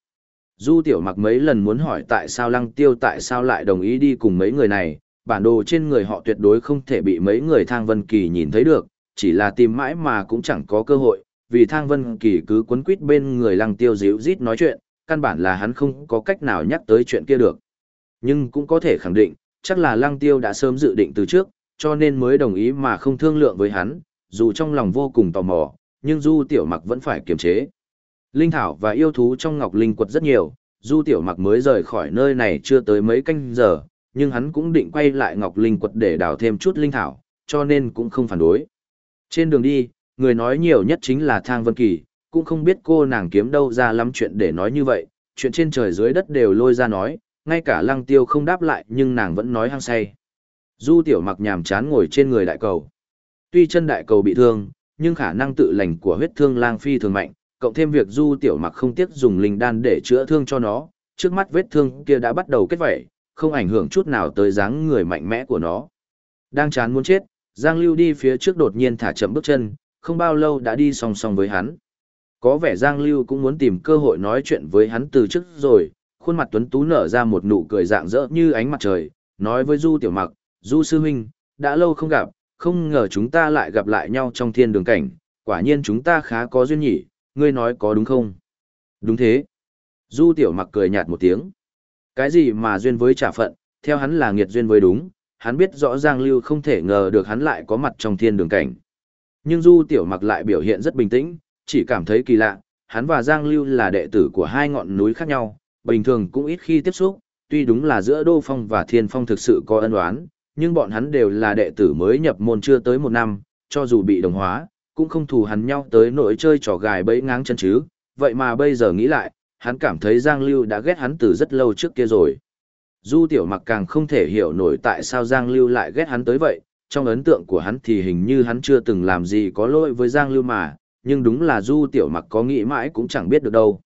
Du tiểu mặc mấy lần muốn hỏi tại sao lăng tiêu tại sao lại đồng ý đi cùng mấy người này, bản đồ trên người họ tuyệt đối không thể bị mấy người thang vân kỳ nhìn thấy được, chỉ là tìm mãi mà cũng chẳng có cơ hội, vì thang vân kỳ cứ quấn quýt bên người lăng tiêu díu rít nói chuyện, căn bản là hắn không có cách nào nhắc tới chuyện kia được. Nhưng cũng có thể khẳng định, chắc là lăng tiêu đã sớm dự định từ trước, cho nên mới đồng ý mà không thương lượng với hắn, dù trong lòng vô cùng tò mò, nhưng Du Tiểu Mặc vẫn phải kiềm chế. Linh thảo và yêu thú trong Ngọc Linh quật rất nhiều, Du Tiểu Mặc mới rời khỏi nơi này chưa tới mấy canh giờ, nhưng hắn cũng định quay lại Ngọc Linh quật để đào thêm chút linh thảo, cho nên cũng không phản đối. Trên đường đi, người nói nhiều nhất chính là Thang Vân Kỳ, cũng không biết cô nàng kiếm đâu ra lắm chuyện để nói như vậy, chuyện trên trời dưới đất đều lôi ra nói, ngay cả lăng tiêu không đáp lại nhưng nàng vẫn nói hăng say. Du Tiểu Mặc nhàm chán ngồi trên người đại cầu. Tuy chân đại cầu bị thương, nhưng khả năng tự lành của huyết thương lang phi thường mạnh, cộng thêm việc Du Tiểu Mặc không tiếc dùng linh đan để chữa thương cho nó, trước mắt vết thương kia đã bắt đầu kết vảy, không ảnh hưởng chút nào tới dáng người mạnh mẽ của nó. Đang chán muốn chết, Giang Lưu đi phía trước đột nhiên thả chậm bước chân, không bao lâu đã đi song song với hắn. Có vẻ Giang Lưu cũng muốn tìm cơ hội nói chuyện với hắn từ trước rồi, khuôn mặt tuấn tú nở ra một nụ cười dạng dỡ như ánh mặt trời, nói với Du Tiểu Mặc, Du Sư Huynh, đã lâu không gặp, không ngờ chúng ta lại gặp lại nhau trong thiên đường cảnh, quả nhiên chúng ta khá có duyên nhỉ, ngươi nói có đúng không? Đúng thế. Du tiểu mặc cười nhạt một tiếng. Cái gì mà duyên với trả phận, theo hắn là nghiệt duyên với đúng, hắn biết rõ Giang Lưu không thể ngờ được hắn lại có mặt trong thiên đường cảnh. Nhưng Du tiểu mặc lại biểu hiện rất bình tĩnh, chỉ cảm thấy kỳ lạ, hắn và Giang Lưu là đệ tử của hai ngọn núi khác nhau, bình thường cũng ít khi tiếp xúc, tuy đúng là giữa Đô Phong và Thiên Phong thực sự có ân oán, nhưng bọn hắn đều là đệ tử mới nhập môn chưa tới một năm, cho dù bị đồng hóa, cũng không thù hắn nhau tới nỗi chơi trò gài bẫy ngáng chân chứ, vậy mà bây giờ nghĩ lại, hắn cảm thấy Giang Lưu đã ghét hắn từ rất lâu trước kia rồi. Du Tiểu Mặc càng không thể hiểu nổi tại sao Giang Lưu lại ghét hắn tới vậy, trong ấn tượng của hắn thì hình như hắn chưa từng làm gì có lỗi với Giang Lưu mà, nhưng đúng là Du Tiểu Mặc có nghĩ mãi cũng chẳng biết được đâu.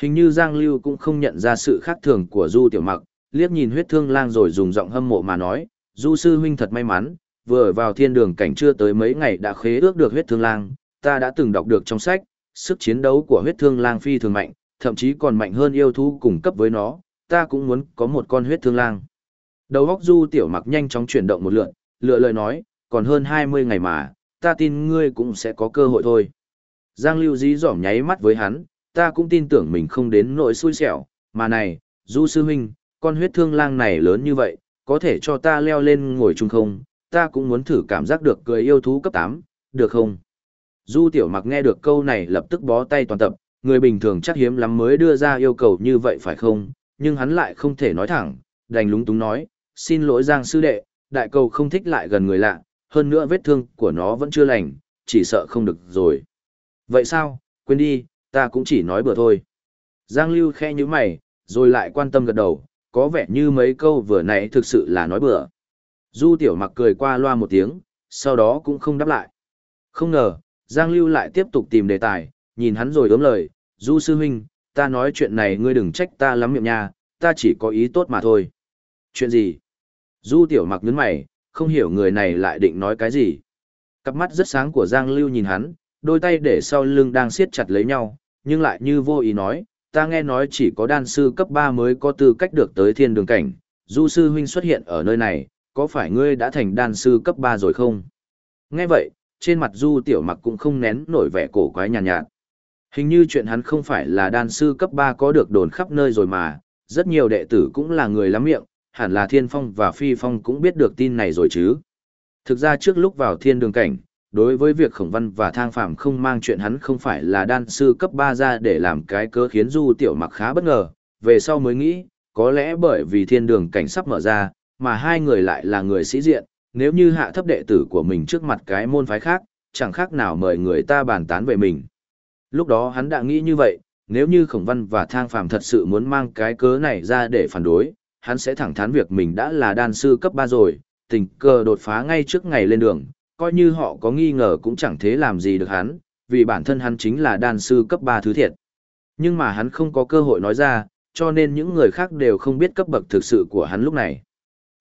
Hình như Giang Lưu cũng không nhận ra sự khác thường của Du Tiểu Mặc, liếc nhìn huyết thương lang rồi dùng giọng hâm mộ mà nói, Du sư huynh thật may mắn, vừa vào thiên đường cảnh chưa tới mấy ngày đã khế ước được huyết thương lang, ta đã từng đọc được trong sách, sức chiến đấu của huyết thương lang phi thường mạnh, thậm chí còn mạnh hơn yêu thú cùng cấp với nó, ta cũng muốn có một con huyết thương lang. Đầu góc Du Tiểu Mặc nhanh chóng chuyển động một lượn, lựa lời nói, còn hơn 20 ngày mà, ta tin ngươi cũng sẽ có cơ hội thôi. Giang Lưu dí dỏm nháy mắt với hắn, ta cũng tin tưởng mình không đến nỗi xui xẻo, mà này, Du Sư Huynh, con huyết thương lang này lớn như vậy, có thể cho ta leo lên ngồi chung không, ta cũng muốn thử cảm giác được cười yêu thú cấp 8, được không? Du Tiểu Mặc nghe được câu này lập tức bó tay toàn tập, người bình thường chắc hiếm lắm mới đưa ra yêu cầu như vậy phải không, nhưng hắn lại không thể nói thẳng, đành lúng túng nói, xin lỗi Giang sư đệ, đại cầu không thích lại gần người lạ, hơn nữa vết thương của nó vẫn chưa lành, chỉ sợ không được rồi. Vậy sao, quên đi, ta cũng chỉ nói bừa thôi. Giang Lưu khe như mày, rồi lại quan tâm gật đầu, có vẻ như mấy câu vừa nãy thực sự là nói bừa. Du tiểu mặc cười qua loa một tiếng, sau đó cũng không đáp lại. Không ngờ, Giang Lưu lại tiếp tục tìm đề tài, nhìn hắn rồi ướm lời, Du sư huynh, ta nói chuyện này ngươi đừng trách ta lắm miệng nha, ta chỉ có ý tốt mà thôi. Chuyện gì? Du tiểu mặc nhấn mày, không hiểu người này lại định nói cái gì. Cặp mắt rất sáng của Giang Lưu nhìn hắn, đôi tay để sau lưng đang siết chặt lấy nhau, nhưng lại như vô ý nói, ta nghe nói chỉ có đan sư cấp 3 mới có tư cách được tới thiên đường cảnh, du sư huynh xuất hiện ở nơi này, có phải ngươi đã thành đan sư cấp 3 rồi không? Nghe vậy, trên mặt du tiểu mặc cũng không nén nổi vẻ cổ quái nhàn nhạt, nhạt. Hình như chuyện hắn không phải là đan sư cấp 3 có được đồn khắp nơi rồi mà, rất nhiều đệ tử cũng là người lắm miệng, hẳn là thiên phong và phi phong cũng biết được tin này rồi chứ. Thực ra trước lúc vào thiên đường cảnh, đối với việc khổng văn và thang phạm không mang chuyện hắn không phải là đan sư cấp 3 ra để làm cái cớ khiến du tiểu mặc khá bất ngờ, về sau mới nghĩ, có lẽ bởi vì thiên đường cảnh sắp mở ra, mà hai người lại là người sĩ diện, nếu như hạ thấp đệ tử của mình trước mặt cái môn phái khác, chẳng khác nào mời người ta bàn tán về mình. Lúc đó hắn đã nghĩ như vậy, nếu như khổng văn và thang phàm thật sự muốn mang cái cớ này ra để phản đối, hắn sẽ thẳng thắn việc mình đã là đan sư cấp 3 rồi, tình cờ đột phá ngay trước ngày lên đường, coi như họ có nghi ngờ cũng chẳng thế làm gì được hắn, vì bản thân hắn chính là đan sư cấp 3 thứ thiệt. Nhưng mà hắn không có cơ hội nói ra, cho nên những người khác đều không biết cấp bậc thực sự của hắn lúc này.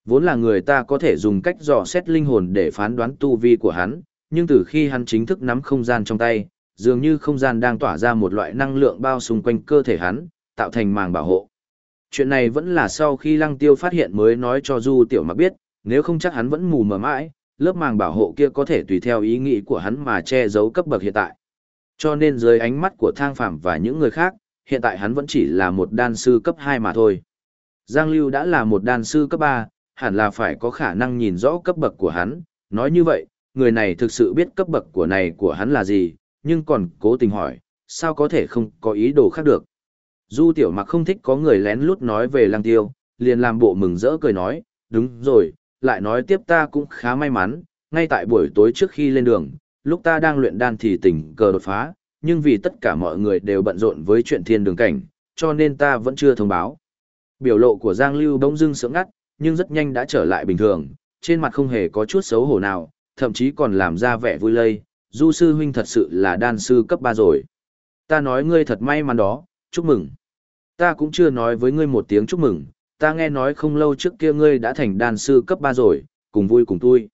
Vốn là người ta có thể dùng cách dò xét linh hồn để phán đoán tu vi của hắn, nhưng từ khi hắn chính thức nắm không gian trong tay, dường như không gian đang tỏa ra một loại năng lượng bao xung quanh cơ thể hắn, tạo thành màng bảo hộ. Chuyện này vẫn là sau khi lăng tiêu phát hiện mới nói cho Du Tiểu Mặc biết, nếu không chắc hắn vẫn mù mờ mãi, lớp màng bảo hộ kia có thể tùy theo ý nghĩ của hắn mà che giấu cấp bậc hiện tại. Cho nên dưới ánh mắt của thang phạm và những người khác, hiện tại hắn vẫn chỉ là một đan sư cấp 2 mà thôi. Giang Lưu đã là một đan sư cấp 3, hẳn là phải có khả năng nhìn rõ cấp bậc của hắn. Nói như vậy, người này thực sự biết cấp bậc của này của hắn là gì, nhưng còn cố tình hỏi, sao có thể không có ý đồ khác được. Du tiểu mặc không thích có người lén lút nói về lăng tiêu, liền làm bộ mừng rỡ cười nói, đúng rồi, lại nói tiếp ta cũng khá may mắn, ngay tại buổi tối trước khi lên đường, lúc ta đang luyện đan thì tình cờ đột phá, nhưng vì tất cả mọi người đều bận rộn với chuyện thiên đường cảnh, cho nên ta vẫn chưa thông báo. Biểu lộ của Giang Lưu bỗng dưng sững ngắt, nhưng rất nhanh đã trở lại bình thường, trên mặt không hề có chút xấu hổ nào, thậm chí còn làm ra vẻ vui lây, du sư huynh thật sự là đan sư cấp ba rồi. Ta nói ngươi thật may mắn đó, chúc mừng. Ta cũng chưa nói với ngươi một tiếng chúc mừng, ta nghe nói không lâu trước kia ngươi đã thành đan sư cấp ba rồi, cùng vui cùng tui.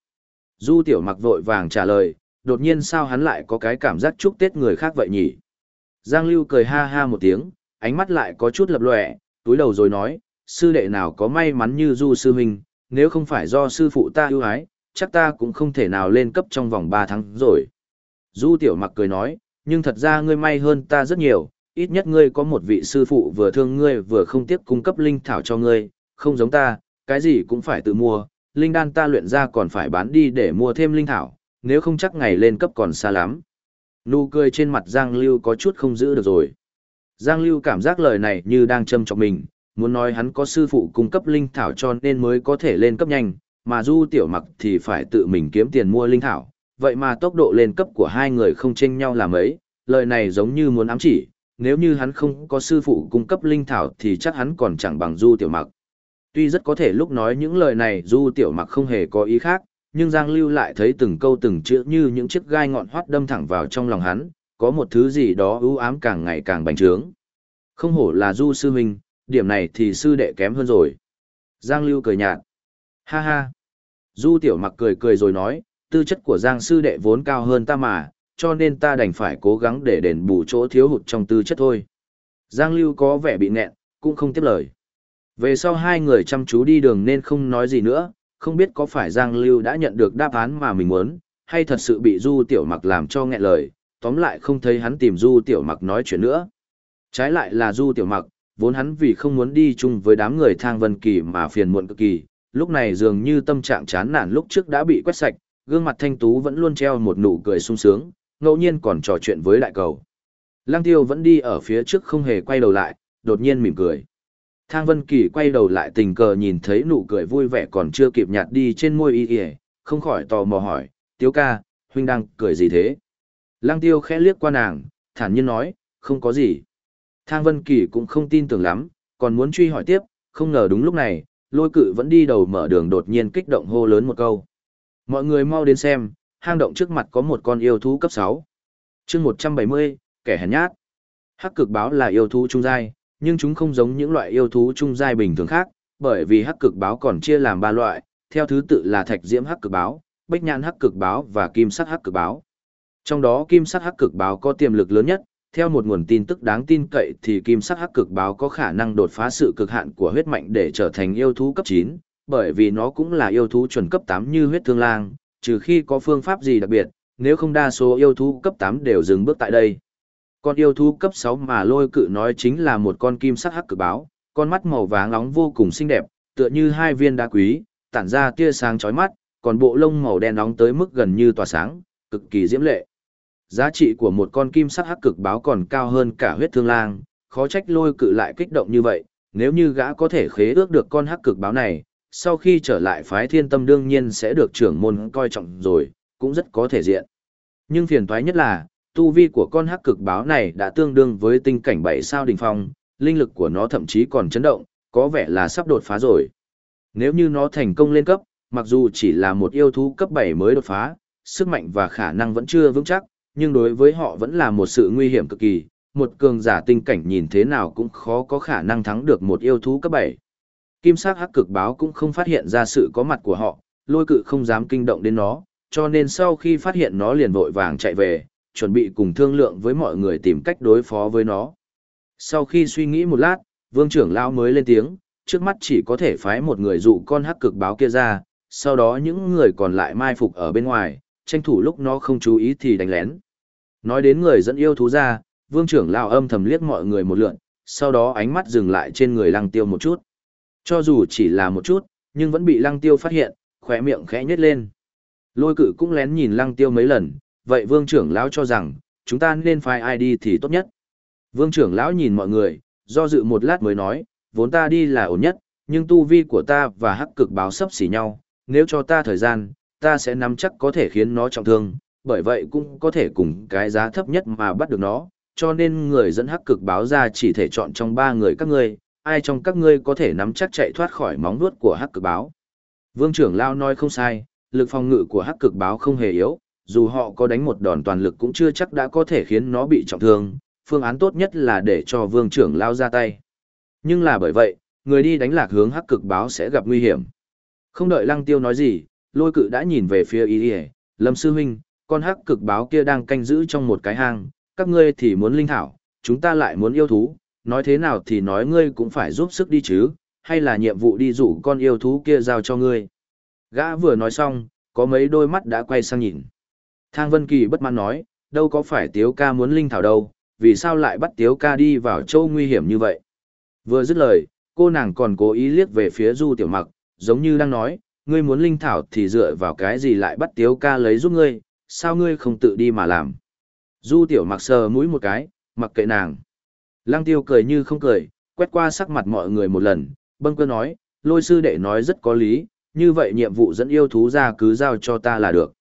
Du tiểu mặc vội vàng trả lời, đột nhiên sao hắn lại có cái cảm giác chúc Tết người khác vậy nhỉ? Giang Lưu cười ha ha một tiếng, ánh mắt lại có chút lập lòe, túi đầu rồi nói, sư đệ nào có may mắn như Du sư huynh, nếu không phải do sư phụ ta ưu ái, chắc ta cũng không thể nào lên cấp trong vòng 3 tháng rồi. Du tiểu mặc cười nói, nhưng thật ra ngươi may hơn ta rất nhiều, ít nhất ngươi có một vị sư phụ vừa thương ngươi vừa không tiếc cung cấp linh thảo cho ngươi, không giống ta, cái gì cũng phải tự mua, linh đan ta luyện ra còn phải bán đi để mua thêm linh thảo, nếu không chắc ngày lên cấp còn xa lắm. Nụ cười trên mặt Giang Lưu có chút không giữ được rồi. Giang Lưu cảm giác lời này như đang châm trọng mình, muốn nói hắn có sư phụ cung cấp linh thảo cho nên mới có thể lên cấp nhanh, mà Du Tiểu Mặc thì phải tự mình kiếm tiền mua linh thảo, vậy mà tốc độ lên cấp của hai người không chênh nhau là mấy, lời này giống như muốn ám chỉ, nếu như hắn không có sư phụ cung cấp linh thảo thì chắc hắn còn chẳng bằng Du Tiểu Mặc. Tuy rất có thể lúc nói những lời này Du Tiểu Mặc không hề có ý khác, nhưng Giang Lưu lại thấy từng câu từng chữ như những chiếc gai ngọn hoắt đâm thẳng vào trong lòng hắn, có một thứ gì đó ưu ám càng ngày càng bành trướng. Không hổ là Du sư huynh, điểm này thì sư đệ kém hơn rồi. Giang Lưu cười nhạt. Ha ha. Du Tiểu Mặc cười cười rồi nói, tư chất của Giang sư đệ vốn cao hơn ta mà, cho nên ta đành phải cố gắng để đền bù chỗ thiếu hụt trong tư chất thôi. Giang Lưu có vẻ bị nghẹn, cũng không tiếp lời. Về sau hai người chăm chú đi đường nên không nói gì nữa, không biết có phải Giang Lưu đã nhận được đáp án mà mình muốn, hay thật sự bị Du Tiểu Mặc làm cho nghẹn lời, tóm lại không thấy hắn tìm Du Tiểu Mặc nói chuyện nữa. Trái lại là Du Tiểu Mặc, vốn hắn vì không muốn đi chung với đám người thang vân kỳ mà phiền muộn cực kỳ, lúc này dường như tâm trạng chán nản lúc trước đã bị quét sạch, gương mặt thanh tú vẫn luôn treo một nụ cười sung sướng, ngẫu nhiên còn trò chuyện với đại cầu. Lăng tiêu vẫn đi ở phía trước không hề quay đầu lại, đột nhiên mỉm cười. Thang Vân Kỳ quay đầu lại tình cờ nhìn thấy nụ cười vui vẻ còn chưa kịp nhạt đi trên môi y y, không khỏi tò mò hỏi, Tiếu ca, huynh đang cười gì thế? Lăng tiêu khẽ liếc qua nàng, thản nhiên nói, không có gì. Thang Vân Kỳ cũng không tin tưởng lắm, còn muốn truy hỏi tiếp, không ngờ đúng lúc này, lôi cự vẫn đi đầu mở đường đột nhiên kích động hô lớn một câu. Mọi người mau đến xem, hang động trước mặt có một con yêu thú cấp 6. chương 170, kẻ hèn nhát. Hắc cực báo là yêu thú trung giai, nhưng chúng không giống những loại yêu thú trung giai bình thường khác, bởi vì hắc cực báo còn chia làm ba loại, theo thứ tự là thạch diễm hắc cực báo, bách nhãn hắc cực báo và kim sắc hắc cực báo. Trong đó kim sắc hắc cực báo có tiềm lực lớn nhất, theo một nguồn tin tức đáng tin cậy thì kim sắc hắc cực báo có khả năng đột phá sự cực hạn của huyết mạnh để trở thành yêu thú cấp 9, bởi vì nó cũng là yêu thú chuẩn cấp 8 như huyết thương lang, trừ khi có phương pháp gì đặc biệt, nếu không đa số yêu thú cấp 8 đều dừng bước tại đây. Con yêu thú cấp 6 mà lôi cự nói chính là một con kim sắc hắc cực báo, con mắt màu vàng nóng vô cùng xinh đẹp, tựa như hai viên đá quý, tản ra tia sáng chói mắt, còn bộ lông màu đen nóng tới mức gần như tỏa sáng, cực kỳ diễm lệ. Giá trị của một con kim sắc hắc cực báo còn cao hơn cả huyết thương lang, khó trách lôi cự lại kích động như vậy, nếu như gã có thể khế ước được con hắc cực báo này, sau khi trở lại phái thiên tâm đương nhiên sẽ được trưởng môn coi trọng rồi, cũng rất có thể diện. Nhưng phiền toái nhất là, tu vi của con hắc cực báo này đã tương đương với tinh cảnh bảy sao đỉnh phong, linh lực của nó thậm chí còn chấn động, có vẻ là sắp đột phá rồi. Nếu như nó thành công lên cấp, mặc dù chỉ là một yêu thú cấp 7 mới đột phá, sức mạnh và khả năng vẫn chưa vững chắc, nhưng đối với họ vẫn là một sự nguy hiểm cực kỳ, một cường giả tinh cảnh nhìn thế nào cũng khó có khả năng thắng được một yêu thú cấp 7. Kim sắc hắc cực báo cũng không phát hiện ra sự có mặt của họ, lôi cự không dám kinh động đến nó, cho nên sau khi phát hiện nó liền vội vàng chạy về, chuẩn bị cùng thương lượng với mọi người tìm cách đối phó với nó. Sau khi suy nghĩ một lát, vương trưởng lão mới lên tiếng, trước mắt chỉ có thể phái một người dụ con hắc cực báo kia ra, sau đó những người còn lại mai phục ở bên ngoài, tranh thủ lúc nó không chú ý thì đánh lén. Nói đến người dẫn yêu thú ra, vương trưởng lão âm thầm liếc mọi người một lượn, sau đó ánh mắt dừng lại trên người lăng tiêu một chút. Cho dù chỉ là một chút, nhưng vẫn bị lăng tiêu phát hiện, khỏe miệng khẽ nhếch lên. Lôi cự cũng lén nhìn lăng tiêu mấy lần, vậy vương trưởng lão cho rằng, chúng ta nên phai ai đi thì tốt nhất. Vương trưởng lão nhìn mọi người, do dự một lát mới nói, vốn ta đi là ổn nhất, nhưng tu vi của ta và hắc cực báo sắp xỉ nhau, nếu cho ta thời gian, ta sẽ nắm chắc có thể khiến nó trọng thương, bởi vậy cũng có thể cùng cái giá thấp nhất mà bắt được nó, cho nên người dẫn hắc cực báo ra chỉ thể chọn trong ba người các ngươi, ai trong các ngươi có thể nắm chắc chạy thoát khỏi móng vuốt của hắc cực báo. Vương trưởng lão nói không sai, lực phòng ngự của hắc cực báo không hề yếu, dù họ có đánh một đòn toàn lực cũng chưa chắc đã có thể khiến nó bị trọng thương, phương án tốt nhất là để cho vương trưởng lao ra tay. Nhưng là bởi vậy, người đi đánh lạc hướng hắc cực báo sẽ gặp nguy hiểm. Không đợi lăng tiêu nói gì, lôi cự đã nhìn về phía ý Y, lâm sư huynh con hắc cực báo kia đang canh giữ trong một cái hang các ngươi thì muốn linh thảo chúng ta lại muốn yêu thú nói thế nào thì nói ngươi cũng phải giúp sức đi chứ hay là nhiệm vụ đi rủ con yêu thú kia giao cho ngươi gã vừa nói xong có mấy đôi mắt đã quay sang nhìn. Thang Vân Kỳ bất mãn nói, đâu có phải Tiếu ca muốn linh thảo đâu, vì sao lại bắt Tiếu ca đi vào châu nguy hiểm như vậy. Vừa dứt lời, cô nàng còn cố ý liếc về phía Du Tiểu Mặc, giống như đang nói, ngươi muốn linh thảo thì dựa vào cái gì lại bắt Tiếu ca lấy giúp ngươi, sao ngươi không tự đi mà làm. Du Tiểu Mặc sờ mũi một cái, mặc kệ nàng. Lăng Tiêu cười như không cười, quét qua sắc mặt mọi người một lần, bâng cơ nói, lôi sư đệ nói rất có lý, như vậy nhiệm vụ dẫn yêu thú ra cứ giao cho ta là được.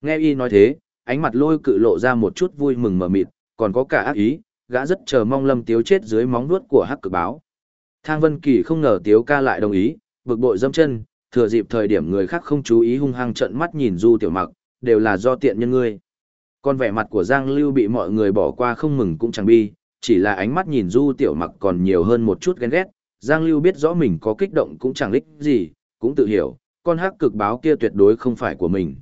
Nghe y nói thế, ánh mặt lôi cự lộ ra một chút vui mừng mờ mịt, còn có cả ác ý, gã rất chờ mong lâm tiếu chết dưới móng nuốt của hắc cực báo. Thang Vân Kỳ không ngờ tiếu ca lại đồng ý, bực bội dâm chân, thừa dịp thời điểm người khác không chú ý hung hăng trận mắt nhìn du tiểu mặc, đều là do tiện nhân ngươi. Còn vẻ mặt của Giang Lưu bị mọi người bỏ qua không mừng cũng chẳng bi, chỉ là ánh mắt nhìn du tiểu mặc còn nhiều hơn một chút ghen ghét, Giang Lưu biết rõ mình có kích động cũng chẳng lích gì, cũng tự hiểu, con hắc cực báo kia tuyệt đối không phải của mình.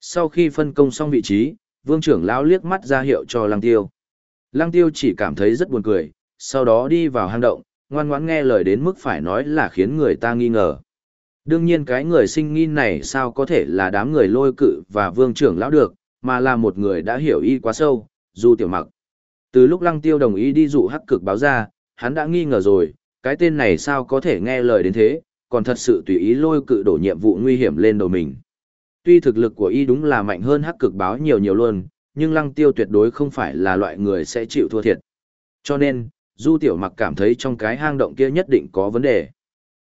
Sau khi phân công xong vị trí, vương trưởng lão liếc mắt ra hiệu cho lăng tiêu. Lăng tiêu chỉ cảm thấy rất buồn cười, sau đó đi vào hang động, ngoan ngoãn nghe lời đến mức phải nói là khiến người ta nghi ngờ. Đương nhiên cái người sinh nghi này sao có thể là đám người lôi cự và vương trưởng lão được, mà là một người đã hiểu y quá sâu, du tiểu mặc. Từ lúc lăng tiêu đồng ý đi dụ hắc cực báo ra, hắn đã nghi ngờ rồi, cái tên này sao có thể nghe lời đến thế, còn thật sự tùy ý lôi cự đổ nhiệm vụ nguy hiểm lên đầu mình. Tuy thực lực của y đúng là mạnh hơn hắc cực báo nhiều nhiều luôn, nhưng lăng tiêu tuyệt đối không phải là loại người sẽ chịu thua thiệt. Cho nên, Du Tiểu Mặc cảm thấy trong cái hang động kia nhất định có vấn đề.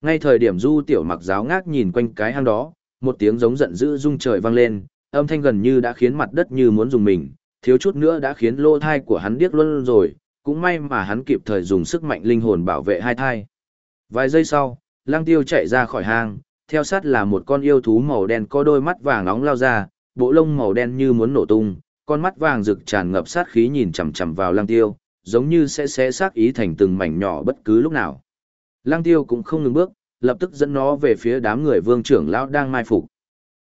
Ngay thời điểm Du Tiểu Mặc giáo ngác nhìn quanh cái hang đó, một tiếng giống giận dữ rung trời vang lên, âm thanh gần như đã khiến mặt đất như muốn dùng mình, thiếu chút nữa đã khiến lô thai của hắn điếc luôn rồi, cũng may mà hắn kịp thời dùng sức mạnh linh hồn bảo vệ hai thai. Vài giây sau, lang tiêu chạy ra khỏi hang, theo sát là một con yêu thú màu đen có đôi mắt vàng nóng lao ra, bộ lông màu đen như muốn nổ tung, con mắt vàng rực tràn ngập sát khí nhìn chằm chằm vào lang tiêu, giống như sẽ xé xác ý thành từng mảnh nhỏ bất cứ lúc nào. Lang tiêu cũng không ngừng bước, lập tức dẫn nó về phía đám người vương trưởng lão đang mai phục.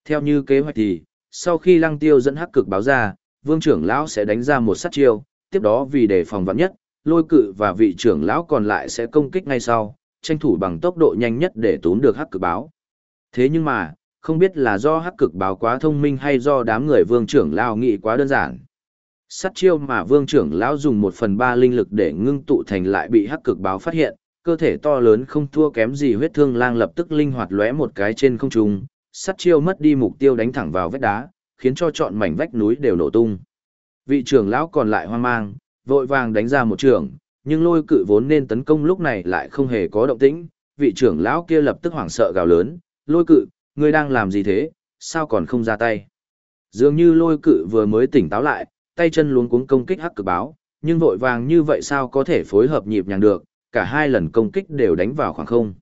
Theo như kế hoạch thì, sau khi lăng tiêu dẫn hắc cực báo ra, vương trưởng lão sẽ đánh ra một sát chiêu, tiếp đó vì đề phòng vạn nhất, lôi cự và vị trưởng lão còn lại sẽ công kích ngay sau, tranh thủ bằng tốc độ nhanh nhất để tốn được hắc cực báo. Thế nhưng mà, không biết là do hắc cực báo quá thông minh hay do đám người vương trưởng lão nghĩ quá đơn giản. Sát chiêu mà vương trưởng lão dùng một phần ba linh lực để ngưng tụ thành lại bị hắc cực báo phát hiện, cơ thể to lớn không thua kém gì huyết thương lang lập tức linh hoạt lóe một cái trên không trung, sát chiêu mất đi mục tiêu đánh thẳng vào vách đá, khiến cho trọn mảnh vách núi đều nổ tung. Vị trưởng lão còn lại hoang mang, vội vàng đánh ra một trường, nhưng lôi cự vốn nên tấn công lúc này lại không hề có động tĩnh, vị trưởng lão kia lập tức hoảng sợ gào lớn, lôi cự, ngươi đang làm gì thế, sao còn không ra tay. Dường như lôi cự vừa mới tỉnh táo lại, tay chân luống cuống công kích hắc cực báo, nhưng vội vàng như vậy sao có thể phối hợp nhịp nhàng được, cả hai lần công kích đều đánh vào khoảng không.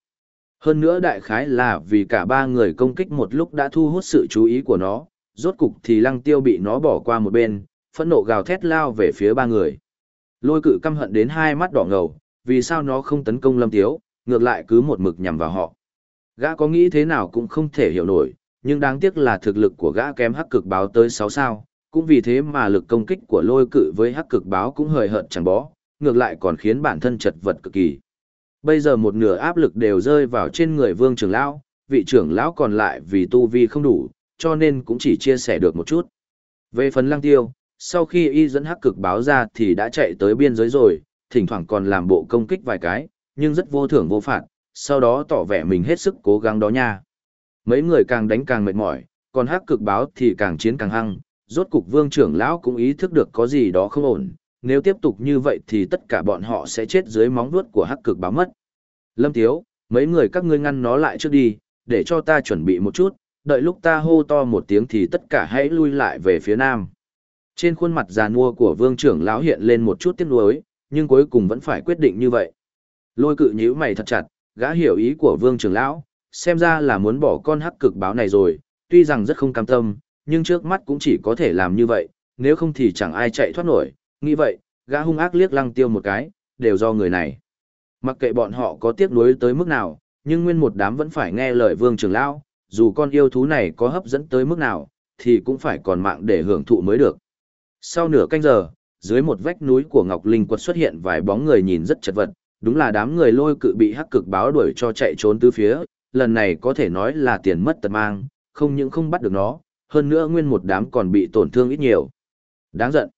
Hơn nữa đại khái là vì cả ba người công kích một lúc đã thu hút sự chú ý của nó, rốt cục thì lăng tiêu bị nó bỏ qua một bên, phẫn nộ gào thét lao về phía ba người. Lôi cự căm hận đến hai mắt đỏ ngầu, vì sao nó không tấn công lâm tiếu, ngược lại cứ một mực nhằm vào họ. Gã có nghĩ thế nào cũng không thể hiểu nổi, nhưng đáng tiếc là thực lực của gã kém hắc cực báo tới 6 sao, cũng vì thế mà lực công kích của lôi cự với hắc cực báo cũng hời hợt chẳng bó, ngược lại còn khiến bản thân chật vật cực kỳ. Bây giờ một nửa áp lực đều rơi vào trên người vương trưởng lão, vị trưởng lão còn lại vì tu vi không đủ, cho nên cũng chỉ chia sẻ được một chút. Về phần lăng tiêu, sau khi y dẫn hắc cực báo ra thì đã chạy tới biên giới rồi, thỉnh thoảng còn làm bộ công kích vài cái, nhưng rất vô thưởng vô phạt, sau đó tỏ vẻ mình hết sức cố gắng đó nha. Mấy người càng đánh càng mệt mỏi, còn hắc cực báo thì càng chiến càng hăng, rốt cục vương trưởng lão cũng ý thức được có gì đó không ổn, nếu tiếp tục như vậy thì tất cả bọn họ sẽ chết dưới móng vuốt của hắc cực báo mất. Lâm Tiếu, mấy người các ngươi ngăn nó lại trước đi, để cho ta chuẩn bị một chút, đợi lúc ta hô to một tiếng thì tất cả hãy lui lại về phía nam. Trên khuôn mặt già nua của vương trưởng lão hiện lên một chút tiếc nuối, nhưng cuối cùng vẫn phải quyết định như vậy. Lôi cự nhíu mày thật chặt, gã hiểu ý của vương trưởng lão, xem ra là muốn bỏ con hắc cực báo này rồi, tuy rằng rất không cam tâm, nhưng trước mắt cũng chỉ có thể làm như vậy, nếu không thì chẳng ai chạy thoát nổi, nghĩ vậy, gã hung ác liếc lăng tiêu một cái, đều do người này. Mặc kệ bọn họ có tiếc nuối tới mức nào, nhưng nguyên một đám vẫn phải nghe lời vương trưởng lão, dù con yêu thú này có hấp dẫn tới mức nào, thì cũng phải còn mạng để hưởng thụ mới được. Sau nửa canh giờ, dưới một vách núi của Ngọc Linh quật xuất hiện vài bóng người nhìn rất chật vật, đúng là đám người lôi cự bị hắc cực báo đuổi cho chạy trốn tứ phía, lần này có thể nói là tiền mất tật mang, không những không bắt được nó, hơn nữa nguyên một đám còn bị tổn thương ít nhiều. Đáng giận.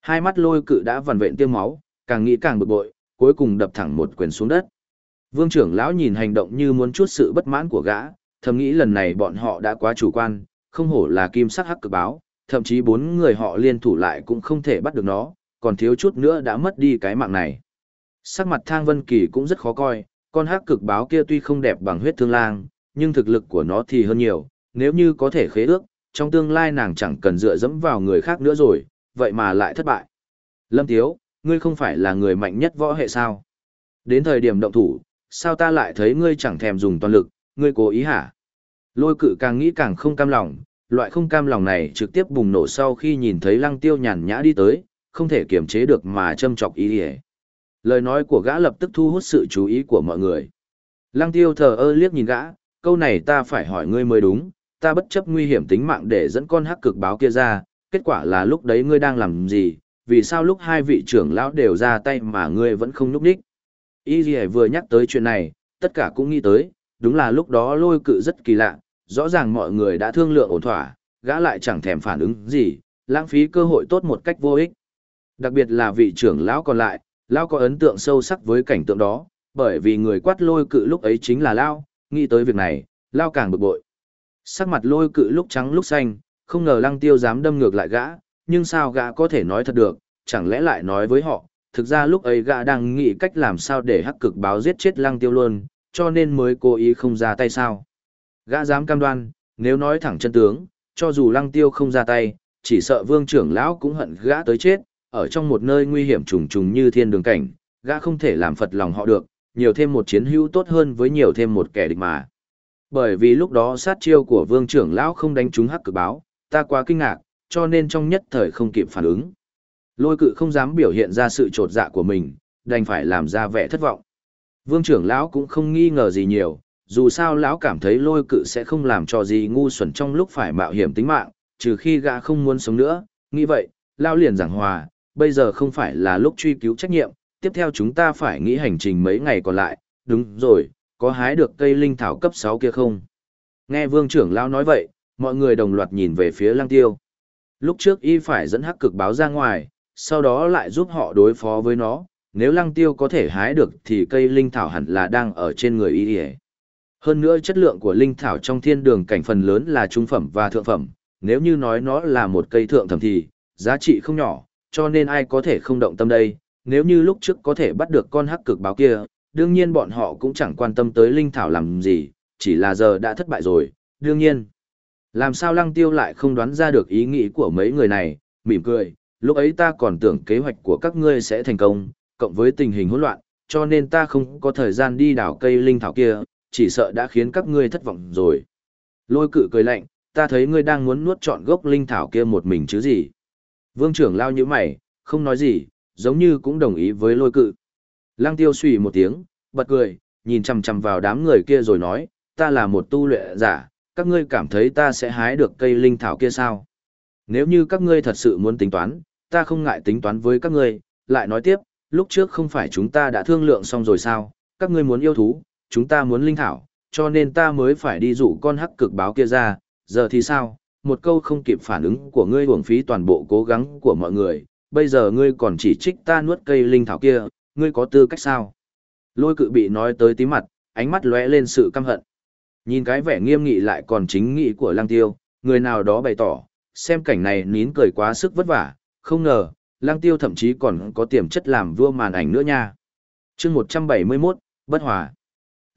Hai mắt lôi cự đã vằn vện tiêm máu, càng nghĩ càng bực bội, cuối cùng đập thẳng một quyền xuống đất. Vương trưởng lão nhìn hành động như muốn chút sự bất mãn của gã, thầm nghĩ lần này bọn họ đã quá chủ quan, không hổ là kim sắc hắc cực báo, thậm chí bốn người họ liên thủ lại cũng không thể bắt được nó, còn thiếu chút nữa đã mất đi cái mạng này. Sắc mặt Thang Vân Kỳ cũng rất khó coi, con hắc cực báo kia tuy không đẹp bằng huyết thương lang, nhưng thực lực của nó thì hơn nhiều, nếu như có thể khế ước, trong tương lai nàng chẳng cần dựa dẫm vào người khác nữa rồi, vậy mà lại thất bại. Lâm Tiếu, ngươi không phải là người mạnh nhất võ hệ sao? Đến thời điểm động thủ, sao ta lại thấy ngươi chẳng thèm dùng toàn lực, ngươi cố ý hả? Lôi cự càng nghĩ càng không cam lòng, loại không cam lòng này trực tiếp bùng nổ sau khi nhìn thấy lăng tiêu nhàn nhã đi tới, không thể kiềm chế được mà châm chọc ý hề. Lời nói của gã lập tức thu hút sự chú ý của mọi người. Lăng tiêu thờ ơ liếc nhìn gã, câu này ta phải hỏi ngươi mới đúng, ta bất chấp nguy hiểm tính mạng để dẫn con hắc cực báo kia ra, kết quả là lúc đấy ngươi đang làm gì, vì sao lúc hai vị trưởng lão đều ra tay mà ngươi vẫn không nhúc đích. Y Ghi vừa nhắc tới chuyện này, tất cả cũng nghĩ tới, đúng là lúc đó lôi cự rất kỳ lạ, rõ ràng mọi người đã thương lượng ổn thỏa, gã lại chẳng thèm phản ứng gì, lãng phí cơ hội tốt một cách vô ích. Đặc biệt là vị trưởng lão còn lại, lão có ấn tượng sâu sắc với cảnh tượng đó, bởi vì người quát lôi cự lúc ấy chính là lão, nghĩ tới việc này, lão càng bực bội. Sắc mặt lôi cự lúc trắng lúc xanh, không ngờ lăng tiêu dám đâm ngược lại gã, nhưng sao gã có thể nói thật được, chẳng lẽ lại nói với họ, thực ra lúc ấy gã đang nghĩ cách làm sao để hắc cực báo giết chết lăng tiêu luôn, cho nên mới cố ý không ra tay sao. Gã dám cam đoan, nếu nói thẳng chân tướng, cho dù lăng tiêu không ra tay, chỉ sợ vương trưởng lão cũng hận gã tới chết, ở trong một nơi nguy hiểm trùng trùng như thiên đường cảnh, gã không thể làm phật lòng họ được, nhiều thêm một chiến hữu tốt hơn với nhiều thêm một kẻ địch mà. Bởi vì lúc đó sát chiêu của vương trưởng lão không đánh trúng hắc cực báo, ta quá kinh ngạc, cho nên trong nhất thời không kịp phản ứng. Lôi cự không dám biểu hiện ra sự trột dạ của mình, đành phải làm ra vẻ thất vọng. Vương trưởng lão cũng không nghi ngờ gì nhiều, dù sao lão cảm thấy lôi cự sẽ không làm cho gì ngu xuẩn trong lúc phải mạo hiểm tính mạng, trừ khi gã không muốn sống nữa, nghĩ vậy, lão liền giảng hòa, bây giờ không phải là lúc truy cứu trách nhiệm, tiếp theo chúng ta phải nghĩ hành trình mấy ngày còn lại, đúng rồi, có hái được cây linh thảo cấp 6 kia không? Nghe vương trưởng lão nói vậy, mọi người đồng loạt nhìn về phía lăng tiêu. Lúc trước y phải dẫn hắc cực báo ra ngoài, sau đó lại giúp họ đối phó với nó, nếu lăng tiêu có thể hái được thì cây linh thảo hẳn là đang ở trên người y hơn nữa chất lượng của linh thảo trong thiên đường cảnh phần lớn là trung phẩm và thượng phẩm, nếu như nói nó là một cây thượng thẩm thì, giá trị không nhỏ, cho nên ai có thể không động tâm đây, nếu như lúc trước có thể bắt được con hắc cực báo kia, đương nhiên bọn họ cũng chẳng quan tâm tới linh thảo làm gì, chỉ là giờ đã thất bại rồi, đương nhiên. Làm sao lăng tiêu lại không đoán ra được ý nghĩ của mấy người này, mỉm cười, lúc ấy ta còn tưởng kế hoạch của các ngươi sẽ thành công, cộng với tình hình hỗn loạn, cho nên ta không có thời gian đi đào cây linh thảo kia, chỉ sợ đã khiến các ngươi thất vọng rồi. Lôi cự cười lạnh, ta thấy ngươi đang muốn nuốt trọn gốc linh thảo kia một mình chứ gì. Vương trưởng lao như mày, không nói gì, giống như cũng đồng ý với lôi cự. Lăng tiêu suy một tiếng, bật cười, nhìn chằm chằm vào đám người kia rồi nói, ta là một tu luyện giả, các ngươi cảm thấy ta sẽ hái được cây linh thảo kia sao? Nếu như các ngươi thật sự muốn tính toán, ta không ngại tính toán với các ngươi, lại nói tiếp, lúc trước không phải chúng ta đã thương lượng xong rồi sao, các ngươi muốn yêu thú, chúng ta muốn linh thảo, cho nên ta mới phải đi dụ con hắc cực báo kia ra, giờ thì sao, một câu không kịp phản ứng của ngươi uổng phí toàn bộ cố gắng của mọi người, bây giờ ngươi còn chỉ trích ta nuốt cây linh thảo kia, ngươi có tư cách sao? Lôi cự bị nói tới tí mặt, ánh mắt lóe lên sự căm hận. Nhìn cái vẻ nghiêm nghị lại còn chính nghị của lang tiêu, người nào đó bày tỏ, xem cảnh này nín cười quá sức vất vả, không ngờ, lang tiêu thậm chí còn có tiềm chất làm vua màn ảnh nữa nha. chương 171, bất hòa.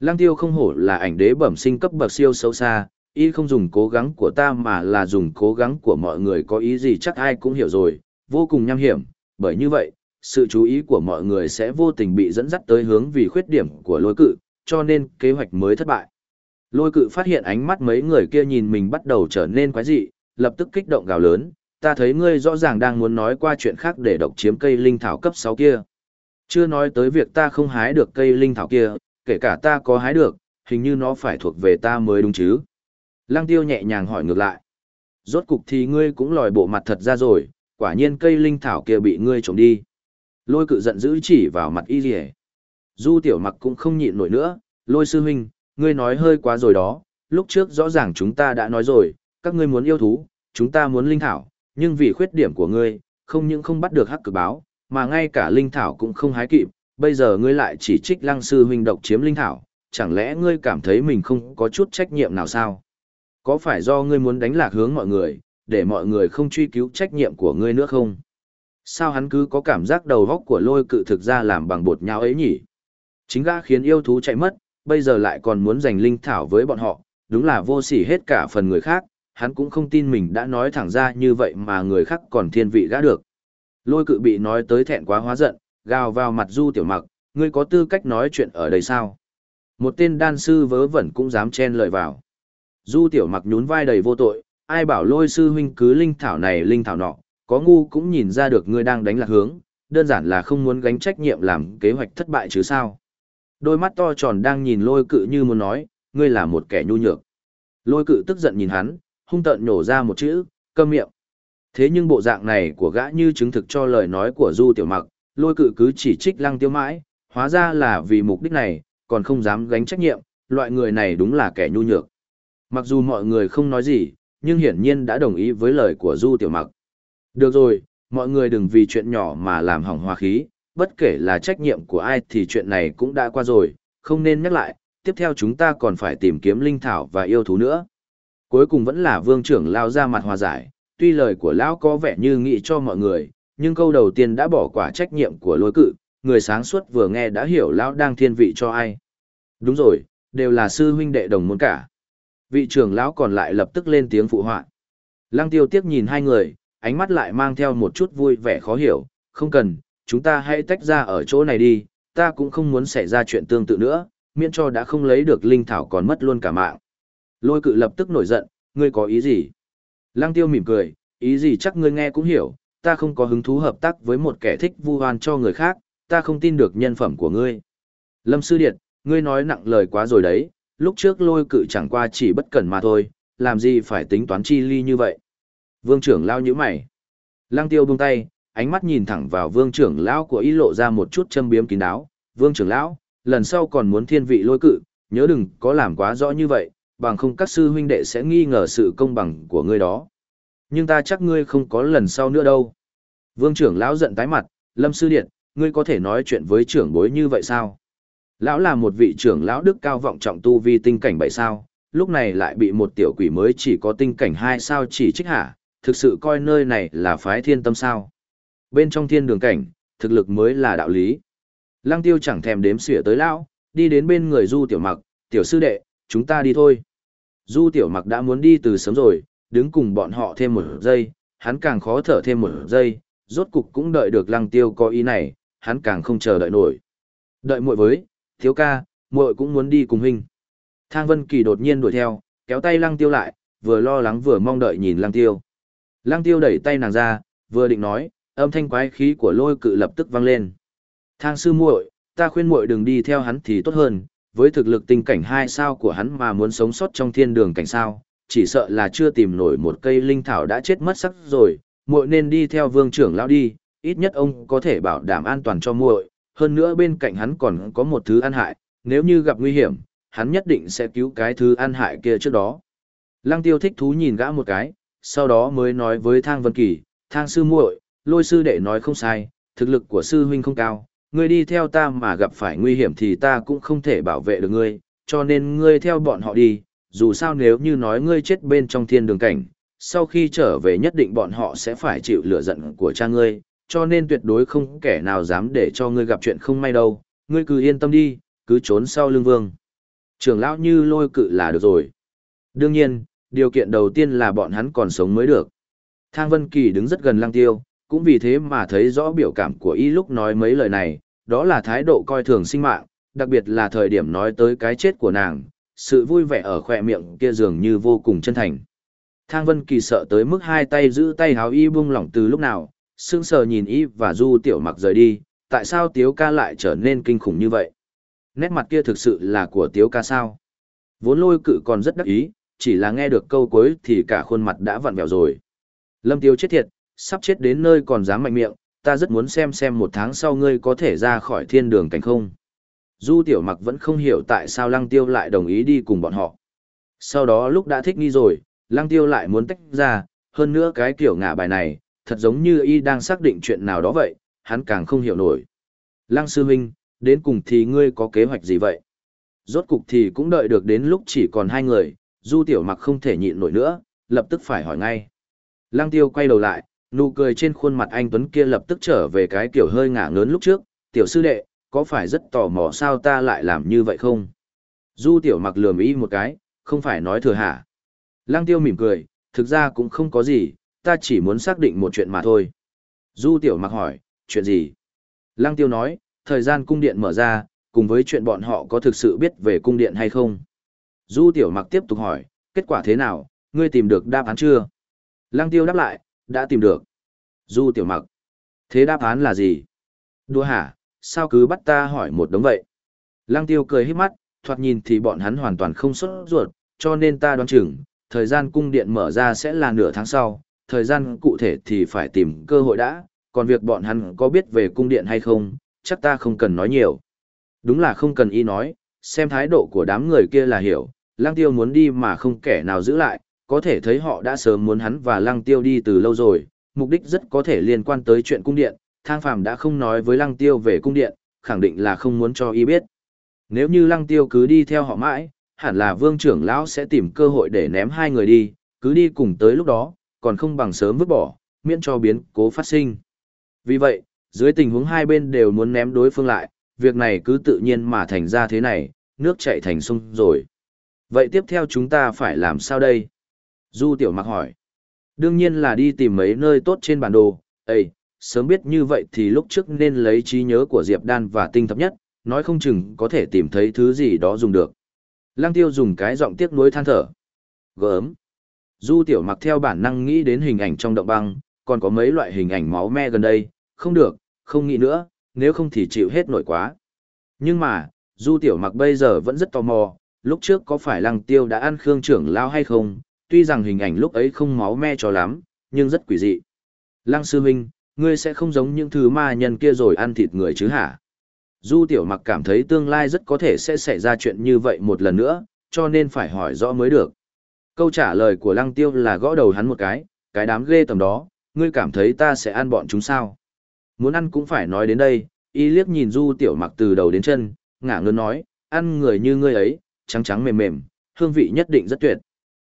Lăng tiêu không hổ là ảnh đế bẩm sinh cấp bậc siêu sâu xa, y không dùng cố gắng của ta mà là dùng cố gắng của mọi người có ý gì chắc ai cũng hiểu rồi, vô cùng nham hiểm, bởi như vậy, sự chú ý của mọi người sẽ vô tình bị dẫn dắt tới hướng vì khuyết điểm của lôi cự, cho nên kế hoạch mới thất bại. Lôi cự phát hiện ánh mắt mấy người kia nhìn mình bắt đầu trở nên quái dị, lập tức kích động gào lớn, ta thấy ngươi rõ ràng đang muốn nói qua chuyện khác để độc chiếm cây linh thảo cấp 6 kia. Chưa nói tới việc ta không hái được cây linh thảo kia, kể cả ta có hái được, hình như nó phải thuộc về ta mới đúng chứ. Lăng tiêu nhẹ nhàng hỏi ngược lại. Rốt cục thì ngươi cũng lòi bộ mặt thật ra rồi, quả nhiên cây linh thảo kia bị ngươi trộm đi. Lôi cự giận dữ chỉ vào mặt y rỉ. Du tiểu mặc cũng không nhịn nổi nữa, lôi sư huynh, ngươi nói hơi quá rồi đó, lúc trước rõ ràng chúng ta đã nói rồi, các ngươi muốn yêu thú, chúng ta muốn linh thảo, nhưng vì khuyết điểm của ngươi, không những không bắt được hắc cực báo, mà ngay cả linh thảo cũng không hái kịp, bây giờ ngươi lại chỉ trích lăng sư huynh độc chiếm linh thảo, chẳng lẽ ngươi cảm thấy mình không có chút trách nhiệm nào sao? Có phải do ngươi muốn đánh lạc hướng mọi người, để mọi người không truy cứu trách nhiệm của ngươi nữa không? Sao hắn cứ có cảm giác đầu góc của lôi cự thực ra làm bằng bột nhau ấy nhỉ? Chính gã khiến yêu thú chạy mất, bây giờ lại còn muốn giành linh thảo với bọn họ, đúng là vô sỉ hết cả phần người khác, hắn cũng không tin mình đã nói thẳng ra như vậy mà người khác còn thiên vị gã được. Lôi cự bị nói tới thẹn quá hóa giận, gào vào mặt du tiểu mặc, ngươi có tư cách nói chuyện ở đây sao? Một tên đan sư vớ vẩn cũng dám chen lời vào. Du tiểu mặc nhún vai đầy vô tội, ai bảo lôi sư huynh cứ linh thảo này linh thảo nọ, có ngu cũng nhìn ra được ngươi đang đánh lạc hướng, đơn giản là không muốn gánh trách nhiệm làm kế hoạch thất bại chứ sao. Đôi mắt to tròn đang nhìn lôi cự như muốn nói, ngươi là một kẻ nhu nhược. Lôi cự tức giận nhìn hắn, hung tợn nhổ ra một chữ, câm miệng. Thế nhưng bộ dạng này của gã như chứng thực cho lời nói của Du Tiểu Mặc, lôi cự cứ chỉ trích lăng tiêu mãi, hóa ra là vì mục đích này, còn không dám gánh trách nhiệm, loại người này đúng là kẻ nhu nhược. Mặc dù mọi người không nói gì, nhưng hiển nhiên đã đồng ý với lời của Du Tiểu Mặc. Được rồi, mọi người đừng vì chuyện nhỏ mà làm hỏng hòa khí, bất kể là trách nhiệm của ai thì chuyện này cũng đã qua rồi, không nên nhắc lại, tiếp theo chúng ta còn phải tìm kiếm linh thảo và yêu thú nữa. Cuối cùng vẫn là vương trưởng lao ra mặt hòa giải, tuy lời của lão có vẻ như nghĩ cho mọi người, nhưng câu đầu tiên đã bỏ quả trách nhiệm của lôi cự, người sáng suốt vừa nghe đã hiểu lão đang thiên vị cho ai. Đúng rồi, đều là sư huynh đệ đồng môn cả. Vị trưởng lão còn lại lập tức lên tiếng phụ họa. Lăng tiêu tiếc nhìn hai người, ánh mắt lại mang theo một chút vui vẻ khó hiểu, không cần, chúng ta hãy tách ra ở chỗ này đi, ta cũng không muốn xảy ra chuyện tương tự nữa, miễn cho đã không lấy được linh thảo còn mất luôn cả mạng. Lôi cự lập tức nổi giận, ngươi có ý gì? Lăng tiêu mỉm cười, ý gì chắc ngươi nghe cũng hiểu, ta không có hứng thú hợp tác với một kẻ thích vu oan cho người khác, ta không tin được nhân phẩm của ngươi. Lâm Sư Điệt, ngươi nói nặng lời quá rồi đấy, lúc trước lôi cự chẳng qua chỉ bất cẩn mà thôi, làm gì phải tính toán chi ly như vậy. Vương trưởng lao như mày. Lăng tiêu buông tay, ánh mắt nhìn thẳng vào vương trưởng lão của ý lộ ra một chút châm biếm kín đáo. Vương trưởng lão, lần sau còn muốn thiên vị lôi cự, nhớ đừng có làm quá rõ như vậy, bằng không các sư huynh đệ sẽ nghi ngờ sự công bằng của ngươi đó. Nhưng ta chắc ngươi không có lần sau nữa đâu. Vương trưởng lão giận tái mặt, lâm sư điện, ngươi có thể nói chuyện với trưởng bối như vậy sao? Lão là một vị trưởng lão đức cao vọng trọng tu vi tinh cảnh bảy sao, lúc này lại bị một tiểu quỷ mới chỉ có tinh cảnh hai sao chỉ trích hả, thực sự coi nơi này là phái thiên tâm sao. Bên trong thiên đường cảnh, thực lực mới là đạo lý. Lăng tiêu chẳng thèm đếm xỉa tới lão, đi đến bên người du tiểu mặc, tiểu sư đệ, chúng ta đi thôi. Du tiểu mặc đã muốn đi từ sớm rồi, đứng cùng bọn họ thêm một giây, hắn càng khó thở thêm một giây, rốt cục cũng đợi được lăng tiêu có ý này, hắn càng không chờ đợi nổi. Đợi muội với, thiếu ca, muội cũng muốn đi cùng huynh. Thang Vân Kỳ đột nhiên đuổi theo, kéo tay lăng tiêu lại, vừa lo lắng vừa mong đợi nhìn lăng tiêu. Lăng tiêu đẩy tay nàng ra, vừa định nói, âm thanh quái khí của lôi cự lập tức vang lên. Thang sư muội, ta khuyên muội đừng đi theo hắn thì tốt hơn, với thực lực tình cảnh hai sao của hắn mà muốn sống sót trong thiên đường cảnh sao, chỉ sợ là chưa tìm nổi một cây linh thảo đã chết mất sắc rồi, muội nên đi theo vương trưởng lão đi, ít nhất ông có thể bảo đảm an toàn cho muội, hơn nữa bên cạnh hắn còn có một thứ ăn hại, nếu như gặp nguy hiểm, hắn nhất định sẽ cứu cái thứ ăn hại kia trước đó. Lăng tiêu thích thú nhìn gã một cái, sau đó mới nói với Thang Vân Kỳ, Thang sư muội, lôi sư đệ nói không sai, thực lực của sư huynh không cao, ngươi đi theo ta mà gặp phải nguy hiểm thì ta cũng không thể bảo vệ được ngươi, cho nên ngươi theo bọn họ đi, dù sao nếu như nói ngươi chết bên trong thiên đường cảnh, sau khi trở về nhất định bọn họ sẽ phải chịu lửa giận của cha ngươi, cho nên tuyệt đối không kẻ nào dám để cho ngươi gặp chuyện không may đâu, ngươi cứ yên tâm đi, cứ trốn sau lưng vương. Trưởng lão như lôi cự là được rồi. Đương nhiên, điều kiện đầu tiên là bọn hắn còn sống mới được. Thang Vân Kỳ đứng rất gần Lăng Tiêu, cũng vì thế mà thấy rõ biểu cảm của y lúc nói mấy lời này, đó là thái độ coi thường sinh mạng, đặc biệt là thời điểm nói tới cái chết của nàng, sự vui vẻ ở khỏe miệng kia dường như vô cùng chân thành. Thang Vân Kỳ sợ tới mức hai tay giữ tay háo y buông lỏng từ lúc nào, sững sờ nhìn y và Du Tiểu Mặc rời đi, tại sao Tiếu ca lại trở nên kinh khủng như vậy? Nét mặt kia thực sự là của Tiếu ca sao? Vốn lôi cự còn rất đắc ý, chỉ là nghe được câu cuối thì cả khuôn mặt đã vặn vẹo rồi. Lâm Tiêu chết thiệt, sắp chết đến nơi còn dám mạnh miệng, ta rất muốn xem xem một tháng sau ngươi có thể ra khỏi thiên đường cảnh không. Du Tiểu Mặc vẫn không hiểu tại sao Lăng Tiêu lại đồng ý đi cùng bọn họ. Sau đó lúc đã thích nghi rồi, lăng tiêu lại muốn tách ra, hơn nữa cái kiểu ngả bài này, thật giống như y đang xác định chuyện nào đó vậy, hắn càng không hiểu nổi. Lăng sư Minh, đến cùng thì ngươi có kế hoạch gì vậy? Rốt cục thì cũng đợi được đến lúc chỉ còn hai người, du tiểu mặc không thể nhịn nổi nữa, lập tức phải hỏi ngay. Lăng tiêu quay đầu lại, nụ cười trên khuôn mặt anh Tuấn kia lập tức trở về cái kiểu hơi ngả ngớn lúc trước, tiểu sư đệ, có phải rất tò mò sao ta lại làm như vậy không? Du tiểu mặc lườm ý một cái, không phải nói thừa hả? Lăng tiêu mỉm cười, thực ra cũng không có gì, ta chỉ muốn xác định một chuyện mà thôi. Du tiểu mặc hỏi, chuyện gì? Lăng tiêu nói, thời gian cung điện mở ra, cùng với chuyện bọn họ có thực sự biết về cung điện hay không? Du tiểu mặc tiếp tục hỏi, kết quả thế nào, ngươi tìm được đáp án chưa? Lăng tiêu đáp lại, đã tìm được. Du tiểu mặc, thế đáp án là gì? Đùa hả, sao cứ bắt ta hỏi một đống vậy? Lăng tiêu cười hết mắt, thoạt nhìn thì bọn hắn hoàn toàn không xuất ruột, cho nên ta đoán chừng, thời gian cung điện mở ra sẽ là nửa tháng sau, thời gian cụ thể thì phải tìm cơ hội đã, còn việc bọn hắn có biết về cung điện hay không, chắc ta không cần nói nhiều. Đúng là không cần ý nói, xem thái độ của đám người kia là hiểu, lăng tiêu muốn đi mà không kẻ nào giữ lại, có thể thấy họ đã sớm muốn hắn và lăng tiêu đi từ lâu rồi, mục đích rất có thể liên quan tới chuyện cung điện, thang phàm đã không nói với lăng tiêu về cung điện, khẳng định là không muốn cho y biết. Nếu như lăng tiêu cứ đi theo họ mãi, hẳn là vương trưởng lão sẽ tìm cơ hội để ném hai người đi, cứ đi cùng tới lúc đó, còn không bằng sớm vứt bỏ, miễn cho biến cố phát sinh. Vì vậy, dưới tình huống hai bên đều muốn ném đối phương lại, việc này cứ tự nhiên mà thành ra thế này, nước chảy thành sông rồi. Vậy tiếp theo chúng ta phải làm sao đây? Du tiểu mặc hỏi. Đương nhiên là đi tìm mấy nơi tốt trên bản đồ, Ê, sớm biết như vậy thì lúc trước nên lấy trí nhớ của Diệp Đan và tinh thập nhất, nói không chừng có thể tìm thấy thứ gì đó dùng được. Lăng tiêu dùng cái giọng tiếc nuối than thở. Gớm. Du tiểu mặc theo bản năng nghĩ đến hình ảnh trong động băng, còn có mấy loại hình ảnh máu me gần đây, không được, không nghĩ nữa, nếu không thì chịu hết nổi quá. Nhưng mà, du tiểu mặc bây giờ vẫn rất tò mò, lúc trước có phải lăng tiêu đã ăn khương trưởng lao hay không, tuy rằng hình ảnh lúc ấy không máu me cho lắm, nhưng rất quỷ dị. Lăng sư huynh, ngươi sẽ không giống những thứ ma nhân kia rồi ăn thịt người chứ hả? Du tiểu mặc cảm thấy tương lai rất có thể sẽ xảy ra chuyện như vậy một lần nữa, cho nên phải hỏi rõ mới được. Câu trả lời của lăng tiêu là gõ đầu hắn một cái, cái đám ghê tầm đó, ngươi cảm thấy ta sẽ ăn bọn chúng sao? Muốn ăn cũng phải nói đến đây, y liếc nhìn du tiểu mặc từ đầu đến chân, ngả ngơn nói, ăn người như ngươi ấy, trắng trắng mềm mềm, hương vị nhất định rất tuyệt.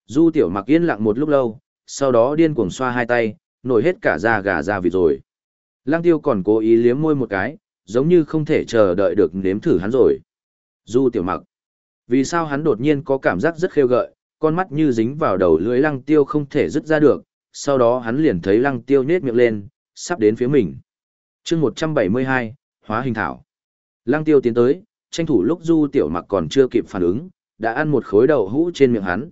Du tiểu mặc yên lặng một lúc lâu, sau đó điên cuồng xoa hai tay, nổi hết cả da gà da vịt rồi. Lăng tiêu còn cố ý liếm môi một cái, giống như không thể chờ đợi được nếm thử hắn rồi. Du tiểu mặc. Vì sao hắn đột nhiên có cảm giác rất khêu gợi, con mắt như dính vào đầu lưỡi lăng tiêu không thể dứt ra được, sau đó hắn liền thấy lăng tiêu nết miệng lên, sắp đến phía mình. chương 172, hóa hình thảo. Lăng tiêu tiến tới, tranh thủ lúc du tiểu mặc còn chưa kịp phản ứng, đã ăn một khối đậu hũ trên miệng hắn.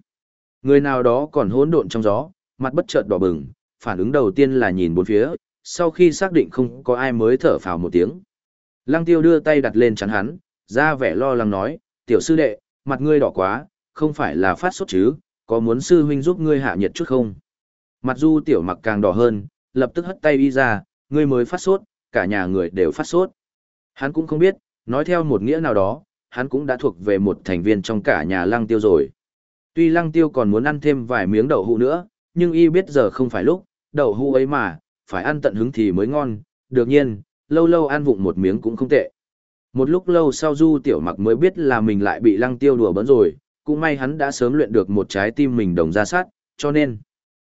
Người nào đó còn hỗn độn trong gió, mặt bất chợt đỏ bừng, phản ứng đầu tiên là nhìn bốn phía, sau khi xác định không có ai mới thở phào một tiếng. Lăng tiêu đưa tay đặt lên chắn hắn, ra vẻ lo lắng nói, tiểu sư đệ, mặt ngươi đỏ quá, không phải là phát sốt chứ, có muốn sư huynh giúp ngươi hạ nhiệt chút không? Mặt du tiểu mặc càng đỏ hơn, lập tức hất tay đi ra, ngươi mới phát sốt, cả nhà người đều phát sốt. Hắn cũng không biết, nói theo một nghĩa nào đó, hắn cũng đã thuộc về một thành viên trong cả nhà lăng tiêu rồi. Tuy lăng tiêu còn muốn ăn thêm vài miếng đậu hũ nữa, nhưng y biết giờ không phải lúc, đậu hũ ấy mà, phải ăn tận hứng thì mới ngon, được nhiên, lâu lâu ăn vụng một miếng cũng không tệ. Một lúc lâu sau Du Tiểu Mặc mới biết là mình lại bị Lăng Tiêu đùa bỡn rồi, cũng may hắn đã sớm luyện được một trái tim mình đồng ra sát, cho nên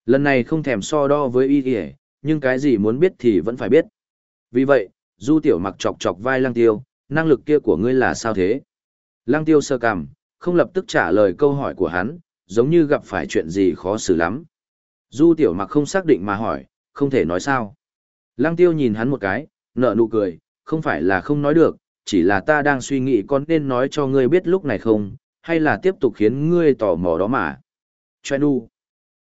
lần này không thèm so đo với y y, nhưng cái gì muốn biết thì vẫn phải biết. Vì vậy, Du Tiểu Mặc chọc chọc vai Lăng Tiêu, năng lực kia của ngươi là sao thế? Lăng Tiêu sơ cằm, không lập tức trả lời câu hỏi của hắn, giống như gặp phải chuyện gì khó xử lắm. Du Tiểu Mặc không xác định mà hỏi, không thể nói sao. Lăng Tiêu nhìn hắn một cái, nợ nụ cười, không phải là không nói được, chỉ là ta đang suy nghĩ con nên nói cho ngươi biết lúc này không, hay là tiếp tục khiến ngươi tò mò đó mà. Choe nu.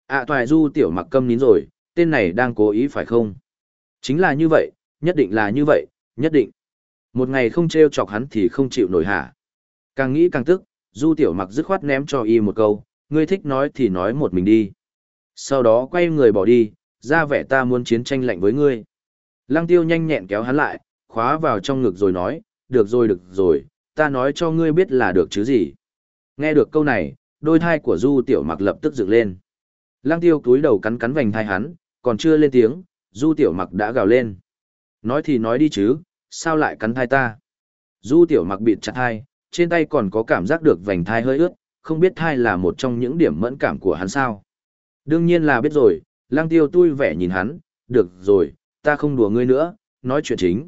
À toài du tiểu mặc câm nín rồi, tên này đang cố ý phải không? Chính là như vậy, nhất định là như vậy, nhất định. Một ngày không treo chọc hắn thì không chịu nổi hả. Càng nghĩ càng tức, du tiểu mặc dứt khoát ném cho y một câu, ngươi thích nói thì nói một mình đi. Sau đó quay người bỏ đi, ra vẻ ta muốn chiến tranh lạnh với ngươi. Lăng tiêu nhanh nhẹn kéo hắn lại, khóa vào trong ngực rồi nói, được rồi được rồi, ta nói cho ngươi biết là được chứ gì. Nghe được câu này, đôi thai của Du Tiểu Mặc lập tức dựng lên. lăng tiêu túi đầu cắn cắn vành thai hắn, còn chưa lên tiếng, Du Tiểu Mặc đã gào lên. Nói thì nói đi chứ, sao lại cắn thai ta? Du Tiểu Mặc bịt chặt thai, trên tay còn có cảm giác được vành thai hơi ướt, không biết thai là một trong những điểm mẫn cảm của hắn sao. Đương nhiên là biết rồi, lang tiêu tui vẻ nhìn hắn, được rồi, ta không đùa ngươi nữa, nói chuyện chính.